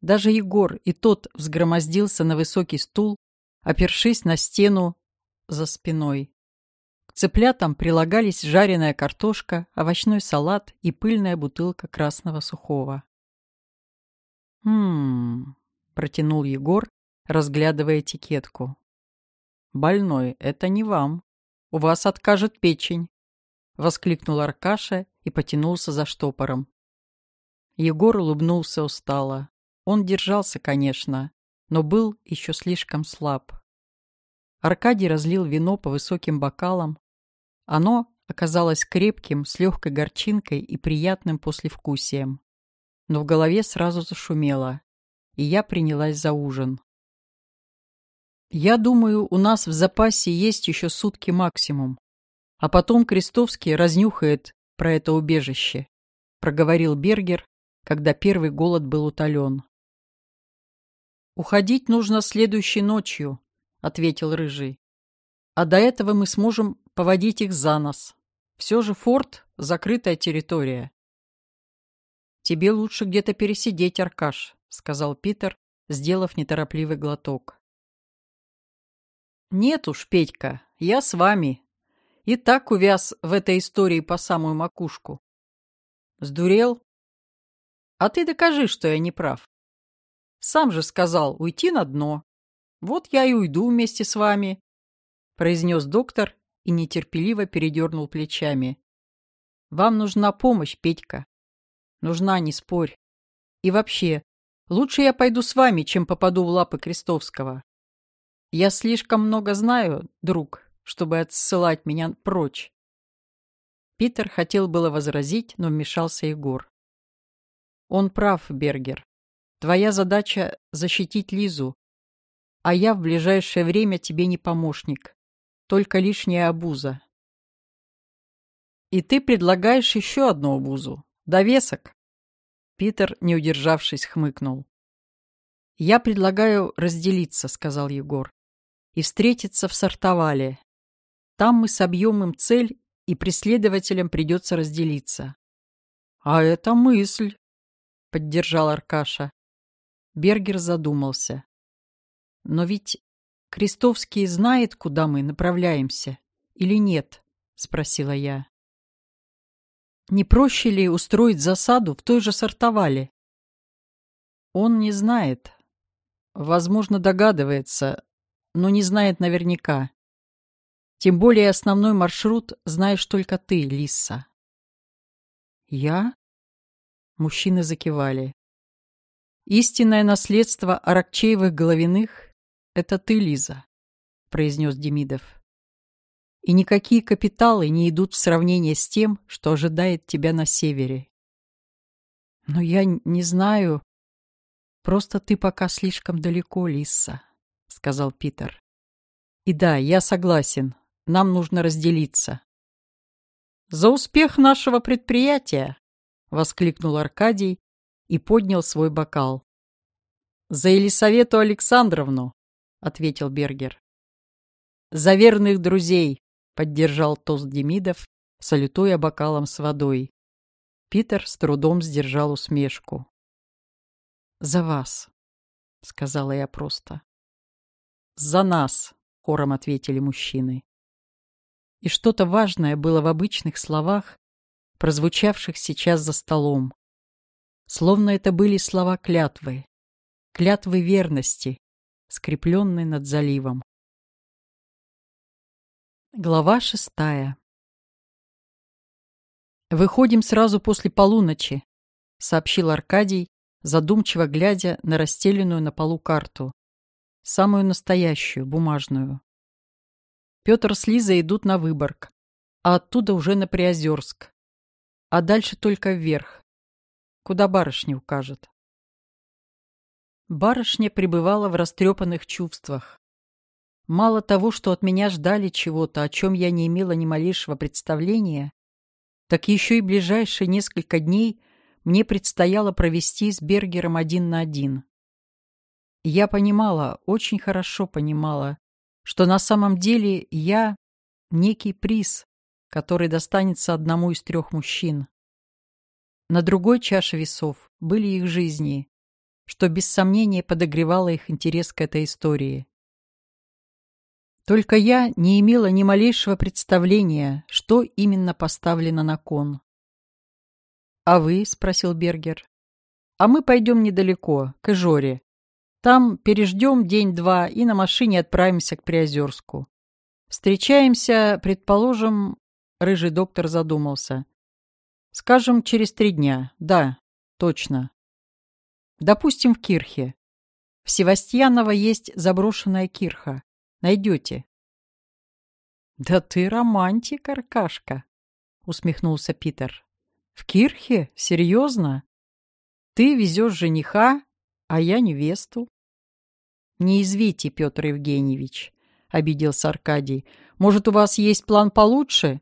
Даже Егор и тот взгромоздился на высокий стул, опершись на стену за спиной. Цыплятам прилагались жареная картошка, овощной салат и пыльная бутылка красного сухого. «Хм...» — протянул Егор, разглядывая этикетку. «Больной, это не вам. У вас откажет печень», — воскликнул Аркаша и потянулся за штопором. Егор улыбнулся устало. Он держался, конечно, но был еще слишком слаб. Аркадий разлил вино по высоким бокалам. Оно оказалось крепким, с легкой горчинкой и приятным послевкусием. Но в голове сразу зашумело, и я принялась за ужин. «Я думаю, у нас в запасе есть еще сутки максимум, а потом Крестовский разнюхает про это убежище», проговорил Бергер, когда первый голод был утолен. «Уходить нужно следующей ночью», — ответил Рыжий. «А до этого мы сможем поводить их за нос. Все же форт — закрытая территория». «Тебе лучше где-то пересидеть, Аркаш», — сказал Питер, сделав неторопливый глоток. «Нет уж, Петька, я с вами. И так увяз в этой истории по самую макушку». «Сдурел?» «А ты докажи, что я не прав». Сам же сказал уйти на дно. Вот я и уйду вместе с вами, — произнес доктор и нетерпеливо передернул плечами. Вам нужна помощь, Петька. Нужна, не спорь. И вообще, лучше я пойду с вами, чем попаду в лапы Крестовского. Я слишком много знаю, друг, чтобы отсылать меня прочь. Питер хотел было возразить, но вмешался Егор. Он прав, Бергер. Твоя задача — защитить Лизу, а я в ближайшее время тебе не помощник, только лишняя обуза. И ты предлагаешь еще одну обузу, довесок. Питер, не удержавшись, хмыкнул. «Я предлагаю разделиться», — сказал Егор, — «и встретиться в Сартовале. Там мы собьем им цель, и преследователям придется разделиться». «А это мысль», — поддержал Аркаша. Бергер задумался. «Но ведь Крестовский знает, куда мы направляемся, или нет?» — спросила я. Не проще ли устроить засаду в той же сортовале? Он не знает. Возможно, догадывается, но не знает наверняка. Тем более основной маршрут знаешь только ты, Лиса. Я? Мужчины закивали. Истинное наследство Аракчеевых-Головиных — это ты, Лиза, произнес Демидов и никакие капиталы не идут в сравнение с тем, что ожидает тебя на севере. Но я не знаю. Просто ты пока слишком далеко, Лиса, — сказал Питер. И да, я согласен. Нам нужно разделиться. За успех нашего предприятия! — воскликнул Аркадий и поднял свой бокал. «За Елисавету Александровну!» — ответил Бергер. «За верных друзей!» Поддержал тост Демидов, салютуя бокалом с водой. Питер с трудом сдержал усмешку. «За вас», — сказала я просто. «За нас», — хором ответили мужчины. И что-то важное было в обычных словах, прозвучавших сейчас за столом. Словно это были слова клятвы, клятвы верности, скрепленной над заливом. Глава шестая «Выходим сразу после полуночи», — сообщил Аркадий, задумчиво глядя на расстеленную на полу карту. Самую настоящую, бумажную. Петр с Лизой идут на Выборг, а оттуда уже на Приозерск. А дальше только вверх, куда барышня укажет. Барышня пребывала в растрепанных чувствах. Мало того, что от меня ждали чего-то, о чем я не имела ни малейшего представления, так еще и ближайшие несколько дней мне предстояло провести с Бергером один на один. Я понимала, очень хорошо понимала, что на самом деле я — некий приз, который достанется одному из трех мужчин. На другой чаше весов были их жизни, что без сомнения подогревало их интерес к этой истории. Только я не имела ни малейшего представления, что именно поставлено на кон. «А вы?» — спросил Бергер. «А мы пойдем недалеко, к Ижоре. Там переждем день-два и на машине отправимся к Приозерску. Встречаемся, предположим...» Рыжий доктор задумался. «Скажем, через три дня. Да, точно. Допустим, в Кирхе. В Севастьяново есть заброшенная кирха. Найдете. «Да ты романтик, Аркашка!» — усмехнулся Питер. «В Кирхе? Серьезно? Ты везешь жениха, а я невесту». «Не извите, Петр Евгеньевич», — обиделся Аркадий. «Может, у вас есть план получше?»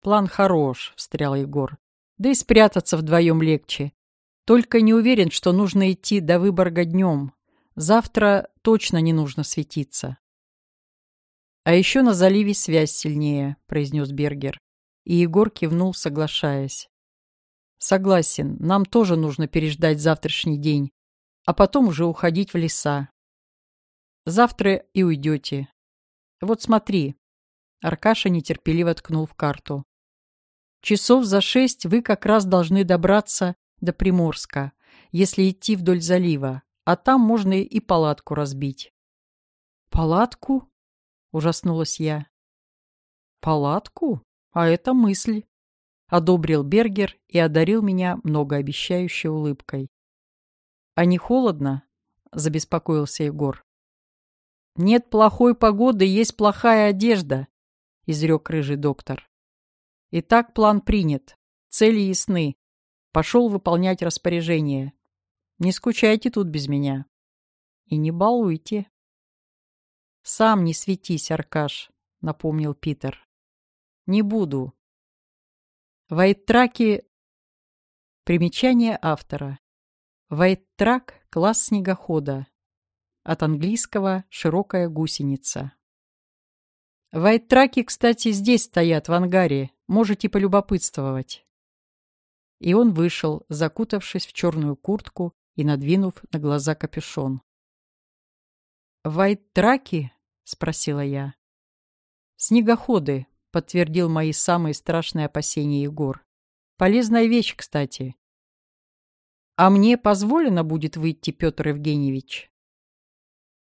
«План хорош», — встрял Егор. «Да и спрятаться вдвоем легче. Только не уверен, что нужно идти до Выборга днем. Завтра точно не нужно светиться. А еще на заливе связь сильнее, произнес Бергер. И Егор кивнул, соглашаясь. Согласен, нам тоже нужно переждать завтрашний день, а потом уже уходить в леса. Завтра и уйдете. Вот смотри. Аркаша нетерпеливо ткнул в карту. Часов за шесть вы как раз должны добраться до Приморска, если идти вдоль залива а там можно и палатку разбить. «Палатку?» — ужаснулась я. «Палатку? А это мысль. одобрил Бергер и одарил меня многообещающей улыбкой. «А не холодно?» — забеспокоился Егор. «Нет плохой погоды, есть плохая одежда», — изрек рыжий доктор. «Итак, план принят. Цели ясны. Пошел выполнять распоряжение. Не скучайте тут без меня. И не балуйте». «Сам не светись, Аркаш», — напомнил Питер. «Не буду». Вайтраки... Примечание автора. Вайттрак — класс снегохода. От английского «широкая гусеница». Вайтраки, кстати, здесь стоят, в ангаре. Можете полюбопытствовать. И он вышел, закутавшись в черную куртку и надвинув на глаза капюшон. «Вайтраки?» — спросила я. «Снегоходы», — подтвердил мои самые страшные опасения Егор. «Полезная вещь, кстати. А мне позволено будет выйти, Петр Евгеньевич?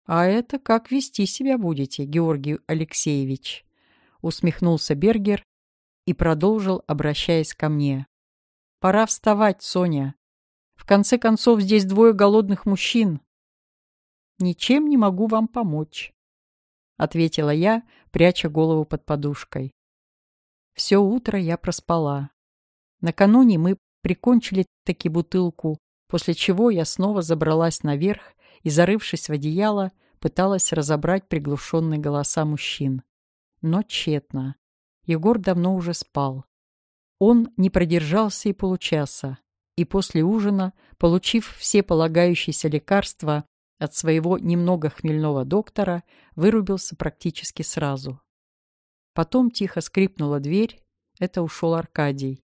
А это как вести себя будете, Георгий Алексеевич? Усмехнулся Бергер и продолжил, обращаясь ко мне. Пора вставать, Соня. В конце концов, здесь двое голодных мужчин. Ничем не могу вам помочь, ответила я, пряча голову под подушкой. Все утро я проспала. Накануне мы прикончили таки бутылку, после чего я снова забралась наверх и, зарывшись в одеяло, пыталась разобрать приглушенные голоса мужчин. Но тщетно. Егор давно уже спал. Он не продержался и получаса, и после ужина, получив все полагающиеся лекарства от своего немного хмельного доктора, вырубился практически сразу. Потом тихо скрипнула дверь, это ушел Аркадий.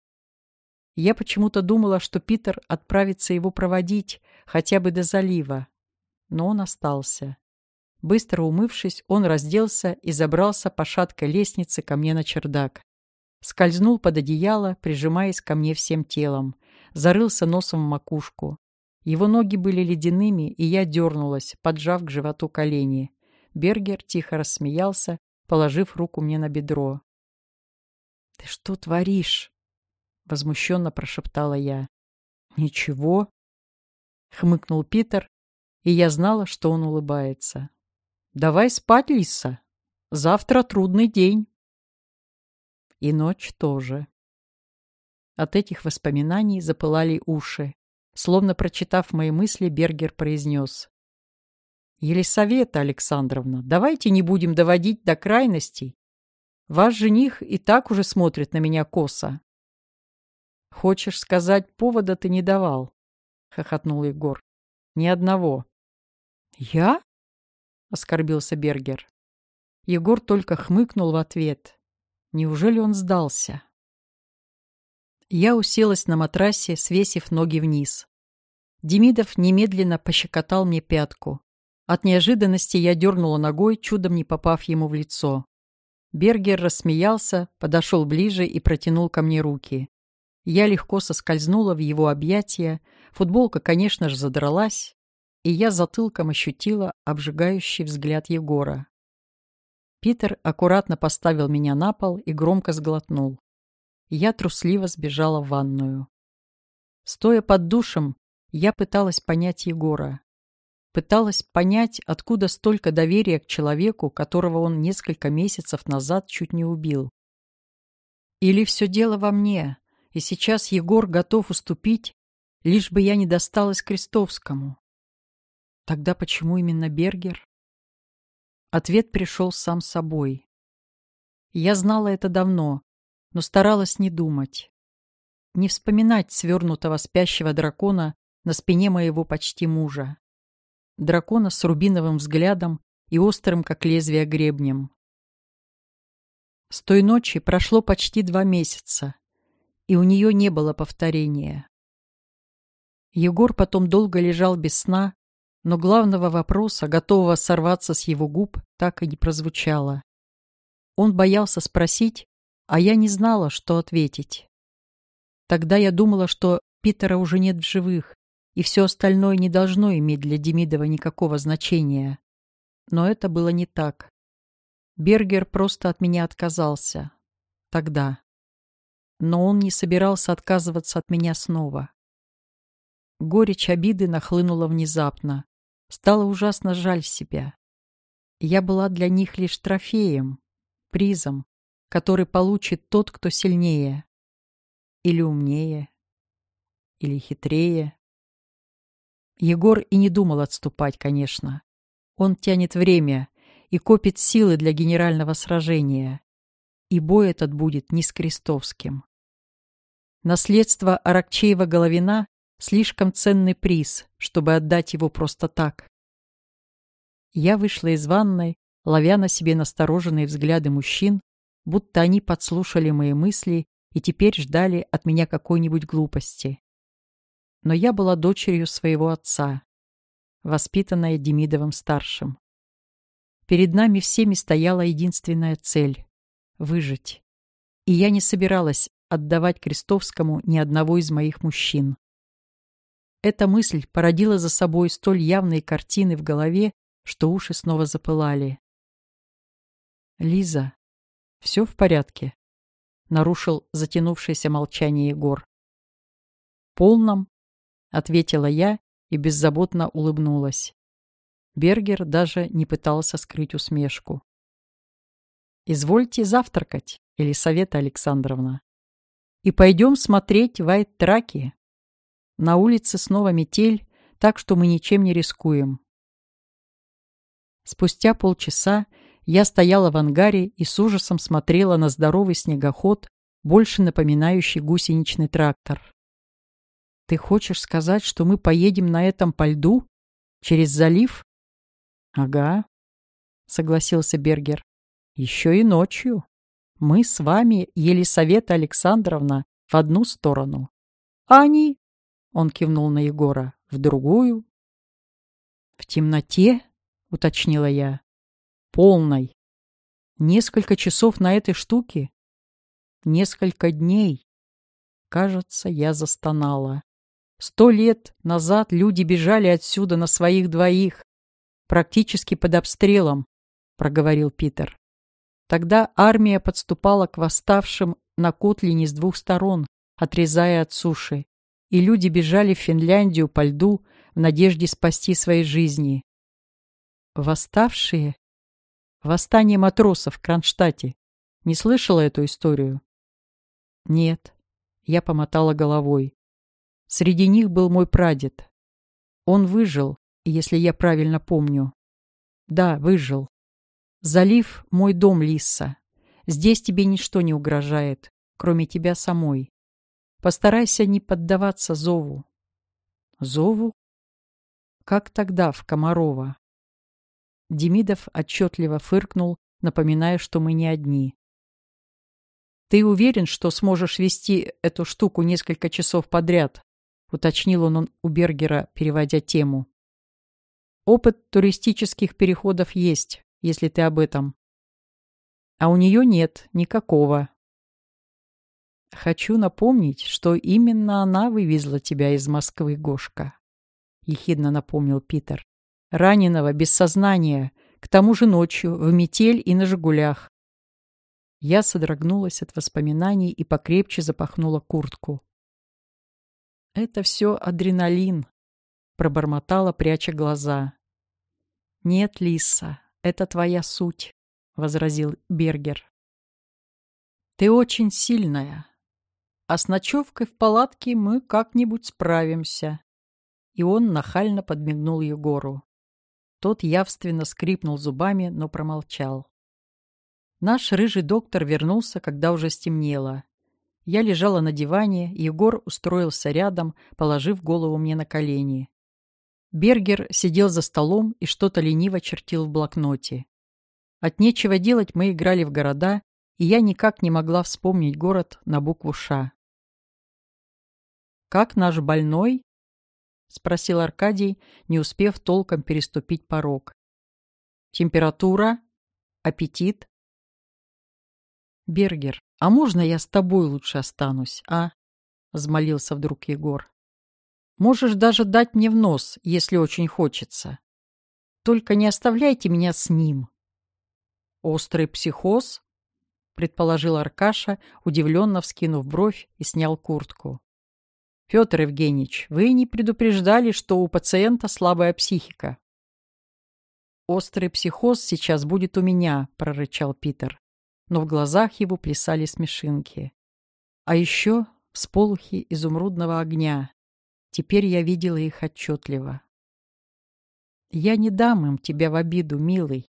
Я почему-то думала, что Питер отправится его проводить хотя бы до залива. Но он остался. Быстро умывшись, он разделся и забрался по шаткой лестнице ко мне на чердак. Скользнул под одеяло, прижимаясь ко мне всем телом. Зарылся носом в макушку. Его ноги были ледяными, и я дернулась, поджав к животу колени. Бергер тихо рассмеялся, положив руку мне на бедро. «Ты что творишь?» — возмущенно прошептала я. «Ничего», — хмыкнул Питер, и я знала, что он улыбается. «Давай спать, Лиса. Завтра трудный день». И ночь тоже. От этих воспоминаний запылали уши. Словно прочитав мои мысли, Бергер произнес. «Елисавета Александровна, давайте не будем доводить до крайностей. Ваш жених и так уже смотрит на меня косо. «Хочешь сказать, повода ты не давал?» — хохотнул Егор. «Ни одного». «Я?» — оскорбился Бергер. Егор только хмыкнул в ответ. Неужели он сдался? Я уселась на матрасе, свесив ноги вниз. Демидов немедленно пощекотал мне пятку. От неожиданности я дернула ногой, чудом не попав ему в лицо. Бергер рассмеялся, подошел ближе и протянул ко мне руки. Я легко соскользнула в его объятия, футболка, конечно же, задралась, и я затылком ощутила обжигающий взгляд Егора. Питер аккуратно поставил меня на пол и громко сглотнул. Я трусливо сбежала в ванную. Стоя под душем, я пыталась понять Егора. Пыталась понять, откуда столько доверия к человеку, которого он несколько месяцев назад чуть не убил. Или все дело во мне, и сейчас Егор готов уступить, лишь бы я не досталась Крестовскому. Тогда почему именно Бергер? Ответ пришел сам собой. Я знала это давно, но старалась не думать. Не вспоминать свернутого спящего дракона на спине моего почти мужа. Дракона с рубиновым взглядом и острым, как лезвие, гребнем. С той ночи прошло почти два месяца, и у нее не было повторения. Егор потом долго лежал без сна, но главного вопроса, готового сорваться с его губ, так и не прозвучало. Он боялся спросить, а я не знала, что ответить. Тогда я думала, что Питера уже нет в живых, и все остальное не должно иметь для Демидова никакого значения. Но это было не так. Бергер просто от меня отказался. Тогда. но он не собирался отказываться от меня снова. Горечь обиды нахлынула внезапно. Стало ужасно жаль себя. Я была для них лишь трофеем, призом, который получит тот, кто сильнее. Или умнее, или хитрее. Егор и не думал отступать, конечно. Он тянет время и копит силы для генерального сражения. И бой этот будет не с Крестовским. Наследство Аракчеева-Головина — слишком ценный приз, чтобы отдать его просто так. Я вышла из ванной, ловя на себе настороженные взгляды мужчин, будто они подслушали мои мысли и теперь ждали от меня какой-нибудь глупости. Но я была дочерью своего отца, воспитанная Демидовым-старшим. Перед нами всеми стояла единственная цель — выжить. И я не собиралась отдавать Крестовскому ни одного из моих мужчин. Эта мысль породила за собой столь явные картины в голове, что уши снова запылали. «Лиза, все в порядке?» — нарушил затянувшееся молчание Егор. «Полном», — ответила я и беззаботно улыбнулась. Бергер даже не пытался скрыть усмешку. «Извольте завтракать, Елисавета Александровна. И пойдем смотреть вайт-траки. На улице снова метель, так что мы ничем не рискуем. Спустя полчаса я стояла в ангаре и с ужасом смотрела на здоровый снегоход, больше напоминающий гусеничный трактор. «Ты хочешь сказать, что мы поедем на этом по льду? Через залив?» «Ага», — согласился Бергер. «Еще и ночью. Мы с вами, Елисавета Александровна, в одну сторону. А они, — он кивнул на Егора, — в другую». «В темноте?» — уточнила я. «Полной. Несколько часов на этой штуке? Несколько дней. Кажется, я застонала. Сто лет назад люди бежали отсюда на своих двоих, практически под обстрелом, — проговорил Питер. Тогда армия подступала к восставшим на Котлине с двух сторон, отрезая от суши, и люди бежали в Финляндию по льду в надежде спасти свои жизни. Восставшие? Восстание матросов в Кронштадте. Не слышала эту историю? Нет. Я помотала головой. Среди них был мой прадед. Он выжил, если я правильно помню. Да, выжил. Залив — мой дом, Лиса. Здесь тебе ничто не угрожает, кроме тебя самой. Постарайся не поддаваться зову. Зову? Как тогда в Комарова? Демидов отчетливо фыркнул, напоминая, что мы не одни. «Ты уверен, что сможешь вести эту штуку несколько часов подряд?» — уточнил он у Бергера, переводя тему. «Опыт туристических переходов есть, если ты об этом. А у нее нет никакого. Хочу напомнить, что именно она вывезла тебя из Москвы, Гошка», — ехидно напомнил Питер раненого, без сознания, к тому же ночью, в метель и на «Жигулях». Я содрогнулась от воспоминаний и покрепче запахнула куртку. «Это все адреналин», — пробормотала, пряча глаза. «Нет, Лиса, это твоя суть», — возразил Бергер. «Ты очень сильная, а с ночевкой в палатке мы как-нибудь справимся». И он нахально подмигнул Егору. Тот явственно скрипнул зубами, но промолчал. Наш рыжий доктор вернулся, когда уже стемнело. Я лежала на диване, Егор устроился рядом, положив голову мне на колени. Бергер сидел за столом и что-то лениво чертил в блокноте. От нечего делать мы играли в города, и я никак не могла вспомнить город на букву «Ш». «Как наш больной?» — спросил Аркадий, не успев толком переступить порог. «Температура? Аппетит?» «Бергер, а можно я с тобой лучше останусь, а?» — взмолился вдруг Егор. «Можешь даже дать мне в нос, если очень хочется. Только не оставляйте меня с ним». «Острый психоз?» предположил Аркаша, удивленно вскинув бровь и снял куртку. Петр Евгеньевич, вы не предупреждали, что у пациента слабая психика. Острый психоз сейчас будет у меня, прорычал Питер, но в глазах его плясали смешинки. А еще всполухи изумрудного огня. Теперь я видела их отчетливо. Я не дам им тебя в обиду, милый.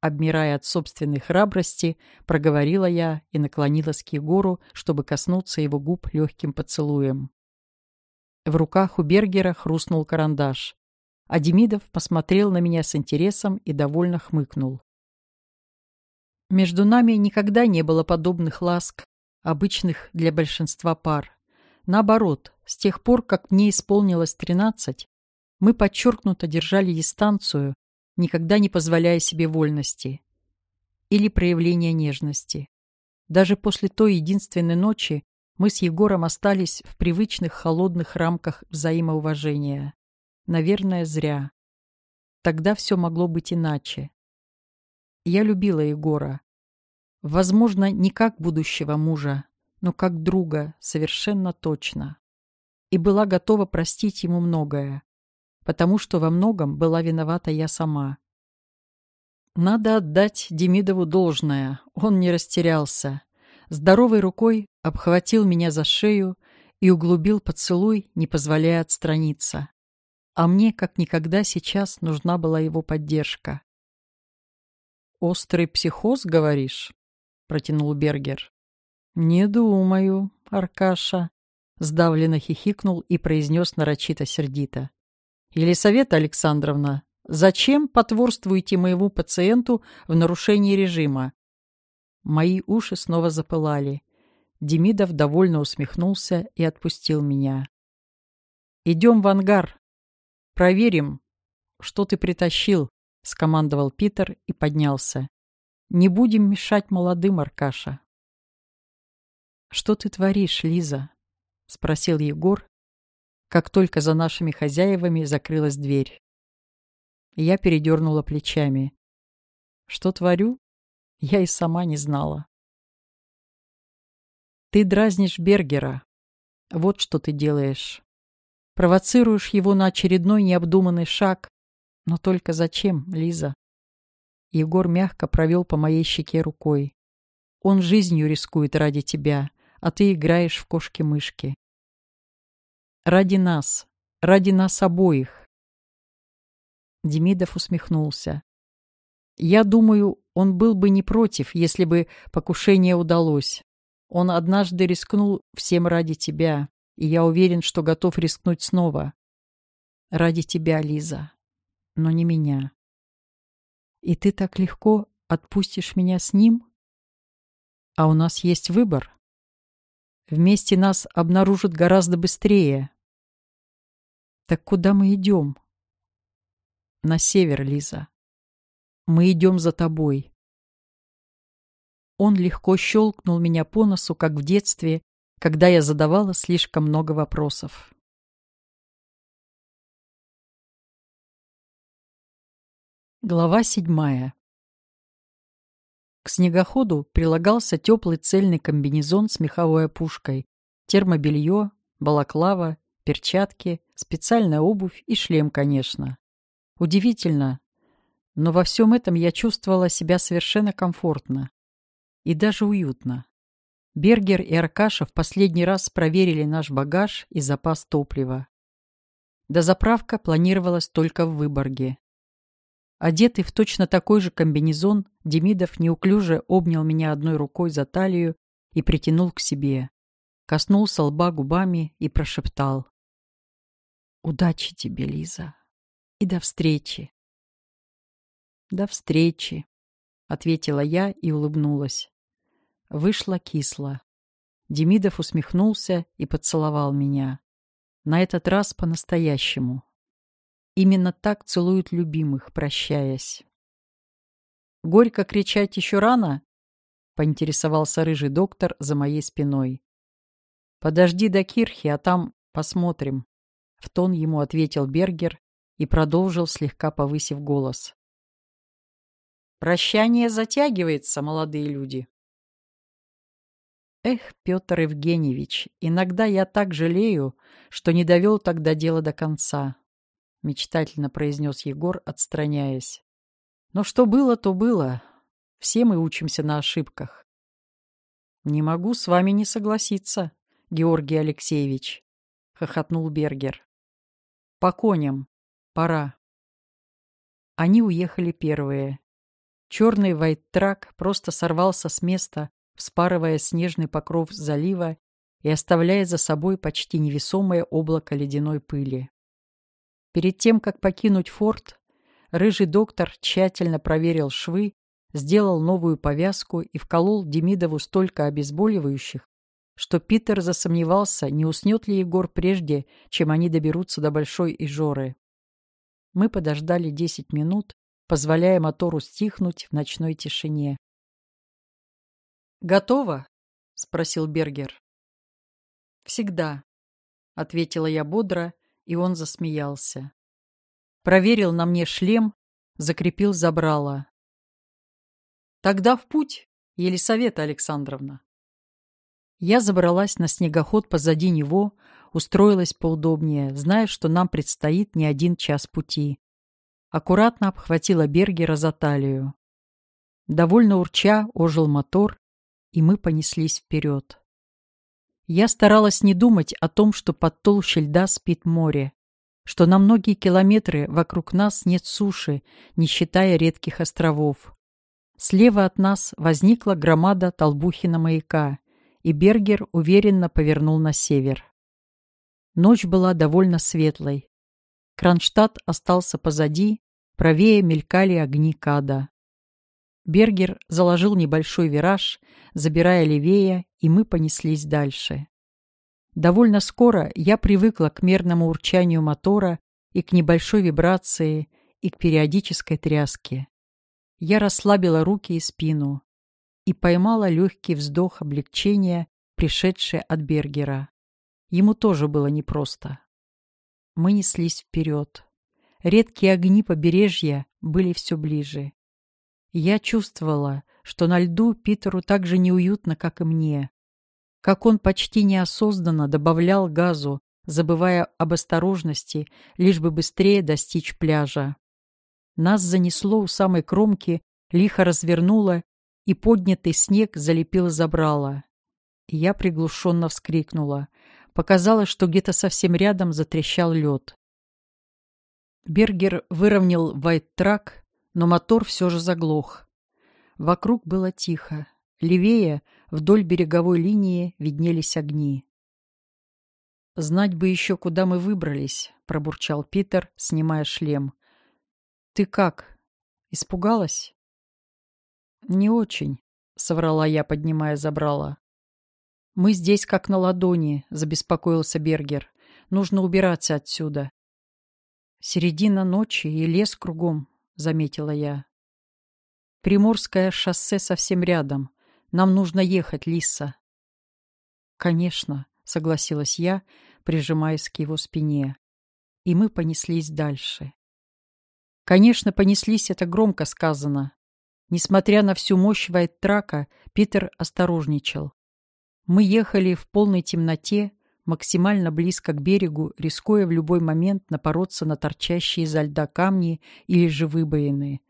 Обмирая от собственной храбрости, проговорила я и наклонилась к Егору, чтобы коснуться его губ легким поцелуем. В руках у Бергера хрустнул карандаш. А Демидов посмотрел на меня с интересом и довольно хмыкнул. Между нами никогда не было подобных ласк, обычных для большинства пар. Наоборот, с тех пор, как мне исполнилось тринадцать, мы подчеркнуто держали дистанцию, никогда не позволяя себе вольности или проявления нежности. Даже после той единственной ночи, мы с Егором остались в привычных холодных рамках взаимоуважения. Наверное, зря. Тогда все могло быть иначе. Я любила Егора. Возможно, не как будущего мужа, но как друга, совершенно точно. И была готова простить ему многое, потому что во многом была виновата я сама. Надо отдать Демидову должное, он не растерялся. Здоровой рукой обхватил меня за шею и углубил поцелуй, не позволяя отстраниться. А мне, как никогда, сейчас нужна была его поддержка. «Острый психоз, говоришь?» — протянул Бергер. «Не думаю, Аркаша», — сдавленно хихикнул и произнес нарочито сердито. «Елисавета Александровна, зачем потворствуете моему пациенту в нарушении режима?» Мои уши снова запылали. Демидов довольно усмехнулся и отпустил меня. «Идем в ангар. Проверим, что ты притащил», — скомандовал Питер и поднялся. «Не будем мешать молодым, Аркаша». «Что ты творишь, Лиза?» — спросил Егор, как только за нашими хозяевами закрылась дверь. Я передернула плечами. «Что творю? Я и сама не знала». Ты дразнишь Бергера. Вот что ты делаешь. Провоцируешь его на очередной необдуманный шаг. Но только зачем, Лиза? Егор мягко провел по моей щеке рукой. Он жизнью рискует ради тебя, а ты играешь в кошки-мышки. Ради нас, ради нас обоих. Демидов усмехнулся. Я думаю, он был бы не против, если бы покушение удалось. Он однажды рискнул всем ради тебя, и я уверен, что готов рискнуть снова. Ради тебя, Лиза, но не меня. И ты так легко отпустишь меня с ним? А у нас есть выбор. Вместе нас обнаружат гораздо быстрее. Так куда мы идем? На север, Лиза. Мы идем за тобой. Он легко щелкнул меня по носу, как в детстве, когда я задавала слишком много вопросов. Глава седьмая. К снегоходу прилагался теплый цельный комбинезон с меховой опушкой, термобелье, балаклава, перчатки, специальная обувь и шлем, конечно. Удивительно, но во всем этом я чувствовала себя совершенно комфортно и даже уютно. Бергер и Аркаша в последний раз проверили наш багаж и запас топлива. Дозаправка планировалась только в Выборге. Одетый в точно такой же комбинезон, Демидов неуклюже обнял меня одной рукой за талию и притянул к себе. Коснулся лба губами и прошептал. «Удачи тебе, Лиза, и до встречи!» «До встречи!» — ответила я и улыбнулась. Вышло кисло. Демидов усмехнулся и поцеловал меня. На этот раз по-настоящему. Именно так целуют любимых, прощаясь. «Горько кричать еще рано?» — поинтересовался рыжий доктор за моей спиной. «Подожди до Кирхи, а там посмотрим», — в тон ему ответил Бергер и продолжил, слегка повысив голос. «Прощание затягивается, молодые люди. Эх, Петр Евгеньевич, иногда я так жалею, что не довел тогда дело до конца, — мечтательно произнес Егор, отстраняясь. Но что было, то было. Все мы учимся на ошибках. Не могу с вами не согласиться, Георгий Алексеевич, — хохотнул Бергер. По коням. Пора. Они уехали первые. Черный вайт-трак просто сорвался с места, вспарывая снежный покров залива и оставляя за собой почти невесомое облако ледяной пыли. Перед тем, как покинуть форт, рыжий доктор тщательно проверил швы, сделал новую повязку и вколол Демидову столько обезболивающих, что Питер засомневался, не уснет ли Егор прежде, чем они доберутся до Большой Ижоры. Мы подождали десять минут, позволяя мотору стихнуть в ночной тишине. «Готово?» — спросил Бергер. «Всегда», — ответила я бодро, и он засмеялся. Проверил на мне шлем, закрепил забрало. «Тогда в путь, Елисавета Александровна». Я забралась на снегоход позади него, устроилась поудобнее, зная, что нам предстоит не один час пути. Аккуратно обхватила Бергера за талию. Довольно урча ожил мотор, и мы понеслись вперед. Я старалась не думать о том, что под толщей льда спит море, что на многие километры вокруг нас нет суши, не считая редких островов. Слева от нас возникла громада Толбухина маяка, и Бергер уверенно повернул на север. Ночь была довольно светлой. Кронштадт остался позади, правее мелькали огни Када. Бергер заложил небольшой вираж, забирая левее, и мы понеслись дальше. Довольно скоро я привыкла к мерному урчанию мотора и к небольшой вибрации, и к периодической тряске. Я расслабила руки и спину и поймала легкий вздох облегчения, пришедший от Бергера. Ему тоже было непросто. Мы неслись вперед. Редкие огни побережья были все ближе. Я чувствовала, что на льду Питеру так же неуютно, как и мне. Как он почти неосознанно добавлял газу, забывая об осторожности, лишь бы быстрее достичь пляжа. Нас занесло у самой кромки, лихо развернуло, и поднятый снег залепил забрало. Я приглушенно вскрикнула. Показалось, что где-то совсем рядом затрещал лед. Бергер выровнял вайт-трак, но мотор все же заглох. Вокруг было тихо. Левее, вдоль береговой линии, виднелись огни. «Знать бы еще, куда мы выбрались», — пробурчал Питер, снимая шлем. «Ты как? Испугалась?» «Не очень», — соврала я, поднимая забрала. «Мы здесь как на ладони», — забеспокоился Бергер. «Нужно убираться отсюда». «Середина ночи и лес кругом заметила я. Приморское шоссе совсем рядом. Нам нужно ехать, Лиса. Конечно, согласилась я, прижимаясь к его спине. И мы понеслись дальше. Конечно, понеслись это громко сказано. Несмотря на всю мощь вайт-трака, Питер осторожничал. Мы ехали в полной темноте, максимально близко к берегу, рискуя в любой момент напороться на торчащие изо льда камни или же выбоины.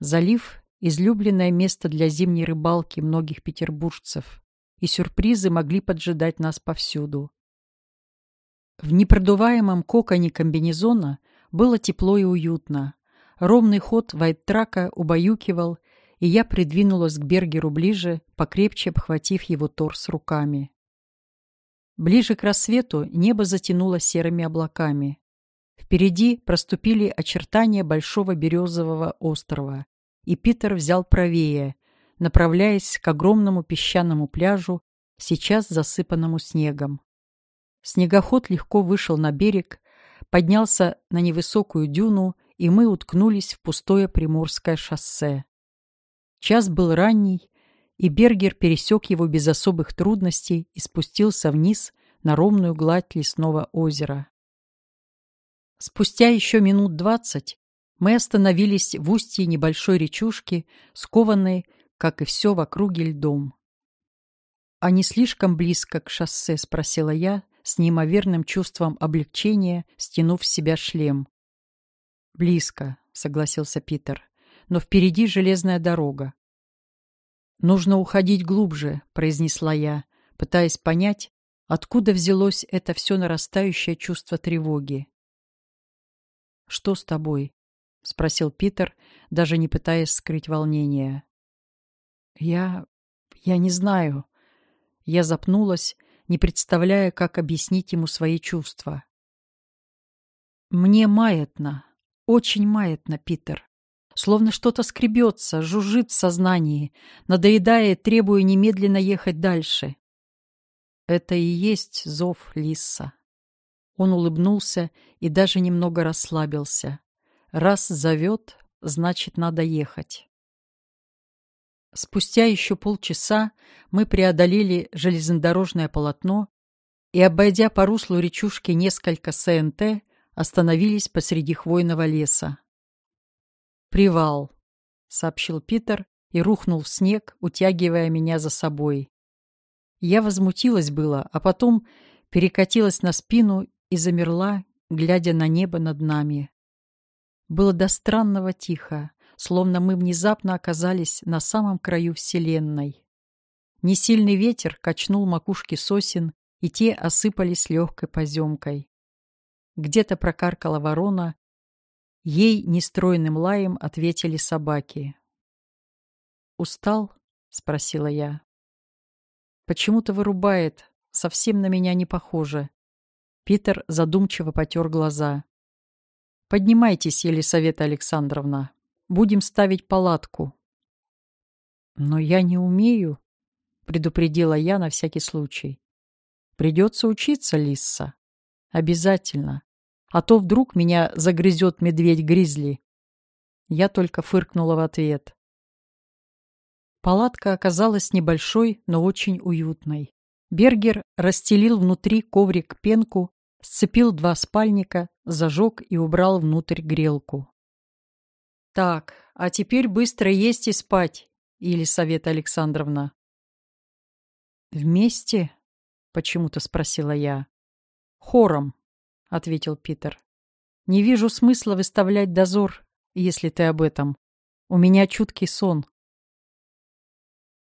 Залив — излюбленное место для зимней рыбалки многих петербуржцев, и сюрпризы могли поджидать нас повсюду. В непродуваемом коконе комбинезона было тепло и уютно. Ровный ход вайт-трака убаюкивал, и я придвинулась к Бергеру ближе, покрепче обхватив его торс руками. Ближе к рассвету небо затянуло серыми облаками. Впереди проступили очертания большого березового острова, и Питер взял правее, направляясь к огромному песчаному пляжу, сейчас засыпанному снегом. Снегоход легко вышел на берег, поднялся на невысокую дюну, и мы уткнулись в пустое Приморское шоссе. Час был ранний, и Бергер пересек его без особых трудностей и спустился вниз на ровную гладь лесного озера. Спустя еще минут двадцать мы остановились в устье небольшой речушки, скованной, как и все в округе, льдом. «А не слишком близко к шоссе?» — спросила я, с неимоверным чувством облегчения, стянув с себя шлем. «Близко», — согласился Питер, — «но впереди железная дорога». «Нужно уходить глубже», — произнесла я, пытаясь понять, откуда взялось это все нарастающее чувство тревоги. «Что с тобой?» — спросил Питер, даже не пытаясь скрыть волнение. «Я... я не знаю». Я запнулась, не представляя, как объяснить ему свои чувства. «Мне маятно, очень маятно, Питер. Словно что-то скребется, жужжит в сознании, надоедая, требуя немедленно ехать дальше. Это и есть зов Лиса. Он улыбнулся и даже немного расслабился. Раз зовет, значит, надо ехать. Спустя еще полчаса мы преодолели железнодорожное полотно и, обойдя по руслу речушки несколько СНТ, остановились посреди хвойного леса. «Привал», — сообщил Питер и рухнул в снег, утягивая меня за собой. Я возмутилась было, а потом перекатилась на спину и замерла, глядя на небо над нами. Было до странного тихо, словно мы внезапно оказались на самом краю Вселенной. Несильный ветер качнул макушки сосен, и те осыпались легкой поземкой. Где-то прокаркала ворона, ей нестройным лаем ответили собаки. «Устал?» — спросила я. «Почему-то вырубает, совсем на меня не похоже». Питер задумчиво потер глаза. «Поднимайтесь, Елисавета Александровна. Будем ставить палатку». «Но я не умею», — предупредила я на всякий случай. «Придется учиться, Лисса. Обязательно. А то вдруг меня загрызет медведь-гризли». Я только фыркнула в ответ. Палатка оказалась небольшой, но очень уютной. Бергер расстелил внутри коврик-пенку сцепил два спальника, зажег и убрал внутрь грелку. «Так, а теперь быстро есть и спать, Елисавета Александровна». «Вместе?» — почему-то спросила я. «Хором», — ответил Питер. «Не вижу смысла выставлять дозор, если ты об этом. У меня чуткий сон».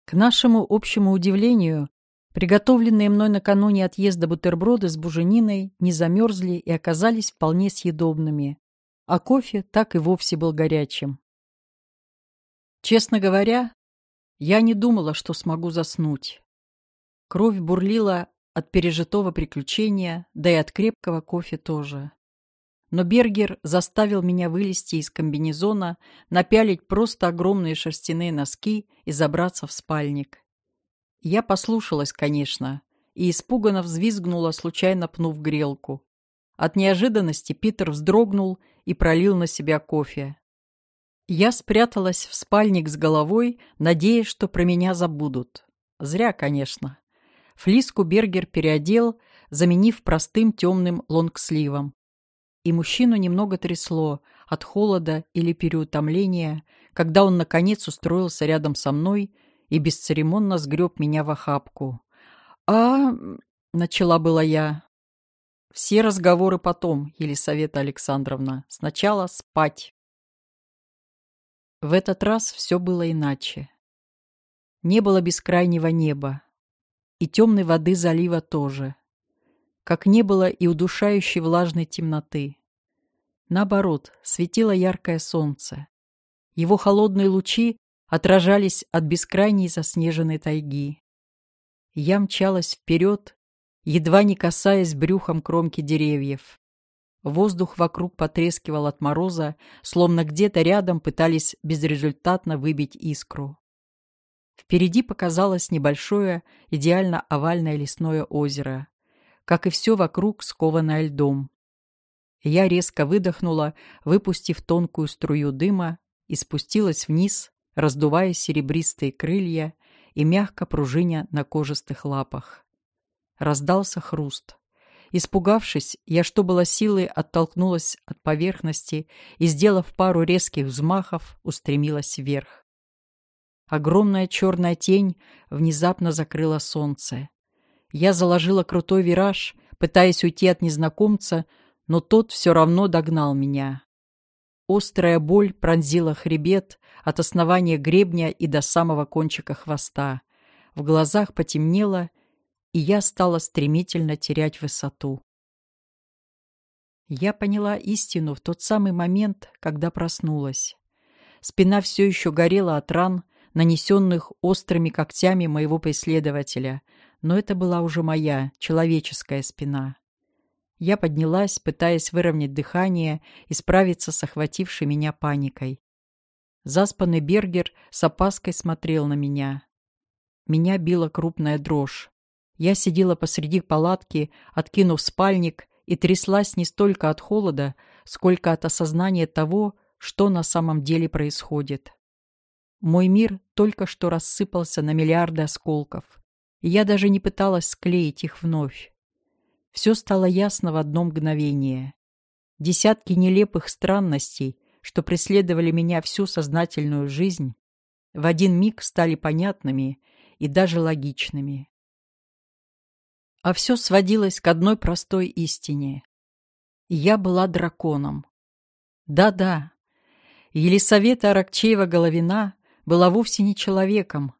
К нашему общему удивлению, Приготовленные мной накануне отъезда бутерброды с бужениной не замерзли и оказались вполне съедобными, а кофе так и вовсе был горячим. Честно говоря, я не думала, что смогу заснуть. Кровь бурлила от пережитого приключения, да и от крепкого кофе тоже. Но Бергер заставил меня вылезти из комбинезона, напялить просто огромные шерстяные носки и забраться в спальник. Я послушалась, конечно, и испуганно взвизгнула, случайно пнув грелку. От неожиданности Питер вздрогнул и пролил на себя кофе. Я спряталась в спальник с головой, надеясь, что про меня забудут. Зря, конечно. Флиску Бергер переодел, заменив простым темным лонгсливом. И мужчину немного трясло от холода или переутомления, когда он, наконец, устроился рядом со мной и бесцеремонно сгреб меня в охапку. «А...» — начала была я. «Все разговоры потом, Елисавета Александровна. Сначала спать». В этот раз все было иначе. Не было бескрайнего неба. И темной воды залива тоже. Как не было и удушающей влажной темноты. Наоборот, светило яркое солнце. Его холодные лучи отражались от бескрайней заснеженной тайги. Я мчалась вперед, едва не касаясь брюхом кромки деревьев. Воздух вокруг потрескивал от мороза, словно где-то рядом пытались безрезультатно выбить искру. Впереди показалось небольшое, идеально овальное лесное озеро, как и все вокруг скованное льдом. Я резко выдохнула, выпустив тонкую струю дыма, и спустилась вниз, раздувая серебристые крылья и мягко пружиня на кожистых лапах. Раздался хруст. Испугавшись, я, что было силы, оттолкнулась от поверхности и, сделав пару резких взмахов, устремилась вверх. Огромная черная тень внезапно закрыла солнце. Я заложила крутой вираж, пытаясь уйти от незнакомца, но тот все равно догнал меня. Острая боль пронзила хребет от основания гребня и до самого кончика хвоста. В глазах потемнело, и я стала стремительно терять высоту. Я поняла истину в тот самый момент, когда проснулась. Спина все еще горела от ран, нанесенных острыми когтями моего преследователя, но это была уже моя, человеческая спина. Я поднялась, пытаясь выровнять дыхание и справиться с охватившей меня паникой. Заспанный Бергер с опаской смотрел на меня. Меня била крупная дрожь. Я сидела посреди палатки, откинув спальник, и тряслась не столько от холода, сколько от осознания того, что на самом деле происходит. Мой мир только что рассыпался на миллиарды осколков, и я даже не пыталась склеить их вновь. Все стало ясно в одно мгновение. Десятки нелепых странностей, что преследовали меня всю сознательную жизнь, в один миг стали понятными и даже логичными. А все сводилось к одной простой истине. Я была драконом. Да-да, Елисавета Аракчеева-Головина была вовсе не человеком,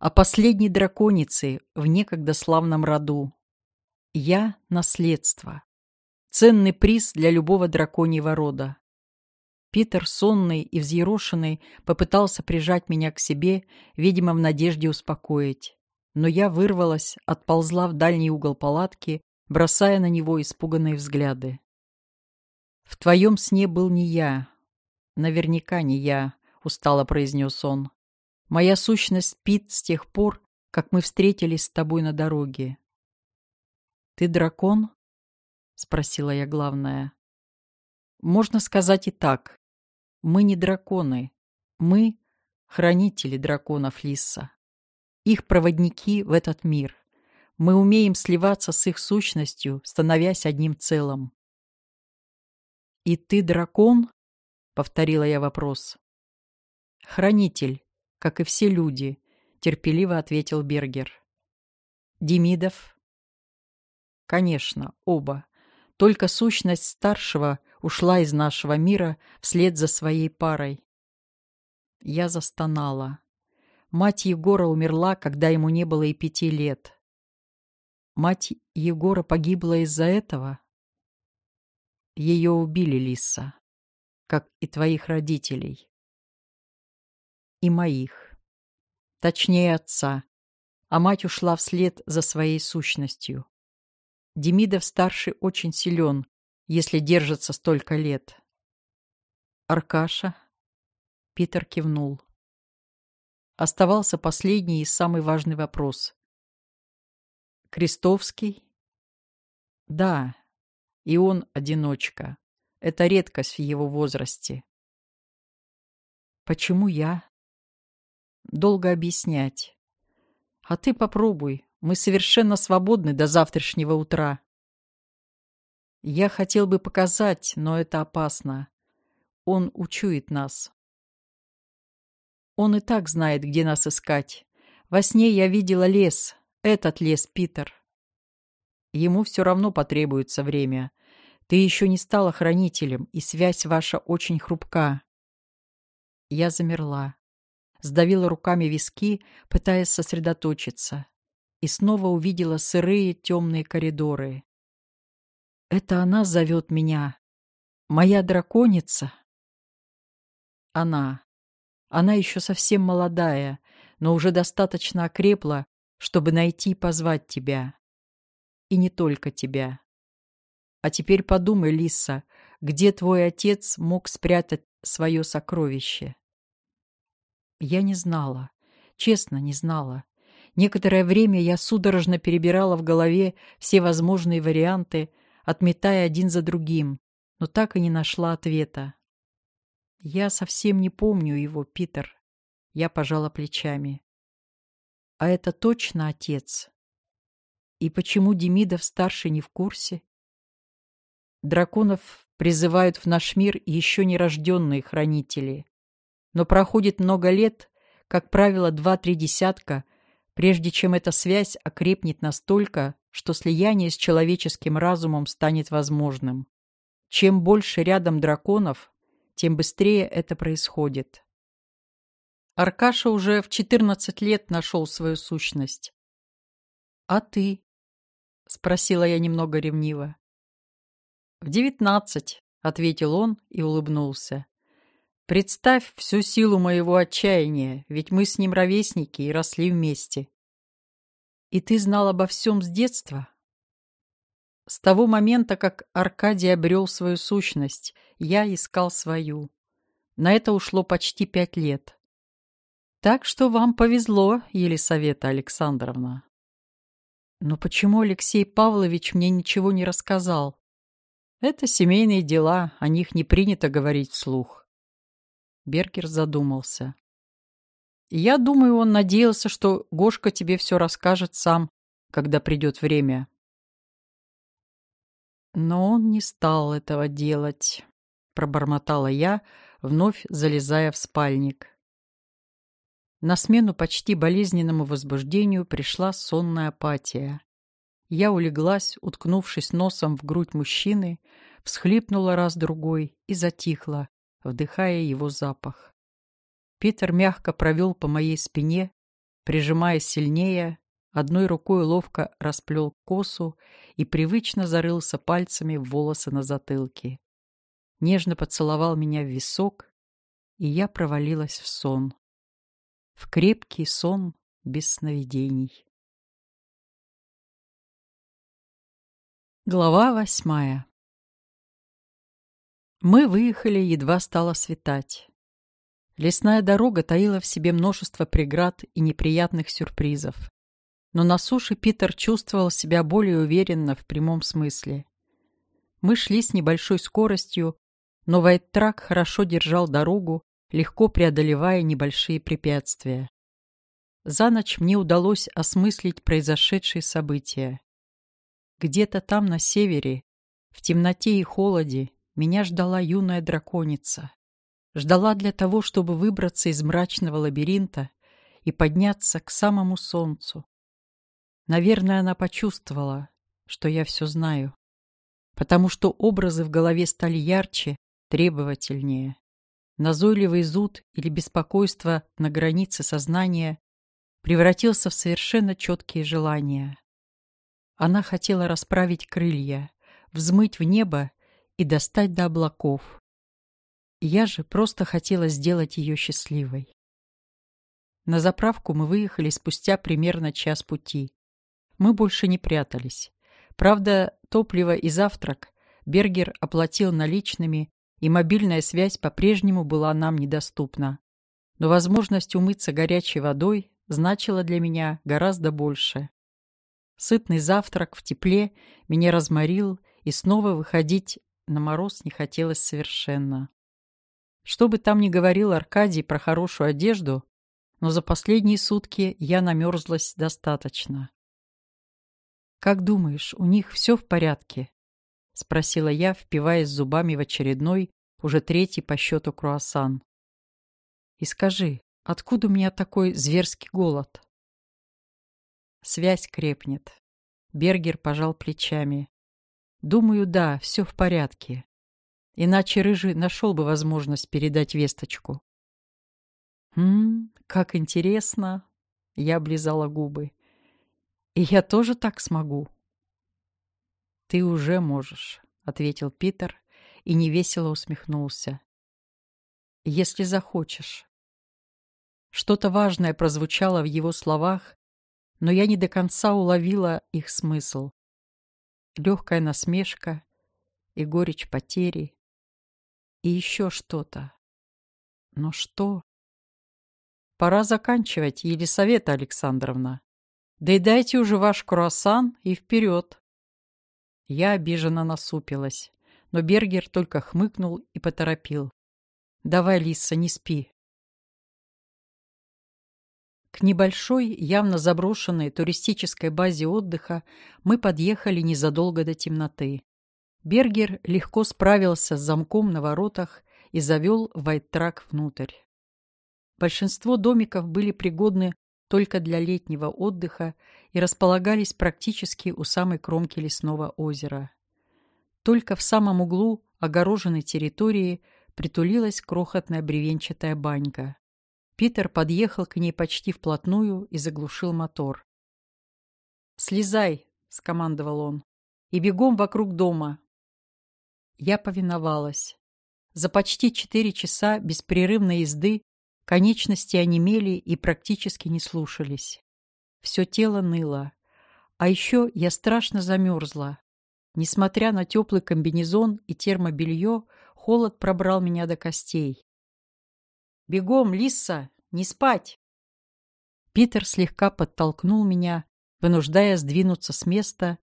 а последней драконицей в некогда славном роду. Я — наследство. Ценный приз для любого драконьего рода. Питер, сонный и взъерошенный, попытался прижать меня к себе, видимо, в надежде успокоить. Но я вырвалась, отползла в дальний угол палатки, бросая на него испуганные взгляды. «В твоем сне был не я. Наверняка не я», — устало произнес он. «Моя сущность спит с тех пор, как мы встретились с тобой на дороге». «Ты дракон?» — спросила я главное. «Можно сказать и так. Мы не драконы. Мы — хранители драконов Лиса. Их проводники в этот мир. Мы умеем сливаться с их сущностью, становясь одним целым». «И ты дракон?» — повторила я вопрос. «Хранитель, как и все люди», — терпеливо ответил Бергер. «Демидов?» «Конечно, оба. Только сущность старшего ушла из нашего мира вслед за своей парой». Я застонала. Мать Егора умерла, когда ему не было и пяти лет. Мать Егора погибла из-за этого? Ее убили, Лиса как и твоих родителей. И моих. Точнее, отца. А мать ушла вслед за своей сущностью. Демидов-старший очень силен, если держится столько лет. Аркаша. Питер кивнул. Оставался последний и самый важный вопрос. Крестовский? Да, и он одиночка. Это редкость в его возрасте. Почему я? Долго объяснять. А ты попробуй. Мы совершенно свободны до завтрашнего утра. Я хотел бы показать, но это опасно. Он учует нас. Он и так знает, где нас искать. Во сне я видела лес. Этот лес, Питер. Ему все равно потребуется время. Ты еще не стала хранителем, и связь ваша очень хрупка. Я замерла, сдавила руками виски, пытаясь сосредоточиться, и снова увидела сырые темные коридоры. Это она зовет меня. Моя драконица. Она. Она еще совсем молодая, но уже достаточно окрепла, чтобы найти и позвать тебя. И не только тебя. А теперь подумай, Лиса, где твой отец мог спрятать свое сокровище? Я не знала. Честно, не знала. Некоторое время я судорожно перебирала в голове все возможные варианты, отметая один за другим, но так и не нашла ответа. Я совсем не помню его, Питер. Я пожала плечами. А это точно отец? И почему Демидов-старший не в курсе? Драконов призывают в наш мир еще нерожденные хранители. Но проходит много лет, как правило, два-три десятка, прежде чем эта связь окрепнет настолько, что слияние с человеческим разумом станет возможным. Чем больше рядом драконов, тем быстрее это происходит. Аркаша уже в 14 лет нашел свою сущность. «А ты?» — спросила я немного ревниво. «В девятнадцать», — ответил он и улыбнулся. «Представь всю силу моего отчаяния, ведь мы с ним ровесники и росли вместе». «И ты знал обо всем с детства?» С того момента, как Аркадий обрел свою сущность, я искал свою. На это ушло почти пять лет. Так что вам повезло, Елисавета Александровна. Но почему Алексей Павлович мне ничего не рассказал? Это семейные дела, о них не принято говорить вслух. Бергер задумался. Я думаю, он надеялся, что Гошка тебе все расскажет сам, когда придет время. Но он не стал этого делать, пробормотала я, вновь залезая в спальник. На смену почти болезненному возбуждению пришла сонная апатия. Я улеглась, уткнувшись носом в грудь мужчины, всхлипнула раз-другой и затихла, вдыхая его запах. Питер мягко провел по моей спине, прижимая сильнее, одной рукой ловко расплел косу и привычно зарылся пальцами в волосы на затылке. Нежно поцеловал меня в висок, и я провалилась в сон в крепкий сон без сновидений. Глава восьмая Мы выехали, едва стало светать. Лесная дорога таила в себе множество преград и неприятных сюрпризов. Но на суше Питер чувствовал себя более уверенно в прямом смысле. Мы шли с небольшой скоростью, но Вайттрак хорошо держал дорогу, легко преодолевая небольшие препятствия. За ночь мне удалось осмыслить произошедшие события. Где-то там, на севере, в темноте и холоде, меня ждала юная драконица. Ждала для того, чтобы выбраться из мрачного лабиринта и подняться к самому солнцу. Наверное, она почувствовала, что я все знаю, потому что образы в голове стали ярче, требовательнее. Назойливый зуд или беспокойство на границе сознания превратился в совершенно четкие желания. Она хотела расправить крылья, взмыть в небо и достать до облаков. Я же просто хотела сделать ее счастливой. На заправку мы выехали спустя примерно час пути. Мы больше не прятались. Правда, топливо и завтрак Бергер оплатил наличными и мобильная связь по-прежнему была нам недоступна. Но возможность умыться горячей водой значила для меня гораздо больше. Сытный завтрак в тепле меня разморил, и снова выходить на мороз не хотелось совершенно. Что бы там ни говорил Аркадий про хорошую одежду, но за последние сутки я намерзлась достаточно. «Как думаешь, у них все в порядке?» — спросила я, впиваясь зубами в очередной, уже третий по счету круассан. «И скажи, откуда у меня такой зверский голод?» Связь крепнет. Бергер пожал плечами. «Думаю, да, все в порядке. Иначе Рыжий нашел бы возможность передать весточку». «Хм, как интересно!» Я облизала губы. «И я тоже так смогу?» «Ты уже можешь», — ответил Питер и невесело усмехнулся. «Если захочешь». Что-то важное прозвучало в его словах, но я не до конца уловила их смысл. Легкая насмешка и горечь потери, и еще что-то. Но что? Пора заканчивать, Елисавета Александровна. Да и дайте уже ваш круассан и вперед. Я обиженно насупилась, но Бергер только хмыкнул и поторопил. «Давай, Лиса, не спи». К небольшой, явно заброшенной туристической базе отдыха мы подъехали незадолго до темноты. Бергер легко справился с замком на воротах и завел Вайттрак внутрь. Большинство домиков были пригодны только для летнего отдыха и располагались практически у самой кромки лесного озера. Только в самом углу огороженной территории притулилась крохотная бревенчатая банька. Питер подъехал к ней почти вплотную и заглушил мотор. «Слезай!» — скомандовал он. «И бегом вокруг дома!» Я повиновалась. За почти четыре часа беспрерывной езды конечности онемели и практически не слушались. Все тело ныло. А еще я страшно замерзла. Несмотря на теплый комбинезон и термобелье, холод пробрал меня до костей. «Бегом, Лиса! Не спать!» Питер слегка подтолкнул меня, вынуждая сдвинуться с места,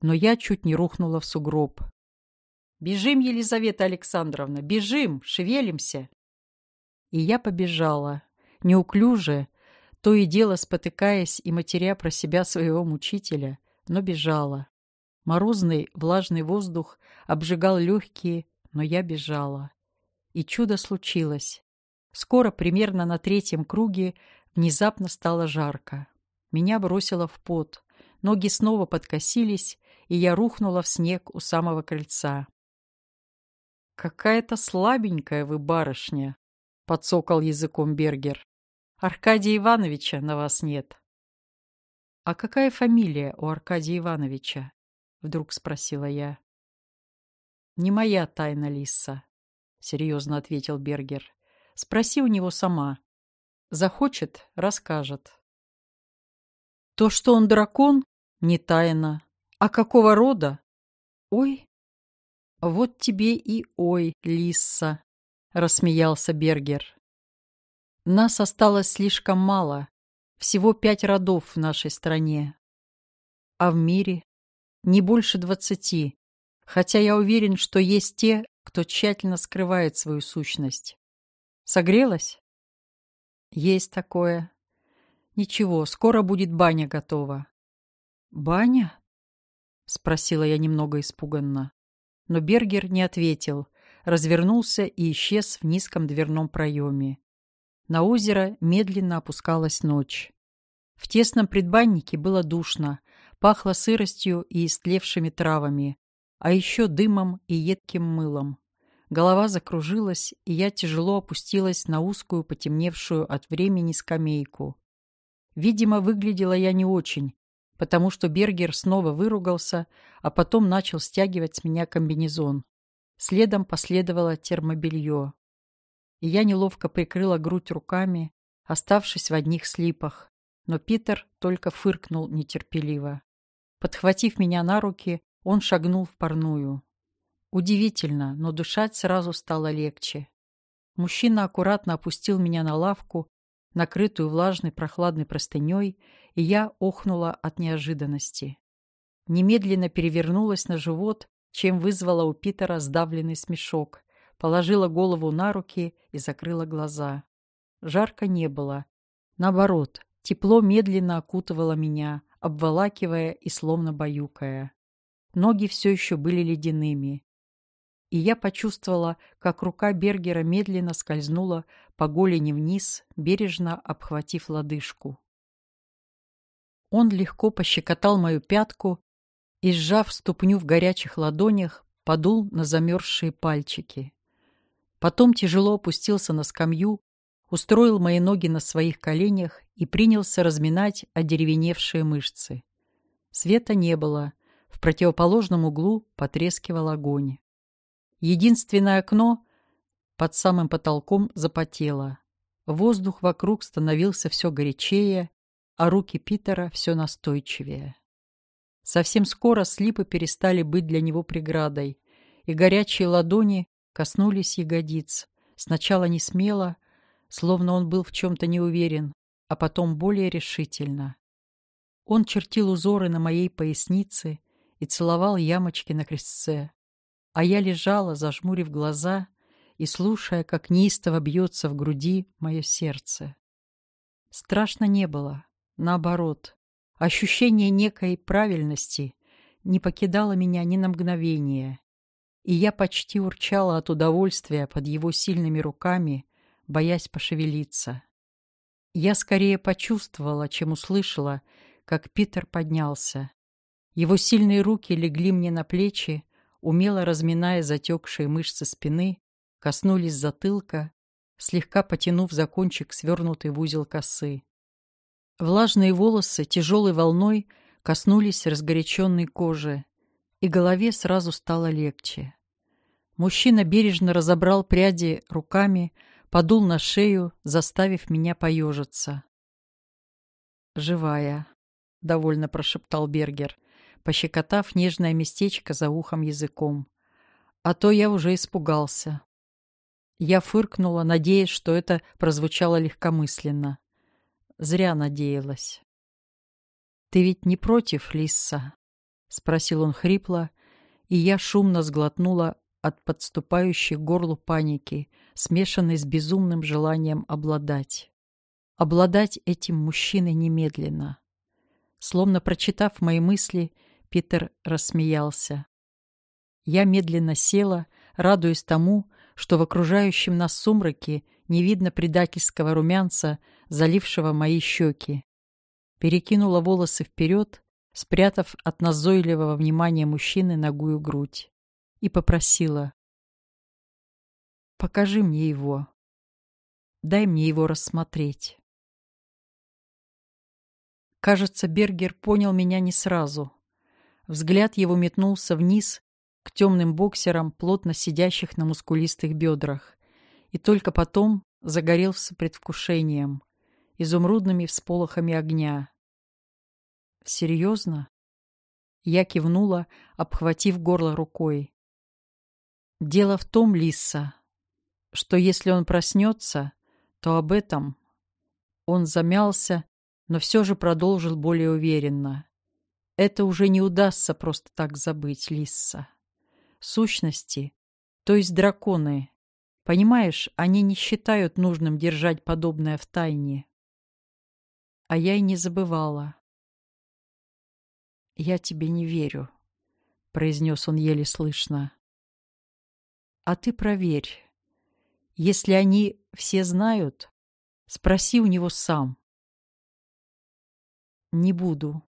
но я чуть не рухнула в сугроб. «Бежим, Елизавета Александровна, бежим, шевелимся!» И я побежала, неуклюже, то и дело спотыкаясь и матеря про себя своего мучителя, но бежала. Морозный влажный воздух обжигал легкие, но я бежала. И чудо случилось. Скоро, примерно на третьем круге, внезапно стало жарко. Меня бросило в пот. Ноги снова подкосились, и я рухнула в снег у самого крыльца. «Какая-то слабенькая вы барышня», — подсокал языком Бергер. «Аркадия Ивановича на вас нет». «А какая фамилия у Аркадия Ивановича?» — вдруг спросила я. «Не моя тайна, Лиса», — серьезно ответил Бергер. «Спроси у него сама. Захочет — расскажет». То, что он дракон, не тайна. А какого рода? Ой, вот тебе и ой, Лиса, рассмеялся Бергер. Нас осталось слишком мало, всего пять родов в нашей стране. А в мире не больше двадцати, хотя я уверен, что есть те, кто тщательно скрывает свою сущность. Согрелась? Есть такое. Ничего, скоро будет баня готова. Баня? Спросила я немного испуганно. Но Бергер не ответил, развернулся и исчез в низком дверном проеме. На озеро медленно опускалась ночь. В тесном предбаннике было душно, пахло сыростью и истлевшими травами, а еще дымом и едким мылом. Голова закружилась, и я тяжело опустилась на узкую, потемневшую от времени скамейку. Видимо, выглядела я не очень, потому что Бергер снова выругался, а потом начал стягивать с меня комбинезон. Следом последовало термобелье. И я неловко прикрыла грудь руками, оставшись в одних слипах, но Питер только фыркнул нетерпеливо. Подхватив меня на руки, он шагнул в парную. Удивительно, но дышать сразу стало легче. Мужчина аккуратно опустил меня на лавку накрытую влажной прохладной простыней, и я охнула от неожиданности. Немедленно перевернулась на живот, чем вызвала у Питера сдавленный смешок, положила голову на руки и закрыла глаза. Жарко не было. Наоборот, тепло медленно окутывало меня, обволакивая и словно баюкая. Ноги все еще были ледяными и я почувствовала, как рука Бергера медленно скользнула по голени вниз, бережно обхватив лодыжку. Он легко пощекотал мою пятку и, сжав ступню в горячих ладонях, подул на замерзшие пальчики. Потом тяжело опустился на скамью, устроил мои ноги на своих коленях и принялся разминать одеревеневшие мышцы. Света не было, в противоположном углу потрескивал огонь. Единственное окно под самым потолком запотело. Воздух вокруг становился все горячее, а руки Питера все настойчивее. Совсем скоро слипы перестали быть для него преградой, и горячие ладони коснулись ягодиц. Сначала не смело, словно он был в чем-то не уверен, а потом более решительно. Он чертил узоры на моей пояснице и целовал ямочки на крестце. А я лежала, зажмурив глаза и слушая, как неистово бьется в груди мое сердце. Страшно не было, наоборот. Ощущение некой правильности не покидало меня ни на мгновение, и я почти урчала от удовольствия под его сильными руками, боясь пошевелиться. Я скорее почувствовала, чем услышала, как Питер поднялся. Его сильные руки легли мне на плечи, умело разминая затекшие мышцы спины, коснулись затылка, слегка потянув за кончик свернутый в узел косы. Влажные волосы тяжелой волной коснулись разгоряченной кожи, и голове сразу стало легче. Мужчина бережно разобрал пряди руками, подул на шею, заставив меня поежиться. «Живая», — довольно прошептал Бергер, пощекотав нежное местечко за ухом языком. «А то я уже испугался». Я фыркнула, надеясь, что это прозвучало легкомысленно. Зря надеялась. «Ты ведь не против, Лисса?» — спросил он хрипло, и я шумно сглотнула от подступающей горлу паники, смешанной с безумным желанием обладать. Обладать этим мужчиной немедленно. Словно прочитав мои мысли, Питер рассмеялся. Я медленно села, радуясь тому, что в окружающем нас сумраке не видно предательского румянца, залившего мои щеки. Перекинула волосы вперед, спрятав от назойливого внимания мужчины ногую грудь и попросила. «Покажи мне его. Дай мне его рассмотреть». Кажется, Бергер понял меня не сразу. Взгляд его метнулся вниз к темным боксерам, плотно сидящих на мускулистых бедрах, и только потом загорелся предвкушением, изумрудными всполохами огня. «Серьезно?» Я кивнула, обхватив горло рукой. Дело в том, Лиса, что если он проснется, то об этом он замялся, но все же продолжил более уверенно. Это уже не удастся просто так забыть, Лисса. Сущности, то есть драконы, понимаешь, они не считают нужным держать подобное в тайне. А я и не забывала. «Я тебе не верю», — произнес он еле слышно. А ты проверь. Если они все знают, спроси у него сам. Не буду.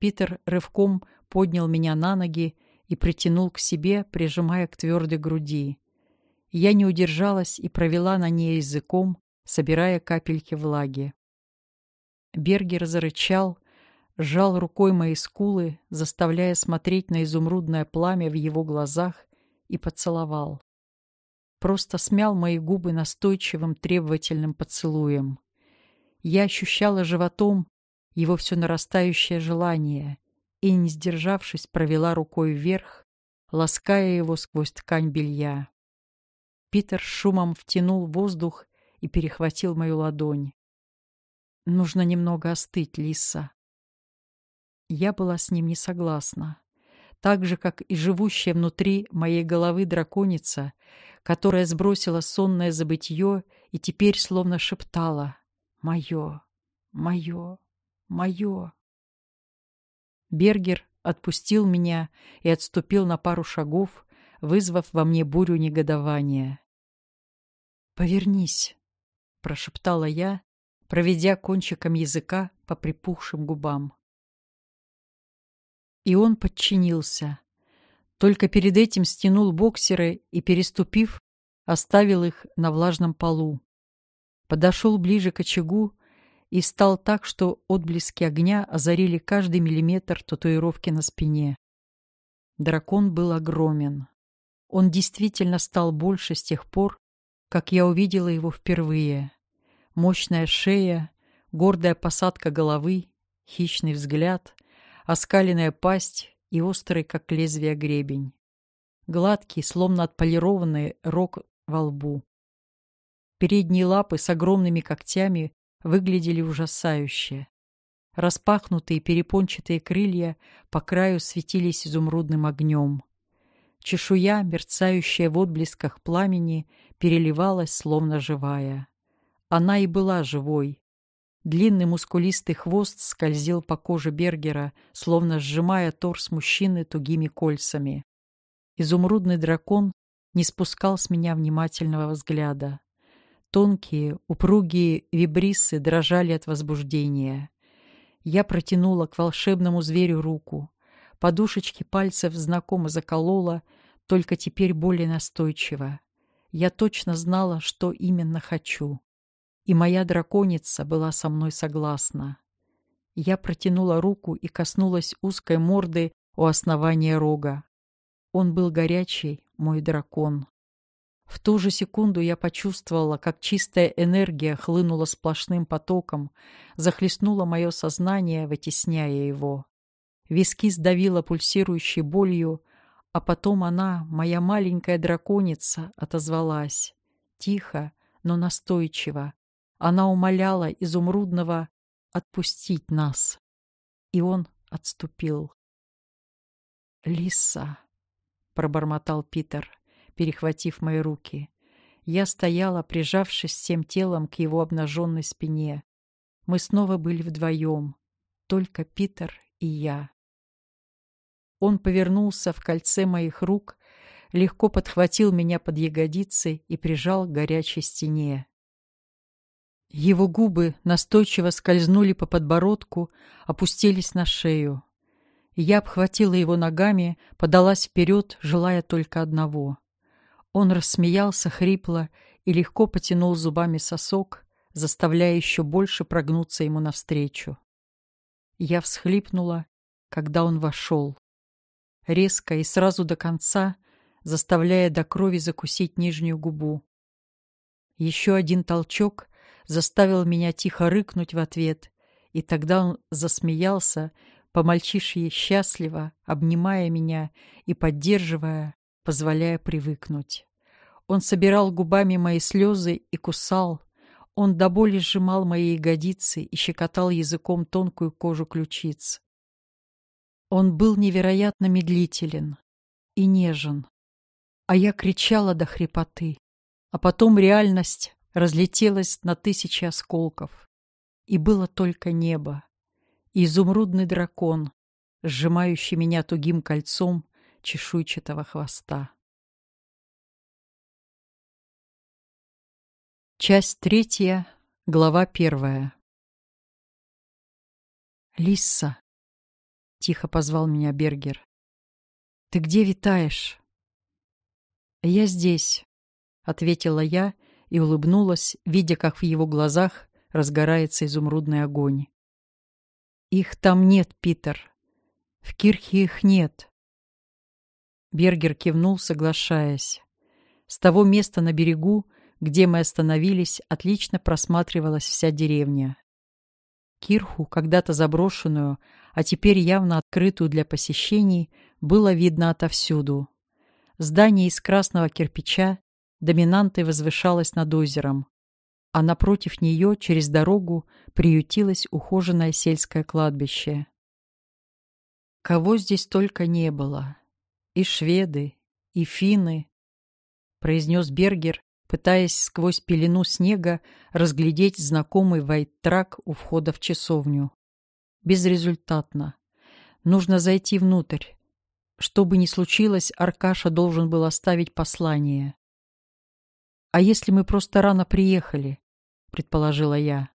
Питер рывком поднял меня на ноги и притянул к себе, прижимая к твердой груди. Я не удержалась и провела на ней языком, собирая капельки влаги. Бергер зарычал, сжал рукой мои скулы, заставляя смотреть на изумрудное пламя в его глазах и поцеловал. Просто смял мои губы настойчивым требовательным поцелуем. Я ощущала животом его все нарастающее желание и, не сдержавшись, провела рукой вверх, лаская его сквозь ткань белья. Питер шумом втянул воздух и перехватил мою ладонь. «Нужно немного остыть, Лиса». Я была с ним не согласна так же, как и живущая внутри моей головы драконица, которая сбросила сонное забытье и теперь словно шептала «Мое, мое, мое». Бергер отпустил меня и отступил на пару шагов, вызвав во мне бурю негодования. «Повернись», — прошептала я, проведя кончиком языка по припухшим губам. И он подчинился. Только перед этим стянул боксеры и, переступив, оставил их на влажном полу. Подошел ближе к очагу и стал так, что отблески огня озарили каждый миллиметр татуировки на спине. Дракон был огромен. Он действительно стал больше с тех пор, как я увидела его впервые. Мощная шея, гордая посадка головы, хищный взгляд, оскаленная пасть и острый, как лезвие, гребень. Гладкий, словно отполированный рог во лбу. Передние лапы с огромными когтями выглядели ужасающе. Распахнутые перепончатые крылья по краю светились изумрудным огнем. Чешуя, мерцающая в отблесках пламени, переливалась, словно живая. Она и была живой, Длинный мускулистый хвост скользил по коже Бергера, словно сжимая торс мужчины тугими кольцами. Изумрудный дракон не спускал с меня внимательного взгляда. Тонкие, упругие вибрисы дрожали от возбуждения. Я протянула к волшебному зверю руку. Подушечки пальцев знакомо заколола, только теперь более настойчиво. Я точно знала, что именно хочу. И моя драконица была со мной согласна. Я протянула руку и коснулась узкой морды у основания рога. Он был горячий, мой дракон. В ту же секунду я почувствовала, как чистая энергия хлынула сплошным потоком, захлестнула мое сознание, вытесняя его. Виски сдавила пульсирующей болью, а потом она, моя маленькая драконица, отозвалась. Тихо, но настойчиво. Она умоляла изумрудного отпустить нас. И он отступил. «Лиса», — пробормотал Питер, перехватив мои руки. Я стояла, прижавшись всем телом к его обнаженной спине. Мы снова были вдвоем, только Питер и я. Он повернулся в кольце моих рук, легко подхватил меня под ягодицы и прижал к горячей стене. Его губы настойчиво скользнули по подбородку, опустились на шею. Я обхватила его ногами, подалась вперед, желая только одного. Он рассмеялся хрипло и легко потянул зубами сосок, заставляя еще больше прогнуться ему навстречу. Я всхлипнула, когда он вошел. Резко и сразу до конца, заставляя до крови закусить нижнюю губу. Еще один толчок заставил меня тихо рыкнуть в ответ, и тогда он засмеялся, по-мальчишьи счастливо, обнимая меня и поддерживая, позволяя привыкнуть. Он собирал губами мои слезы и кусал. Он до боли сжимал мои ягодицы и щекотал языком тонкую кожу ключиц. Он был невероятно медлителен и нежен, а я кричала до хрипоты, а потом реальность разлетелась на тысячи осколков, и было только небо, и изумрудный дракон, сжимающий меня тугим кольцом чешуйчатого хвоста. Часть третья, глава первая. «Лисса!» — тихо позвал меня Бергер. «Ты где витаешь?» «Я здесь», — ответила я и улыбнулась, видя, как в его глазах разгорается изумрудный огонь. «Их там нет, Питер. В кирхе их нет». Бергер кивнул, соглашаясь. С того места на берегу, где мы остановились, отлично просматривалась вся деревня. Кирху, когда-то заброшенную, а теперь явно открытую для посещений, было видно отовсюду. Здание из красного кирпича доминантой возвышалась над озером, а напротив нее, через дорогу, приютилось ухоженное сельское кладбище. Кого здесь только не было. И шведы, и финны, произнес Бергер, пытаясь сквозь пелену снега разглядеть знакомый вайт-трак у входа в часовню. Безрезультатно. Нужно зайти внутрь. Что бы ни случилось, Аркаша должен был оставить послание. «А если мы просто рано приехали?» — предположила я.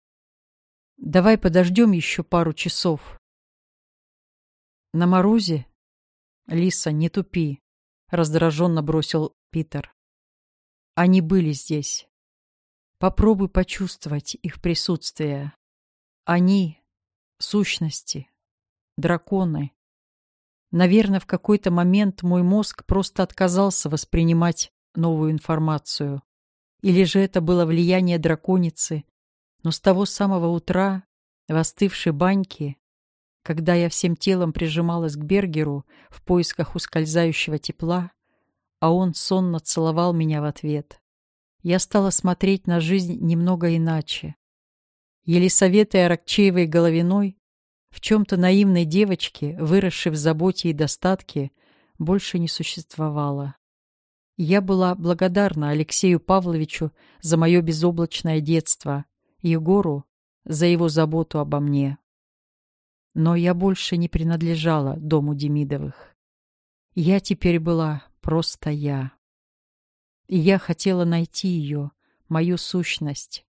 «Давай подождем еще пару часов». «На морозе?» «Лиса, не тупи», — раздраженно бросил Питер. «Они были здесь. Попробуй почувствовать их присутствие. Они — сущности, драконы. Наверное, в какой-то момент мой мозг просто отказался воспринимать новую информацию. Или же это было влияние драконицы, но с того самого утра в остывшей баньке, когда я всем телом прижималась к Бергеру в поисках ускользающего тепла, а он сонно целовал меня в ответ, я стала смотреть на жизнь немного иначе. Елисаветой Аракчеевой Головиной, в чем-то наивной девочке, выросшей в заботе и достатке, больше не существовало. Я была благодарна Алексею Павловичу за мое безоблачное детство, Егору за его заботу обо мне. Но я больше не принадлежала дому Демидовых. Я теперь была просто я. И я хотела найти ее, мою сущность.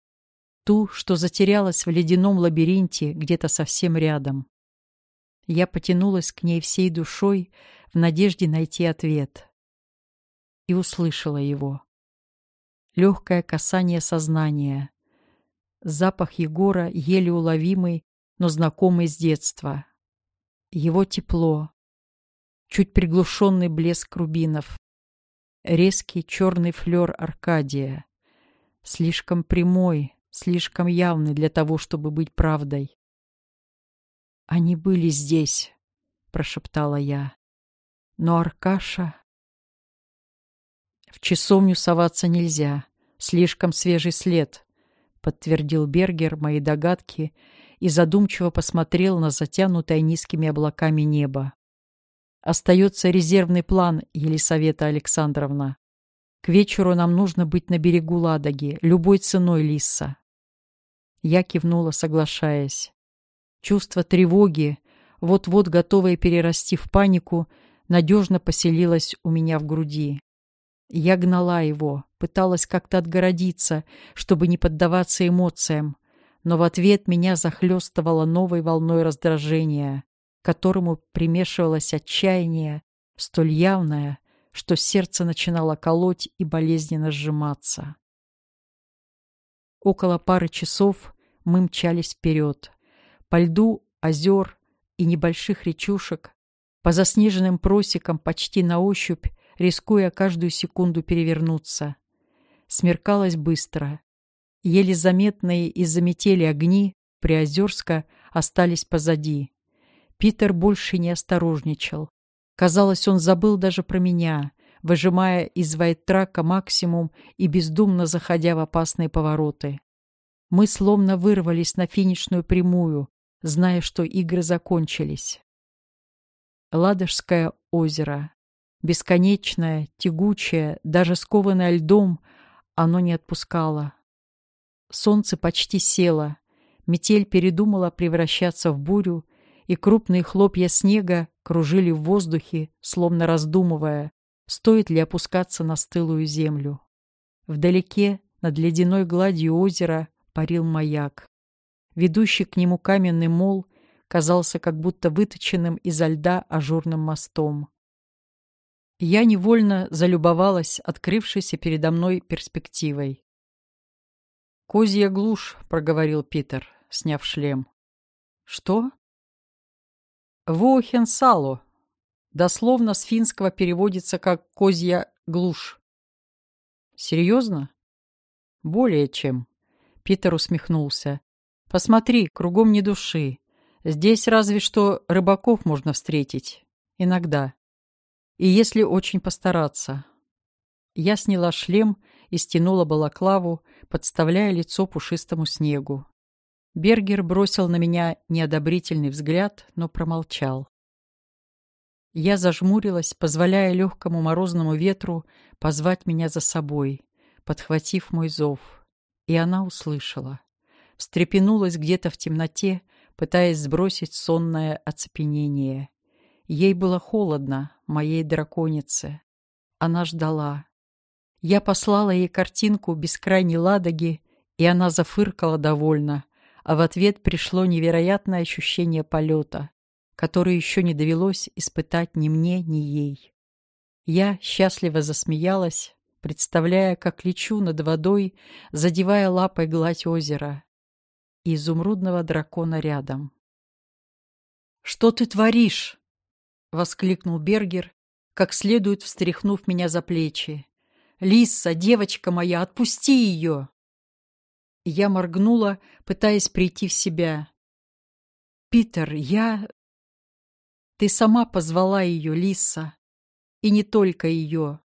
Ту, что затерялась в ледяном лабиринте где-то совсем рядом. Я потянулась к ней всей душой в надежде найти ответ. И услышала его. Легкое касание сознания. Запах Егора еле уловимый, но знакомый с детства. Его тепло. Чуть приглушенный блеск рубинов. Резкий черный флер Аркадия. Слишком прямой, слишком явный для того, чтобы быть правдой. «Они были здесь», — прошептала я. «Но Аркаша...» «В часовню соваться нельзя. Слишком свежий след», — подтвердил Бергер мои догадки и задумчиво посмотрел на затянутое низкими облаками небо. «Остается резервный план, Елисавета Александровна. К вечеру нам нужно быть на берегу Ладоги, любой ценой Лиса». Я кивнула, соглашаясь. Чувство тревоги, вот-вот готовое перерасти в панику, надежно поселилось у меня в груди. Я гнала его, пыталась как-то отгородиться, чтобы не поддаваться эмоциям, но в ответ меня захлестывало новой волной раздражения, к которому примешивалось отчаяние, столь явное, что сердце начинало колоть и болезненно сжиматься. Около пары часов мы мчались вперед по льду озер и небольших речушек, по заснеженным просекам почти на ощупь, рискуя каждую секунду перевернуться. Смеркалось быстро. Еле заметные из-за метели огни Приозерска остались позади. Питер больше не осторожничал. Казалось, он забыл даже про меня, выжимая из вайтрака максимум и бездумно заходя в опасные повороты. Мы словно вырвались на финишную прямую, зная, что игры закончились. Ладожское озеро. Бесконечное, тягучее, даже скованное льдом, оно не отпускало. Солнце почти село, метель передумала превращаться в бурю, и крупные хлопья снега кружили в воздухе, словно раздумывая, стоит ли опускаться на стылую землю. Вдалеке, над ледяной гладью озера, парил маяк. Ведущий к нему каменный мол казался как будто выточенным изо льда ажурным мостом. Я невольно залюбовалась открывшейся передо мной перспективой. «Козья глушь», — проговорил Питер, сняв шлем. «Что?» «Вохенсало». Дословно с финского переводится как «козья глушь». «Серьезно?» «Более чем». Питер усмехнулся. Посмотри, кругом ни души. Здесь разве что рыбаков можно встретить. Иногда. И если очень постараться. Я сняла шлем и стянула балаклаву, подставляя лицо пушистому снегу. Бергер бросил на меня неодобрительный взгляд, но промолчал. Я зажмурилась, позволяя легкому морозному ветру позвать меня за собой, подхватив мой зов. И она услышала встрепенулась где-то в темноте, пытаясь сбросить сонное оцепенение. Ей было холодно, моей драконице. Она ждала. Я послала ей картинку бескрайней Ладоги, и она зафыркала довольно, а в ответ пришло невероятное ощущение полета, которое еще не довелось испытать ни мне, ни ей. Я счастливо засмеялась, представляя, как лечу над водой, задевая лапой гладь озера, и изумрудного дракона рядом. «Что ты творишь?» — воскликнул Бергер, как следует встряхнув меня за плечи. «Лиса, девочка моя, отпусти ее!» Я моргнула, пытаясь прийти в себя. «Питер, я...» «Ты сама позвала ее, Лиса. И не только ее».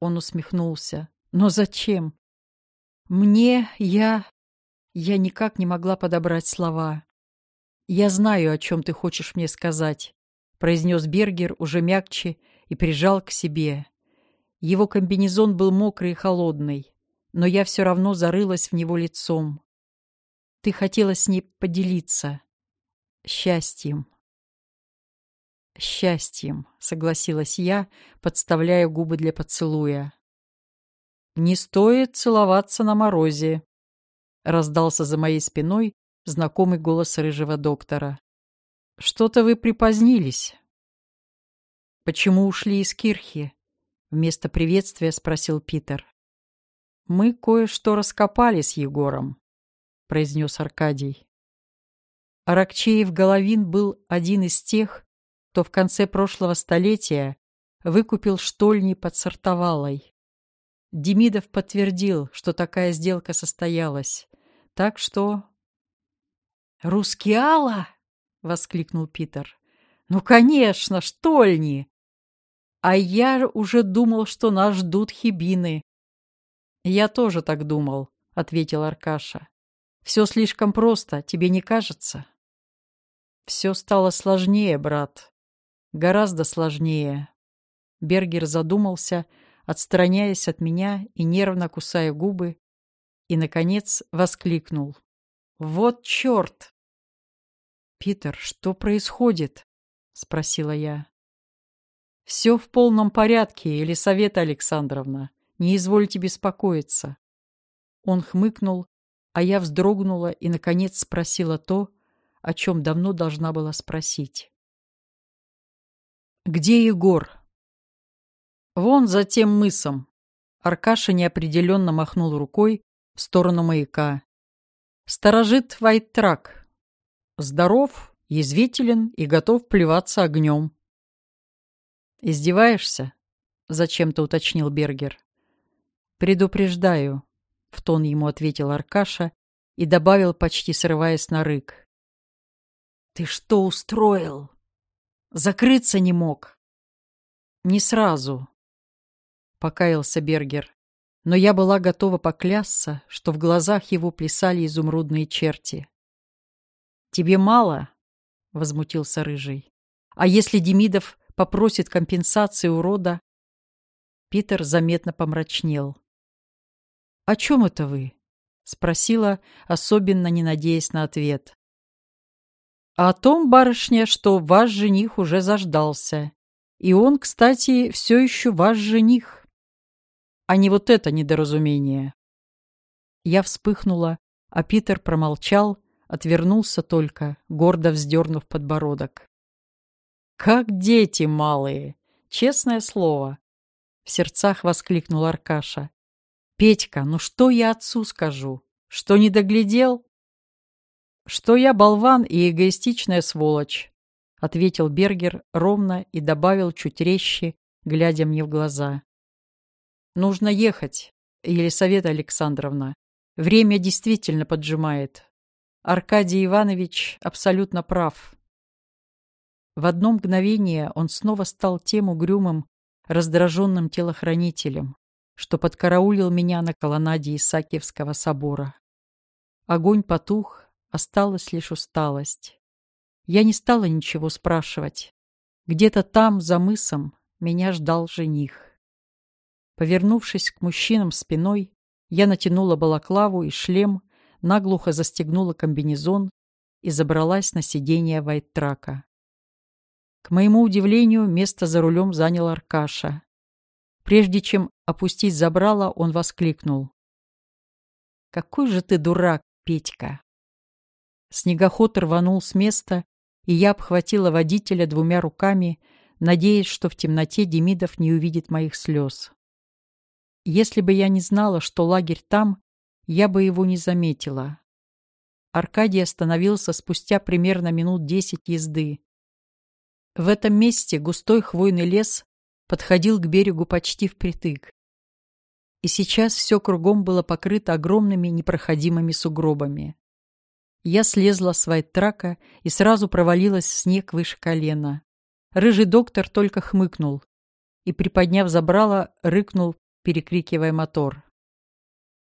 Он усмехнулся. «Но зачем?» «Мне я...» Я никак не могла подобрать слова. «Я знаю, о чем ты хочешь мне сказать», — произнес Бергер уже мягче и прижал к себе. Его комбинезон был мокрый и холодный, но я все равно зарылась в него лицом. «Ты хотела с ней поделиться. Счастьем». «Счастьем», — согласилась я, подставляя губы для поцелуя. «Не стоит целоваться на морозе», — раздался за моей спиной знакомый голос рыжего доктора. «Что-то вы припозднились». «Почему ушли из кирхи?» — вместо приветствия спросил Питер. «Мы кое-что раскопали с Егором», — произнес Аркадий. Аракчеев-Головин был один из тех, кто в конце прошлого столетия выкупил штольни под Сартовалой. Демидов подтвердил, что такая сделка состоялась. Так что... «Рускиала?» — воскликнул Питер. «Ну, конечно, штольни! А я уже думал, что нас ждут хибины». «Я тоже так думал», — ответил Аркаша. «Все слишком просто, тебе не кажется?» «Все стало сложнее, брат. Гораздо сложнее». Бергер задумался, отстраняясь от меня и нервно кусая губы, и, наконец, воскликнул. «Вот черт!» «Питер, что происходит?» — спросила я. «Все в полном порядке, Елисавета Александровна. Не извольте беспокоиться». Он хмыкнул, а я вздрогнула и, наконец, спросила то, о чем давно должна была спросить. «Где Егор?» «Вон за тем мысом». Аркаша неопределенно махнул рукой в сторону маяка. «Сторожит Вайтрак. Здоров, язвителен и готов плеваться огнем». «Издеваешься?» — зачем-то уточнил Бергер. «Предупреждаю», — в тон ему ответил Аркаша и добавил, почти срываясь на рык. «Ты что устроил? Закрыться не мог?» «Не сразу», — покаялся Бергер. Но я была готова поклясться, что в глазах его плясали изумрудные черти. «Тебе мало?» — возмутился Рыжий. «А если Демидов попросит компенсации у рода?» Питер заметно помрачнел. «О чем это вы?» — спросила, особенно не надеясь на ответ. «О том, барышня, что ваш жених уже заждался. И он, кстати, все еще ваш жених. А не вот это недоразумение». Я вспыхнула, а Питер промолчал, отвернулся только, гордо вздернув подбородок. «Как дети малые! Честное слово!» В сердцах воскликнул Аркаша. «Петька, ну что я отцу скажу? Что не доглядел?» «Что я болван и эгоистичная сволочь», — ответил Бергер ровно и добавил чуть резче, глядя мне в глаза. «Нужно ехать, Елисавета Александровна. Время действительно поджимает. Аркадий Иванович абсолютно прав». В одно мгновение он снова стал тем угрюмым, раздраженным телохранителем, что подкараулил меня на колоннаде Исаакиевского собора. Огонь потух, Осталась лишь усталость. Я не стала ничего спрашивать. Где-то там, за мысом, меня ждал жених. Повернувшись к мужчинам спиной, я натянула балаклаву и шлем, наглухо застегнула комбинезон и забралась на сиденье вайт-трака. К моему удивлению, место за рулем занял Аркаша. Прежде чем опустить забрало, он воскликнул. «Какой же ты дурак, Петька!» Снегоход рванул с места, и я обхватила водителя двумя руками, надеясь, что в темноте Демидов не увидит моих слез. Если бы я не знала, что лагерь там, я бы его не заметила. Аркадий остановился спустя примерно минут десять езды. В этом месте густой хвойный лес подходил к берегу почти впритык. И сейчас все кругом было покрыто огромными непроходимыми сугробами. Я слезла с вайт-трака и сразу провалилась в снег выше колена. Рыжий доктор только хмыкнул и, приподняв забрало, рыкнул, перекрикивая мотор.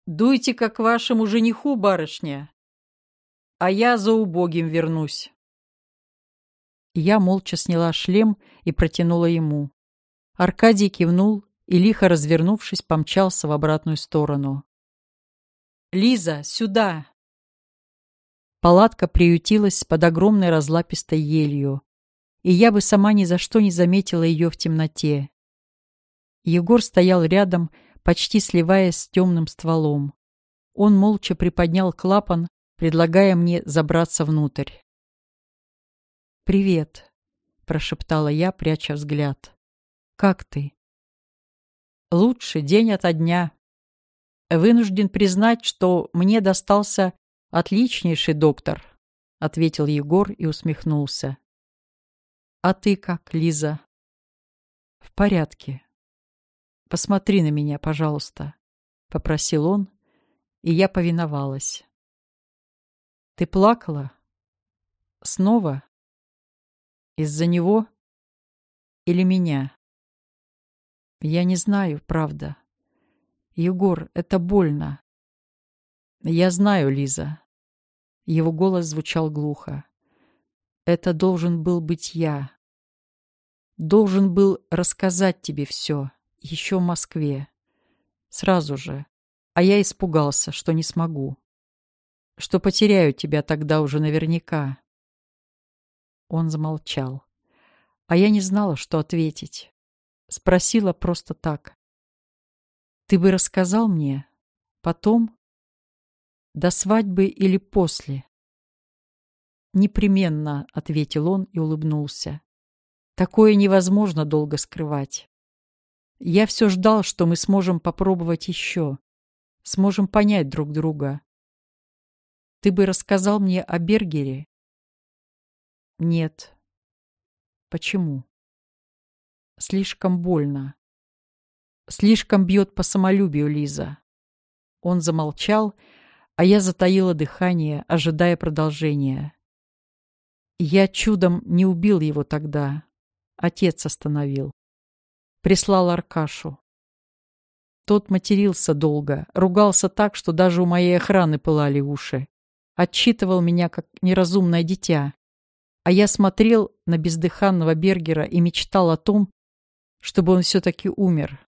«Дуйте, как вашему жениху, барышня, а я за убогим вернусь». Я молча сняла шлем и протянула ему. Аркадий кивнул и, лихо развернувшись, помчался в обратную сторону. «Лиза, сюда!» Палатка приютилась под огромной разлапистой елью, и я бы сама ни за что не заметила ее в темноте. Егор стоял рядом, почти сливаясь с темным стволом. Он молча приподнял клапан, предлагая мне забраться внутрь. «Привет», — прошептала я, пряча взгляд. «Как ты?» «Лучше день ото дня. Вынужден признать, что мне достался отличнейший доктор», — ответил Егор и усмехнулся. «А ты как, Лиза?» «В порядке. Посмотри на меня, пожалуйста», — попросил он, и я повиновалась. «Ты плакала? Снова? Из-за него? Или меня?» «Я не знаю, правда. Егор, это больно». «Я знаю, Лиза». Его голос звучал глухо. «Это должен был быть я. Должен был рассказать тебе все, еще в Москве. Сразу же. А я испугался, что не смогу. Что потеряю тебя тогда уже наверняка. Он замолчал. А я не знала, что ответить. Спросила просто так. Ты бы рассказал мне? Потом? До свадьбы или после? Непременно, — ответил он и улыбнулся. Такое невозможно долго скрывать. Я все ждал, что мы сможем попробовать еще сможем понять друг друга. Ты бы рассказал мне о Бергере? Нет. Почему? Слишком больно. Слишком бьет по самолюбию Лиза. Он замолчал, а я затаила дыхание, ожидая продолжения. Я чудом не убил его тогда. Отец остановил. Прислал Аркашу. Тот матерился долго, ругался так, что даже у моей охраны пылали уши. Отчитывал меня, как неразумное дитя. А я смотрел на бездыханного Бергера и мечтал о том, чтобы он все-таки умер.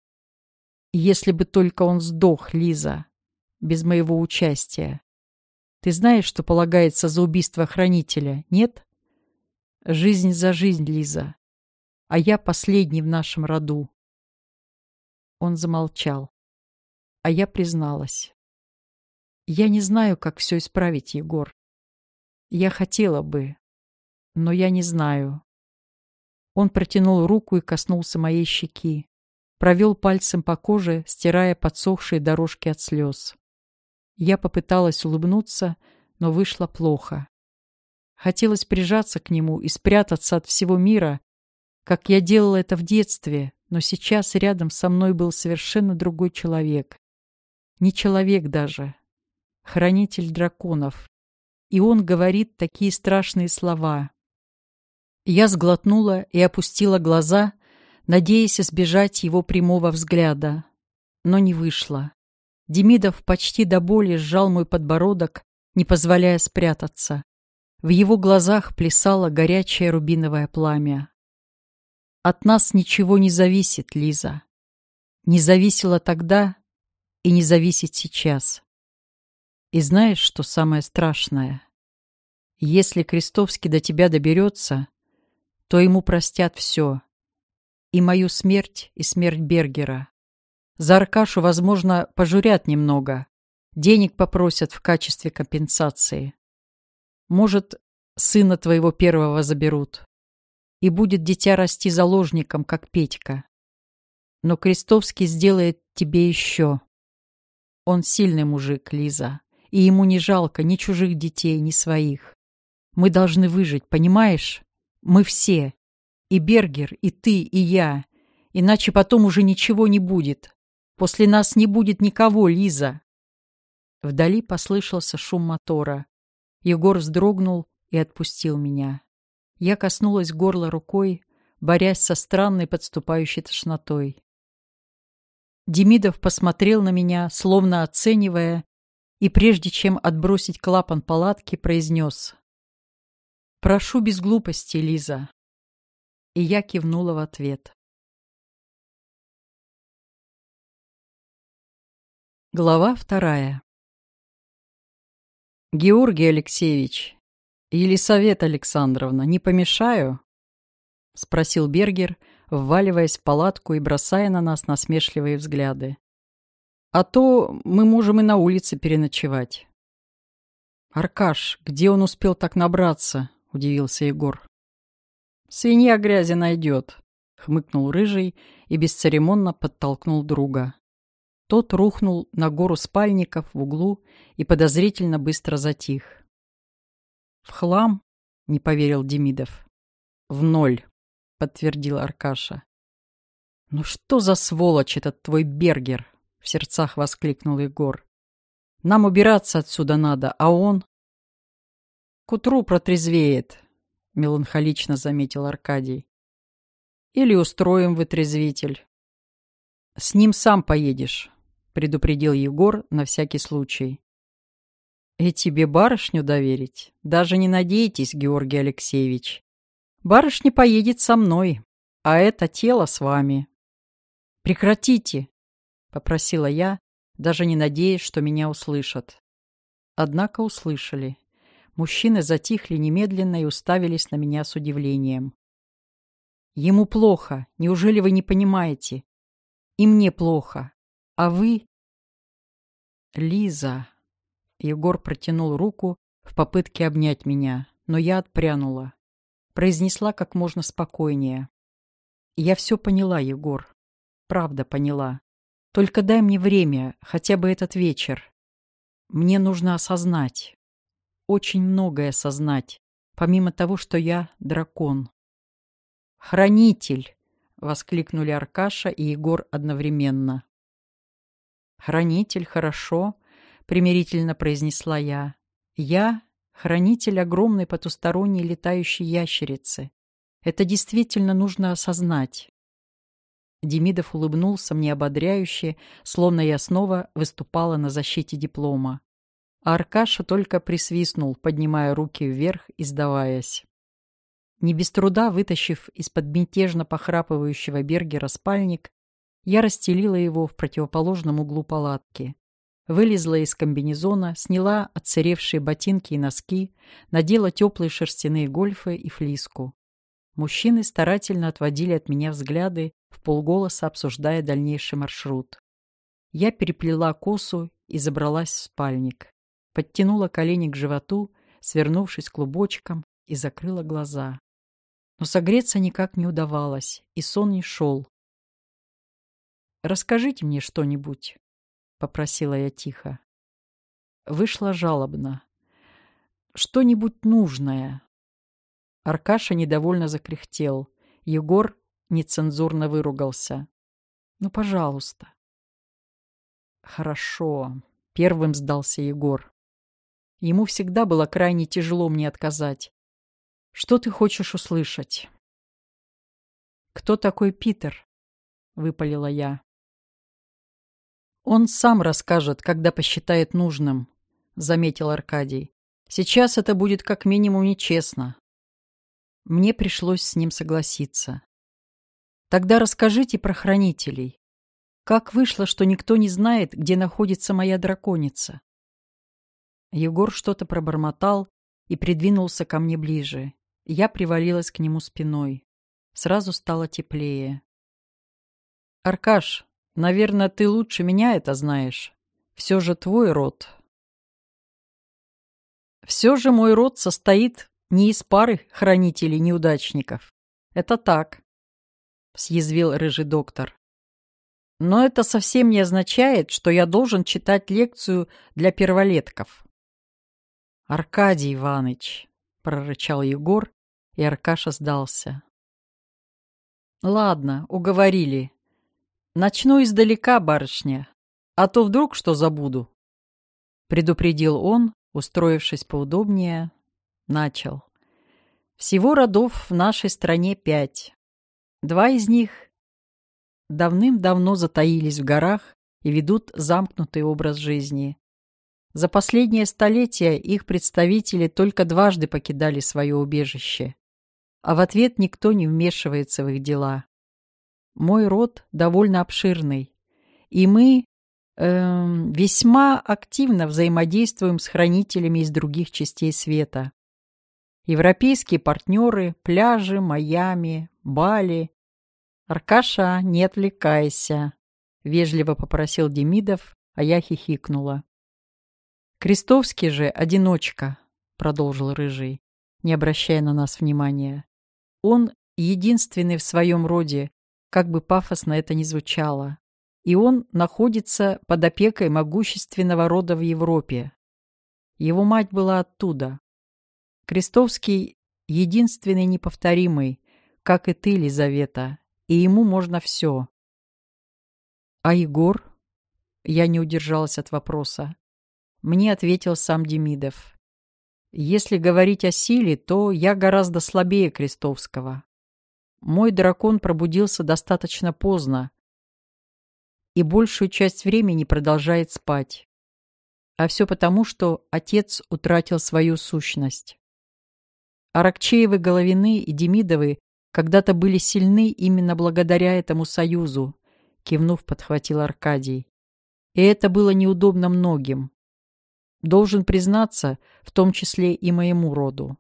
если бы только он сдох, Лиза, без моего участия. Ты знаешь, что полагается за убийство хранителя, нет? Жизнь за жизнь, Лиза. А я последний в нашем роду. Он замолчал. А я призналась. Я не знаю, как все исправить, Егор. Я хотела бы, но я не знаю. Он протянул руку и коснулся моей щеки. Провел пальцем по коже, стирая подсохшие дорожки от слез. Я попыталась улыбнуться, но вышло плохо. Хотелось прижаться к нему и спрятаться от всего мира, как я делала это в детстве, но сейчас рядом со мной был совершенно другой человек. Не человек даже. Хранитель драконов. И он говорит такие страшные слова. Я сглотнула и опустила глаза, надеясь избежать его прямого взгляда. Но не вышло. Демидов почти до боли сжал мой подбородок, не позволяя спрятаться. В его глазах плясало горячее рубиновое пламя. От нас ничего не зависит, Лиза. Не зависело тогда и не зависит сейчас. И знаешь, что самое страшное? Если Крестовский до тебя доберется, то ему простят все. И мою смерть, и смерть Бергера. За Аркашу, возможно, пожурят немного. Денег попросят в качестве компенсации. Может, сына твоего первого заберут и будет дитя расти заложником, как Петька. Но Крестовский сделает тебе еще. Он сильный мужик, Лиза, и ему не жалко ни чужих детей, ни своих. Мы должны выжить, понимаешь? Мы все. И Бергер, и ты, и я. Иначе потом уже ничего не будет. После нас не будет никого, Лиза. Вдали послышался шум мотора. Егор вздрогнул и отпустил меня. Я коснулась горла рукой, борясь со странной подступающей тошнотой. Демидов посмотрел на меня, словно оценивая, и прежде чем отбросить клапан палатки, произнес «Прошу без глупости, Лиза». И я кивнула в ответ. Глава вторая «Георгий Алексеевич, «Елисавета Александровна, не помешаю?» — спросил Бергер, вваливаясь в палатку и бросая на нас насмешливые взгляды. А то мы можем и на улице переночевать. «Аркаш, где он успел так набраться?» — удивился Егор. «Свинья грязи найдет», — хмыкнул Рыжий и бесцеремонно подтолкнул друга. Тот рухнул на гору спальников в углу и подозрительно быстро затих. «В хлам?» — не поверил Демидов. «В ноль», — подтвердил Аркаша. «Ну что за сволочь этот твой Бергер?» — в сердцах воскликнул Егор. Нам убираться отсюда надо, а он... К утру протрезвеет, меланхолично заметил Аркадий. Или устроим вытрезвитель. С ним сам поедешь, предупредил Егор на всякий случай. И тебе барышню доверить? Даже не надейтесь, Георгий Алексеевич. Барышня поедет со мной, а это тело с вами. Прекратите, — попросила я, даже не надеясь, что меня услышат. Однако услышали. Мужчины затихли немедленно и уставились на меня с удивлением. «Ему плохо. Неужели вы не понимаете? И мне плохо. А вы...» «Лиза...» Егор протянул руку в попытке обнять меня, но я отпрянула. Произнесла как можно спокойнее. «Я все поняла, Егор. Правда поняла. Только дай мне время, хотя бы этот вечер. Мне нужно осознать. Очень многое осознать, помимо того, что я дракон. «Хранитель!» — воскликнули Аркаша и Егор одновременно. «Хранитель, хорошо», — примирительно произнесла я. «Я — хранитель огромной потусторонней летающей ящерицы. Это действительно нужно осознать. Демидов улыбнулся мне ободряюще, словно я снова выступала на защите диплома. Аркаша только присвистнул, поднимая руки вверх и сдаваясь. Не без труда вытащив из-под мятежно похрапывающего Бергера спальник, я расстелила его в противоположном углу палатки. Вылезла из комбинезона, сняла отсыревшие ботинки и носки, надела теплые шерстяные гольфы и флиску. Мужчины старательно отводили от меня взгляды, в полголоса обсуждая дальнейший маршрут. Я переплела косу и забралась в спальник. Подтянула колени к животу, свернувшись клубочком, и закрыла глаза. Но согреться никак не удавалось, и сон не шел. «Расскажите мне что-нибудь», — попросила я тихо. Вышла жалобно. «Что-нибудь нужное, Аркаша недовольно закряхтел. Егор нецензурно выругался. «Ну, пожалуйста». «Хорошо», — первым сдался Егор. Ему всегда было крайне тяжело мне отказать. «Что ты хочешь услышать?» «Кто такой Питер?» — выпалила я. «Он сам расскажет, когда посчитает нужным», — заметил Аркадий. «Сейчас это будет как минимум нечестно. Мне пришлось с ним согласиться. Тогда расскажите про хранителей. Как вышло, что никто не знает, где находится моя драконица? Егор что-то пробормотал и придвинулся ко мне ближе. Я привалилась к нему спиной. Сразу стало теплее. «Аркаш, наверное, ты лучше меня это знаешь. Все же твой род». «Все же мой род состоит не из пары хранителей-неудачников. Это так, — съязвил рыжий доктор. Но это совсем не означает, что я должен читать лекцию для перволетков. Аркадий Иваныч, — прорычал Егор, и Аркаша сдался. Ладно, уговорили. Начну издалека, барышня, а то вдруг что забуду. Предупредил он, устроившись поудобнее, начал. Всего родов в нашей стране пять. Два из них давным-давно затаились в горах и ведут замкнутый образ жизни. За последнее столетие их представители только дважды покидали свое убежище, а в ответ никто не вмешивается в их дела. Мой род довольно обширный, и мы э, весьма активно взаимодействуем с хранителями из других частей света. Европейские партнеры, пляжи, Майами, Бали. «Аркаша, не отвлекайся», — вежливо попросил Демидов, а я хихикнула. «Крестовский же одиночка», — продолжил Рыжий, не обращая на нас внимания. «Он единственный в своем роде, как бы пафосно это ни звучало, и он находится под опекой могущественного рода в Европе. Его мать была оттуда. Крестовский единственный неповторимый, как и ты, Лизавета, и ему можно все. А Егор? Я не удержалась от вопроса. Мне ответил сам Демидов. Если говорить о силе, то я гораздо слабее Крестовского. Мой дракон пробудился достаточно поздно и большую часть времени продолжает спать. А все потому, что отец утратил свою сущность. Аракчеевы, Головины и Демидовы когда-то были сильны именно благодаря этому союзу, кивнув, подхватил Аркадий. И это было неудобно многим. Должен признаться, в том числе и моему роду.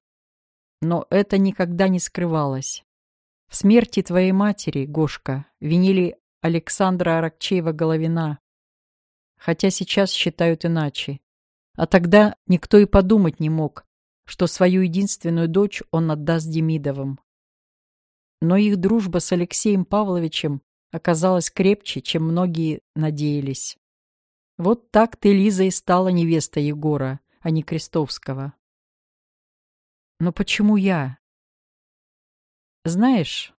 Но это никогда не скрывалось. В смерти твоей матери, Гошка, винили Александра Аракчеева-Головина, хотя сейчас считают иначе. А тогда никто и подумать не мог, что свою единственную дочь он отдаст Демидовым. Но их дружба с Алексеем Павловичем оказалась крепче, чем многие надеялись. Вот так ты, Лиза, и стала невестой Егора, а не Крестовского. Но почему я? Знаешь,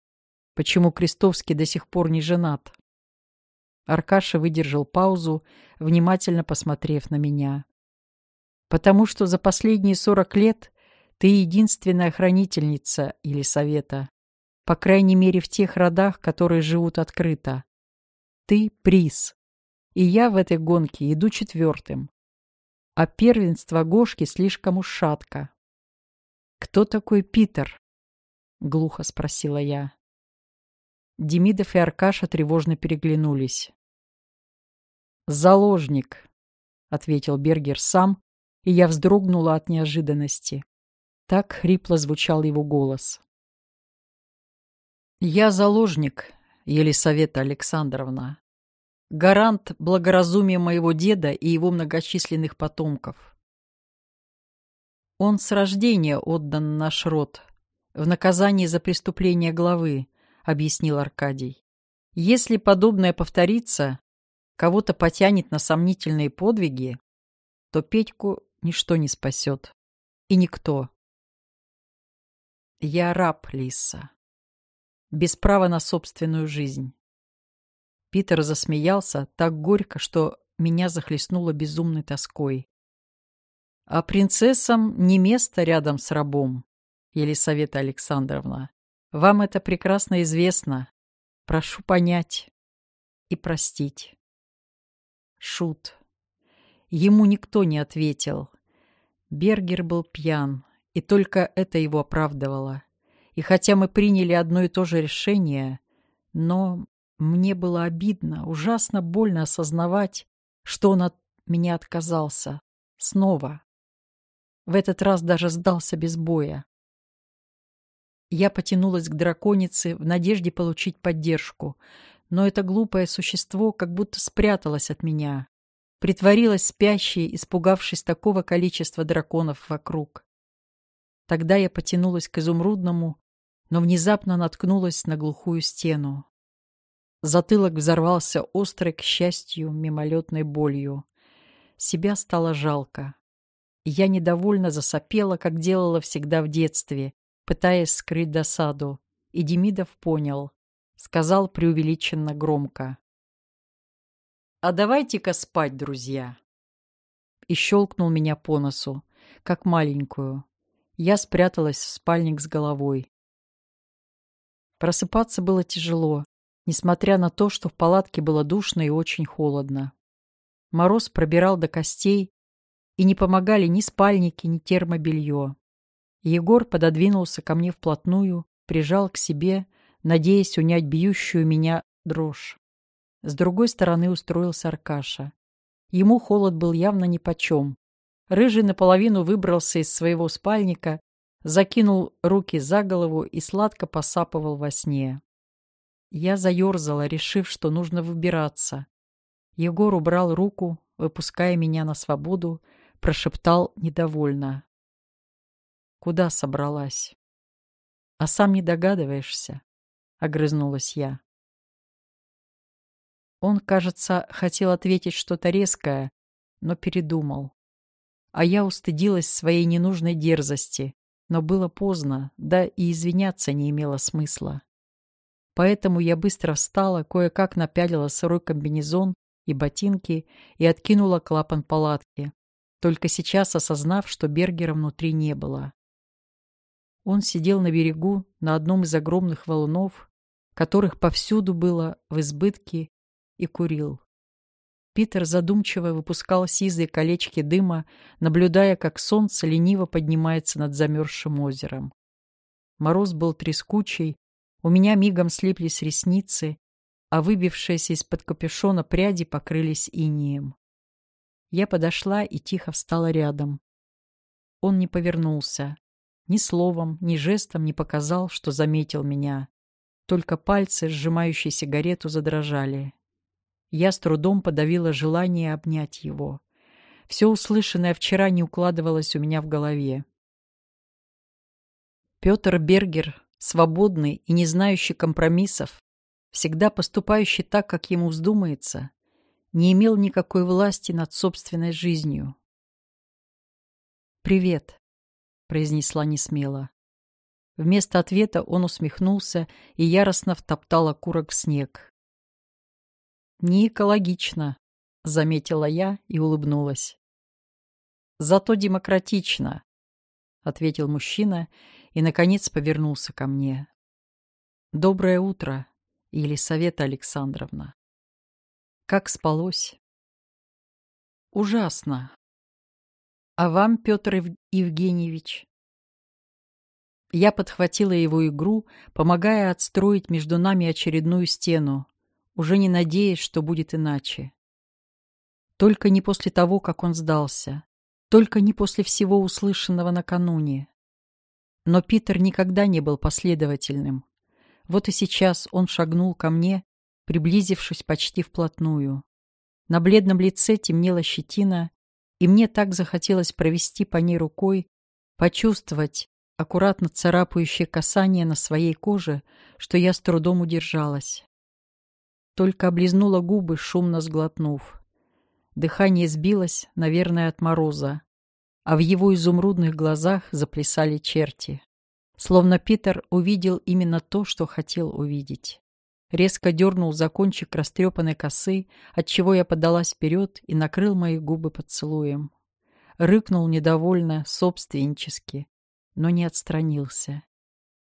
почему Крестовский до сих пор не женат? Аркаша выдержал паузу, внимательно посмотрев на меня. Потому что за последние сорок лет ты единственная хранительница или совета, по крайней мере в тех родах, которые живут открыто. Ты — приз, и я в этой гонке иду четвертым. А первенство Гошки слишком уж. «Кто такой Питер?» — глухо спросила я. Демидов и Аркаша тревожно переглянулись. «Заложник», — ответил Бергер сам, и я вздрогнула от неожиданности. Так хрипло звучал его голос. «Я заложник, Елисавета Александровна, гарант благоразумия моего деда и его многочисленных потомков. Он с рождения отдан наш род, в наказании за преступление главы, объяснил Аркадий. Если подобное повторится, кого-то потянет на сомнительные подвиги, то Петьку ничто не спасет. И никто. Я раб, Лиса. Без права на собственную жизнь. Питер засмеялся так горько, что меня захлестнуло безумной тоской. А принцессам не место рядом с рабом, Елисавета Александровна. Вам это прекрасно известно. Прошу понять и простить. Шут. Ему никто не ответил. Бергер был пьян, и только это его оправдывало. И хотя мы приняли одно и то же решение, но мне было обидно, ужасно больно осознавать, что он от меня отказался. Снова. В этот раз даже сдался без боя. Я потянулась к драконице в надежде получить поддержку, но это глупое существо как будто спряталось от меня, притворилось спящей, испугавшись такого количества драконов вокруг. Тогда я потянулась к изумрудному, но внезапно наткнулась на глухую стену. Затылок взорвался острой, к счастью, мимолетной болью. Себя стало жалко. Я недовольно засопела, как делала всегда в детстве, пытаясь скрыть досаду. И Демидов понял. Сказал преувеличенно громко. «А давайте-ка спать, друзья!» И щелкнул меня по носу, как маленькую. Я спряталась в спальник с головой. Просыпаться было тяжело несмотря на то, что в палатке было душно и очень холодно. Мороз пробирал до костей, и не помогали ни спальники, ни термобелье. Егор пододвинулся ко мне вплотную, прижал к себе, надеясь унять бьющую меня дрожь. С другой стороны устроился Аркаша. Ему холод был явно нипочем. Рыжий наполовину выбрался из своего спальника, закинул руки за голову и сладко посапывал во сне. Я заерзала, решив, что нужно выбираться. Егор убрал руку, выпуская меня на свободу, прошептал недовольно. «Куда собралась?» «А сам не догадываешься?» — огрызнулась я. Он, кажется, хотел ответить что-то резкое, но передумал. А я устыдилась своей ненужной дерзости, но было поздно, да и извиняться не имело смысла. Поэтому я быстро встала, кое-как напялила сырой комбинезон и ботинки и откинула клапан палатки, только сейчас осознав, что Бергера внутри не было. Он сидел на берегу на одном из огромных валунов, которых повсюду было в избытке, и курил. Питер задумчиво выпускал сизые колечки дыма, наблюдая, как солнце лениво поднимается над замерзшим озером. Мороз был трескучий, у меня мигом слиплись ресницы, а выбившиеся из-под капюшона пряди покрылись инием. Я подошла и тихо встала рядом. Он не повернулся. Ни словом, ни жестом не показал, что заметил меня. Только пальцы, сжимающие сигарету, задрожали. Я с трудом подавила желание обнять его. Все услышанное вчера не укладывалось у меня в голове. Петр Бергер, свободный и не знающий компромиссов, всегда поступающий так, как ему вздумается, не имел никакой власти над собственной жизнью. «Привет», — произнесла несмело. Вместо ответа он усмехнулся и яростно втоптал окурок в снег. «Не экологично», — заметила я и улыбнулась. «Зато демократично», — ответил мужчина и, наконец, повернулся ко мне. «Доброе утро, Елисавета Александровна. Как спалось?» «Ужасно. А вам, Петр Евгеньевич?» Я подхватила его игру, помогая отстроить между нами очередную стену, уже не надеясь, что будет иначе. Только не после того, как он сдался. Только не после всего услышанного накануне. Но Питер никогда не был последовательным. Вот и сейчас он шагнул ко мне, приблизившись почти вплотную. На бледном лице темнела щетина, и мне так захотелось провести по ней рукой, почувствовать аккуратно царапающее касание на своей коже, что я с трудом удержалась только облизнула губы, шумно сглотнув. Дыхание сбилось, наверное, от мороза, а в его изумрудных глазах заплясали черти. Словно Питер увидел именно то, что хотел увидеть. Резко дернул за кончик растрепанной косы, отчего я подалась вперед и накрыл мои губы поцелуем. Рыкнул недовольно, собственнически, но не отстранился.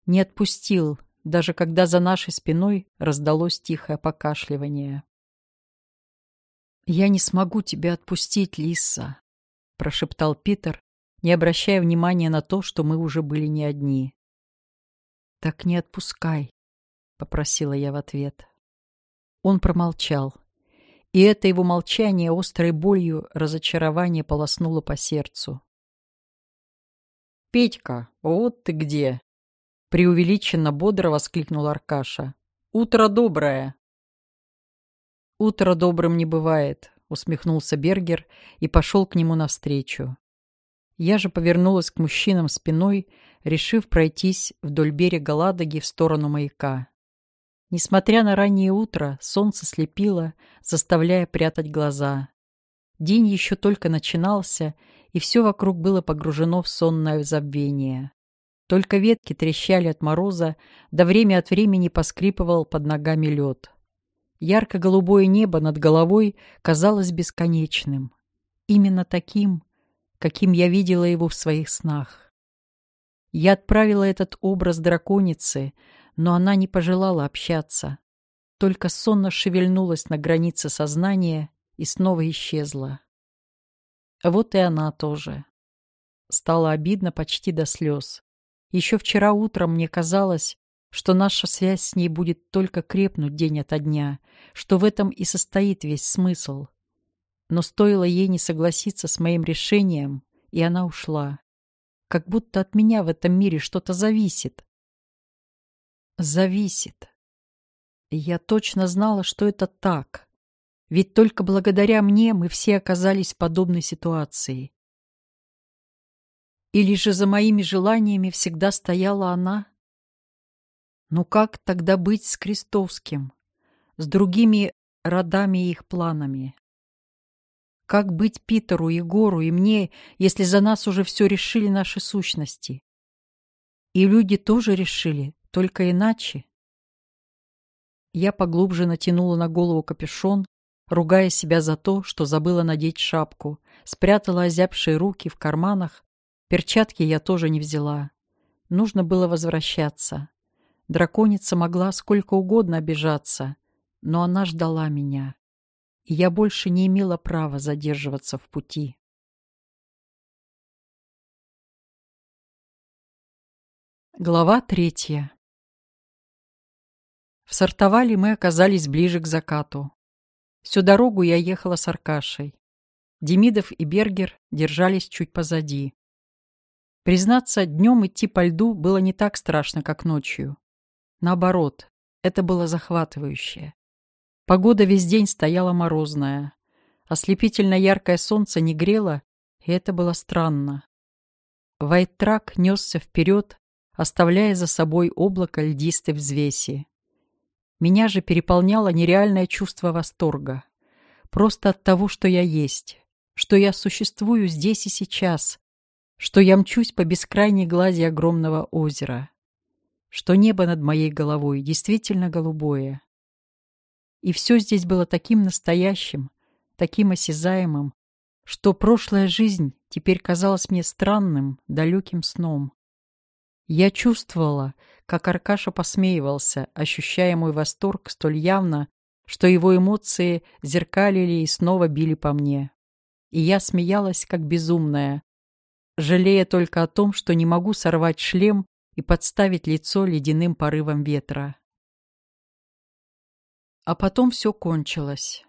Не отпустил, даже когда за нашей спиной раздалось тихое покашливание. «Я не смогу тебя отпустить, Лиса», — прошептал Питер, не обращая внимания на то, что мы уже были не одни. «Так не отпускай», — попросила я в ответ. Он промолчал, и это его молчание острой болью разочарование полоснуло по сердцу. «Петька, вот ты где!» преувеличенно бодро воскликнул Аркаша. «Утро доброе!» «Утро добрым не бывает», — усмехнулся Бергер и пошел к нему навстречу. Я же повернулась к мужчинам спиной, решив пройтись вдоль берега Ладоги в сторону маяка. Несмотря на раннее утро, солнце слепило, заставляя прятать глаза. День еще только начинался, и все вокруг было погружено в сонное забвение. Только ветки трещали от мороза, да время от времени поскрипывал под ногами лед. Ярко-голубое небо над головой казалось бесконечным. Именно таким, каким я видела его в своих снах. Я отправила этот образ драконицы, но она не пожелала общаться. Только сонно шевельнулась на границе сознания и снова исчезла. Вот и она тоже. Стало обидно почти до слез. Еще вчера утром мне казалось, что наша связь с ней будет только крепнуть день ото дня, что в этом и состоит весь смысл. Но стоило ей не согласиться с моим решением, и она ушла. Как будто от меня в этом мире что-то зависит. Зависит. Я точно знала, что это так. Ведь только благодаря мне мы все оказались в подобной ситуации. Или же за моими желаниями всегда стояла она? Ну как тогда быть с Крестовским, с другими родами и их планами? Как быть Питеру, Егору и мне, если за нас уже все решили наши сущности? И люди тоже решили, только иначе. Я поглубже натянула на голову капюшон, ругая себя за то, что забыла надеть шапку, спрятала озябшие руки в карманах, перчатки я тоже не взяла. Нужно было возвращаться. Драконица могла сколько угодно обижаться, но она ждала меня и я больше не имела права задерживаться в пути. Глава третья В Сартовале мы оказались ближе к закату. Всю дорогу я ехала с Аркашей. Демидов и Бергер держались чуть позади. Признаться, днем идти по льду было не так страшно, как ночью. Наоборот, это было захватывающе. Погода весь день стояла морозная. Ослепительно яркое солнце не грело, и это было странно. Вайтрак несся вперед, оставляя за собой облако льдистой взвеси. Меня же переполняло нереальное чувство восторга. Просто от того, что я есть, что я существую здесь и сейчас, что я мчусь по бескрайней глади огромного озера, что небо над моей головой действительно голубое, и все здесь было таким настоящим, таким осязаемым, что прошлая жизнь теперь казалась мне странным, далеким сном. Я чувствовала, как Аркаша посмеивался, ощущая мой восторг столь явно, что его эмоции зеркалили и снова били по мне. И я смеялась, как безумная, жалея только о том, что не могу сорвать шлем и подставить лицо ледяным порывом ветра. А потом все кончилось.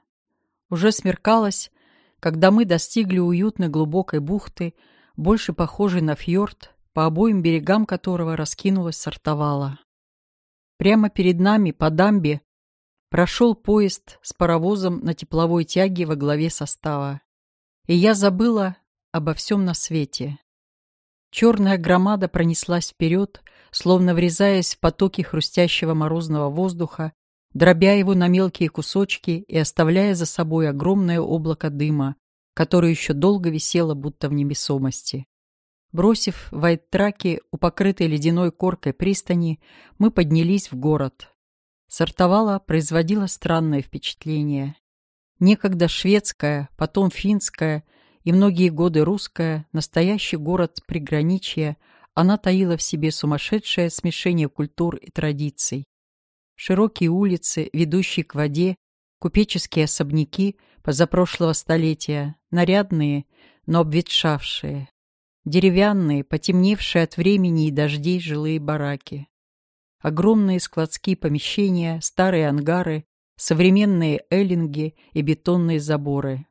Уже смеркалось, когда мы достигли уютной глубокой бухты, больше похожей на фьорд, по обоим берегам которого раскинулась сортовала. Прямо перед нами, по дамбе, прошел поезд с паровозом на тепловой тяге во главе состава. И я забыла обо всем на свете. Черная громада пронеслась вперед, словно врезаясь в потоки хрустящего морозного воздуха, дробя его на мелкие кусочки и оставляя за собой огромное облако дыма, которое еще долго висело будто в невесомости. Бросив вайт-траки у покрытой ледяной коркой пристани, мы поднялись в город. Сортовала производила странное впечатление. Некогда шведская, потом финская и многие годы русская, настоящий город приграничья, она таила в себе сумасшедшее смешение культур и традиций. Широкие улицы, ведущие к воде, купеческие особняки позапрошлого столетия, нарядные, но обветшавшие, деревянные, потемневшие от времени и дождей жилые бараки, огромные складские помещения, старые ангары, современные эллинги и бетонные заборы,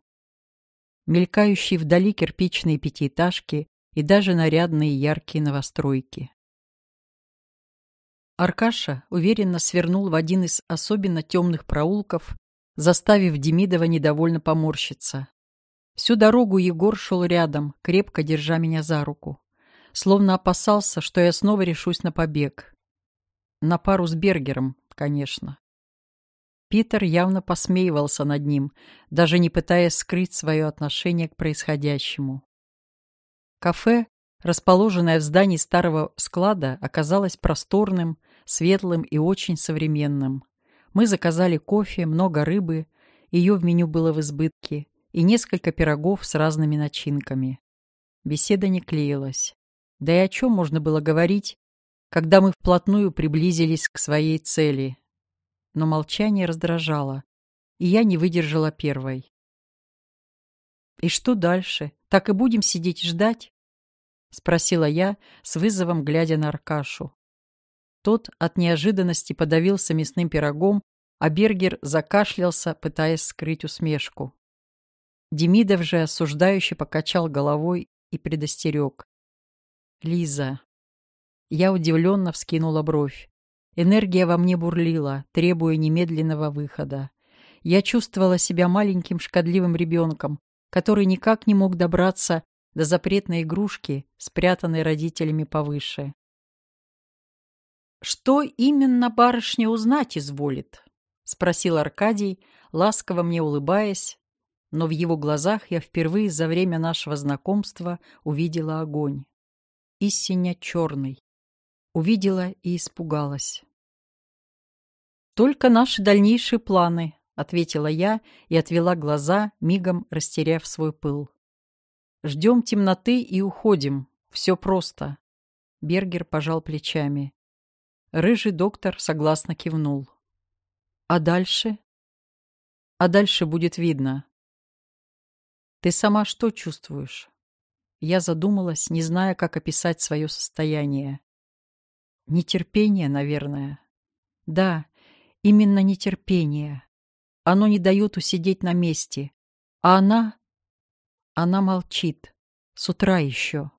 мелькающие вдали кирпичные пятиэтажки и даже нарядные яркие новостройки. Аркаша уверенно свернул в один из особенно темных проулков, заставив Демидова недовольно поморщиться. Всю дорогу Егор шел рядом, крепко держа меня за руку. Словно опасался, что я снова решусь на побег. На пару с Бергером, конечно. Питер явно посмеивался над ним, даже не пытаясь скрыть свое отношение к происходящему. Кафе, расположенное в здании старого склада, оказалось просторным, светлым и очень современным. Мы заказали кофе, много рыбы, ее в меню было в избытке, и несколько пирогов с разными начинками. Беседа не клеилась. Да и о чем можно было говорить, когда мы вплотную приблизились к своей цели? Но молчание раздражало, и я не выдержала первой. «И что дальше? Так и будем сидеть ждать?» — спросила я, с вызовом глядя на Аркашу. Тот от неожиданности подавился мясным пирогом, а Бергер закашлялся, пытаясь скрыть усмешку. Демидов же осуждающе покачал головой и предостерег. «Лиза». Я удивленно вскинула бровь. Энергия во мне бурлила, требуя немедленного выхода. Я чувствовала себя маленьким шкодливым ребенком, который никак не мог добраться до запретной игрушки, спрятанной родителями повыше. «Что именно барышня узнать изволит?» — спросил Аркадий, ласково мне улыбаясь, но в его глазах я впервые за время нашего знакомства увидела огонь. Истинно черный. Увидела и испугалась. «Только наши дальнейшие планы», — ответила я и отвела глаза, мигом растеряв свой пыл. «Ждем темноты и уходим. Все просто». Бергер пожал плечами. Рыжий доктор согласно кивнул. «А дальше?» «А дальше будет видно. Ты сама что чувствуешь? Я задумалась, не зная, как описать свое состояние. Нетерпение, наверное. Да, именно нетерпение. Оно не дает усидеть на месте. А она... Она молчит. С утра еще.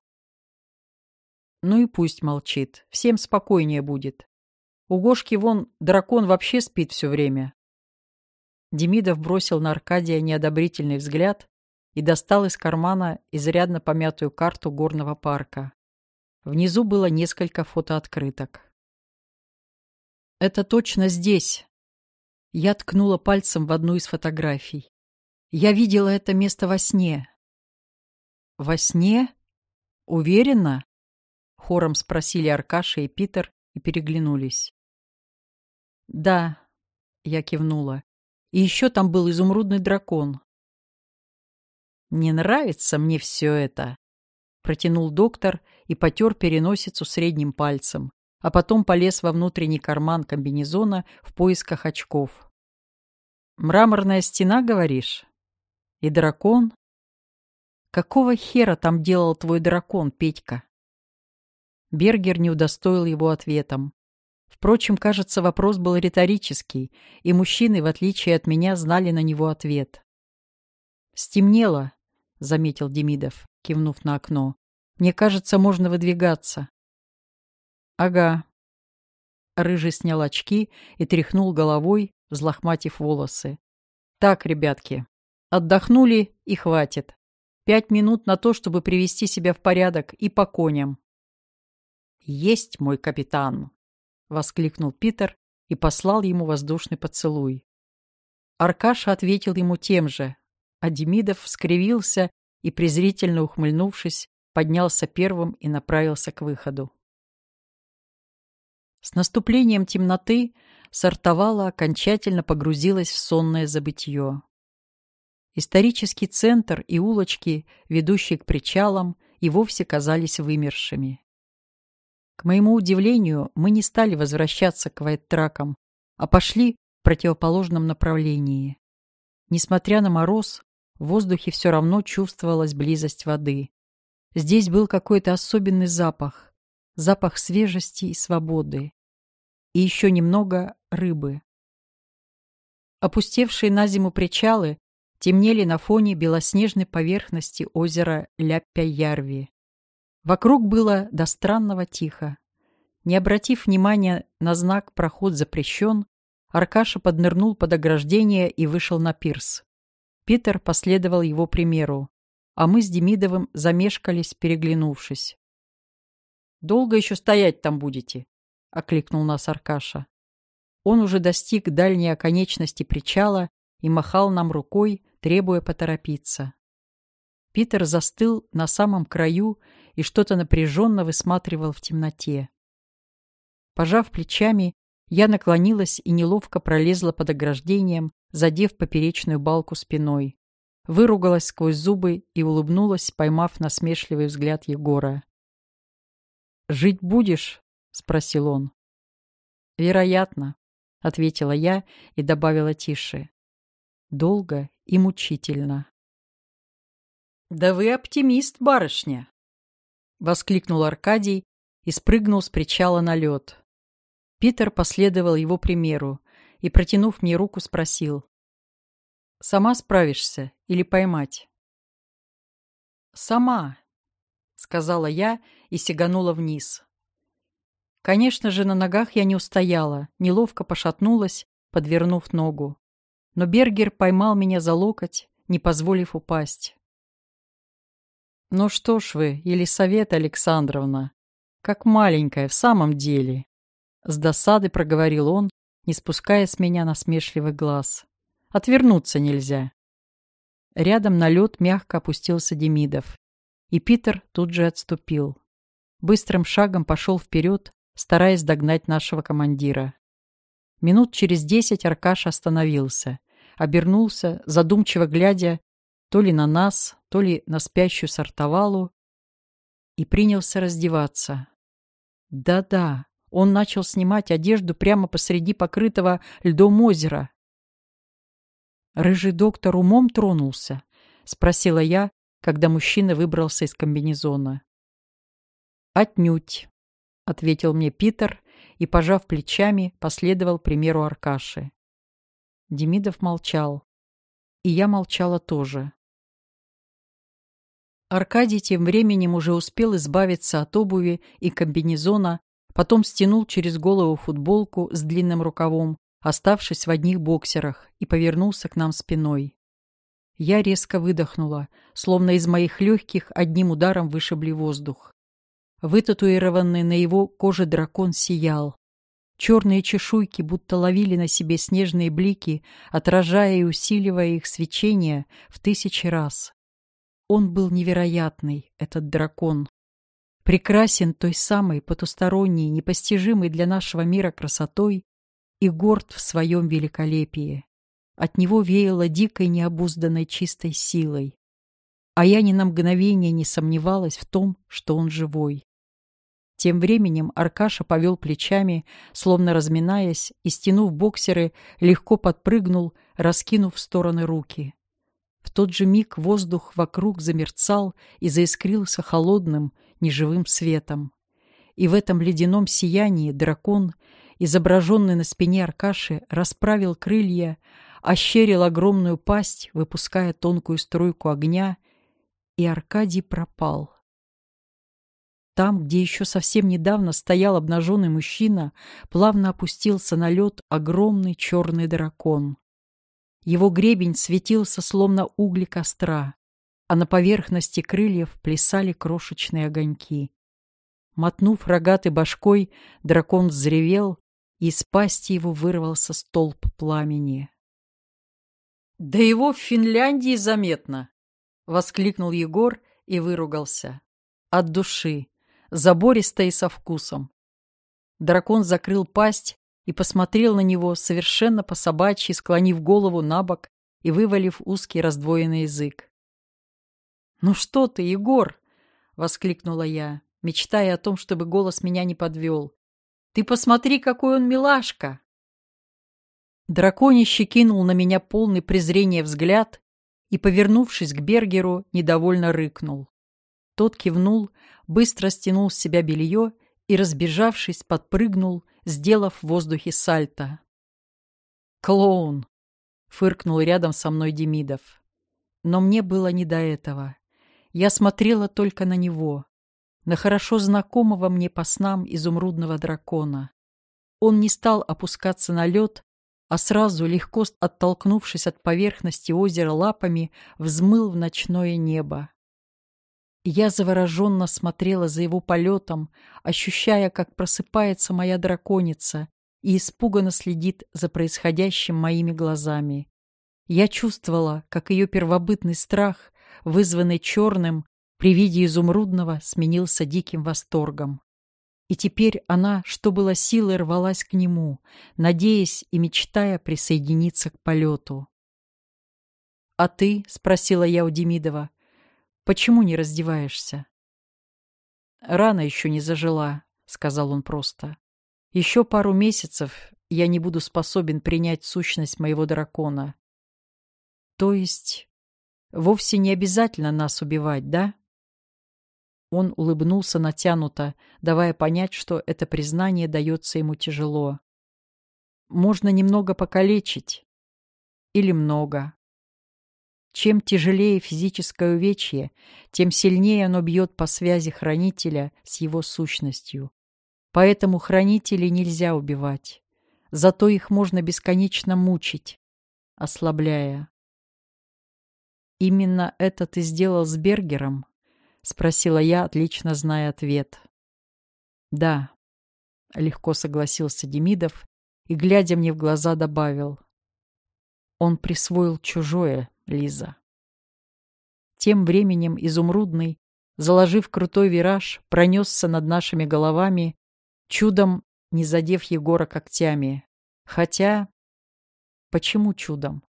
Ну и пусть молчит. Всем спокойнее будет. У Гошки вон дракон вообще спит все время. Демидов бросил на Аркадия неодобрительный взгляд, и достал из кармана изрядно помятую карту горного парка. Внизу было несколько фотооткрыток. «Это точно здесь!» Я ткнула пальцем в одну из фотографий. «Я видела это место во сне». «Во сне? Уверена?» Хором спросили Аркаша и Питер и переглянулись. «Да», — я кивнула. «И еще там был изумрудный дракон. «Не нравится мне все это», — протянул доктор и потер переносицу средним пальцем, а потом полез во внутренний карман комбинезона в поисках очков. «Мраморная стена, говоришь? И дракон? Какого хера там делал твой дракон, Петька?» Бергер не удостоил его ответом. Впрочем, кажется, вопрос был риторический, и мужчины, в отличие от меня, знали на него ответ. Стемнело, — заметил Демидов, кивнув на окно. «Мне кажется, можно выдвигаться». «Ага». Рыжий снял очки и тряхнул головой, взлохматив волосы. «Так, ребятки, отдохнули и хватит. Пять минут на то, чтобы привести себя в порядок и по коням». «Есть мой капитан!» — воскликнул Питер и послал ему воздушный поцелуй. Аркаша ответил ему тем же, а Демидов скривился и, презрительно ухмыльнувшись, поднялся первым и направился к выходу. С наступлением темноты Сартовала окончательно погрузилась в сонное забытье. Исторический центр и улочки, ведущие к причалам, и вовсе казались вымершими. К моему удивлению, мы не стали возвращаться к вайт-тракам, а пошли в противоположном направлении. Несмотря на мороз, в воздухе все равно чувствовалась близость воды. Здесь был какой-то особенный запах. Запах свежести и свободы. И еще немного рыбы. Опустевшие на зиму причалы темнели на фоне белоснежной поверхности озера Ляппя-Ярви. Вокруг было до странного тихо. Не обратив внимания на знак «Проход запрещен», Аркаша поднырнул под ограждение и вышел на пирс. Питер последовал его примеру, а мы с Демидовым замешкались, переглянувшись. «Долго еще стоять там будете?» — окликнул нас Аркаша. Он уже достиг дальней оконечности причала и махал нам рукой, требуя поторопиться. Питер застыл на самом краю и что-то напряженно высматривал в темноте. Пожав плечами, я наклонилась и неловко пролезла под ограждением, задев поперечную балку спиной. Выругалась сквозь зубы и улыбнулась, поймав насмешливый взгляд Егора. «Жить будешь?» — спросил он. «Вероятно», — ответила я и добавила тише. «Долго и мучительно». «Да вы оптимист, барышня!» — воскликнул Аркадий и спрыгнул с причала на лед. Питер последовал его примеру и, протянув мне руку, спросил. «Сама справишься или поймать?» «Сама», — сказала я и сиганула вниз. Конечно же, на ногах я не устояла, неловко пошатнулась, подвернув ногу. но Бергер поймал меня за локоть, не позволив упасть. «Ну что ж вы, Елисавета Александровна, как маленькая в самом деле!» С досады проговорил он, не спуская с меня насмешливый глаз. «Отвернуться нельзя!» Рядом на лед мягко опустился Демидов, и Питер тут же отступил. Быстрым шагом пошел вперед, стараясь догнать нашего командира. Минут через десять Аркаш остановился, обернулся, задумчиво глядя то ли на нас, то ли на спящую сортовалу, и принялся раздеваться. Да-да, он начал снимать одежду прямо посреди покрытого льдом озера. «Рыжий доктор умом тронулся?» — спросила я, когда мужчина выбрался из комбинезона. «Отнюдь», — ответил мне Питер и, пожав плечами, последовал примеру Аркаши. Демидов молчал. И я молчала тоже. Аркадий тем временем уже успел избавиться от обуви и комбинезона, потом стянул через голову футболку с длинным рукавом, оставшись в одних боксерах, и повернулся к нам спиной. Я резко выдохнула, словно из моих легких одним ударом вышибли воздух. Вытатуированный на его коже дракон сиял. Черные чешуйки будто ловили на себе снежные блики, отражая и усиливая их свечение в тысячи раз. Он был невероятный, этот дракон. Прекрасен той самой потусторонней, непостижимой для нашего мира красотой и горд в своем великолепии. От него веяло дикой необузданной чистой силой. А я ни на мгновение не сомневалась в том, что он живой. Тем временем Аркаша повел плечами, словно разминаясь, и, стянув боксеры, легко подпрыгнул, раскинув в стороны руки. В тот же миг воздух вокруг замерцал и заискрился холодным, неживым светом. И в этом ледяном сиянии дракон, изображенный на спине Аркаши, расправил крылья, ощерил огромную пасть, выпуская тонкую струйку огня, и Аркадий пропал. Там, где еще совсем недавно стоял обнаженный мужчина, плавно опустился на лед огромный черный дракон. Его гребень светился, словно угли костра, а на поверхности крыльев плясали крошечные огоньки. Мотнув рогатой башкой, дракон взревел, и из пасти его вырвался столб пламени. «Да его в Финляндии заметно!» — воскликнул Егор и выругался. От души, забористо и со вкусом. Дракон закрыл пасть и посмотрел на него совершенно по-собачьи, склонив голову на бок и вывалив узкий раздвоенный язык. «Ну что ты, Егор!» — воскликнула я, мечтая о том, чтобы голос меня не подвел. «Ты посмотри, какой он милашка!» Драконище кинул на меня полный презрения взгляд и, повернувшись к Бергеру, недовольно рыкнул. Тот кивнул, быстро стянул с себя белье и, разбежавшись, подпрыгнул, сделав в воздухе сальто. «Клоун!» — фыркнул рядом со мной Демидов. Но мне было не до этого. Я смотрела только на него, на хорошо знакомого мне по снам изумрудного дракона. Он не стал опускаться на лед, а сразу, легко оттолкнувшись от поверхности озера лапами, взмыл в ночное небо. Я завороженно смотрела за его полетом, ощущая, как просыпается моя драконица и испуганно следит за происходящим моими глазами. Я чувствовала, как ее первобытный страх, вызванный черным, при виде изумрудного сменился диким восторгом. И теперь она, что было силой, рвалась к нему, надеясь и мечтая присоединиться к полету. «А ты?» — спросила я у Демидова. Почему не раздеваешься?» «Рана еще не зажила», — сказал он просто. «Еще пару месяцев я не буду способен принять сущность моего дракона». «То есть вовсе не обязательно нас убивать, да?» Он улыбнулся натянуто, давая понять, что это признание дается ему тяжело. «Можно немного покалечить. Или много. Чем тяжелее физическое увечье, тем сильнее оно бьет по связи хранителя с его сущностью. Поэтому хранителей нельзя убивать. Зато их можно бесконечно мучить. ослабляя. «Именно это ты сделал с Бергером?» — спросила я, отлично зная ответ. «Да», — легко согласился Демидов и, глядя мне в глаза, добавил. «Он присвоил чужое, Лиза». Тем временем изумрудный, заложив крутой вираж, пронесся над нашими головами, чудом не задев Егора когтями. Хотя... Почему чудом?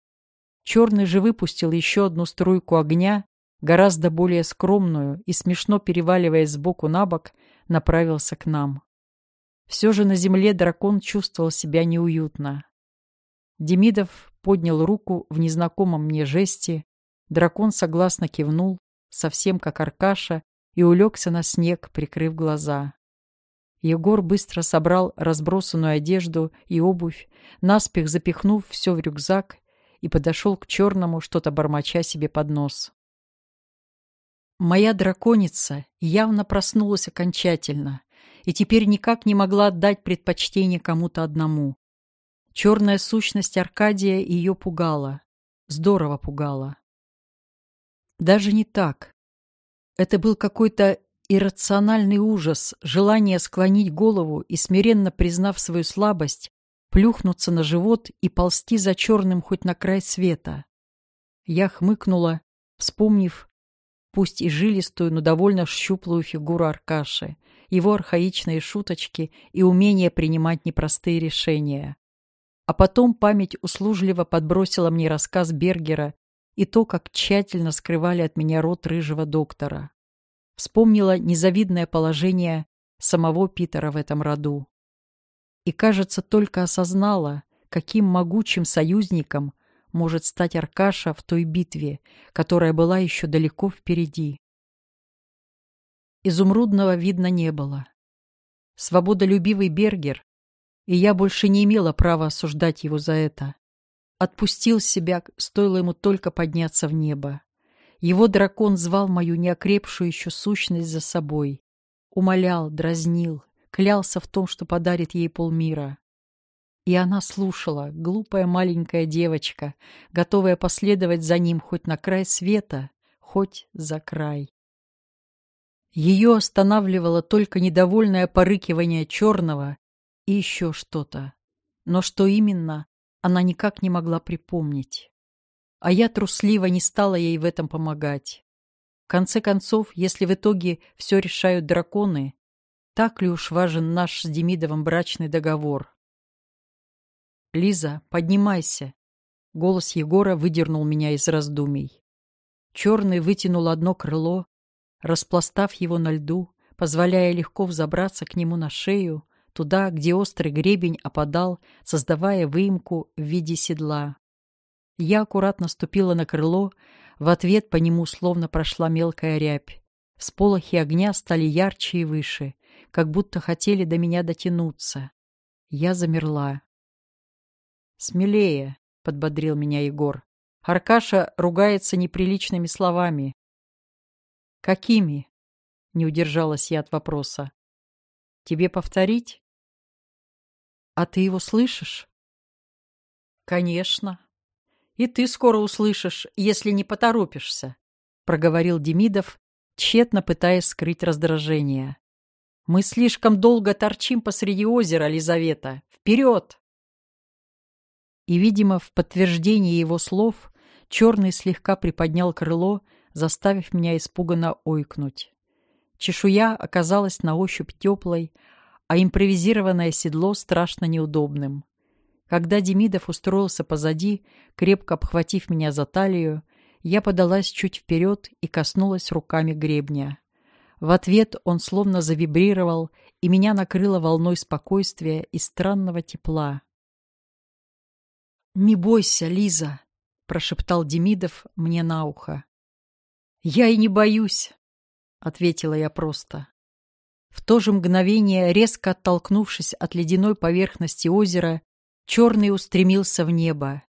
Черный же выпустил еще одну струйку огня, гораздо более скромную и, смешно переваливаясь сбоку на бок, направился к нам. Все же на земле дракон чувствовал себя неуютно. Демидов поднял руку в незнакомом мне жесте, дракон согласно кивнул, совсем как Аркаша, и улегся на снег, прикрыв глаза. Егор быстро собрал разбросанную одежду и обувь, наспех запихнув все в рюкзак и подошел к черному, что-то бормоча себе под нос. Моя драконица явно проснулась окончательно и теперь никак не могла отдать предпочтение кому-то одному. Черная сущность Аркадия ее пугала, здорово пугала. Даже не так. Это был какой-то иррациональный ужас, желание склонить голову и, смиренно признав свою слабость, плюхнуться на живот и ползти за черным хоть на край света. Я хмыкнула, вспомнив, пусть и жилистую, но довольно щуплую фигуру Аркаши, его архаичные шуточки и умение принимать непростые решения. А потом память услужливо подбросила мне рассказ Бергера и то, как тщательно скрывали от меня рот рыжего доктора. Вспомнила незавидное положение самого Питера в этом роду и, кажется, только осознала, каким могучим союзником может стать Аркаша в той битве, которая была еще далеко впереди. Изумрудного видно не было. Свободолюбивый Бергер, и я больше не имела права осуждать его за это. Отпустил себя, стоило ему только подняться в небо. Его дракон звал мою неокрепшую еще сущность за собой. Умолял, дразнил, клялся в том, что подарит ей полмира. И она слушала, глупая маленькая девочка, готовая последовать за ним хоть на край света, хоть за край. Ее останавливало только недовольное порыкивание черного и еще что-то. Но что именно, она никак не могла припомнить. А я трусливо не стала ей в этом помогать. В конце концов, если в итоге все решают драконы, так ли уж важен наш с Демидовым брачный договор? «Лиза, поднимайся!» Голос Егора выдернул меня из раздумий. Черный вытянул одно крыло, распластав его на льду, позволяя легко взобраться к нему на шею, туда, где острый гребень опадал, создавая выемку в виде седла. Я аккуратно ступила на крыло, в ответ по нему словно прошла мелкая рябь. Сполохи огня стали ярче и выше как будто хотели до меня дотянуться. Я замерла. «Смелее», — подбодрил меня Егор. Аркаша ругается неприличными словами. «Какими?» — не удержалась я от вопроса. «Тебе повторить?» «А ты его слышишь?» «Конечно. И ты скоро услышишь, если не поторопишься», — проговорил Демидов, тщетно пытаясь скрыть раздражение. Мы слишком долго торчим посреди озера, Лизавета. Вперед!» И, видимо, в подтверждение его слов, черный слегка приподнял крыло, заставив меня испуганно ойкнуть. Чешуя оказалась на ощупь теплой, а импровизированное седло страшно неудобным. Когда Демидов устроился позади, крепко обхватив меня за талию, я подалась чуть вперед и коснулась руками гребня. В ответ он словно завибрировал, и меня накрыло волной спокойствия и странного тепла. «Не бойся, Лиза!» — прошептал Демидов мне на ухо. «Я и не боюсь!» — ответила я просто. В то же мгновение, резко оттолкнувшись от ледяной поверхности озера, черный устремился в небо.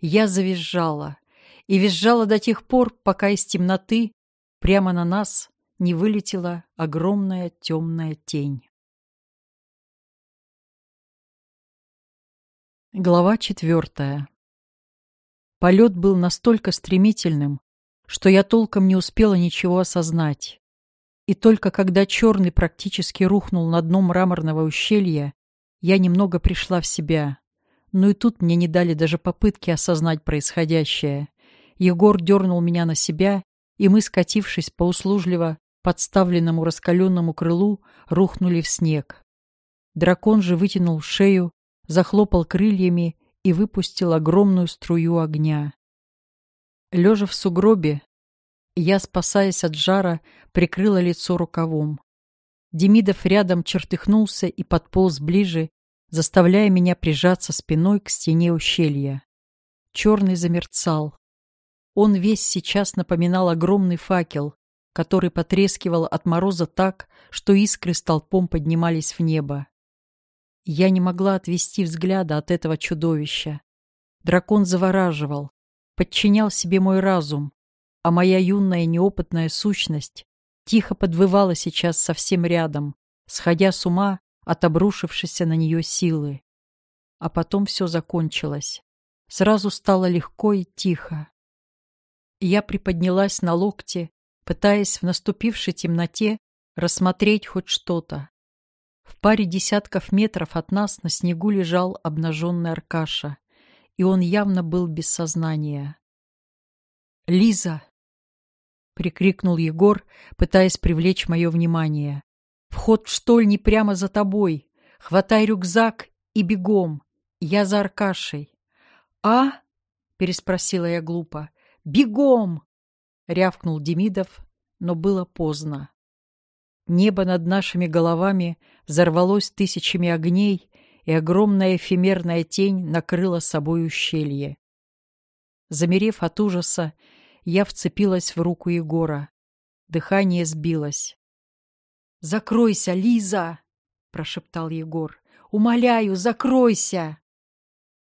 Я завизжала. И визжала до тех пор, пока из темноты прямо на нас не вылетела огромная темная тень. Глава четвертая Полет был настолько стремительным, что я толком не успела ничего осознать. И только когда черный практически рухнул на дно мраморного ущелья, я немного пришла в себя. Но и тут мне не дали даже попытки осознать происходящее. Егор дернул меня на себя, и мы, скатившись по услужливо подставленному раскаленному крылу, рухнули в снег. Дракон же вытянул шею, захлопал крыльями и выпустил огромную струю огня. Лежа в сугробе, я, спасаясь от жара, прикрыла лицо рукавом. Демидов рядом чертыхнулся и подполз ближе, заставляя меня прижаться спиной к стене ущелья. Черный замерцал. Он весь сейчас напоминал огромный факел, который потрескивал от мороза так, что искры столпом поднимались в небо. Я не могла отвести взгляда от этого чудовища. Дракон завораживал, подчинял себе мой разум, а моя юная неопытная сущность тихо подвывала сейчас совсем рядом, сходя с ума от обрушившейся на нее силы. А потом все закончилось. Сразу стало легко и тихо. Я приподнялась на локте, пытаясь в наступившей темноте рассмотреть хоть что-то. В паре десятков метров от нас на снегу лежал обнаженный Аркаша, и он явно был без сознания. «Лиза!» — прикрикнул Егор, пытаясь привлечь мое внимание. «Вход в штольни прямо за тобой. Хватай рюкзак и бегом. Я за Аркашей». «А?» — переспросила я глупо. «Бегом!» — рявкнул Демидов, но было поздно. Небо над нашими головами взорвалось тысячами огней, и огромная эфемерная тень накрыла собой ущелье. Замерев от ужаса, я вцепилась в руку Егора. Дыхание сбилось. «Закройся, Лиза!» — прошептал Егор. «Умоляю, закройся!»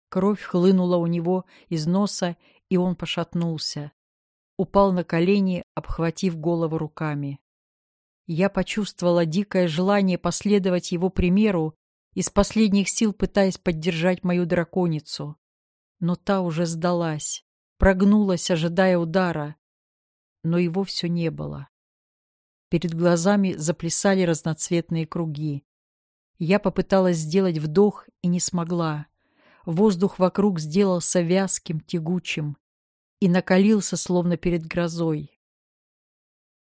Кровь хлынула у него из носа, и он пошатнулся. Упал на колени, обхватив голову руками. Я почувствовала дикое желание последовать его примеру, из последних сил пытаясь поддержать мою драконицу. Но та уже сдалась, прогнулась, ожидая удара. Но его все не было. Перед глазами заплясали разноцветные круги. Я попыталась сделать вдох и не смогла. Воздух вокруг сделался вязким, тягучим и накалился, словно перед грозой.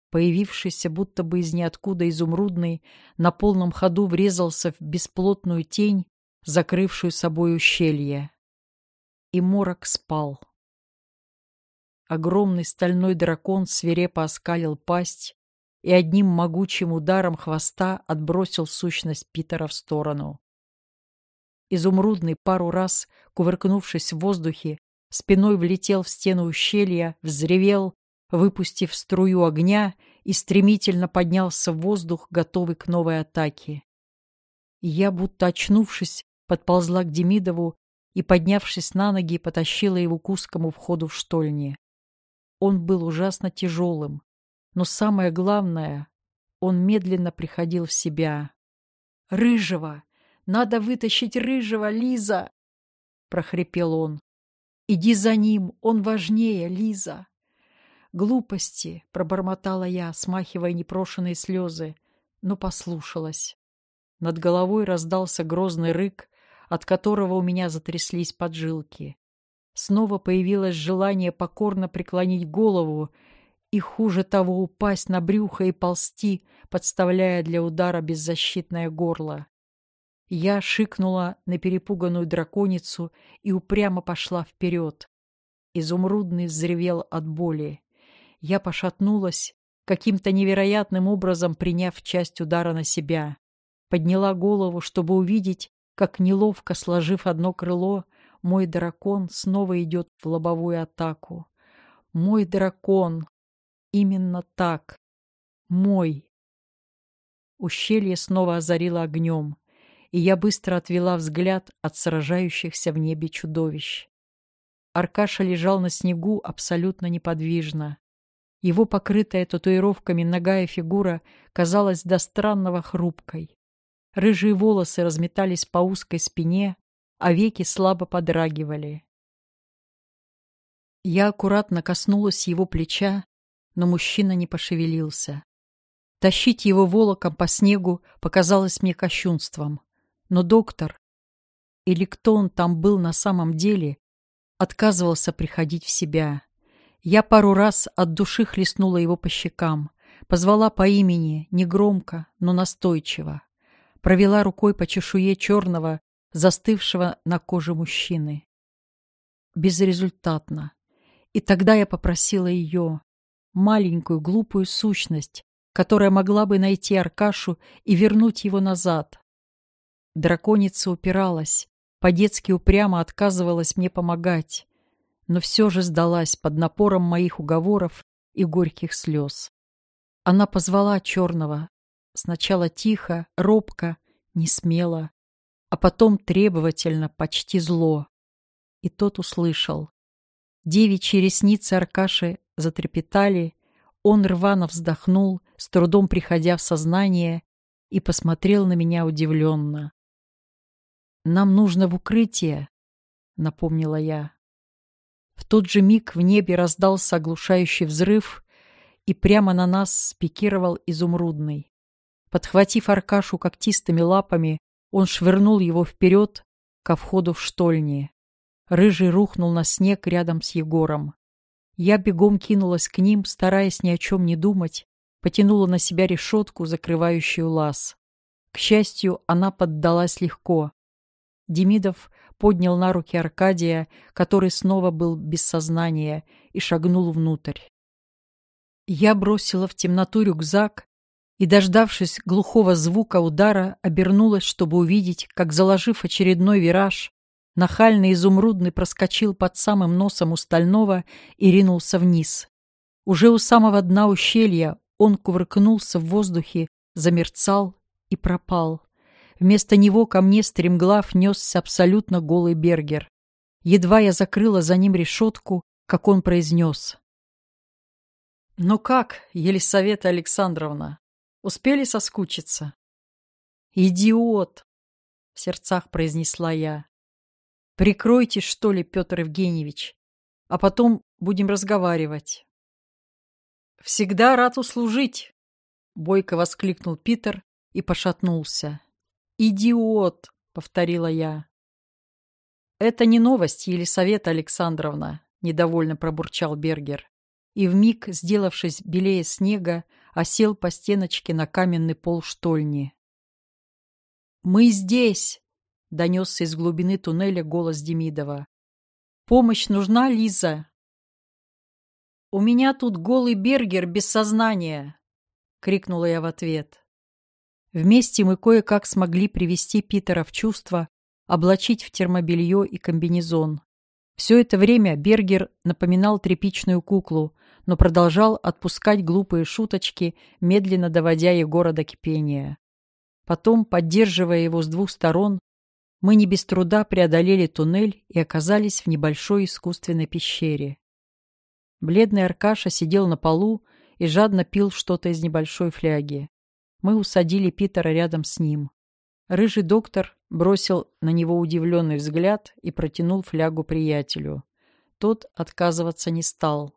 Появившийся будто бы из ниоткуда изумрудный на полном ходу врезался в бесплотную тень, закрывшую собой ущелье. И морок спал. Огромный стальной дракон свирепо оскалил пасть и одним могучим ударом хвоста отбросил сущность Питера в сторону. Изумрудный пару раз, кувыркнувшись в воздухе, спиной влетел в стену ущелья, взревел выпустив струю огня и стремительно поднялся в воздух, готовый к новой атаке. Я, будто очнувшись, подползла к Демидову и, поднявшись на ноги, потащила его к узкому входу в штольни. Он был ужасно тяжелым, но самое главное, он медленно приходил в себя. «Рыжего! Надо вытащить Рыжего, Лиза!» — прохрипел он. «Иди за ним, он важнее, Лиза!» «Глупости!» — пробормотала я, смахивая непрошенные слезы, но послушалась. Над головой раздался грозный рык, от которого у меня затряслись поджилки. Снова появилось желание покорно преклонить голову и, хуже того, упасть на брюхо и ползти, подставляя для удара беззащитное горло. Я шикнула на перепуганную драконицу и упрямо пошла вперед. Изумрудный взревел от боли. Я пошатнулась, каким-то невероятным образом приняв часть удара на себя. Подняла голову, чтобы увидеть, как неловко сложив одно крыло, мой дракон снова идет в лобовую атаку. Мой дракон. Именно так. Мой. Ущелье снова озарило огнем, и я быстро отвела взгляд от сражающихся в небе чудовищ. Аркаша лежал на снегу абсолютно неподвижно. Его покрытая татуировками ногая фигура казалась до странного хрупкой. Рыжие волосы разметались по узкой спине, а веки слабо подрагивали. Я аккуратно коснулась его плеча, но мужчина не пошевелился. Тащить его волоком по снегу показалось мне кощунством. Но доктор, или кто он там был на самом деле, отказывался приходить в себя. Я пару раз от души хлестнула его по щекам, позвала по имени, негромко, но настойчиво. Провела рукой по чешуе черного, застывшего на коже мужчины. Безрезультатно. И тогда я попросила ее, маленькую глупую сущность, которая могла бы найти Аркашу и вернуть его назад. Драконица упиралась, по-детски упрямо отказывалась мне помогать, но все же сдалась под напором моих уговоров и горьких слез. Она позвала черного, сначала тихо, робко, не смело, а потом требовательно, почти зло. И тот услышал. Девичьи ресницы Аркаши затрепетали, он рвано вздохнул, с трудом приходя в сознание, и посмотрел на меня удивленно. «Нам нужно в укрытие», — напомнила я. В тот же миг в небе раздался оглушающий взрыв, и прямо на нас спикировал изумрудный. Подхватив Аркашу когтистыми лапами, он швырнул его вперед ко входу в штольни. Рыжий рухнул на снег рядом с Егором. Я бегом кинулась к ним, стараясь ни о чем не думать, потянула на себя решетку, закрывающую лаз. К счастью, она поддалась легко. Демидов поднял на руки Аркадия, который снова был без сознания, и шагнул внутрь. Я бросила в темноту рюкзак и, дождавшись глухого звука удара, обернулась, чтобы увидеть, как, заложив очередной вираж, нахальный изумрудный проскочил под самым носом у стального и ринулся вниз. Уже у самого дна ущелья он кувыркнулся в воздухе, замерцал и пропал. Вместо него ко мне стремглав несся абсолютно голый Бергер. Едва я закрыла за ним решетку, как он произнес. «Ну как, Елисавета Александровна, успели соскучиться?» «Идиот!» — в сердцах произнесла я. «Прикройте, что ли, Петр Евгеньевич, а потом будем разговаривать». «Всегда рад услужить!» — бойко воскликнул Питер и пошатнулся. «Идиот!» — повторила я. «Это не новость, Елисавета Александровна», — недовольно пробурчал Бергер и вмиг, сделавшись белее снега, осел по стеночке на каменный пол штольни. «Мы здесь!» — донесся из глубины туннеля голос Демидова. «Помощь нужна, Лиза?» «У меня тут голый Бергер без сознания!» — крикнула я в ответ. Вместе мы кое-как смогли привести Питера в чувство, облачить в термобелье и комбинезон. Все это время Бергер напоминал тряпичную куклу, но продолжал отпускать глупые шуточки, медленно доводя Егора до кипения. Потом, поддерживая его с двух сторон, мы не без труда преодолели туннель и оказались в небольшой искусственной пещере. Бледный Аркаша сидел на полу и жадно пил что-то из небольшой фляги. Мы усадили Питера рядом с ним. Рыжий доктор бросил на него удивленный взгляд и протянул флягу приятелю. Тот отказываться не стал.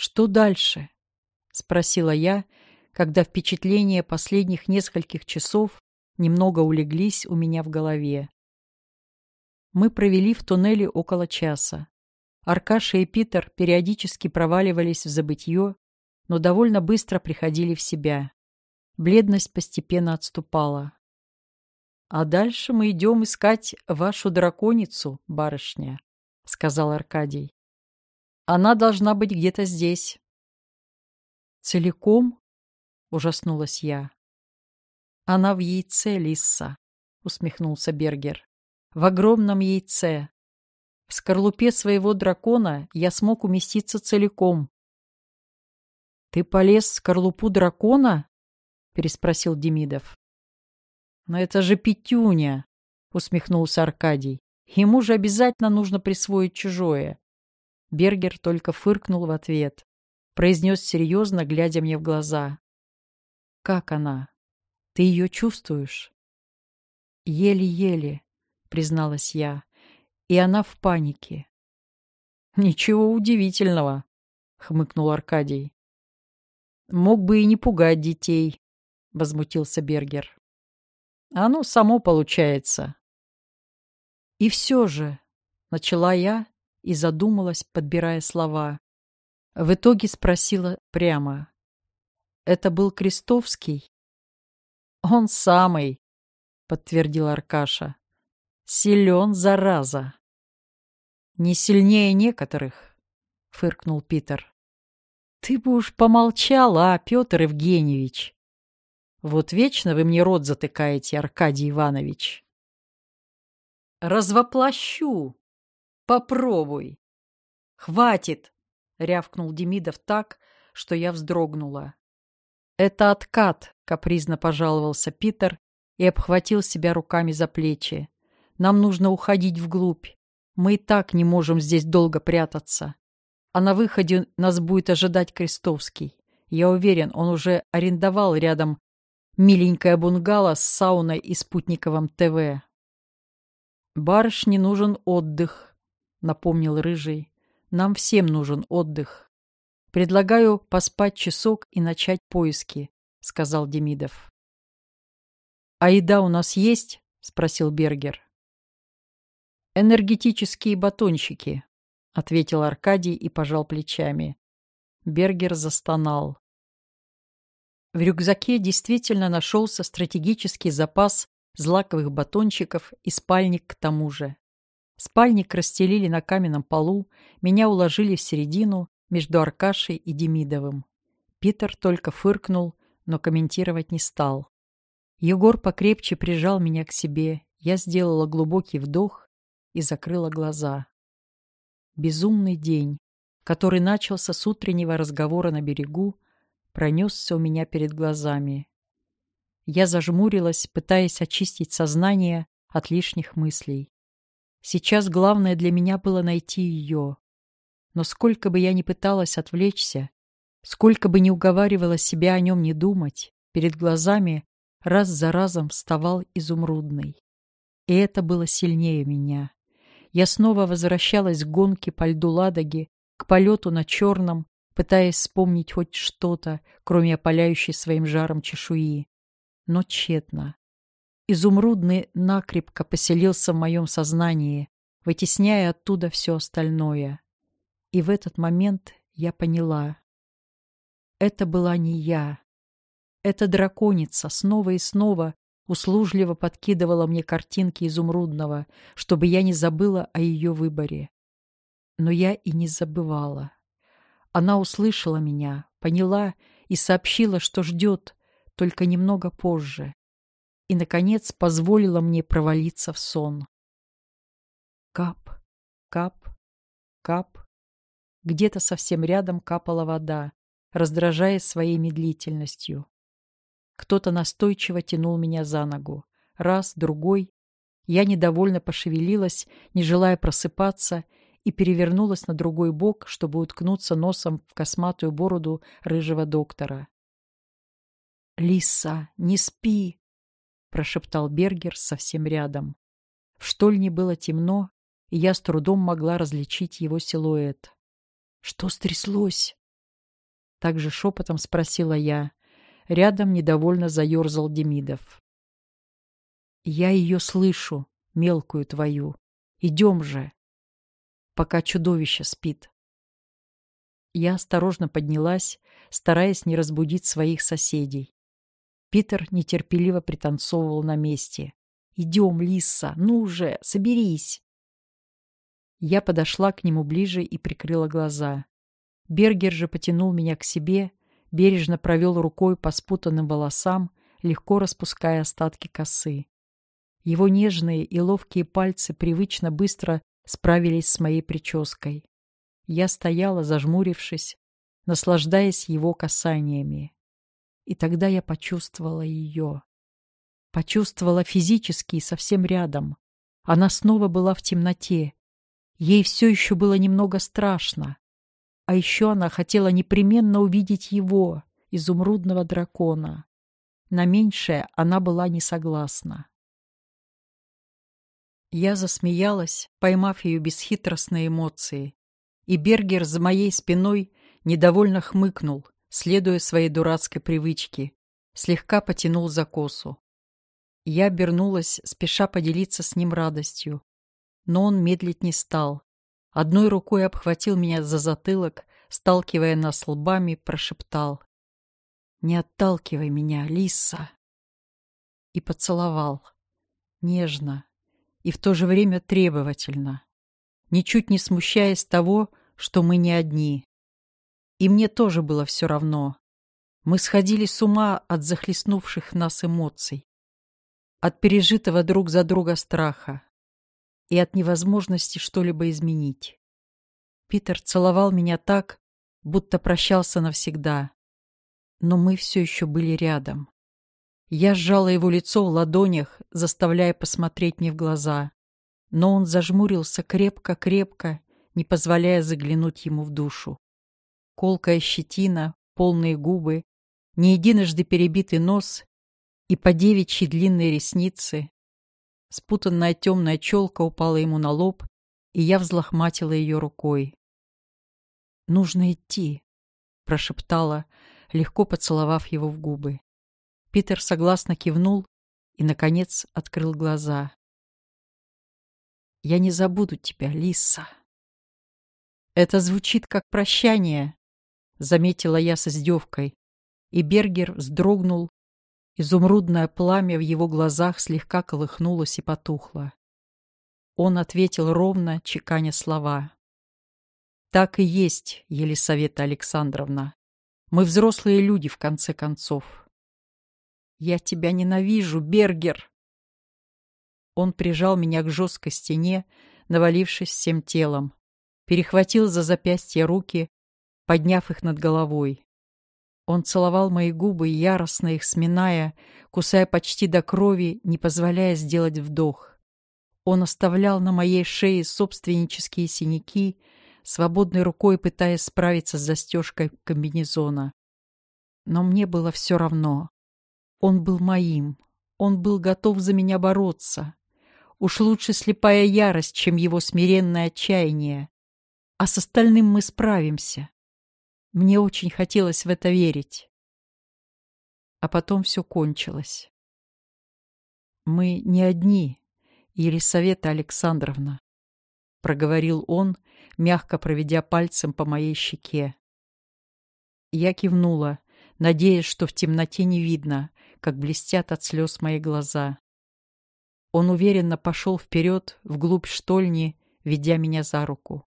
«Что дальше?» — спросила я, когда впечатления последних нескольких часов немного улеглись у меня в голове. Мы провели в туннеле около часа. Аркаша и Питер периодически проваливались в забытье, но довольно быстро приходили в себя. Бледность постепенно отступала. «А дальше мы идем искать вашу драконицу, барышня», — сказал Аркадий. «Она должна быть где-то здесь». «Целиком?» — ужаснулась я. «Она в яйце, Лисса», — усмехнулся Бергер. «В огромном яйце. В скорлупе своего дракона я смог уместиться целиком». «Ты полез в скорлупу дракона?» — переспросил Демидов. «Но это же Петюня!» — усмехнулся Аркадий. «Ему же обязательно нужно присвоить чужое». Бергер только фыркнул в ответ. Произнес серьезно, глядя мне в глаза. «Как она? Ты ее чувствуешь?» «Еле-еле», — призналась я. «И она в панике». Ничего удивительного, хмыкнул Аркадий. Мог бы и не пугать детей, возмутился Бергер. Оно само получается. И все же, начала я и задумалась, подбирая слова. В итоге спросила прямо. Это был Крестовский? Он самый, подтвердил Аркаша. Силен, зараза. Не сильнее некоторых, фыркнул Питер. Ты бы уж помолчала, а, Петр Евгеньевич. Вот вечно вы мне рот затыкаете, Аркадий Иванович. Развоплощу. Попробуй. Хватит, рявкнул Демидов так, что я вздрогнула. Это откат, капризно пожаловался Питер и обхватил себя руками за плечи. Нам нужно уходить вглубь. Мы и так не можем здесь долго прятаться. А на выходе нас будет ожидать Крестовский. Я уверен, он уже арендовал рядом миленькое бунгало с сауной и спутниковым ТВ. «Барышне нужен отдых», — напомнил Рыжий. «Нам всем нужен отдых. Предлагаю поспать часок и начать поиски», — сказал Демидов. «А еда у нас есть?» — спросил Бергер. «Энергетические батончики», — ответил Аркадий и пожал плечами. Бергер застонал. В рюкзаке действительно нашелся стратегический запас злаковых батончиков и спальник к тому же. Спальник расстелили на каменном полу, меня уложили в середину между Аркашей и Демидовым. Питер только фыркнул, но комментировать не стал. Егор покрепче прижал меня к себе, я сделала глубокий вдох и закрыла глаза. Безумный день, который начался с утреннего разговора на берегу, пронесся у меня перед глазами. Я зажмурилась, пытаясь очистить сознание от лишних мыслей. Сейчас главное для меня было найти ее. Но сколько бы я ни пыталась отвлечься, сколько бы ни уговаривала себя о нем не думать, перед глазами раз за разом вставал изумрудный. И это было сильнее меня. Я снова возвращалась к гонке по льду Ладоги, к полету на черном, пытаясь вспомнить хоть что-то, кроме опаляющей своим жаром чешуи. Но тщетно. Изумрудный накрепко поселился в моем сознании, вытесняя оттуда все остальное. И в этот момент я поняла. Это была не я. Эта драконица снова и снова услужливо подкидывала мне картинки изумрудного, чтобы я не забыла о ее выборе. Но я и не забывала. Она услышала меня, поняла и сообщила, что ждет, только немного позже. И, наконец, позволила мне провалиться в сон. Кап, кап, кап. Где-то совсем рядом капала вода, раздражая своей медлительностью. Кто-то настойчиво тянул меня за ногу. Раз, другой. Я недовольно пошевелилась, не желая просыпаться, и перевернулась на другой бок, чтобы уткнуться носом в косматую бороду рыжего доктора. «Лиса, не спи!» — прошептал Бергер совсем рядом. В штольне было темно, и я с трудом могла различить его силуэт. «Что стряслось?» Так же шепотом спросила я. Рядом недовольно заерзал Демидов. «Я ее слышу, мелкую твою. Идем же!» пока чудовище спит. Я осторожно поднялась, стараясь не разбудить своих соседей. Питер нетерпеливо пританцовывал на месте. «Идем, Лиса, ну же, соберись!» Я подошла к нему ближе и прикрыла глаза. Бергер же потянул меня к себе, бережно провел рукой по спутанным волосам, легко распуская остатки косы. Его нежные и ловкие пальцы привычно быстро справились с моей прической. Я стояла, зажмурившись, наслаждаясь его касаниями. И тогда я почувствовала ее. Почувствовала физически и совсем рядом. Она снова была в темноте. Ей все еще было немного страшно. А еще она хотела непременно увидеть его, изумрудного дракона. На меньшее она была не согласна. Я засмеялась, поймав ее бесхитростные эмоции, и Бергер за моей спиной недовольно хмыкнул, следуя своей дурацкой привычке, слегка потянул за косу. Я обернулась, спеша поделиться с ним радостью. Но он медлить не стал. Одной рукой обхватил меня за затылок, сталкивая нас лбами, прошептал. «Не отталкивай меня, Лиса!» И поцеловал. Нежно и в то же время требовательно, ничуть не смущаясь того, что мы не одни. И мне тоже было все равно. Мы сходили с ума от захлестнувших нас эмоций, от пережитого друг за друга страха и от невозможности что-либо изменить. Питер целовал меня так, будто прощался навсегда, но мы все еще были рядом. Я сжала его лицо в ладонях, заставляя посмотреть мне в глаза, но он зажмурился крепко-крепко, не позволяя заглянуть ему в душу. Колкая щетина, полные губы, не единожды перебитый нос и по девичьи длинные ресницы. Спутанная темная челка упала ему на лоб, и я взлохматила ее рукой. «Нужно идти», — прошептала, легко поцеловав его в губы. Питер согласно кивнул и, наконец, открыл глаза. «Я не забуду тебя, Лиса». «Это звучит как прощание», — заметила я с издевкой, и Бергер вздрогнул. Изумрудное пламя в его глазах слегка колыхнулось и потухло. Он ответил ровно, чеканя слова. «Так и есть, Елисавета Александровна. Мы взрослые люди, в конце концов. Я тебя ненавижу, Бергер!» Он прижал меня к жесткой стене, навалившись всем телом, перехватил за запястья руки, подняв их над головой. Он целовал мои губы, яростно их сминая, кусая почти до крови, не позволяя сделать вдох. Он оставлял на моей шее собственнические синяки, свободной рукой пытаясь справиться с застежкой комбинезона. Но мне было все равно. Он был моим. Он был готов за меня бороться. Уж лучше слепая ярость, чем его смиренное отчаяние. А с остальным мы справимся. Мне очень хотелось в это верить. А потом все кончилось. Мы не одни, Елисавета Александровна, — проговорил он, мягко проведя пальцем по моей щеке. Я кивнула, надеясь, что в темноте не видно, как блестят от слез мои глаза. Он уверенно пошел вперед, вглубь штольни, ведя меня за руку.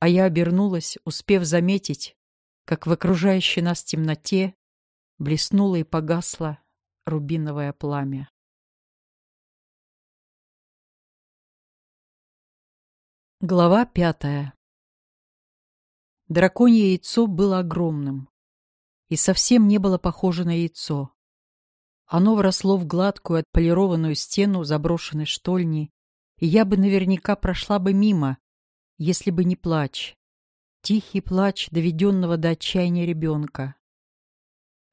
А я обернулась, успев заметить, как в окружающей нас темноте блеснуло и погасло рубиновое пламя. Глава пятая Драконье яйцо было огромным и совсем не было похоже на яйцо. Оно вросло в гладкую отполированную стену заброшенной штольни, и я бы наверняка прошла бы мимо, если бы не плач. Тихий плач доведенного до отчаяния ребенка.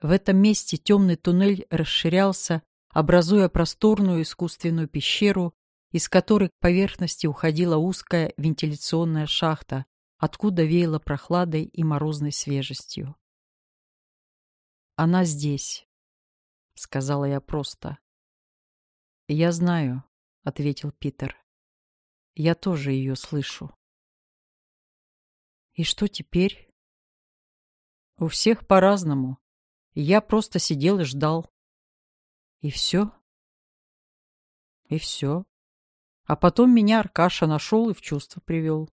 В этом месте темный туннель расширялся, образуя просторную искусственную пещеру, из которой к поверхности уходила узкая вентиляционная шахта, откуда веяло прохладой и морозной свежестью. «Она здесь», — сказала я просто. «Я знаю», — ответил Питер. «Я тоже ее слышу». «И что теперь?» «У всех по-разному. Я просто сидел и ждал». «И все?» «И все», а потом меня Аркаша нашел и в чувство привел.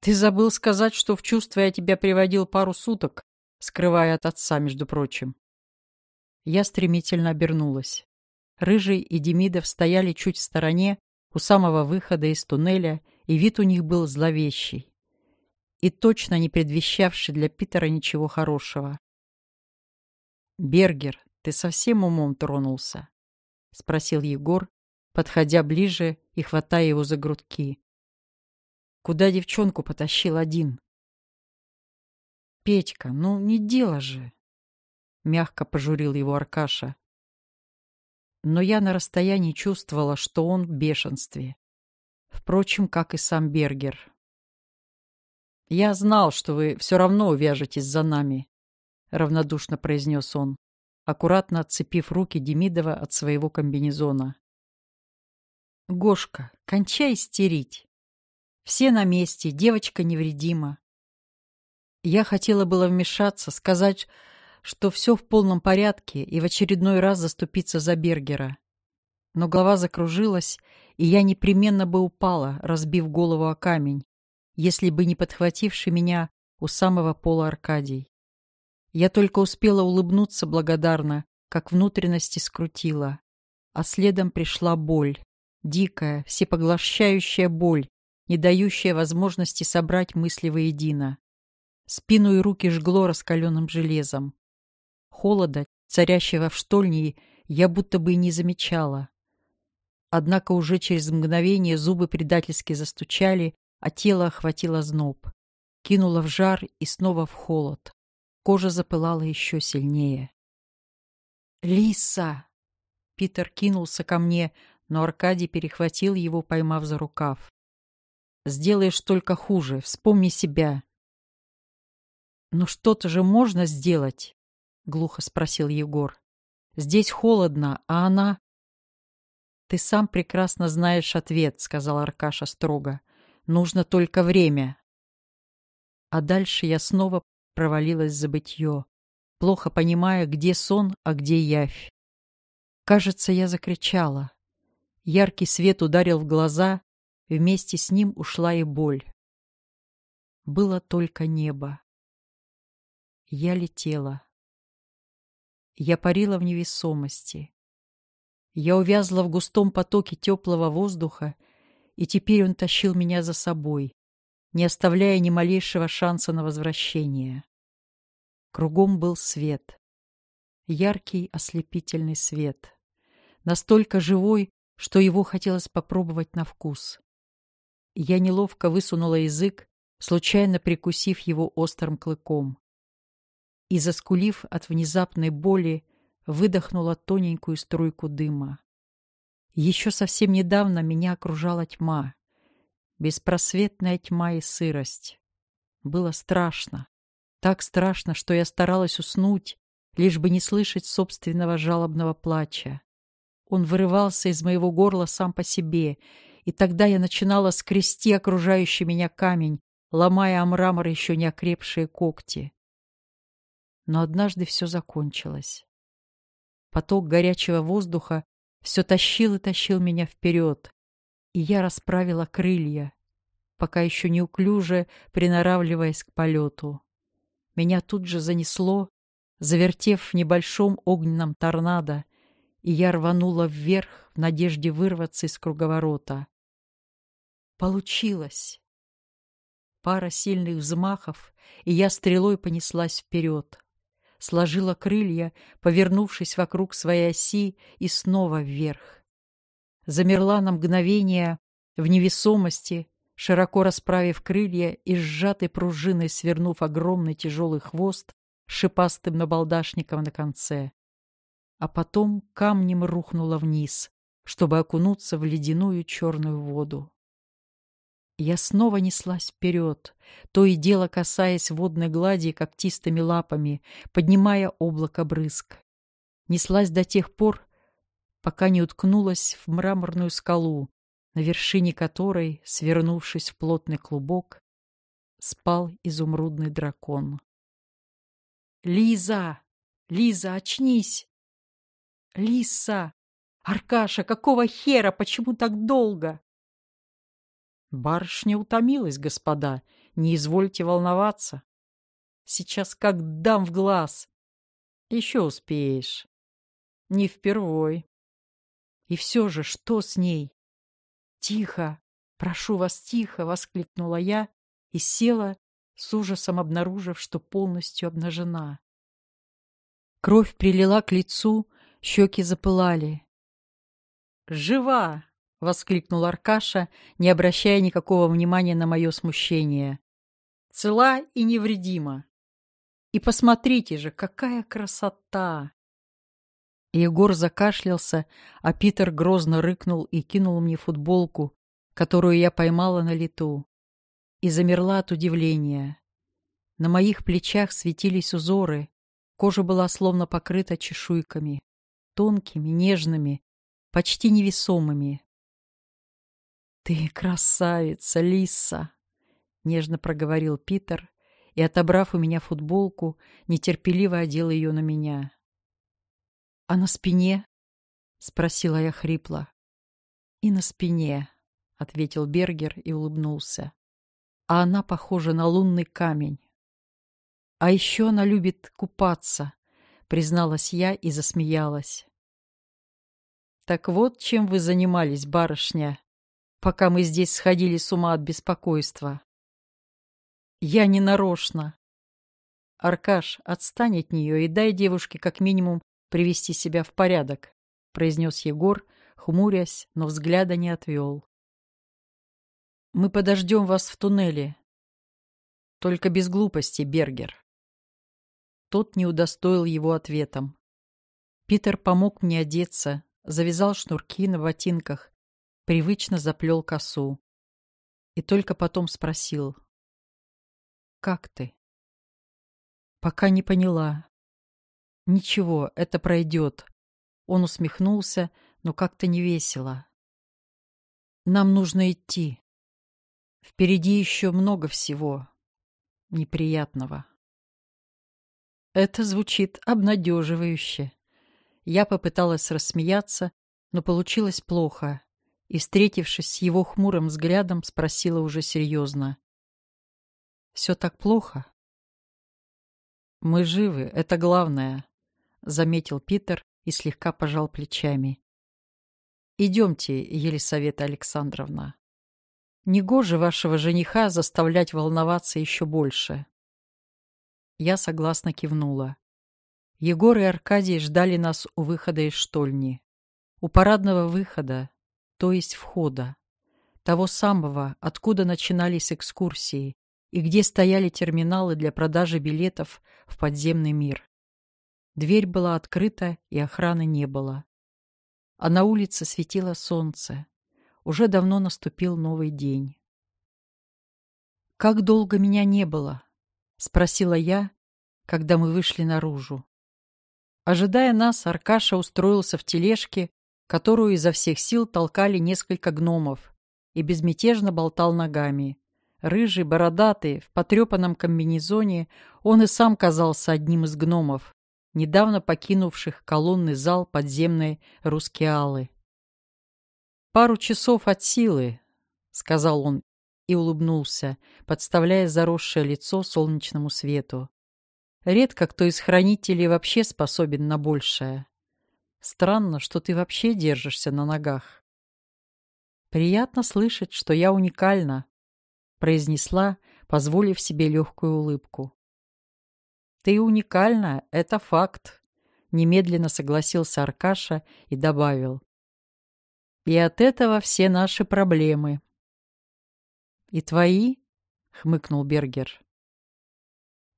Ты забыл сказать, что в чувство я тебя приводил пару суток, скрывая от отца, между прочим. Я стремительно обернулась. Рыжий и Демидов стояли чуть в стороне, у самого выхода из туннеля, и вид у них был зловещий. И точно не предвещавший для Питера ничего хорошего. «Бергер, ты совсем умом тронулся?» — спросил Егор, подходя ближе и хватая его за грудки. Куда девчонку потащил один? «Петька, ну не дело же!» Мягко пожурил его Но я на расстоянии чувствовала, что он в бешенстве. Впрочем, как и сам Бергер. «Я знал, что вы все равно увяжетесь за нами», — равнодушно произнес он, аккуратно отцепив руки Демидова от своего комбинезона. «Гошка, кончай истерить. Все на месте, девочка невредима. Я хотела было вмешаться, сказать, что все в полном порядке, и в очередной раз заступиться за Бергера. Но голова закружилась, и я непременно бы упала, разбив голову о камень, если бы не подхвативший меня у самого пола Аркадий. Я только успела улыбнуться благодарно, как внутренности скрутила, а следом пришла боль, дикая, всепоглощающая боль, не дающая возможности собрать мысли воедино. Спину и руки жгло раскаленным железом. Холода, царящего в штольне, я будто бы и не замечала. Однако уже через мгновение зубы предательски застучали, а тело охватило зноб. Кинуло в жар и снова в холод. Кожа запылала еще сильнее. «Лиса!» Питер кинулся ко мне, но Аркадий перехватил его, поймав за рукав. «Сделаешь только хуже. Вспомни себя. «Ну что-то же можно сделать?» — глухо спросил Егор. «Здесь холодно, а она...» «Ты сам прекрасно знаешь ответ», — сказал Аркаша строго. «Нужно только время». А дальше я снова провалилась в забытье, плохо понимая, где сон, а где явь. Кажется, я закричала. Яркий свет ударил в глаза, вместе с ним ушла и боль. Было только небо. Я летела. Я парила в невесомости. Я увязла в густом потоке теплого воздуха, и теперь он тащил меня за собой, не оставляя ни малейшего шанса на возвращение. Кругом был свет. Яркий, ослепительный свет. Настолько живой, что его хотелось попробовать на вкус. Я неловко высунула язык, случайно прикусив его острым клыком и, заскулив от внезапной боли, выдохнула тоненькую струйку дыма. Еще совсем недавно меня окружала тьма, беспросветная тьма и сырость. Было страшно, так страшно, что я старалась уснуть, лишь бы не слышать собственного жалобного плача. Он вырывался из моего горла сам по себе, и тогда я начинала скрести окружающий меня камень, ломая о мрамор еще не окрепшие когти. Но однажды все закончилось. Поток горячего воздуха все тащил и тащил меня вперед, и я расправила крылья, пока еще неуклюже приноравливаясь к полету. Меня тут же занесло, завертев в небольшом огненном торнадо, и я рванула вверх в надежде вырваться из круговорота. Получилось! Пара сильных взмахов, и я стрелой понеслась вперед сложила крылья, повернувшись вокруг своей оси и снова вверх. Замерла на мгновение в невесомости, широко расправив крылья и сжатой пружиной свернув огромный тяжелый хвост шипастым набалдашником на конце. А потом камнем рухнула вниз, чтобы окунуться в ледяную черную воду. Я снова неслась вперед, то и дело касаясь водной глади когтистыми лапами, поднимая облако брызг. Неслась до тех пор, пока не уткнулась в мраморную скалу, на вершине которой, свернувшись в плотный клубок, спал изумрудный дракон. «Лиза! Лиза, очнись!» «Лиса! Аркаша, какого хера? Почему так долго?» Барышня утомилась, господа, не извольте волноваться. Сейчас как дам в глаз. Еще успеешь. Не впервой. И все же, что с ней? Тихо, прошу вас, тихо, воскликнула я и села, с ужасом обнаружив, что полностью обнажена. Кровь прилила к лицу, щеки запылали. «Жива!» — воскликнул Аркаша, не обращая никакого внимания на мое смущение. «Цела и невредима. И посмотрите же, какая красота!» Егор закашлялся, а Питер грозно рыкнул и кинул мне футболку, которую я поймала на лету, и замерла от удивления. На моих плечах светились узоры, кожа была словно покрыта чешуйками, тонкими, нежными, почти невесомыми. «Ты красавица, Лиса!» — нежно проговорил Питер и, отобрав у меня футболку, нетерпеливо одел ее на меня. «А на спине?» — спросила я хрипло. «И на спине», — ответил Бергер и улыбнулся. «А она похожа на лунный камень». «А еще она любит купаться», — призналась я и засмеялась. «Так вот, чем вы занимались, барышня, пока мы здесь сходили с ума от беспокойства». «Я не нарочно». «Аркаш, отстань от нее и дай девушке как минимум привести себя в порядок», — произнес Егор, хмурясь, но взгляда не отвел. «Мы подождем вас в туннеле. Только без глупости, Бергер». Тот не удостоил его ответом. Питер помог мне одеться, завязал шнурки на ботинках, привычно заплел косу. И только потом спросил. «Как ты?» «Пока не поняла». «Ничего, это пройдет». Он усмехнулся, но как-то не весело. «Нам нужно идти. Впереди еще много всего неприятного». Это звучит обнадеживающе. Я попыталась рассмеяться, но получилось плохо, и, встретившись с его хмурым взглядом, спросила уже серьезно. «Все так плохо?» «Мы живы, это главное», — заметил Питер и слегка пожал плечами. «Идемте, Елисавета Александровна. Негоже вашего жениха заставлять волноваться еще больше». Я согласно кивнула. Егор и Аркадий ждали нас у выхода из штольни. У парадного выхода, то есть входа. Того самого, откуда начинались экскурсии и где стояли терминалы для продажи билетов в подземный мир. Дверь была открыта, и охраны не было. А на улице светило солнце. Уже давно наступил новый день. «Как долго меня не было?» — спросила я, когда мы вышли наружу. Ожидая нас, Аркаша устроился в тележке, которую изо всех сил толкали несколько гномов, и безмятежно болтал ногами. Рыжий, бородатый, в потрепанном комбинезоне, он и сам казался одним из гномов, недавно покинувших колонный зал подземной Рускеалы. «Пару часов от силы», — сказал он и улыбнулся, подставляя заросшее лицо солнечному свету. Редко кто из хранителей вообще способен на большее. Странно, что ты вообще держишься на ногах. Приятно слышать, что я уникальна, произнесла, позволив себе легкую улыбку. Ты уникальна, это факт, немедленно согласился Аркаша и добавил. И от этого все наши проблемы. И твои? хмыкнул Бергер.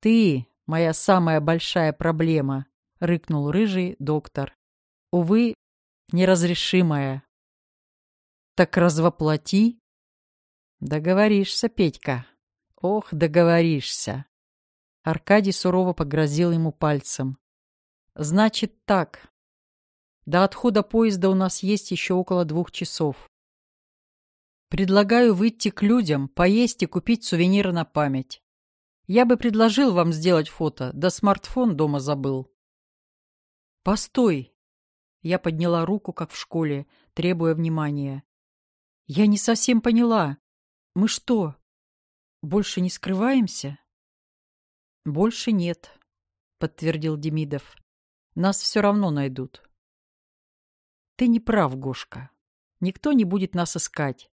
Ты, моя самая большая проблема», — рыкнул рыжий доктор. «Увы, неразрешимая». «Так развоплоти». «Договоришься, Петька». «Ох, договоришься». Аркадий сурово погрозил ему пальцем. «Значит так. До отхода поезда у нас есть еще около двух часов. Предлагаю выйти к людям, поесть и купить сувениры на память. Я бы предложил вам сделать фото, да смартфон дома забыл. Постой! Я подняла руку, как в школе, требуя внимания. Я не совсем поняла. Мы что, больше не скрываемся? Больше нет, подтвердил Демидов. Нас все равно найдут. Ты не прав, Гошка. Никто не будет нас искать.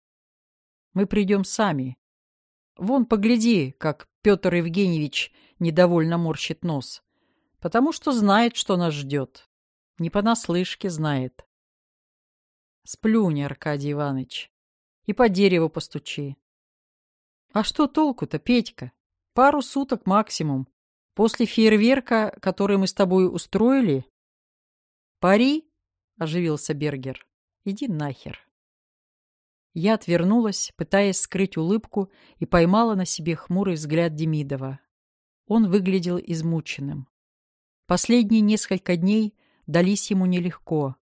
Мы придем сами. Вон, погляди, как Петр Евгеньевич недовольно морщит нос. Потому что знает, что нас ждет. Не понаслышке знает. Сплюнь, Аркадий Иванович, и по дереву постучи. А что толку-то, Петька? Пару суток максимум. После фейерверка, который мы с тобой устроили... Пари? — оживился Бергер. Иди нахер. Я отвернулась, пытаясь скрыть улыбку, и поймала на себе хмурый взгляд Демидова. Он выглядел измученным. Последние несколько дней дались ему нелегко.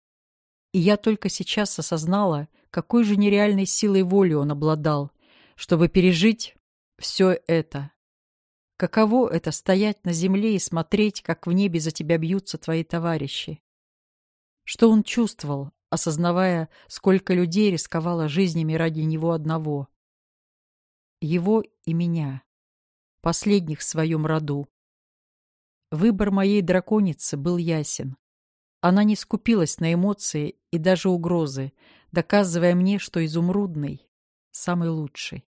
И я только сейчас осознала, какой же нереальной силой воли он обладал, чтобы пережить все это. Каково это стоять на земле и смотреть, как в небе за тебя бьются твои товарищи? Что он чувствовал, осознавая, сколько людей рисковало жизнями ради него одного? Его и меня, последних в своем роду. Выбор моей драконицы был ясен. Она не скупилась на эмоции и даже угрозы, доказывая мне, что изумрудный — самый лучший.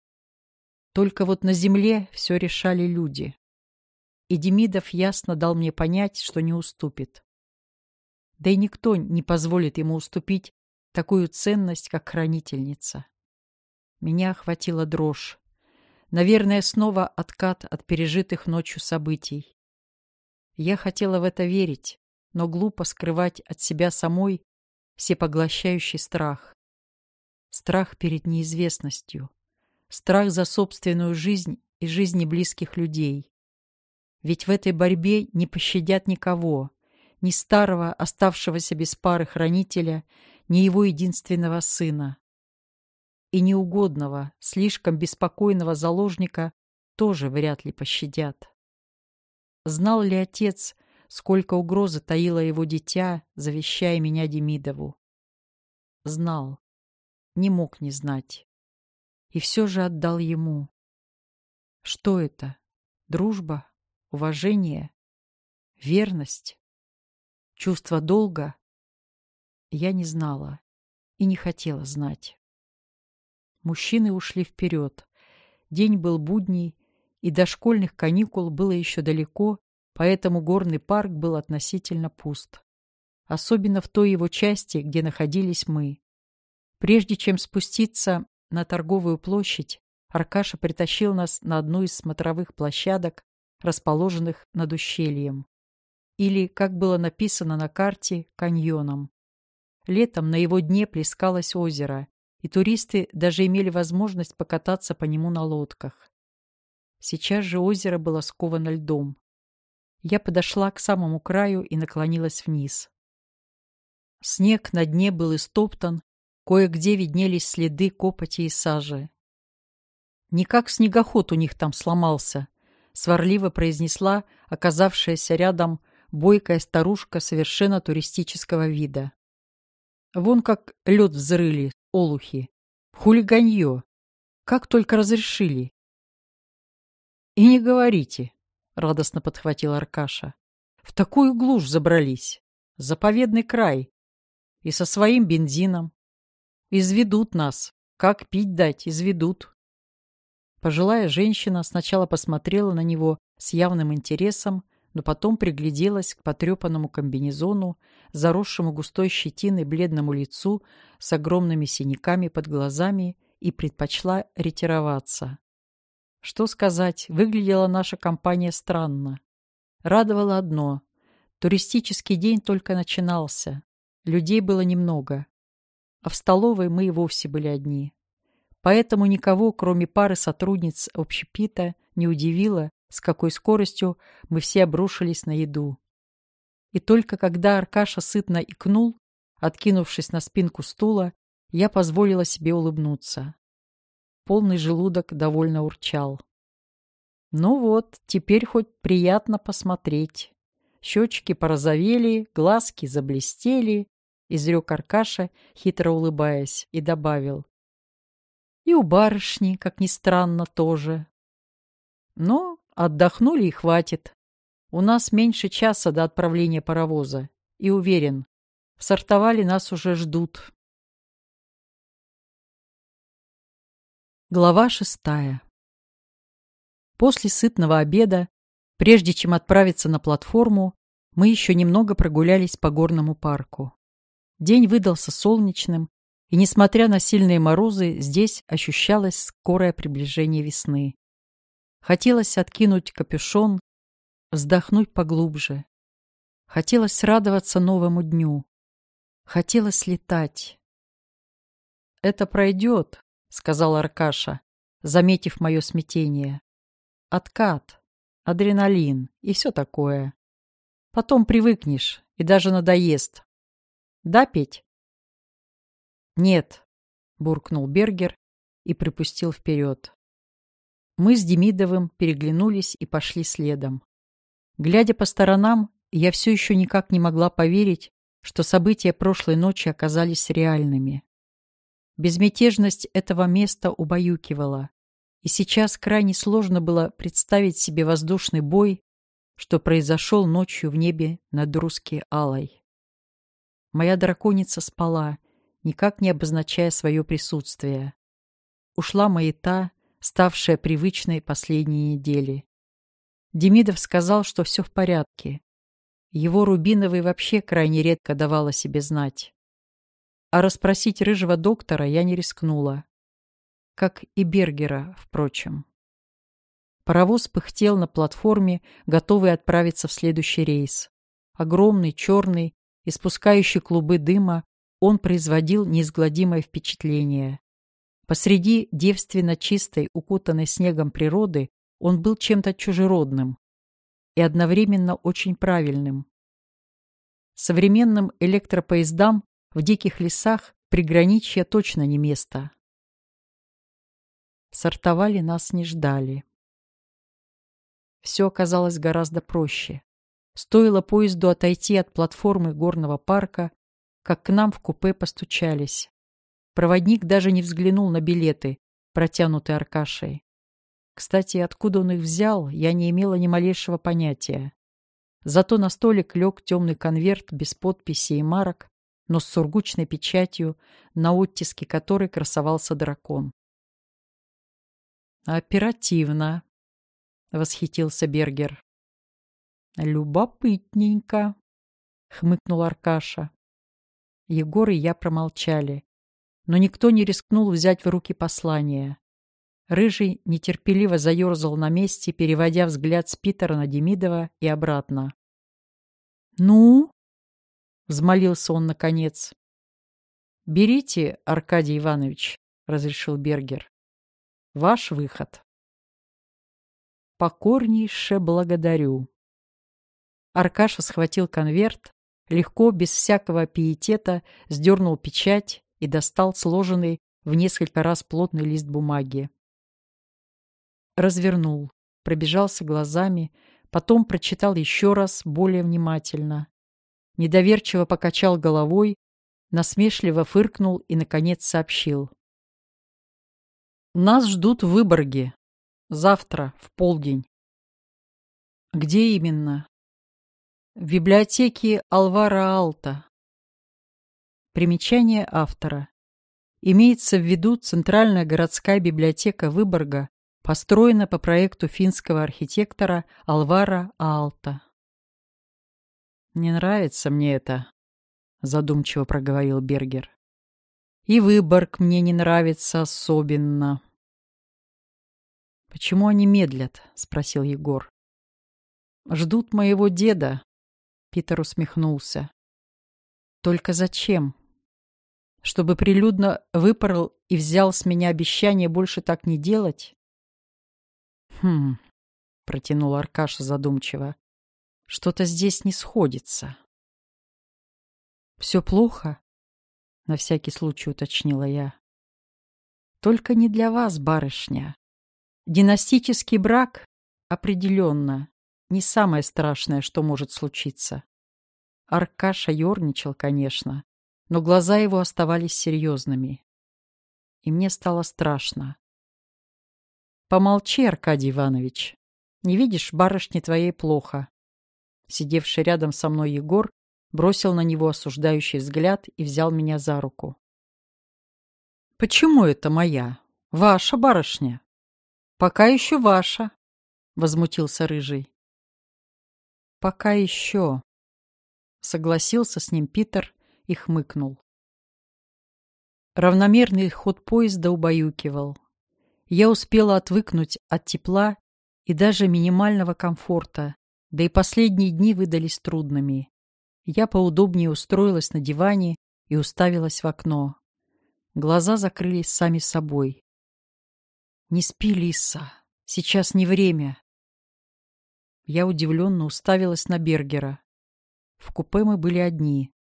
Только вот на земле все решали люди. И Демидов ясно дал мне понять, что не уступит. Да и никто не позволит ему уступить такую ценность, как хранительница. Меня охватила дрожь. Наверное, снова откат от пережитых ночью событий. Я хотела в это верить, но глупо скрывать от себя самой всепоглощающий страх. Страх перед неизвестностью. Страх за собственную жизнь и жизни близких людей. Ведь в этой борьбе не пощадят никого, ни старого, оставшегося без пары хранителя, ни его единственного сына. И неугодного, слишком беспокойного заложника тоже вряд ли пощадят. Знал ли отец, сколько угрозы таило его дитя, завещая меня Демидову? Знал. Не мог не знать. И все же отдал ему. Что это? Дружба? Уважение? Верность? Чувство долга? Я не знала и не хотела знать. Мужчины ушли вперед. День был будний, и до школьных каникул было еще далеко, поэтому горный парк был относительно пуст. Особенно в той его части, где находились мы. Прежде чем спуститься на торговую площадь, Аркаша притащил нас на одну из смотровых площадок, расположенных над ущельем. Или, как было написано на карте, каньоном. Летом на его дне плескалось озеро, и туристы даже имели возможность покататься по нему на лодках. Сейчас же озеро было сковано льдом. Я подошла к самому краю и наклонилась вниз. Снег на дне был истоптан, кое-где виднелись следы копоти и сажи. «Не как снегоход у них там сломался», — сварливо произнесла оказавшаяся рядом бойкая старушка совершенно туристического вида. «Вон как лед взрыли, олухи. Хулиганье. Как только разрешили». «И не говорите», — радостно подхватил Аркаша. «В такую глушь забрались. Заповедный край. И со своим бензином. Изведут нас. Как пить дать, изведут». Пожилая женщина сначала посмотрела на него с явным интересом, но потом пригляделась к потрепанному комбинезону, заросшему густой щетиной бледному лицу с огромными синяками под глазами и предпочла ретироваться. Что сказать, выглядела наша компания странно. Радовало одно. Туристический день только начинался. Людей было немного. А в столовой мы и вовсе были одни. Поэтому никого, кроме пары сотрудниц общепита, не удивило, с какой скоростью мы все обрушились на еду. И только когда Аркаша сытно икнул, откинувшись на спинку стула, я позволила себе улыбнуться. Полный желудок довольно урчал. Ну вот, теперь хоть приятно посмотреть. Щечки порозовели, глазки заблестели, изрек Аркаша, хитро улыбаясь, и добавил. И у барышни, как ни странно, тоже. Но отдохнули и хватит. У нас меньше часа до отправления паровоза. И уверен, сортовали нас уже ждут. Глава шестая. После сытного обеда, прежде чем отправиться на платформу, мы еще немного прогулялись по горному парку. День выдался солнечным, и, несмотря на сильные морозы, здесь ощущалось скорое приближение весны. Хотелось откинуть капюшон, вздохнуть поглубже. Хотелось радоваться новому дню. Хотелось летать. «Это пройдет», сказал Аркаша, заметив мое смятение. «Откат, адреналин и все такое. Потом привыкнешь и даже надоест. Да, Петь?» «Нет», — буркнул Бергер и припустил вперед. Мы с Демидовым переглянулись и пошли следом. Глядя по сторонам, я все еще никак не могла поверить, что события прошлой ночи оказались реальными. Безмятежность этого места убаюкивала, и сейчас крайне сложно было представить себе воздушный бой, что произошел ночью в небе над русской Алой. Моя драконица спала, никак не обозначая свое присутствие. Ушла маята, ставшая привычной последние недели. Демидов сказал, что все в порядке. Его Рубиновый вообще крайне редко давал о себе знать. А расспросить рыжего доктора я не рискнула. Как и Бергера, впрочем. Паровоз пыхтел на платформе, готовый отправиться в следующий рейс. Огромный, черный, испускающий клубы дыма, он производил неизгладимое впечатление. Посреди девственно чистой, укутанной снегом природы он был чем-то чужеродным и одновременно очень правильным. Современным электропоездам в диких лесах приграничья точно не место. Сортовали нас не ждали. Все оказалось гораздо проще. Стоило поезду отойти от платформы горного парка, как к нам в купе постучались. Проводник даже не взглянул на билеты, протянутые Аркашей. Кстати, откуда он их взял, я не имела ни малейшего понятия. Зато на столик лег темный конверт без подписи и марок, но с сургучной печатью, на оттиске которой красовался дракон. «Оперативно», — восхитился Бергер. «Любопытненько», — хмыкнул Аркаша. Егор и я промолчали но никто не рискнул взять в руки послание. Рыжий нетерпеливо заерзал на месте, переводя взгляд с Питера на Демидова и обратно. «Ну?» — взмолился он наконец. «Берите, Аркадий Иванович», — разрешил Бергер. «Ваш выход». «Покорнейше благодарю». Аркаша схватил конверт, легко, без всякого пиетета, сдернул печать и достал сложенный в несколько раз плотный лист бумаги. Развернул, пробежался глазами, потом прочитал еще раз более внимательно. Недоверчиво покачал головой, насмешливо фыркнул и, наконец, сообщил. «Нас ждут в Выборге. Завтра, в полдень». «Где именно?» «В библиотеке Алвара Алта. Примечание автора. Имеется в виду Центральная городская библиотека Выборга, построена по проекту финского архитектора Алвара Аалта. «Не нравится мне это», — задумчиво проговорил Бергер. «И Выборг мне не нравится особенно». «Почему они медлят?» — спросил Егор. «Ждут моего деда», — Питер усмехнулся. «Только зачем?» чтобы прилюдно выпорол и взял с меня обещание больше так не делать? Хм, протянул Аркаша задумчиво. Что-то здесь не сходится. Все плохо? На всякий случай уточнила я. Только не для вас, барышня. Династический брак определенно не самое страшное, что может случиться. Аркаша ерничал, конечно, но глаза его оставались серьезными. И мне стало страшно. «Помолчи, Аркадий Иванович. Не видишь, барышне твоей плохо». Сидевший рядом со мной Егор бросил на него осуждающий взгляд и взял меня за руку. «Почему это моя? Ваша барышня?» «Пока еще ваша», — возмутился Рыжий. «Пока еще», — согласился с ним Питер и хмыкнул. Равномерный ход поезда убаюкивал. Я успела отвыкнуть от тепла и даже минимального комфорта, да и последние дни выдались трудными. Я поудобнее устроилась на диване и уставилась в окно. Глаза закрылись сами собой. «Не спи, Лиса. Сейчас не время». Я удивленно уставилась на Бергера. В купе мы были одни.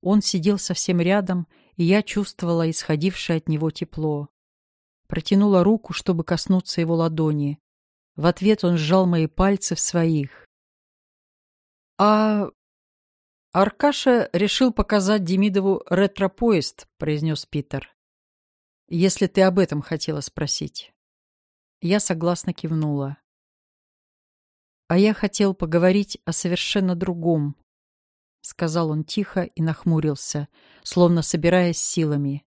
Он сидел совсем рядом, и я чувствовала исходившее от него тепло. Протянула руку, чтобы коснуться его ладони. В ответ он сжал мои пальцы в своих. «А «Аркаша решил показать Демидову ретро-поезд», — произнес Питер. «Если ты об этом хотела спросить». Я согласно кивнула. «А я хотел поговорить о совершенно другом», — сказал он тихо и нахмурился, словно собираясь силами.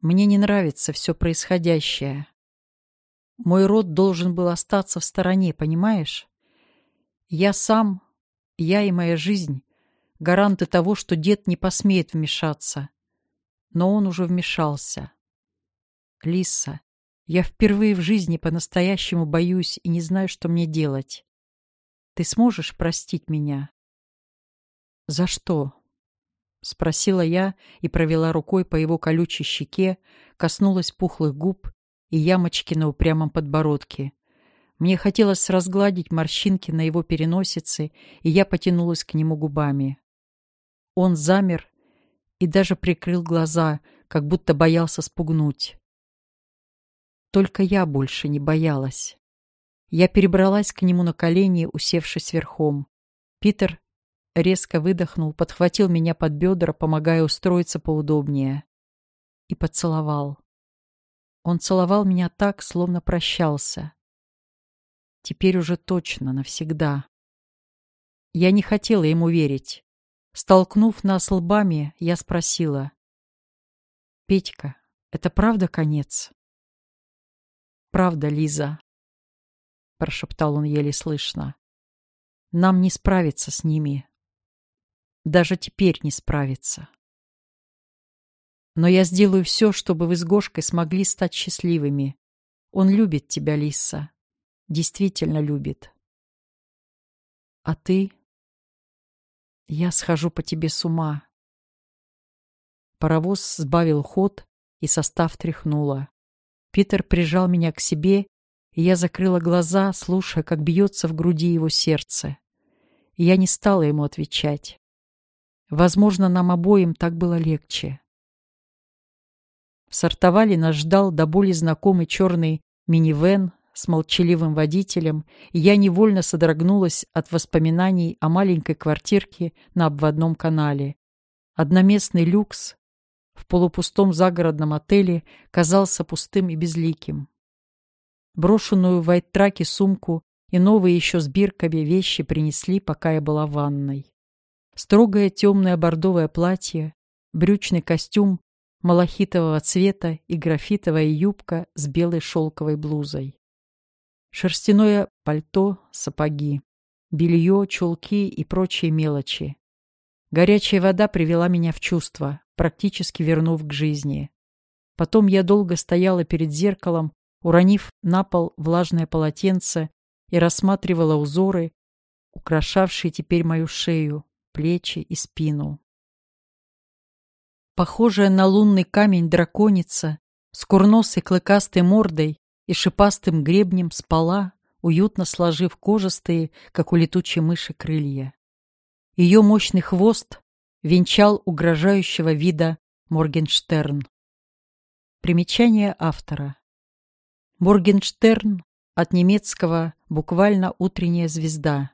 «Мне не нравится все происходящее. Мой род должен был остаться в стороне, понимаешь? Я сам, я и моя жизнь гаранты того, что дед не посмеет вмешаться. Но он уже вмешался. Лиса, я впервые в жизни по-настоящему боюсь и не знаю, что мне делать. Ты сможешь простить меня? За что? Спросила я и провела рукой по его колючей щеке, коснулась пухлых губ и ямочки на упрямом подбородке. Мне хотелось разгладить морщинки на его переносице, и я потянулась к нему губами. Он замер и даже прикрыл глаза, как будто боялся спугнуть. Только я больше не боялась. Я перебралась к нему на колени, усевшись верхом. Питер резко выдохнул, подхватил меня под бедра, помогая устроиться поудобнее. И поцеловал. Он целовал меня так, словно прощался. Теперь уже точно, навсегда. Я не хотела ему верить. Столкнув нас лбами, я спросила. «Петька, это правда конец?» «Правда, Лиза», — прошептал он еле слышно. «Нам не справиться с ними. Даже теперь не справиться. Но я сделаю все, чтобы вы с Гошкой смогли стать счастливыми. Он любит тебя, Лиса. Действительно любит. А ты...» Я схожу по тебе с ума. Паровоз сбавил ход, и состав тряхнуло. Питер прижал меня к себе, и я закрыла глаза, слушая, как бьется в груди его сердце. И я не стала ему отвечать. Возможно, нам обоим так было легче. В Сартовале нас ждал до боли знакомый черный минивэн с молчаливым водителем, и я невольно содрогнулась от воспоминаний о маленькой квартирке на обводном канале. Одноместный люкс в полупустом загородном отеле казался пустым и безликим. Брошенную в вайт-траке сумку и новые еще с бирками вещи принесли, пока я была в ванной. Строгое темное бордовое платье, брючный костюм малахитового цвета и графитовая юбка с белой шелковой блузой. Шерстяное пальто, сапоги, белье, чулки и прочие мелочи. Горячая вода привела меня в чувство, практически вернув к жизни. Потом я долго стояла перед зеркалом, уронив на пол влажное полотенце и рассматривала узоры, украшавшие теперь мою шею, плечи и спину. Похожая на лунный камень драконица с курносой клыкастой мордой и шипастым гребнем спала, уютно сложив кожистые, как у летучей мыши, крылья. Ее мощный хвост венчал угрожающего вида Моргенштерн. Примечание автора. Моргенштерн от немецкого буквально «утренняя звезда».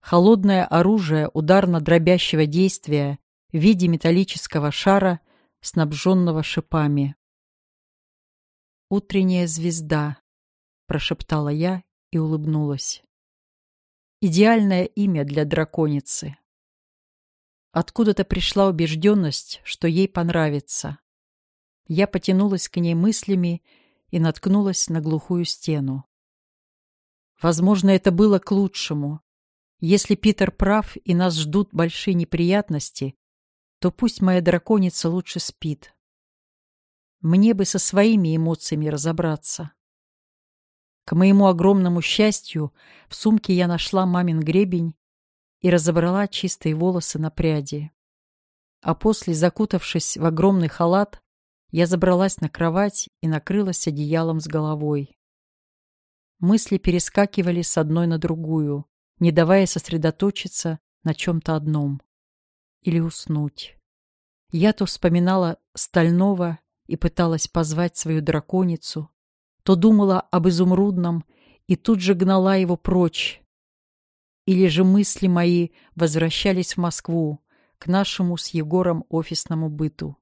Холодное оружие ударно-дробящего действия в виде металлического шара, снабженного шипами. «Утренняя звезда», — прошептала я и улыбнулась. Идеальное имя для драконицы. Откуда-то пришла убежденность, что ей понравится. Я потянулась к ней мыслями и наткнулась на глухую стену. Возможно, это было к лучшему. Если Питер прав и нас ждут большие неприятности, то пусть моя драконица лучше спит. Мне бы со своими эмоциями разобраться. К моему огромному счастью, в сумке я нашла мамин гребень и разобрала чистые волосы на пряди. А после, закутавшись в огромный халат, Я забралась на кровать и накрылась одеялом с головой. Мысли перескакивали с одной на другую, не давая сосредоточиться на чем-то одном. Или уснуть. Я то вспоминала Стального и пыталась позвать свою драконицу, то думала об изумрудном и тут же гнала его прочь. Или же мысли мои возвращались в Москву, к нашему с Егором офисному быту.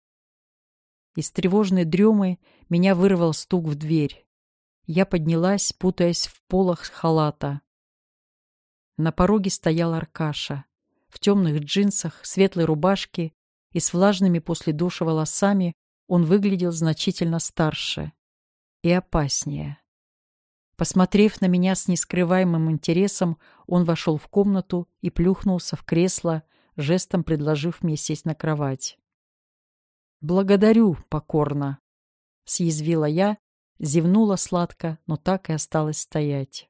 Из тревожной дремы меня вырвал стук в дверь. Я поднялась, путаясь в полах халата. На пороге стоял Аркаша. В темных джинсах, светлой рубашке и с влажными после душа волосами он выглядел значительно старше и опаснее. Посмотрев на меня с нескрываемым интересом, он вошел в комнату и плюхнулся в кресло, жестом предложив мне сесть на кровать. «Благодарю покорно», — съязвила я, зевнула сладко, но так и осталась стоять.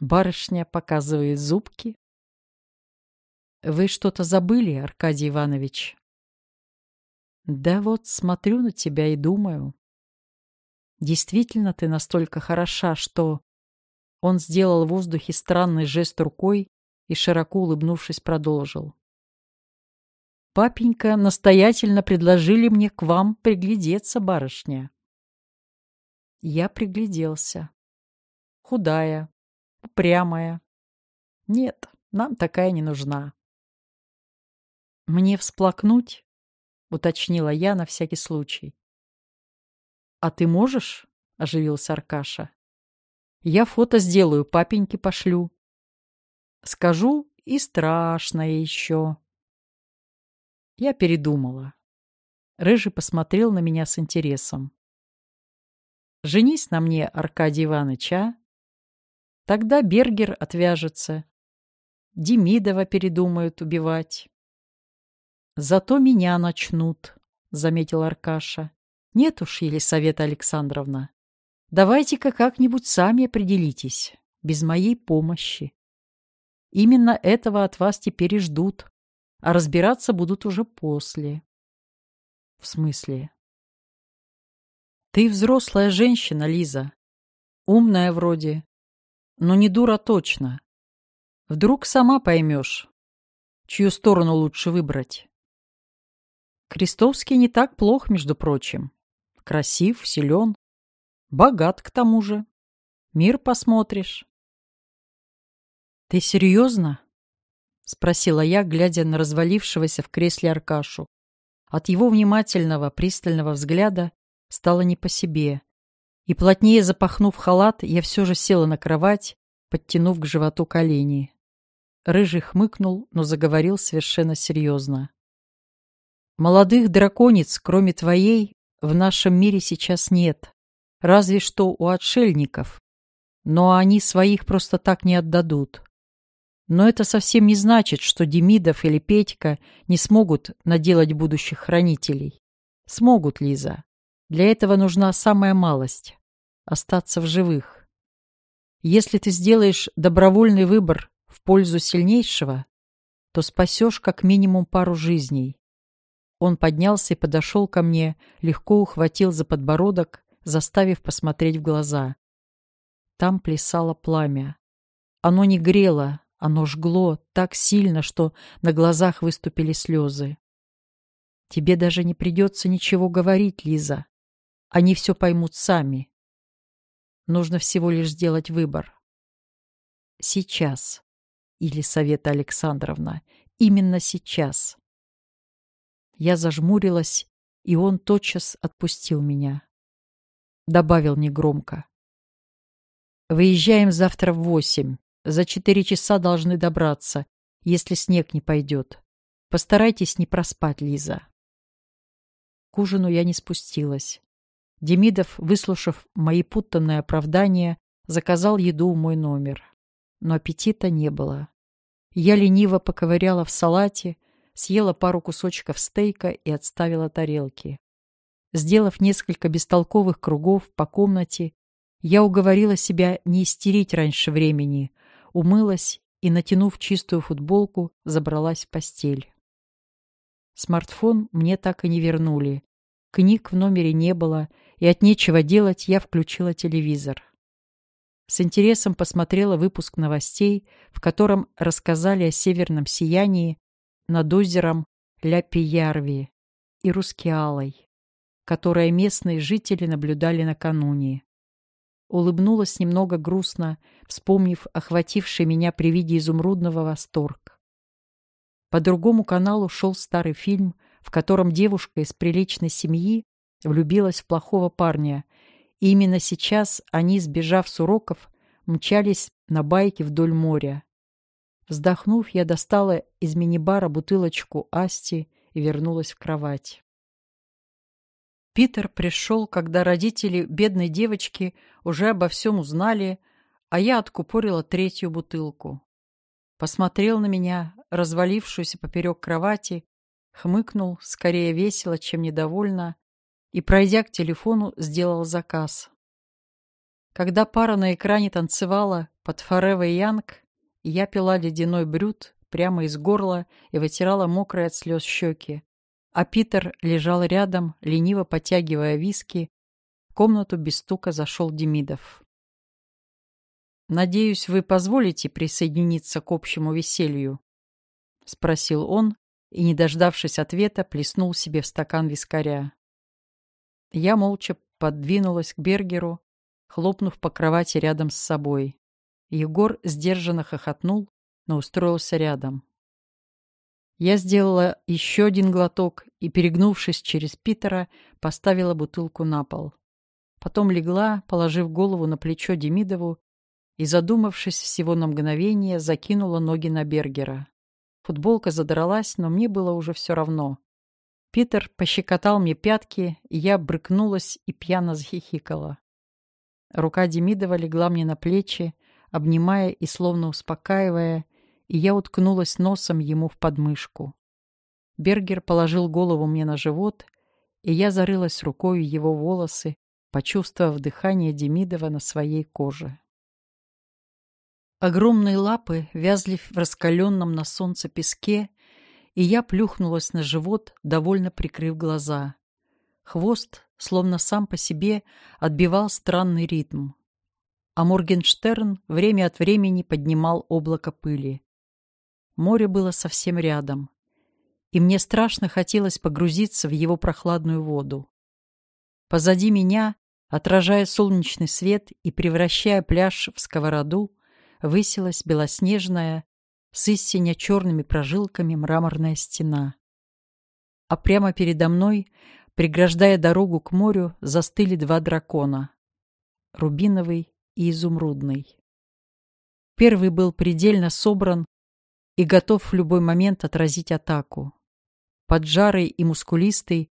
Барышня показывает зубки. «Вы что-то забыли, Аркадий Иванович?» «Да вот смотрю на тебя и думаю. Действительно ты настолько хороша, что...» Он сделал в воздухе странный жест рукой и, широко улыбнувшись, продолжил. «Папенька настоятельно предложили мне к вам приглядеться, барышня». Я пригляделся. Худая, упрямая. Нет, нам такая не нужна. «Мне всплакнуть?» — уточнила я на всякий случай. «А ты можешь?» — оживился Аркаша. «Я фото сделаю, папеньке пошлю. Скажу, и страшное еще». Я передумала. Рыжий посмотрел на меня с интересом. Женись на мне, Аркадий Иванович, а? Тогда Бергер отвяжется. Демидова передумают убивать. Зато меня начнут, — заметил Аркаша. Нет уж, Елисавета Александровна. Давайте-ка как-нибудь сами определитесь, без моей помощи. Именно этого от вас теперь и ждут, а разбираться будут уже после. В смысле? Ты взрослая женщина, Лиза. Умная вроде. Но не дура точно. Вдруг сама поймешь, чью сторону лучше выбрать. Крестовский не так плох, между прочим. Красив, силен, богат к тому же. Мир посмотришь. «Ты серьезно?» — спросила я, глядя на развалившегося в кресле Аркашу. От его внимательного, пристального взгляда Стало не по себе. И плотнее запахнув халат, я все же села на кровать, подтянув к животу колени. Рыжий хмыкнул, но заговорил совершенно серьезно. «Молодых драконец, кроме твоей, в нашем мире сейчас нет. Разве что у отшельников. Но они своих просто так не отдадут. Но это совсем не значит, что Демидов или Петька не смогут наделать будущих хранителей. Смогут, Лиза. Для этого нужна самая малость — остаться в живых. Если ты сделаешь добровольный выбор в пользу сильнейшего, то спасешь как минимум пару жизней. Он поднялся и подошел ко мне, легко ухватил за подбородок, заставив посмотреть в глаза. Там плясало пламя. Оно не грело, оно жгло так сильно, что на глазах выступили слезы. Тебе даже не придется ничего говорить, Лиза. Они все поймут сами. Нужно всего лишь сделать выбор. Сейчас. Или Совета Александровна. Именно сейчас. Я зажмурилась, и он тотчас отпустил меня. Добавил негромко. Выезжаем завтра в восемь. За четыре часа должны добраться, если снег не пойдет. Постарайтесь не проспать, Лиза. К ужину я не спустилась. Демидов, выслушав мои путанные оправдания, заказал еду в мой номер. Но аппетита не было. Я лениво поковыряла в салате, съела пару кусочков стейка и отставила тарелки. Сделав несколько бестолковых кругов по комнате, я уговорила себя не истерить раньше времени, умылась и, натянув чистую футболку, забралась в постель. Смартфон мне так и не вернули, Книг в номере не было, и от нечего делать я включила телевизор. С интересом посмотрела выпуск новостей, в котором рассказали о северном сиянии над озером Ля-Пиярви и Рускеалой, которое местные жители наблюдали накануне. Улыбнулась немного грустно, вспомнив охвативший меня при виде изумрудного восторг. По другому каналу шел старый фильм, в котором девушка из приличной семьи влюбилась в плохого парня и именно сейчас они, сбежав с уроков, мчались на байке вдоль моря. Вздохнув, я достала из мини-бара бутылочку Асти и вернулась в кровать. Питер пришел, когда родители бедной девочки уже обо всем узнали, а я откупорила третью бутылку. Посмотрел на меня, развалившуюся поперек кровати, хмыкнул, скорее весело, чем недовольно, и, пройдя к телефону, сделал заказ. Когда пара на экране танцевала под Forever Young, я пила ледяной брют прямо из горла и вытирала мокрые от слез щеки, а Питер лежал рядом, лениво потягивая виски. В комнату без стука зашел Демидов. «Надеюсь, вы позволите присоединиться к общему веселью?» — спросил он и, не дождавшись ответа, плеснул себе в стакан вискаря. Я молча подвинулась к Бергеру, хлопнув по кровати рядом с собой. Егор сдержанно хохотнул, но устроился рядом. Я сделала еще один глоток и, перегнувшись через Питера, поставила бутылку на пол. Потом легла, положив голову на плечо Демидову и, задумавшись всего на мгновение, закинула ноги на Бергера. Футболка задралась, но мне было уже все равно. Питер пощекотал мне пятки, и я брыкнулась и пьяно захихикала. Рука Демидова легла мне на плечи, обнимая и словно успокаивая, и я уткнулась носом ему в подмышку. Бергер положил голову мне на живот, и я зарылась рукой его волосы, почувствовав дыхание Демидова на своей коже. Огромные лапы вязли в раскаленном на солнце песке, и я плюхнулась на живот, довольно прикрыв глаза. Хвост, словно сам по себе, отбивал странный ритм. А Моргенштерн время от времени поднимал облако пыли. Море было совсем рядом, и мне страшно хотелось погрузиться в его прохладную воду. Позади меня, отражая солнечный свет и превращая пляж в сковороду, высилась белоснежная, с истинно черными прожилками мраморная стена. А прямо передо мной, преграждая дорогу к морю, застыли два дракона — рубиновый и изумрудный. Первый был предельно собран и готов в любой момент отразить атаку. Поджарый и мускулистый,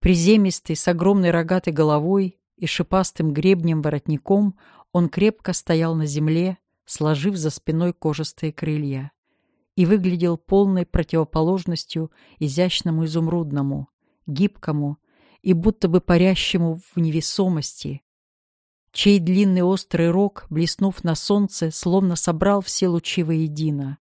приземистый, с огромной рогатой головой и шипастым гребнем-воротником, он крепко стоял на земле, сложив за спиной кожистые крылья и выглядел полной противоположностью изящному изумрудному, гибкому и будто бы парящему в невесомости, чей длинный острый рог, блеснув на солнце, словно собрал все лучи воедино.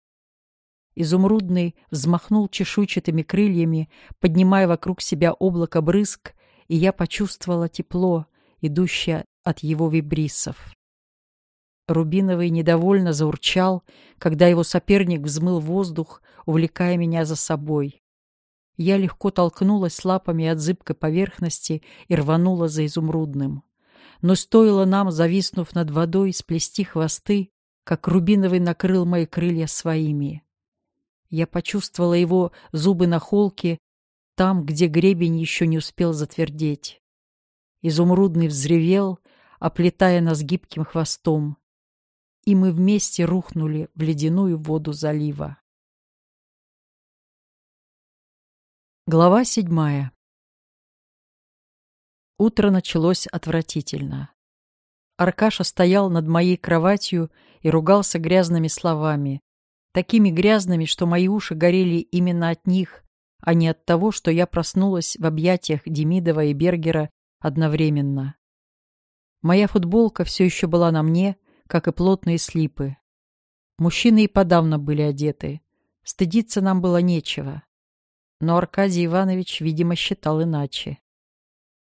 Изумрудный взмахнул чешуйчатыми крыльями, поднимая вокруг себя облако брызг, и я почувствовала тепло, идущее от его вибрисов. Рубиновый недовольно заурчал, когда его соперник взмыл воздух, увлекая меня за собой. Я легко толкнулась лапами от зыбкой поверхности и рванула за изумрудным. Но стоило нам, зависнув над водой, сплести хвосты, как Рубиновый накрыл мои крылья своими. Я почувствовала его зубы на холке, там, где гребень еще не успел затвердеть. Изумрудный взревел, оплетая нас гибким хвостом и мы вместе рухнули в ледяную воду залива. Глава седьмая Утро началось отвратительно. Аркаша стоял над моей кроватью и ругался грязными словами, такими грязными, что мои уши горели именно от них, а не от того, что я проснулась в объятиях Демидова и Бергера одновременно. Моя футболка все еще была на мне, как и плотные слипы. Мужчины и подавно были одеты. Стыдиться нам было нечего. Но Аркадий Иванович, видимо, считал иначе.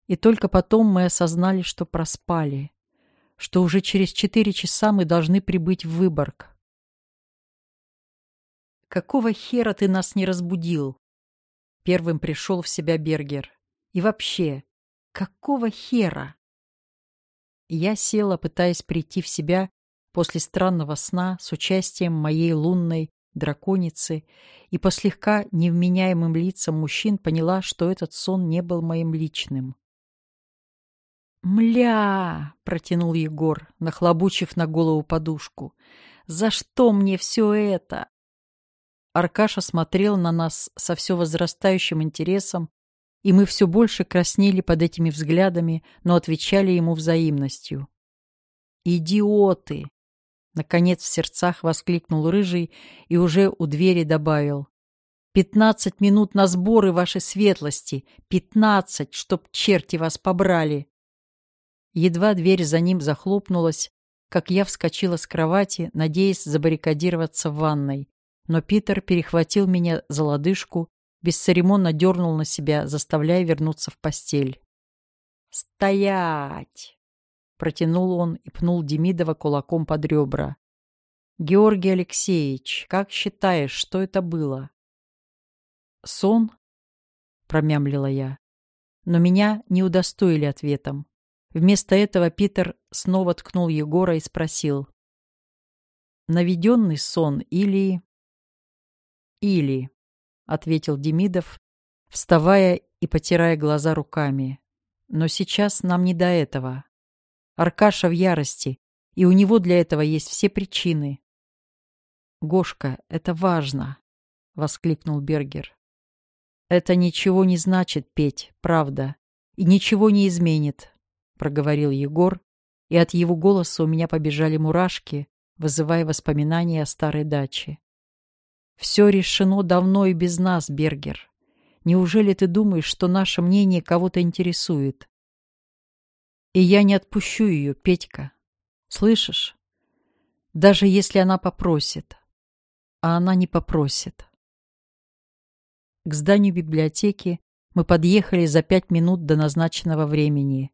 И только потом мы осознали, что проспали, что уже через четыре часа мы должны прибыть в Выборг. «Какого хера ты нас не разбудил?» Первым пришел в себя Бергер. «И вообще, какого хера?» Я села, пытаясь прийти в себя после странного сна с участием моей лунной драконицы, и по слегка невменяемым лицам мужчин поняла, что этот сон не был моим личным. «Мля!» — протянул Егор, нахлобучив на голову подушку. «За что мне все это?» Аркаша смотрел на нас со все возрастающим интересом, и мы все больше краснели под этими взглядами, но отвечали ему взаимностью. «Идиоты!» — наконец в сердцах воскликнул Рыжий и уже у двери добавил. «Пятнадцать минут на сборы вашей светлости! Пятнадцать, чтоб черти вас побрали!» Едва дверь за ним захлопнулась, как я вскочила с кровати, надеясь забаррикадироваться в ванной. Но Питер перехватил меня за лодыжку, бесцеремонно дернул на себя, заставляя вернуться в постель. «Стоять!» — протянул он и пнул Демидова кулаком под ребра. «Георгий Алексеевич, как считаешь, что это было?» «Сон?» — промямлила я. Но меня не удостоили ответом. Вместо этого Питер снова ткнул Егора и спросил. «Наведенный сон или...» «Или...» — ответил Демидов, вставая и потирая глаза руками. «Но сейчас нам не до этого. Аркаша в ярости, и у него для этого есть все причины». «Гошка, это важно!» — воскликнул Бергер. «Это ничего не значит, Петь, правда, и ничего не изменит. — проговорил Егор, и от его голоса у меня побежали мурашки, вызывая воспоминания о старой даче. «Все решено давно и без нас, Бергер. Неужели ты думаешь, что наше мнение кого-то интересует? И я не отпущу ее, Петька. Слышишь? Даже если она попросит. А она не попросит». К зданию библиотеки мы подъехали за пять минут до назначенного времени.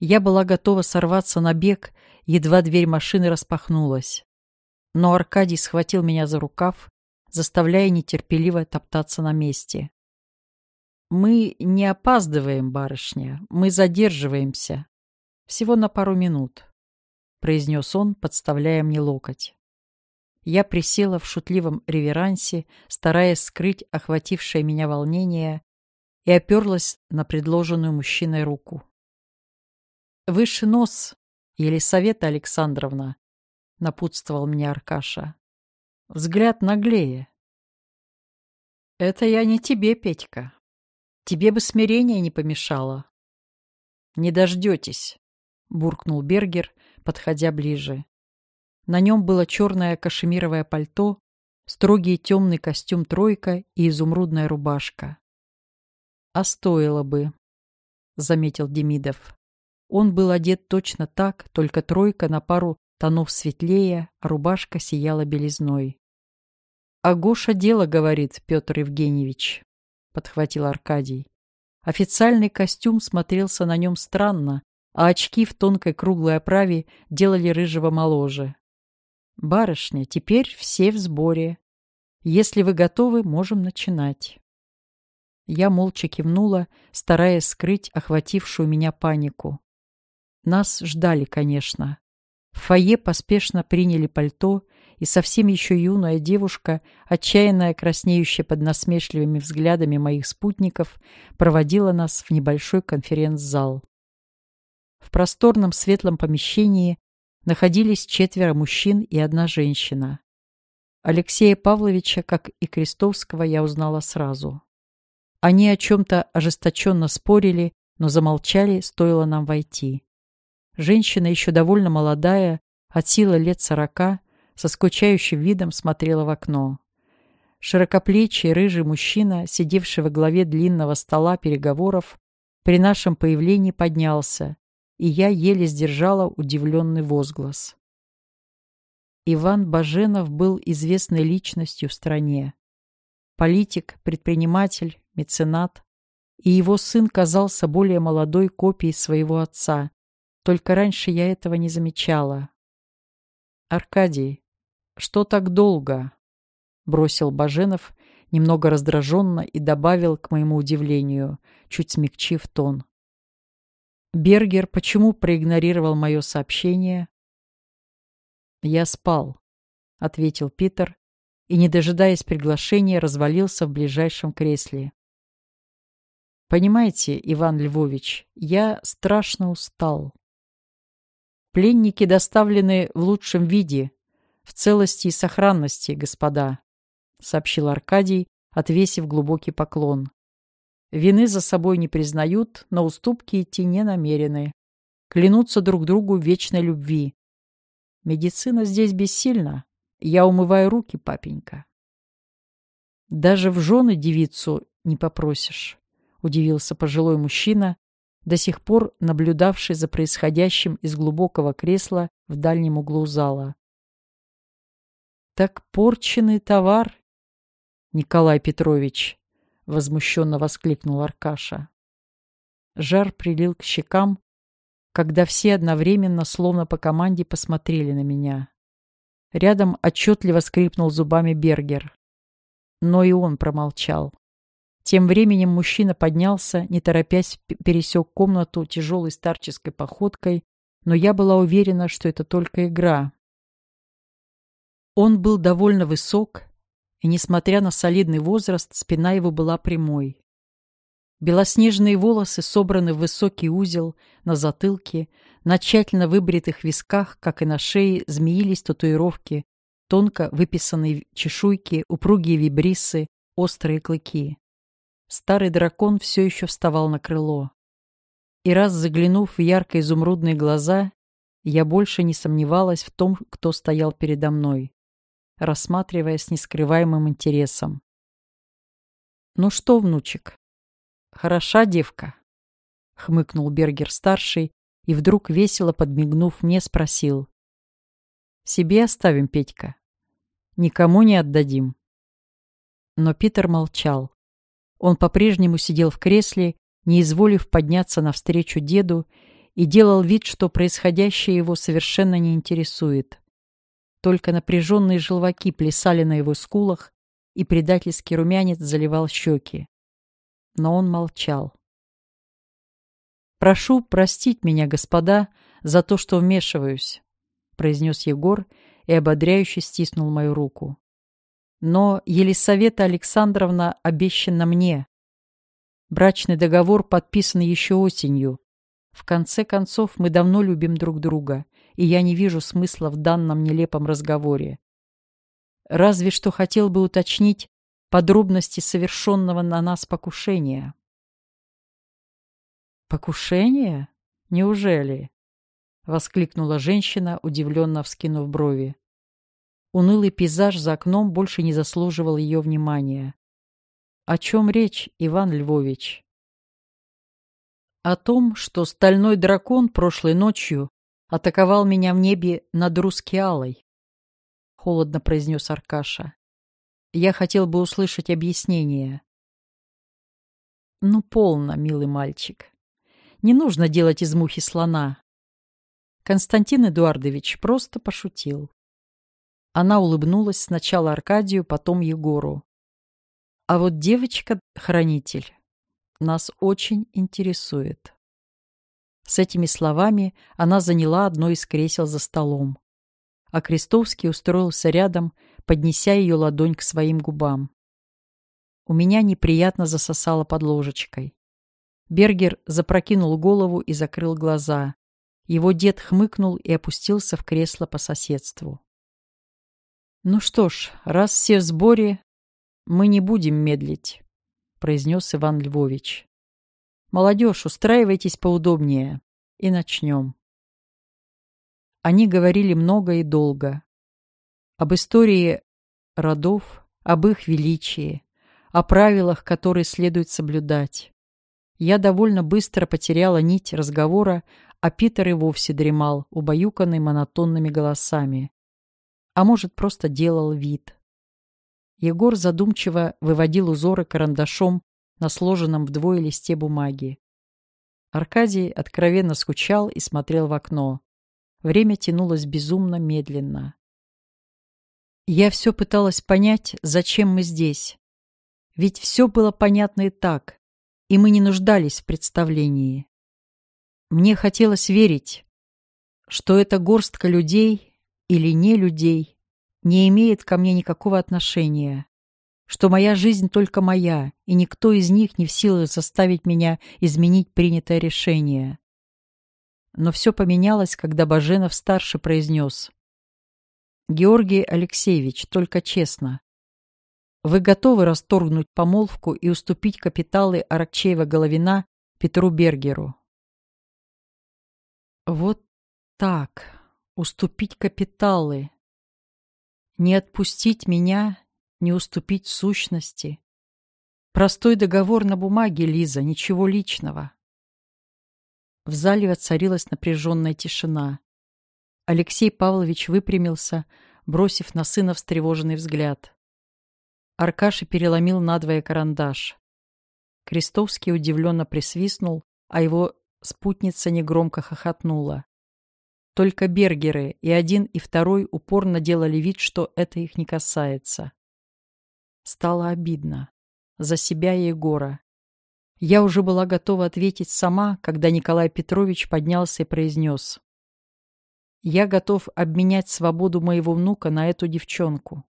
Я была готова сорваться на бег, едва дверь машины распахнулась. Но Аркадий схватил меня за рукав, заставляя нетерпеливо топтаться на месте. «Мы не опаздываем, барышня, мы задерживаемся. Всего на пару минут», — произнес он, подставляя мне локоть. Я присела в шутливом реверансе, стараясь скрыть охватившее меня волнение, и оперлась на предложенную мужчиной руку. «Выше нос, Елисавета Александровна», — напутствовал меня Аркаша. «Взгляд наглее». «Это я не тебе, Петька. Тебе бы смирение не помешало». «Не дождетесь», — буркнул Бергер, подходя ближе. На нем было черное кашемировое пальто, строгий темный костюм «тройка» и изумрудная рубашка. «А стоило бы», — заметил Демидов. Он был одет точно так, только тройка на пару тонов светлее, а рубашка сияла белизной. «А Гоша дело, — говорит Петр Евгеньевич», — подхватил Аркадий. Официальный костюм смотрелся на нем странно, а очки в тонкой круглой оправе делали рыжего моложе. «Барышня, теперь все в сборе. Если вы готовы, можем начинать». Я молча кивнула, стараясь скрыть охватившую меня панику. Нас ждали, конечно. В фойе поспешно приняли пальто, и совсем еще юная девушка, отчаянная краснеющая под насмешливыми взглядами моих спутников, проводила нас в небольшой конференц-зал. В просторном светлом помещении находились четверо мужчин и одна женщина. Алексея Павловича, как и Крестовского, я узнала сразу. Они о чем-то ожесточенно спорили, но замолчали, стоило нам войти. Женщина, еще довольно молодая, от силы лет сорока, со скучающим видом смотрела в окно. Широкоплечий рыжий мужчина, сидевший во главе длинного стола переговоров, при нашем появлении поднялся, и я еле сдержала удивленный возглас. Иван Баженов был известной личностью в стране. Политик, предприниматель, меценат. и его сын казался более молодой копией своего отца. Только раньше я этого не замечала. «Аркадий, что так долго?» — бросил Баженов, немного раздраженно и добавил, к моему удивлению, чуть смягчив тон. «Бергер почему проигнорировал мое сообщение?» «Я спал», — ответил Питер и, не дожидаясь приглашения, развалился в ближайшем кресле. «Понимаете, Иван Львович, я страшно устал. Пленники доставлены в лучшем виде, в целости и сохранности, господа», — сообщил Аркадий, отвесив глубокий поклон. «Вины за собой не признают, на уступки идти не намерены. Клянутся друг другу вечной любви. Медицина здесь бессильна. Я умываю руки, папенька». «Даже в жены девицу не попросишь», — удивился пожилой мужчина, до сих пор наблюдавший за происходящим из глубокого кресла в дальнем углу зала. «Так порченный товар, Николай Петрович!» — возмущенно воскликнул Аркаша. Жар прилил к щекам, когда все одновременно, словно по команде, посмотрели на меня. Рядом отчетливо скрипнул зубами Бергер. Но и он промолчал. Тем временем мужчина поднялся, не торопясь пересек комнату тяжелой старческой походкой, но я была уверена, что это только игра, он был довольно высок, и, несмотря на солидный возраст, спина его была прямой. Белоснежные волосы собраны в высокий узел на затылке, на тщательно выбритых висках, как и на шее, змеились татуировки, тонко выписанные чешуйки, упругие вибрисы, острые клыки. Старый дракон все еще вставал на крыло. И раз заглянув в ярко-изумрудные глаза, я больше не сомневалась в том, кто стоял передо мной рассматривая с нескрываемым интересом. «Ну что, внучек, хороша девка?» — хмыкнул Бергер-старший и вдруг, весело подмигнув мне, спросил. «Себе оставим, Петька. Никому не отдадим». Но Питер молчал. Он по-прежнему сидел в кресле, не изволив подняться навстречу деду, и делал вид, что происходящее его совершенно не интересует. Только напряженные желваки плясали на его скулах, и предательский румянец заливал щеки. Но он молчал. «Прошу простить меня, господа, за то, что вмешиваюсь», — произнес Егор и ободряюще стиснул мою руку. «Но Елисавета Александровна обещана мне. Брачный договор подписан еще осенью. В конце концов, мы давно любим друг друга, и я не вижу смысла в данном нелепом разговоре. Разве что хотел бы уточнить подробности совершенного на нас покушения. «Покушение? Неужели?» — воскликнула женщина, удивленно вскинув брови. Унылый пейзаж за окном больше не заслуживал ее внимания. «О чем речь, Иван Львович?» «О том, что стальной дракон прошлой ночью атаковал меня в небе над Рускеалой», — холодно произнес Аркаша. «Я хотел бы услышать объяснение». «Ну, полно, милый мальчик. Не нужно делать из мухи слона». Константин Эдуардович просто пошутил. Она улыбнулась сначала Аркадию, потом Егору. «А вот девочка-хранитель нас очень интересует». С этими словами она заняла одно из кресел за столом. А Крестовский устроился рядом, поднеся ее ладонь к своим губам. У меня неприятно засосало под ложечкой. Бергер запрокинул голову и закрыл глаза. Его дед хмыкнул и опустился в кресло по соседству. «Ну что ж, раз все в сборе, мы не будем медлить», — произнес Иван Львович. Молодежь, устраивайтесь поудобнее. И начнем. Они говорили много и долго. Об истории родов, об их величии, о правилах, которые следует соблюдать. Я довольно быстро потеряла нить разговора, а Питер и вовсе дремал, убаюканный монотонными голосами. А может, просто делал вид. Егор задумчиво выводил узоры карандашом на сложенном вдвое листе бумаги. Аркадий откровенно скучал и смотрел в окно. Время тянулось безумно медленно. Я все пыталась понять, зачем мы здесь. Ведь все было понятно и так, и мы не нуждались в представлении. Мне хотелось верить, что эта горстка людей или не людей не имеет ко мне никакого отношения, что моя жизнь только моя, и никто из них не в силах заставить меня изменить принятое решение. Но все поменялось, когда Баженов-старший произнес. «Георгий Алексеевич, только честно. Вы готовы расторгнуть помолвку и уступить капиталы Аракчеева-Головина Петру Бергеру?» Вот так, уступить капиталы. Не отпустить меня, не уступить сущности. Простой договор на бумаге, Лиза, ничего личного. В зале воцарилась напряженная тишина. Алексей Павлович выпрямился, бросив на сына встревоженный взгляд. Аркаша переломил надвое карандаш. Крестовский удивленно присвистнул, а его спутница негромко хохотнула. Только бергеры и один, и второй упорно делали вид, что это их не касается. Стало обидно. За себя и Егора. Я уже была готова ответить сама, когда Николай Петрович поднялся и произнес. «Я готов обменять свободу моего внука на эту девчонку».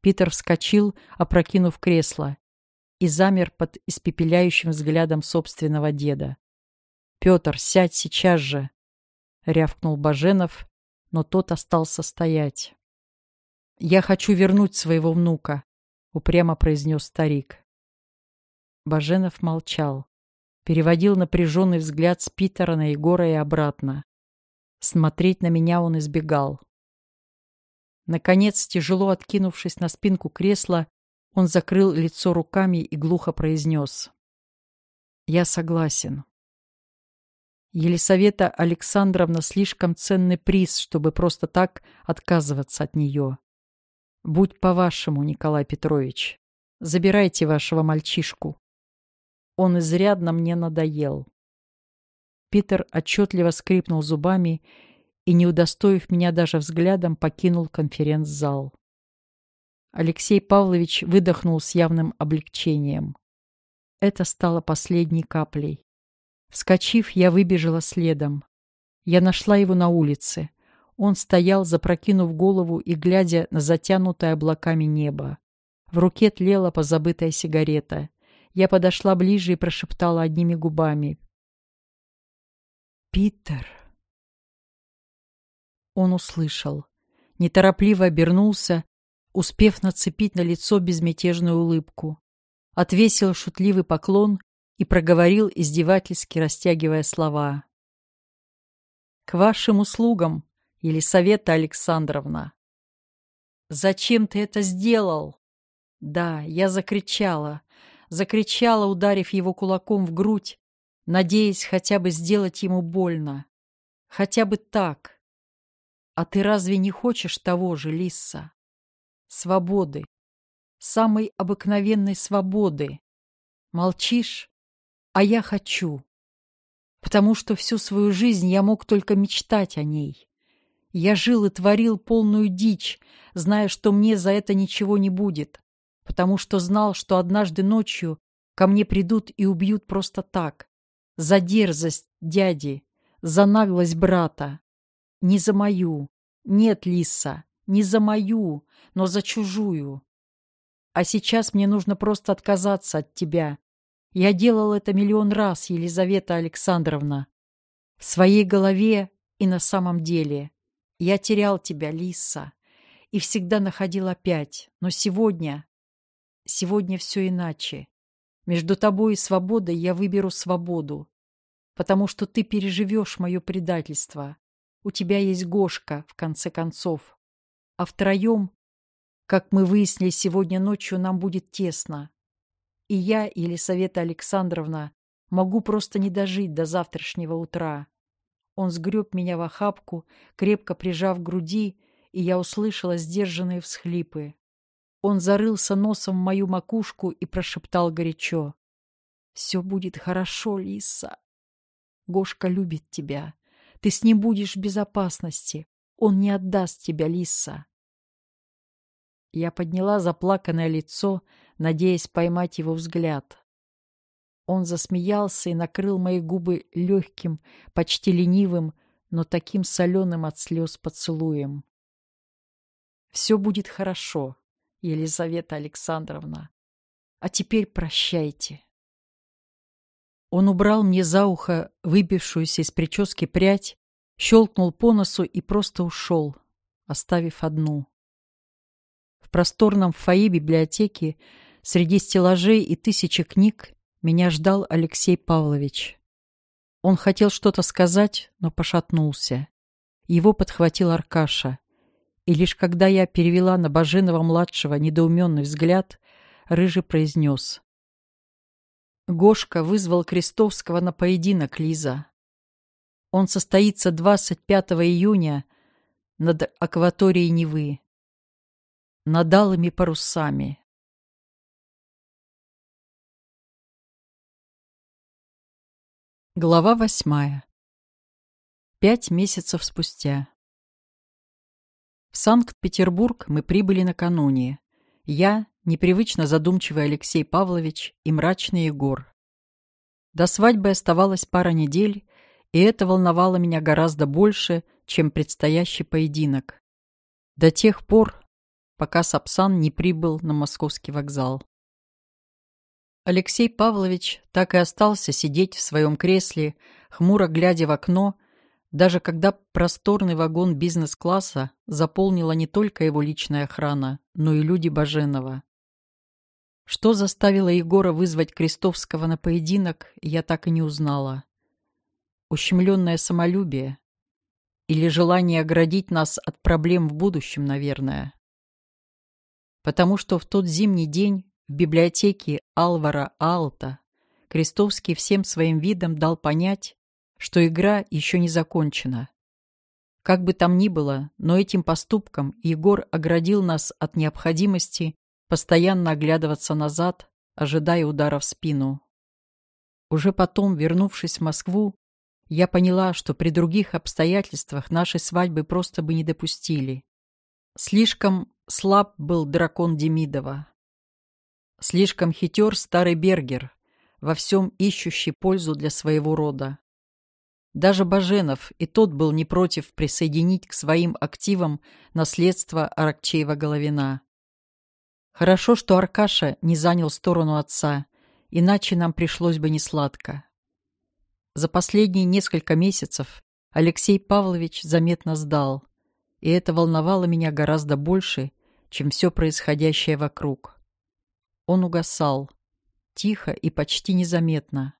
Питер вскочил, опрокинув кресло, и замер под испепеляющим взглядом собственного деда. «Петр, сядь сейчас же!» — рявкнул Баженов, но тот остался стоять. «Я хочу вернуть своего внука», — упрямо произнес старик. Баженов молчал, переводил напряженный взгляд с Питера на Егора и обратно. Смотреть на меня он избегал. Наконец, тяжело откинувшись на спинку кресла, он закрыл лицо руками и глухо произнес. «Я согласен. Елисавета Александровна слишком ценный приз, чтобы просто так отказываться от нее. Будь по-вашему, Николай Петрович. Забирайте вашего мальчишку. Он изрядно мне надоел. Питер отчетливо скрипнул зубами и, не удостоив меня даже взглядом, покинул конференц-зал. Алексей Павлович выдохнул с явным облегчением. Это стало последней каплей. Вскочив, я выбежала следом. Я нашла его на улице. Он стоял, запрокинув голову и глядя на затянутое облаками небо. В руке тлела позабытая сигарета. Я подошла ближе и прошептала одними губами. «Питер!» Он услышал. Неторопливо обернулся, успев нацепить на лицо безмятежную улыбку. Отвесил шутливый поклон и проговорил, издевательски растягивая слова. «К вашим услугам, Елисавета Александровна!» «Зачем ты это сделал?» Да, я закричала, закричала, ударив его кулаком в грудь, надеясь хотя бы сделать ему больно. Хотя бы так. А ты разве не хочешь того же, Лисса? Свободы. Самой обыкновенной свободы. Молчишь? А я хочу. Потому что всю свою жизнь я мог только мечтать о ней. Я жил и творил полную дичь, зная, что мне за это ничего не будет. Потому что знал, что однажды ночью ко мне придут и убьют просто так. За дерзость дяди, за наглость брата. Не за мою. Нет, Лиса, не за мою, но за чужую. А сейчас мне нужно просто отказаться от тебя, я делал это миллион раз, Елизавета Александровна. В своей голове и на самом деле. Я терял тебя, Лиса, и всегда находил опять. Но сегодня... Сегодня все иначе. Между тобой и свободой я выберу свободу. Потому что ты переживешь мое предательство. У тебя есть Гошка, в конце концов. А втроем, как мы выяснили сегодня ночью, нам будет тесно. И я, или Совета Александровна, могу просто не дожить до завтрашнего утра. Он сгреб меня в охапку, крепко прижав к груди, и я услышала сдержанные всхлипы. Он зарылся носом в мою макушку и прошептал горячо. Все будет хорошо, Лиса. Гошка любит тебя. Ты с ним будешь в безопасности. Он не отдаст тебя, Лиса. Я подняла заплаканное лицо, надеясь поймать его взгляд. Он засмеялся и накрыл мои губы легким, почти ленивым, но таким соленым от слез поцелуем. «Все будет хорошо, Елизавета Александровна. А теперь прощайте». Он убрал мне за ухо выбившуюся из прически прядь, щелкнул по носу и просто ушел, оставив одну. В просторном фойе библиотеки среди стеллажей и тысячи книг меня ждал Алексей Павлович. Он хотел что-то сказать, но пошатнулся. Его подхватил Аркаша. И лишь когда я перевела на Баженова-младшего недоуменный взгляд, Рыжий произнес. Гошка вызвал Крестовского на поединок, Лиза. Он состоится 25 июня над акваторией Невы. Над алыми парусами. Глава восьмая. Пять месяцев спустя. В Санкт-Петербург мы прибыли накануне. Я, непривычно задумчивый Алексей Павлович и мрачный Егор. До свадьбы оставалось пара недель, и это волновало меня гораздо больше, чем предстоящий поединок. До тех пор, пока Сапсан не прибыл на московский вокзал. Алексей Павлович так и остался сидеть в своем кресле, хмуро глядя в окно, даже когда просторный вагон бизнес-класса заполнила не только его личная охрана, но и люди Баженова. Что заставило Егора вызвать Крестовского на поединок, я так и не узнала. Ущемленное самолюбие или желание оградить нас от проблем в будущем, наверное. Потому что в тот зимний день в библиотеке Алвара Алта Крестовский всем своим видом дал понять, что игра еще не закончена. Как бы там ни было, но этим поступком Егор оградил нас от необходимости постоянно оглядываться назад, ожидая удара в спину. Уже потом, вернувшись в Москву, я поняла, что при других обстоятельствах нашей свадьбы просто бы не допустили. Слишком слаб был дракон Демидова. Слишком хитер старый Бергер, во всем ищущий пользу для своего рода. Даже Баженов и тот был не против присоединить к своим активам наследство Аракчеева-Головина. Хорошо, что Аркаша не занял сторону отца, иначе нам пришлось бы несладко. За последние несколько месяцев Алексей Павлович заметно сдал, и это волновало меня гораздо больше, чем все происходящее вокруг. Он угасал. Тихо и почти незаметно.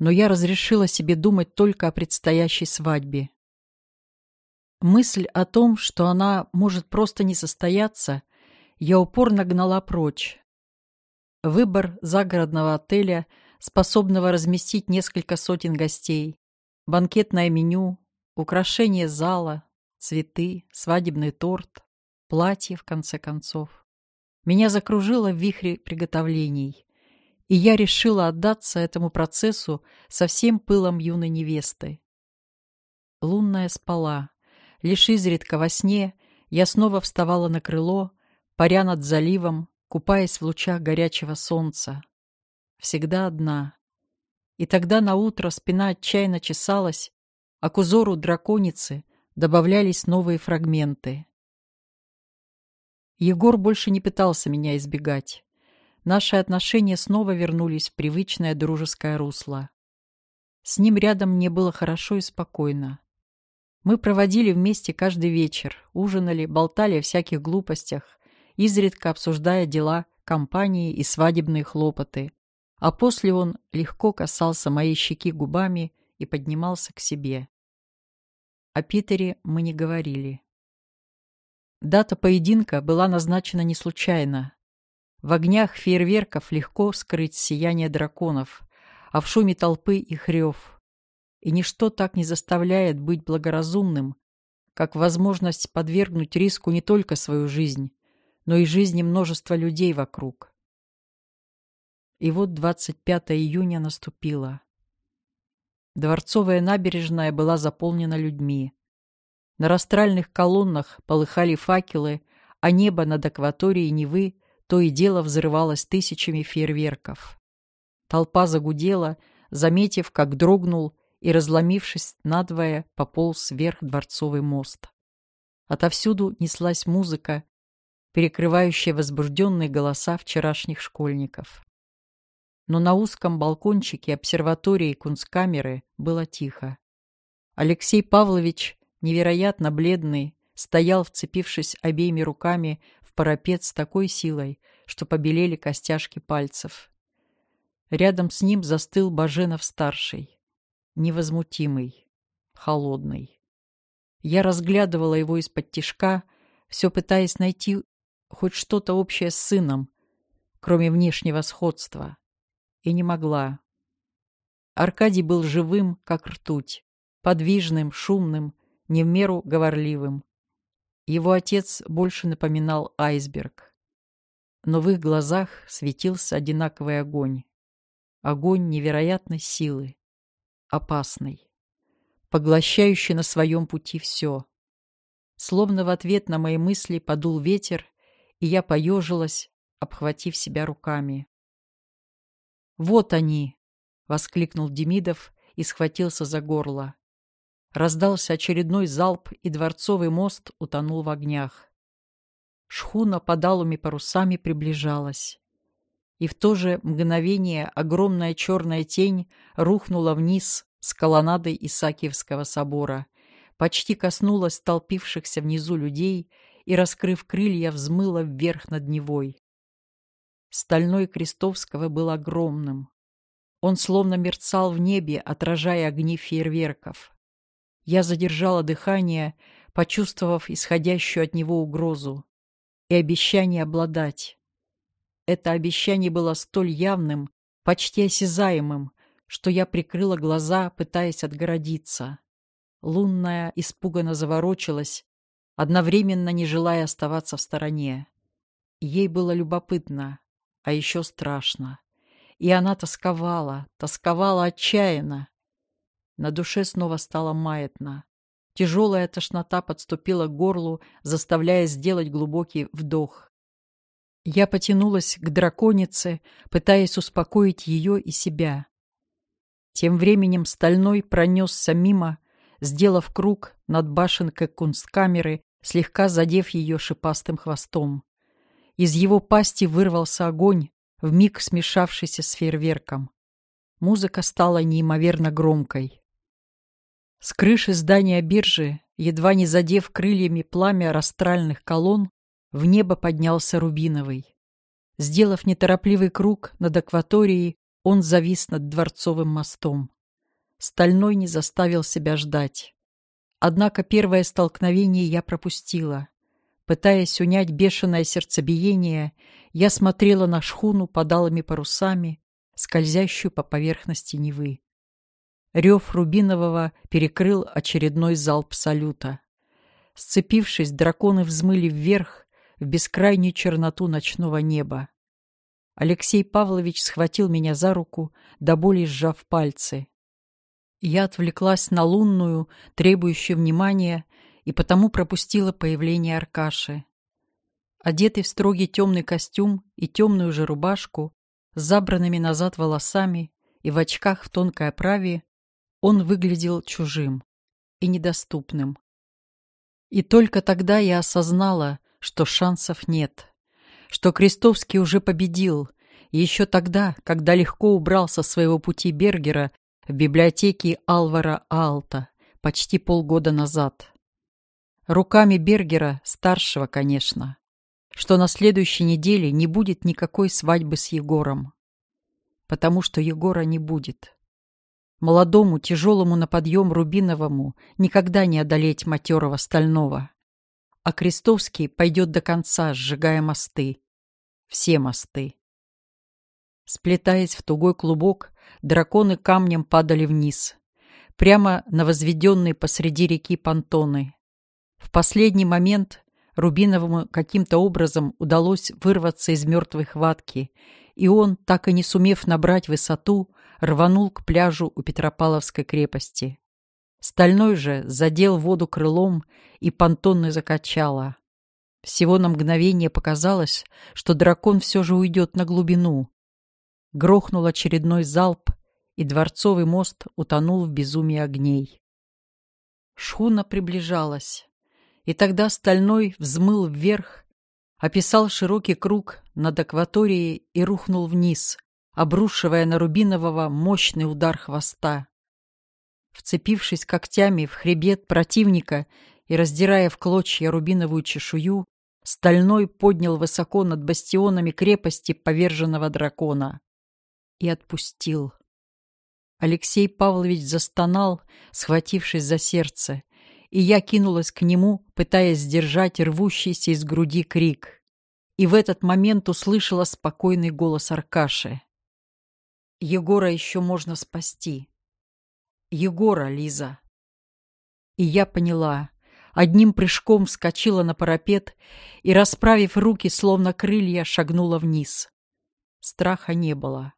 Но я разрешила себе думать только о предстоящей свадьбе. Мысль о том, что она может просто не состояться, я упорно гнала прочь. Выбор загородного отеля, способного разместить несколько сотен гостей, банкетное меню, украшение зала, цветы, свадебный торт, платье, в конце концов. Меня закружило в вихре приготовлений, и я решила отдаться этому процессу со всем пылом юной невесты. Лунная спала. Лишь изредка во сне я снова вставала на крыло, паря над заливом, купаясь в лучах горячего солнца. Всегда одна. И тогда на утро спина отчаянно чесалась, а к узору драконицы добавлялись новые фрагменты. Егор больше не пытался меня избегать. Наши отношения снова вернулись в привычное дружеское русло. С ним рядом мне было хорошо и спокойно. Мы проводили вместе каждый вечер, ужинали, болтали о всяких глупостях, изредка обсуждая дела компании и свадебные хлопоты. А после он легко касался моей щеки губами и поднимался к себе. О Питере мы не говорили. Дата поединка была назначена не случайно. В огнях фейерверков легко скрыть сияние драконов, а в шуме толпы их рев. И ничто так не заставляет быть благоразумным, как возможность подвергнуть риску не только свою жизнь, но и жизни множества людей вокруг. И вот 25 июня наступило. Дворцовая набережная была заполнена людьми. На растральных колоннах полыхали факелы, а небо над акваторией Невы то и дело взрывалось тысячами фейерверков. Толпа загудела, заметив, как дрогнул и, разломившись надвое, пополз вверх дворцовый мост. Отовсюду неслась музыка, перекрывающая возбужденные голоса вчерашних школьников. Но на узком балкончике обсерватории кунсткамеры было тихо. Алексей Павлович, невероятно бледный, стоял, вцепившись обеими руками в парапет с такой силой, что побелели костяшки пальцев. Рядом с ним застыл Баженов-старший невозмутимый, холодный. Я разглядывала его из-под тишка, все пытаясь найти хоть что-то общее с сыном, кроме внешнего сходства, и не могла. Аркадий был живым, как ртуть, подвижным, шумным, не в меру говорливым. Его отец больше напоминал айсберг. Но в их глазах светился одинаковый огонь. Огонь невероятной силы опасный, поглощающий на своем пути все. Словно в ответ на мои мысли подул ветер, и я поежилась, обхватив себя руками. «Вот они!» — воскликнул Демидов и схватился за горло. Раздался очередной залп, и дворцовый мост утонул в огнях. Шхуна под алыми парусами приближалась и в то же мгновение огромная черная тень рухнула вниз с колоннадой Исаакиевского собора, почти коснулась столпившихся внизу людей и, раскрыв крылья, взмыла вверх над Невой. Стальной Крестовского был огромным. Он словно мерцал в небе, отражая огни фейерверков. Я задержала дыхание, почувствовав исходящую от него угрозу и обещание обладать. Это обещание было столь явным, почти осязаемым, что я прикрыла глаза, пытаясь отгородиться. Лунная испуганно заворочилась, одновременно не желая оставаться в стороне. Ей было любопытно, а еще страшно. И она тосковала, тосковала отчаянно. На душе снова стало маятно. Тяжелая тошнота подступила к горлу, заставляя сделать глубокий вдох. Я потянулась к драконице, пытаясь успокоить ее и себя. Тем временем стальной пронесся мимо, сделав круг над башенкой кунсткамеры, слегка задев ее шипастым хвостом. Из его пасти вырвался огонь, вмиг смешавшийся с фейерверком. Музыка стала неимоверно громкой. С крыши здания биржи, едва не задев крыльями пламя растральных колонн, в небо поднялся Рубиновый. Сделав неторопливый круг над акваторией, он завис над Дворцовым мостом. Стальной не заставил себя ждать. Однако первое столкновение я пропустила. Пытаясь унять бешеное сердцебиение, я смотрела на шхуну под алыми парусами, скользящую по поверхности Невы. Рев Рубинового перекрыл очередной залп салюта. Сцепившись, драконы взмыли вверх, в бескрайнюю черноту ночного неба. Алексей Павлович схватил меня за руку, до боли сжав пальцы. Я отвлеклась на лунную, требующую внимания, и потому пропустила появление Аркаши. Одетый в строгий темный костюм и темную же рубашку, с забранными назад волосами и в очках в тонкой оправе, он выглядел чужим и недоступным. И только тогда я осознала, что шансов нет, что Крестовский уже победил, еще тогда, когда легко убрал со своего пути Бергера в библиотеке Алвара Алта почти полгода назад. Руками Бергера, старшего, конечно, что на следующей неделе не будет никакой свадьбы с Егором. Потому что Егора не будет. Молодому, тяжелому на подъем Рубиновому никогда не одолеть матерого стального а Крестовский пойдет до конца, сжигая мосты. Все мосты. Сплетаясь в тугой клубок, драконы камнем падали вниз, прямо на возведенные посреди реки понтоны. В последний момент Рубиновому каким-то образом удалось вырваться из мертвой хватки, и он, так и не сумев набрать высоту, рванул к пляжу у Петропавловской крепости. Стальной же задел воду крылом, и понтонны закачало. Всего на мгновение показалось, что дракон все же уйдет на глубину. Грохнул очередной залп, и дворцовый мост утонул в безумии огней. Шхуна приближалась, и тогда стальной взмыл вверх, описал широкий круг над акваторией и рухнул вниз, обрушивая на Рубинового мощный удар хвоста. Вцепившись когтями в хребет противника и раздирая в клочья рубиновую чешую, Стальной поднял высоко над бастионами крепости поверженного дракона и отпустил. Алексей Павлович застонал, схватившись за сердце, и я кинулась к нему, пытаясь сдержать рвущийся из груди крик. И в этот момент услышала спокойный голос Аркаши. «Егора еще можно спасти. Егора, Лиза». И я поняла, одним прыжком вскочила на парапет и, расправив руки, словно крылья, шагнула вниз. Страха не было.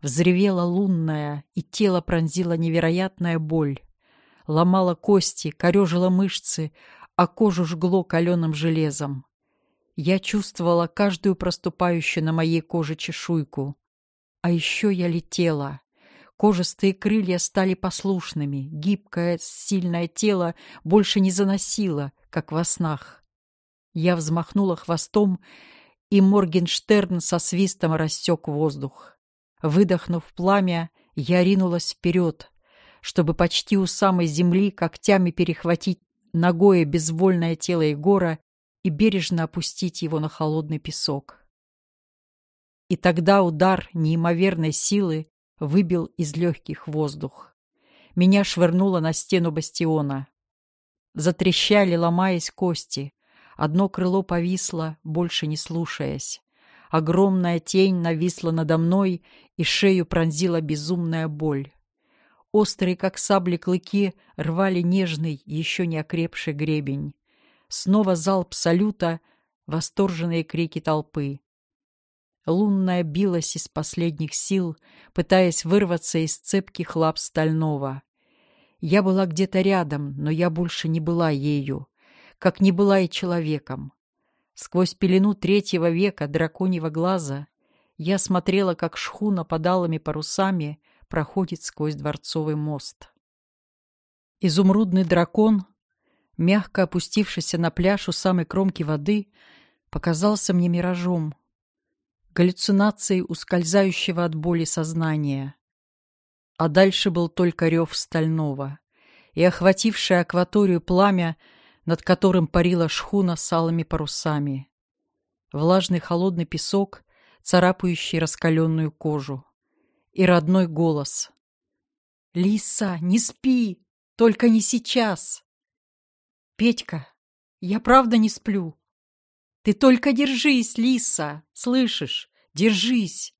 Взревела лунная, и тело пронзила невероятная боль. Ломала кости, корежила мышцы, а кожу жгло каленым железом. Я чувствовала каждую проступающую на моей коже чешуйку. А еще я летела. Кожистые крылья стали послушными, гибкое, сильное тело больше не заносило, как во снах. Я взмахнула хвостом, и Моргенштерн со свистом рассек воздух. Выдохнув пламя, я ринулась вперед, чтобы почти у самой земли когтями перехватить ногое безвольное тело Егора и бережно опустить его на холодный песок. И тогда удар неимоверной силы выбил из легких воздух. Меня швырнуло на стену бастиона. Затрещали, ломаясь кости. Одно крыло повисло, больше не слушаясь. Огромная тень нависла надо мной, и шею пронзила безумная боль. Острые, как сабли, клыки рвали нежный, еще не окрепший гребень. Снова залп салюта, восторженные крики толпы. Лунная билась из последних сил, пытаясь вырваться из цепких лап стального. Я была где-то рядом, но я больше не была ею, как не была и человеком. Сквозь пелену третьего века драконьего глаза я смотрела, как шхуна под алыми парусами проходит сквозь дворцовый мост. Изумрудный дракон, мягко опустившийся на пляж у самой кромки воды, показался мне миражом, галлюцинацией ускользающего от боли сознания. А дальше был только рев стального и охватившее акваторию пламя, над которым парила шхуна с алыми парусами. Влажный холодный песок, царапающий раскаленную кожу. И родной голос. «Лиса, не спи! Только не сейчас!» «Петька, я правда не сплю. Ты только держись, Лиса, слышишь? Держись!»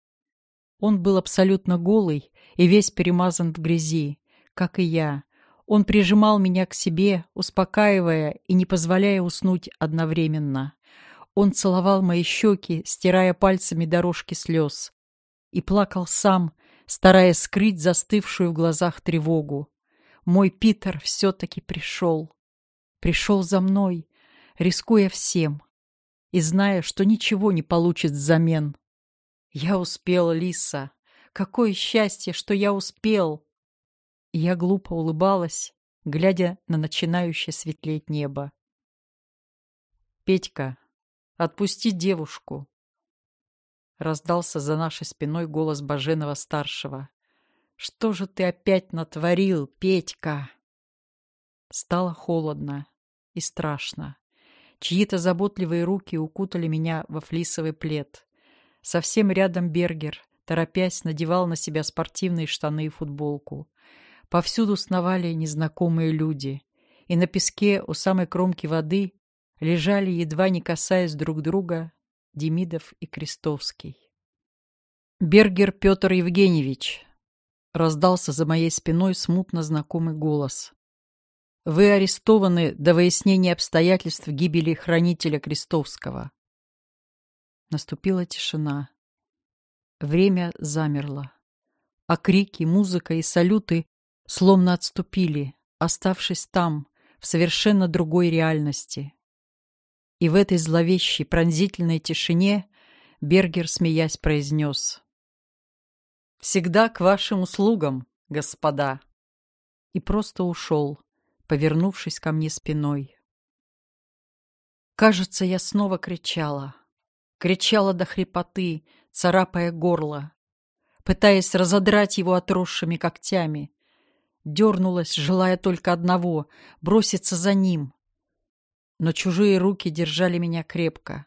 Он был абсолютно голый и весь перемазан в грязи, как и я. Он прижимал меня к себе, успокаивая и не позволяя уснуть одновременно. Он целовал мои щеки, стирая пальцами дорожки слез. И плакал сам, стараясь скрыть застывшую в глазах тревогу. Мой Питер все-таки пришел. Пришел за мной, рискуя всем и зная, что ничего не получит взамен. Я успел, Лиса. Какое счастье, что я успел. Я глупо улыбалась, глядя на начинающее светлеть небо. «Петька, отпусти девушку!» Раздался за нашей спиной голос Баженова-старшего. «Что же ты опять натворил, Петька?» Стало холодно и страшно. Чьи-то заботливые руки укутали меня во флисовый плед. Совсем рядом Бергер, торопясь, надевал на себя спортивные штаны и футболку. Повсюду сновали незнакомые люди. И на песке у самой кромки воды лежали, едва не касаясь друг друга, Демидов и Крестовский. «Бергер Петр Евгеньевич!» — раздался за моей спиной смутно знакомый голос. Вы арестованы до выяснения обстоятельств гибели хранителя Крестовского. Наступила тишина. Время замерло. А крики, музыка и салюты словно отступили, оставшись там, в совершенно другой реальности. И в этой зловещей, пронзительной тишине Бергер, смеясь, произнес «Всегда к вашим услугам, господа!» И просто ушел, повернувшись ко мне спиной. Кажется, я снова кричала. Кричала до хрипоты, царапая горло, пытаясь разодрать его отросшими когтями. Дернулась, желая только одного — броситься за ним. Но чужие руки держали меня крепко.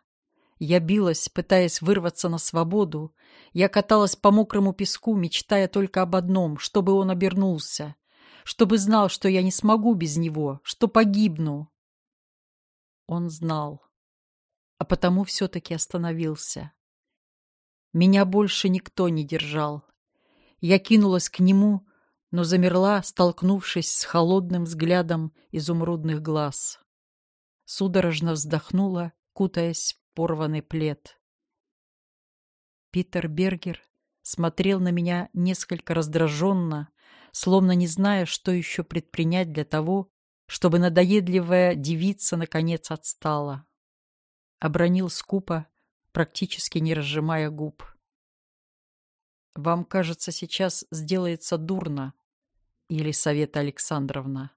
Я билась, пытаясь вырваться на свободу. Я каталась по мокрому песку, мечтая только об одном — чтобы он обернулся чтобы знал, что я не смогу без него, что погибну. Он знал, а потому все-таки остановился. Меня больше никто не держал. Я кинулась к нему, но замерла, столкнувшись с холодным взглядом изумрудных глаз. Судорожно вздохнула, кутаясь в порванный плед. Питер Бергер смотрел на меня несколько раздраженно, словно не зная, что еще предпринять для того, чтобы надоедливая девица наконец отстала. Обронил скупо, практически не разжимая губ. «Вам, кажется, сейчас сделается дурно, Елисавета Александровна».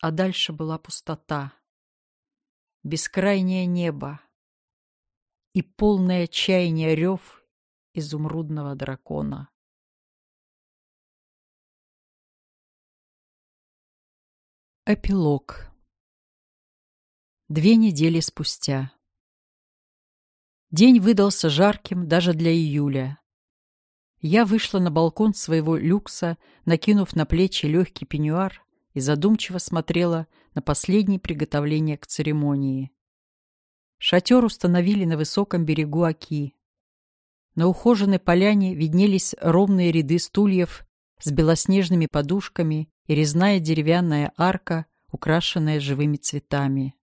А дальше была пустота, бескрайнее небо и полное чаяние рев изумрудного дракона. Эпилог. Две недели спустя. День выдался жарким даже для июля. Я вышла на балкон своего люкса, накинув на плечи легкий пеньюар и задумчиво смотрела на последние приготовления к церемонии. Шатер установили на высоком берегу Оки. На ухоженной поляне виднелись ровные ряды стульев с белоснежными подушками и резная деревянная арка, украшенная живыми цветами.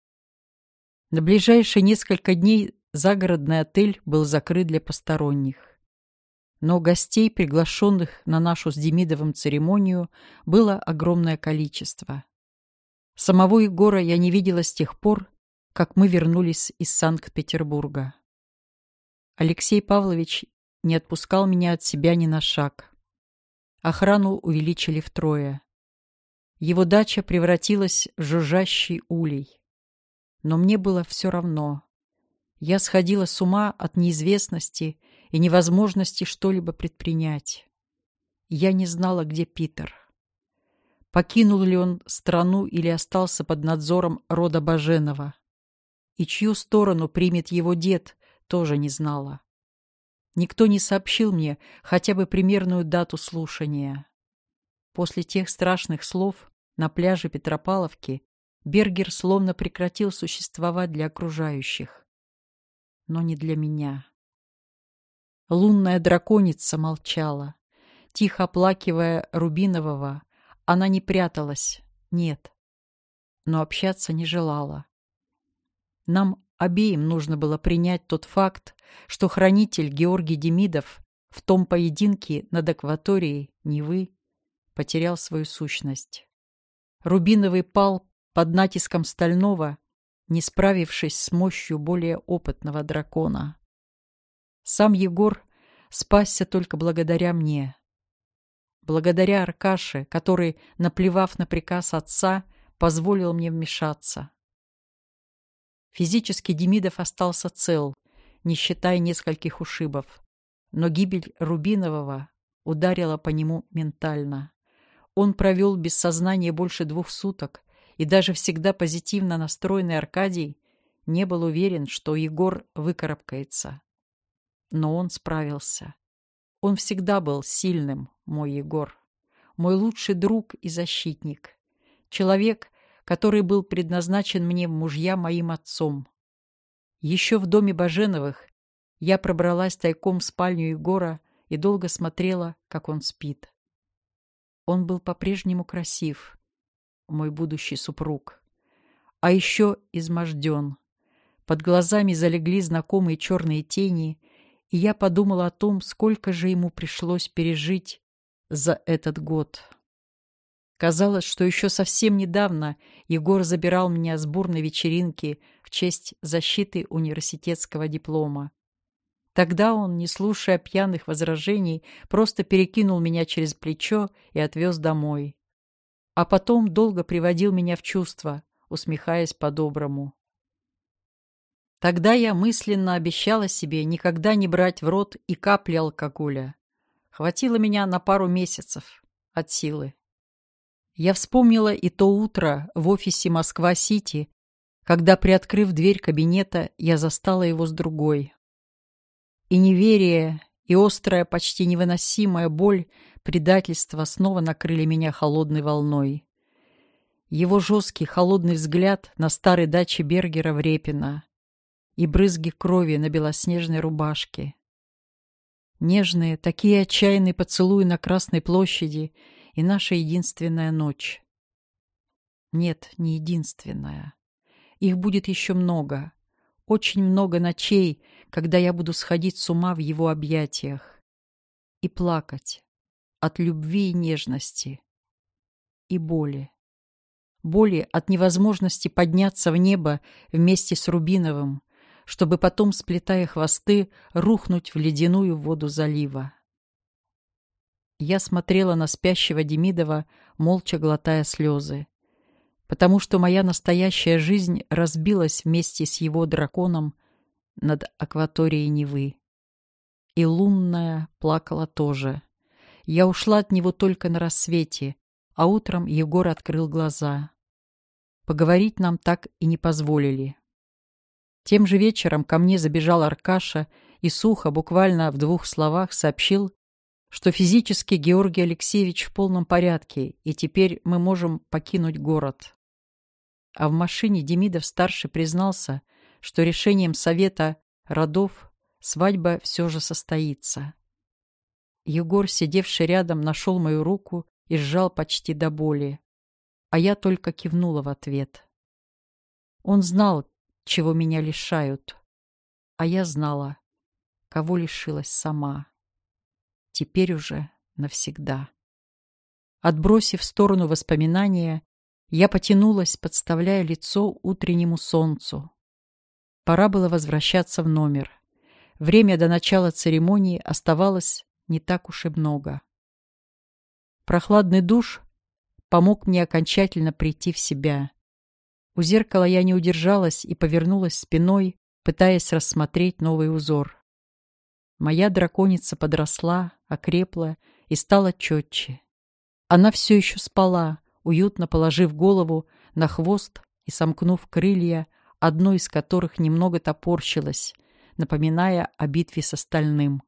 На ближайшие несколько дней загородный отель был закрыт для посторонних. Но гостей, приглашенных на нашу с Демидовым церемонию, было огромное количество. Самого Егора я не видела с тех пор, как мы вернулись из Санкт-Петербурга. Алексей Павлович не отпускал меня от себя ни на шаг. Охрану увеличили втрое. Его дача превратилась в жужжащий улей. Но мне было все равно. Я сходила с ума от неизвестности и невозможности что-либо предпринять. Я не знала, где Питер. Покинул ли он страну или остался под надзором рода Баженова. И чью сторону примет его дед, тоже не знала. Никто не сообщил мне хотя бы примерную дату слушания. После тех страшных слов на пляже Петропавловки Бергер словно прекратил существовать для окружающих. Но не для меня. Лунная драконица молчала. Тихо оплакивая Рубинового, она не пряталась, нет. Но общаться не желала. Нам обеим нужно было принять тот факт, что хранитель Георгий Демидов в том поединке над акваторией Невы потерял свою сущность. Рубиновый пал под натиском стального, не справившись с мощью более опытного дракона. Сам Егор спасся только благодаря мне. Благодаря Аркаше, который, наплевав на приказ отца, позволил мне вмешаться. Физически Демидов остался цел, не считая нескольких ушибов, но гибель Рубинового ударила по нему ментально. Он провел без сознания больше двух суток, и даже всегда позитивно настроенный Аркадий не был уверен, что Егор выкарабкается. Но он справился. Он всегда был сильным, мой Егор. Мой лучший друг и защитник. Человек, который был предназначен мне в мужья моим отцом. Еще в доме Баженовых я пробралась тайком в спальню Егора и долго смотрела, как он спит. Он был по-прежнему красив, мой будущий супруг. А еще изможден. Под глазами залегли знакомые черные тени, и я подумала о том, сколько же ему пришлось пережить за этот год. Казалось, что еще совсем недавно Егор забирал меня с бурной вечеринки в честь защиты университетского диплома. Тогда он, не слушая пьяных возражений, просто перекинул меня через плечо и отвез домой. А потом долго приводил меня в чувство, усмехаясь по-доброму. Тогда я мысленно обещала себе никогда не брать в рот и капли алкоголя. Хватило меня на пару месяцев от силы. Я вспомнила и то утро в офисе Москва-Сити, когда, приоткрыв дверь кабинета, я застала его с другой. И неверие, и острая, почти невыносимая боль предательства снова накрыли меня холодной волной. Его жесткий, холодный взгляд на старой даче Бергера в Репино и брызги крови на белоснежной рубашке. Нежные, такие отчаянные поцелуи на Красной площади — и наша единственная ночь. Нет, не единственная. Их будет еще много. Очень много ночей, когда я буду сходить с ума в его объятиях. И плакать от любви и нежности. И боли. Боли от невозможности подняться в небо вместе с Рубиновым, чтобы потом, сплетая хвосты, рухнуть в ледяную воду залива. Я смотрела на спящего Демидова, молча глотая слезы. Потому что моя настоящая жизнь разбилась вместе с его драконом над акваторией Невы. И лунная плакала тоже. Я ушла от него только на рассвете, а утром Егор открыл глаза. Поговорить нам так и не позволили. Тем же вечером ко мне забежал Аркаша и сухо, буквально в двух словах, сообщил, что физически Георгий Алексеевич в полном порядке, и теперь мы можем покинуть город. А в машине Демидов-старший признался, что решением совета родов свадьба все же состоится. Егор, сидевший рядом, нашел мою руку и сжал почти до боли, а я только кивнула в ответ. Он знал, чего меня лишают, а я знала, кого лишилась сама. Теперь уже навсегда. Отбросив в сторону воспоминания, я потянулась, подставляя лицо утреннему солнцу. Пора было возвращаться в номер. Время до начала церемонии оставалось не так уж и много. Прохладный душ помог мне окончательно прийти в себя. У зеркала я не удержалась и повернулась спиной, пытаясь рассмотреть новый узор. Моя драконица подросла, окрепла и стала четче. Она все еще спала, уютно положив голову на хвост и сомкнув крылья, одно из которых немного топорщилось, напоминая о битве с остальным.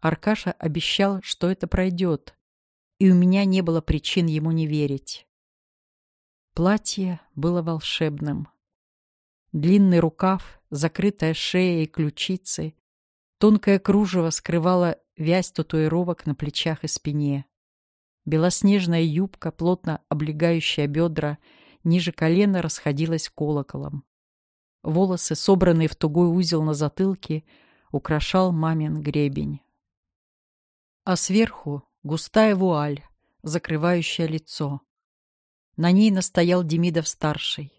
Аркаша обещал, что это пройдет, и у меня не было причин ему не верить. Платье было волшебным. Длинный рукав, закрытая шея и ключицы, Тонкое кружево скрывало вязь татуировок на плечах и спине. Белоснежная юбка, плотно облегающая бедра, ниже колена расходилась колоколом. Волосы, собранные в тугой узел на затылке, украшал мамин гребень. А сверху густая вуаль, закрывающая лицо. На ней настоял Демидов-старший.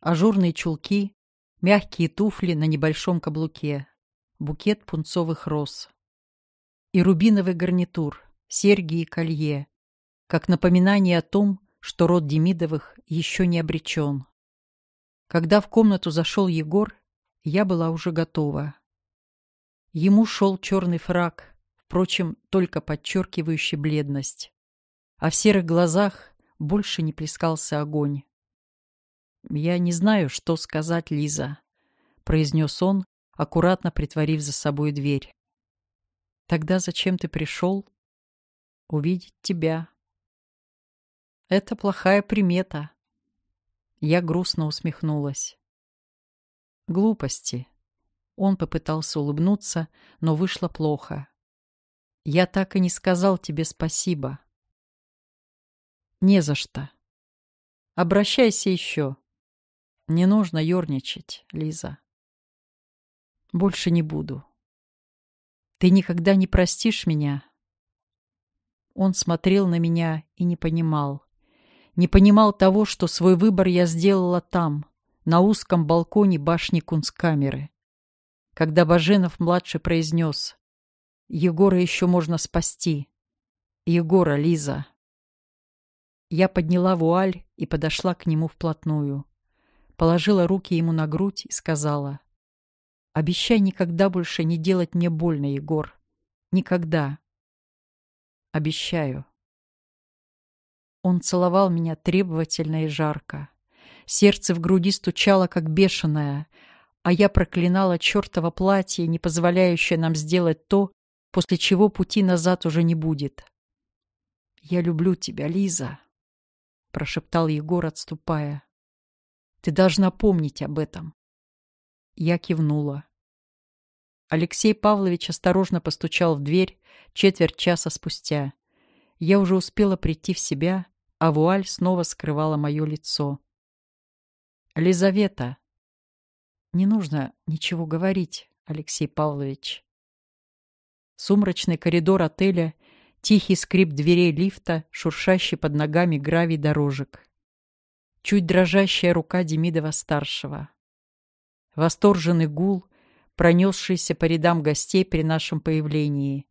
Ажурные чулки, мягкие туфли на небольшом каблуке, букет пунцовых роз. И рубиновый гарнитур, серьги и колье, как напоминание о том, что род Демидовых еще не обречен. Когда в комнату зашел Егор, я была уже готова. Ему шел черный фраг, впрочем, только подчеркивающий бледность. А в серых глазах больше не плескался огонь. «Я не знаю, что сказать, Лиза», — произнес он, аккуратно притворив за собой дверь. «Тогда зачем ты пришел?» «Увидеть тебя». «Это плохая примета». Я грустно усмехнулась. «Глупости». Он попытался улыбнуться, но вышло плохо. «Я так и не сказал тебе спасибо». «Не за что. Обращайся еще. Не нужно ерничать, Лиза. Больше не буду. Ты никогда не простишь меня? Он смотрел на меня и не понимал. Не понимал того, что свой выбор я сделала там, на узком балконе башни Кунсткамеры. Когда Баженов-младший произнес «Егора еще можно спасти. Егора, Лиза». Я подняла вуаль и подошла к нему вплотную. Положила руки ему на грудь и сказала «Обещай никогда больше не делать мне больно, Егор. Никогда. Обещаю». Он целовал меня требовательно и жарко. Сердце в груди стучало, как бешеное, а я проклинала чертово платье, не позволяющее нам сделать то, после чего пути назад уже не будет. «Я люблю тебя, Лиза», — прошептал Егор, отступая. «Ты должна помнить об этом». Я кивнула. Алексей Павлович осторожно постучал в дверь четверть часа спустя. Я уже успела прийти в себя, а вуаль снова скрывала мое лицо. «Лизавета!» «Не нужно ничего говорить, Алексей Павлович». Сумрачный коридор отеля, тихий скрип дверей лифта, шуршащий под ногами гравий дорожек. Чуть дрожащая рука Демидова-старшего. Восторженный гул, пронесшийся по рядам гостей при нашем появлении.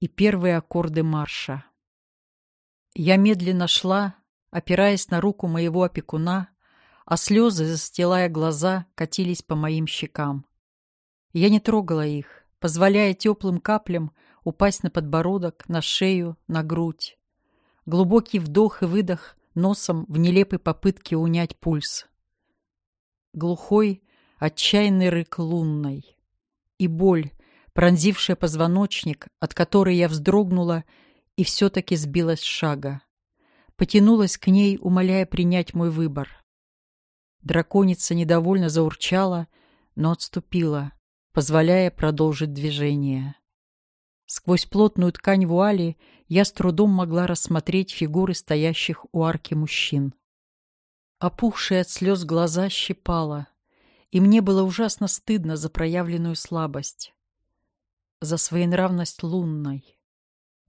И первые аккорды марша. Я медленно шла, опираясь на руку моего опекуна, а слезы, застилая глаза, катились по моим щекам. Я не трогала их, позволяя теплым каплям упасть на подбородок, на шею, на грудь. Глубокий вдох и выдох носом в нелепой попытке унять пульс. Глухой, отчаянный рык лунной. И боль, пронзившая позвоночник, от которой я вздрогнула и все-таки сбилась с шага. Потянулась к ней, умоляя принять мой выбор. Драконица недовольно заурчала, но отступила, позволяя продолжить движение. Сквозь плотную ткань вуали я с трудом могла рассмотреть фигуры стоящих у арки мужчин. Опухшие от слез глаза щипала, и мне было ужасно стыдно за проявленную слабость, за своенравность лунной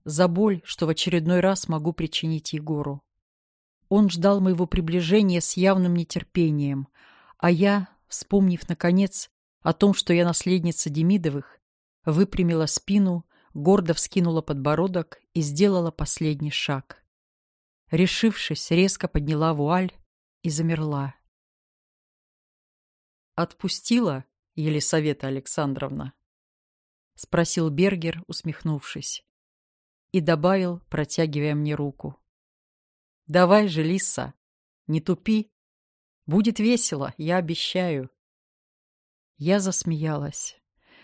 за боль, что в очередной раз могу причинить Егору. Он ждал моего приближения с явным нетерпением, а я, вспомнив, наконец, о том, что я наследница Демидовых, выпрямила спину, гордо вскинула подбородок и сделала последний шаг. Решившись, резко подняла вуаль и замерла. «Отпустила, Елисавета Александровна?» — спросил Бергер, усмехнувшись и добавил, протягивая мне руку. «Давай же, Лиса, не тупи. Будет весело, я обещаю». Я засмеялась.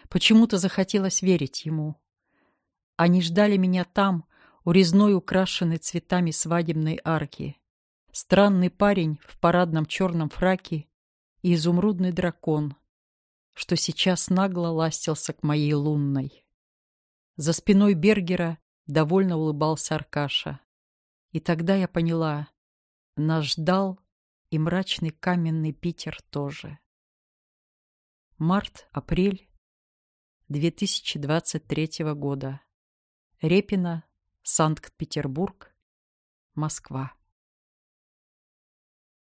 Почему-то захотелось верить ему. Они ждали меня там, у резной украшенной цветами свадебной арки. Странный парень в парадном черном фраке и изумрудный дракон, что сейчас нагло ластился к моей лунной. За спиной Бергера Довольно улыбался Аркаша. И тогда я поняла, нас ждал и мрачный каменный Питер тоже. Март-апрель 2023 года. Репино, Санкт-Петербург, Москва.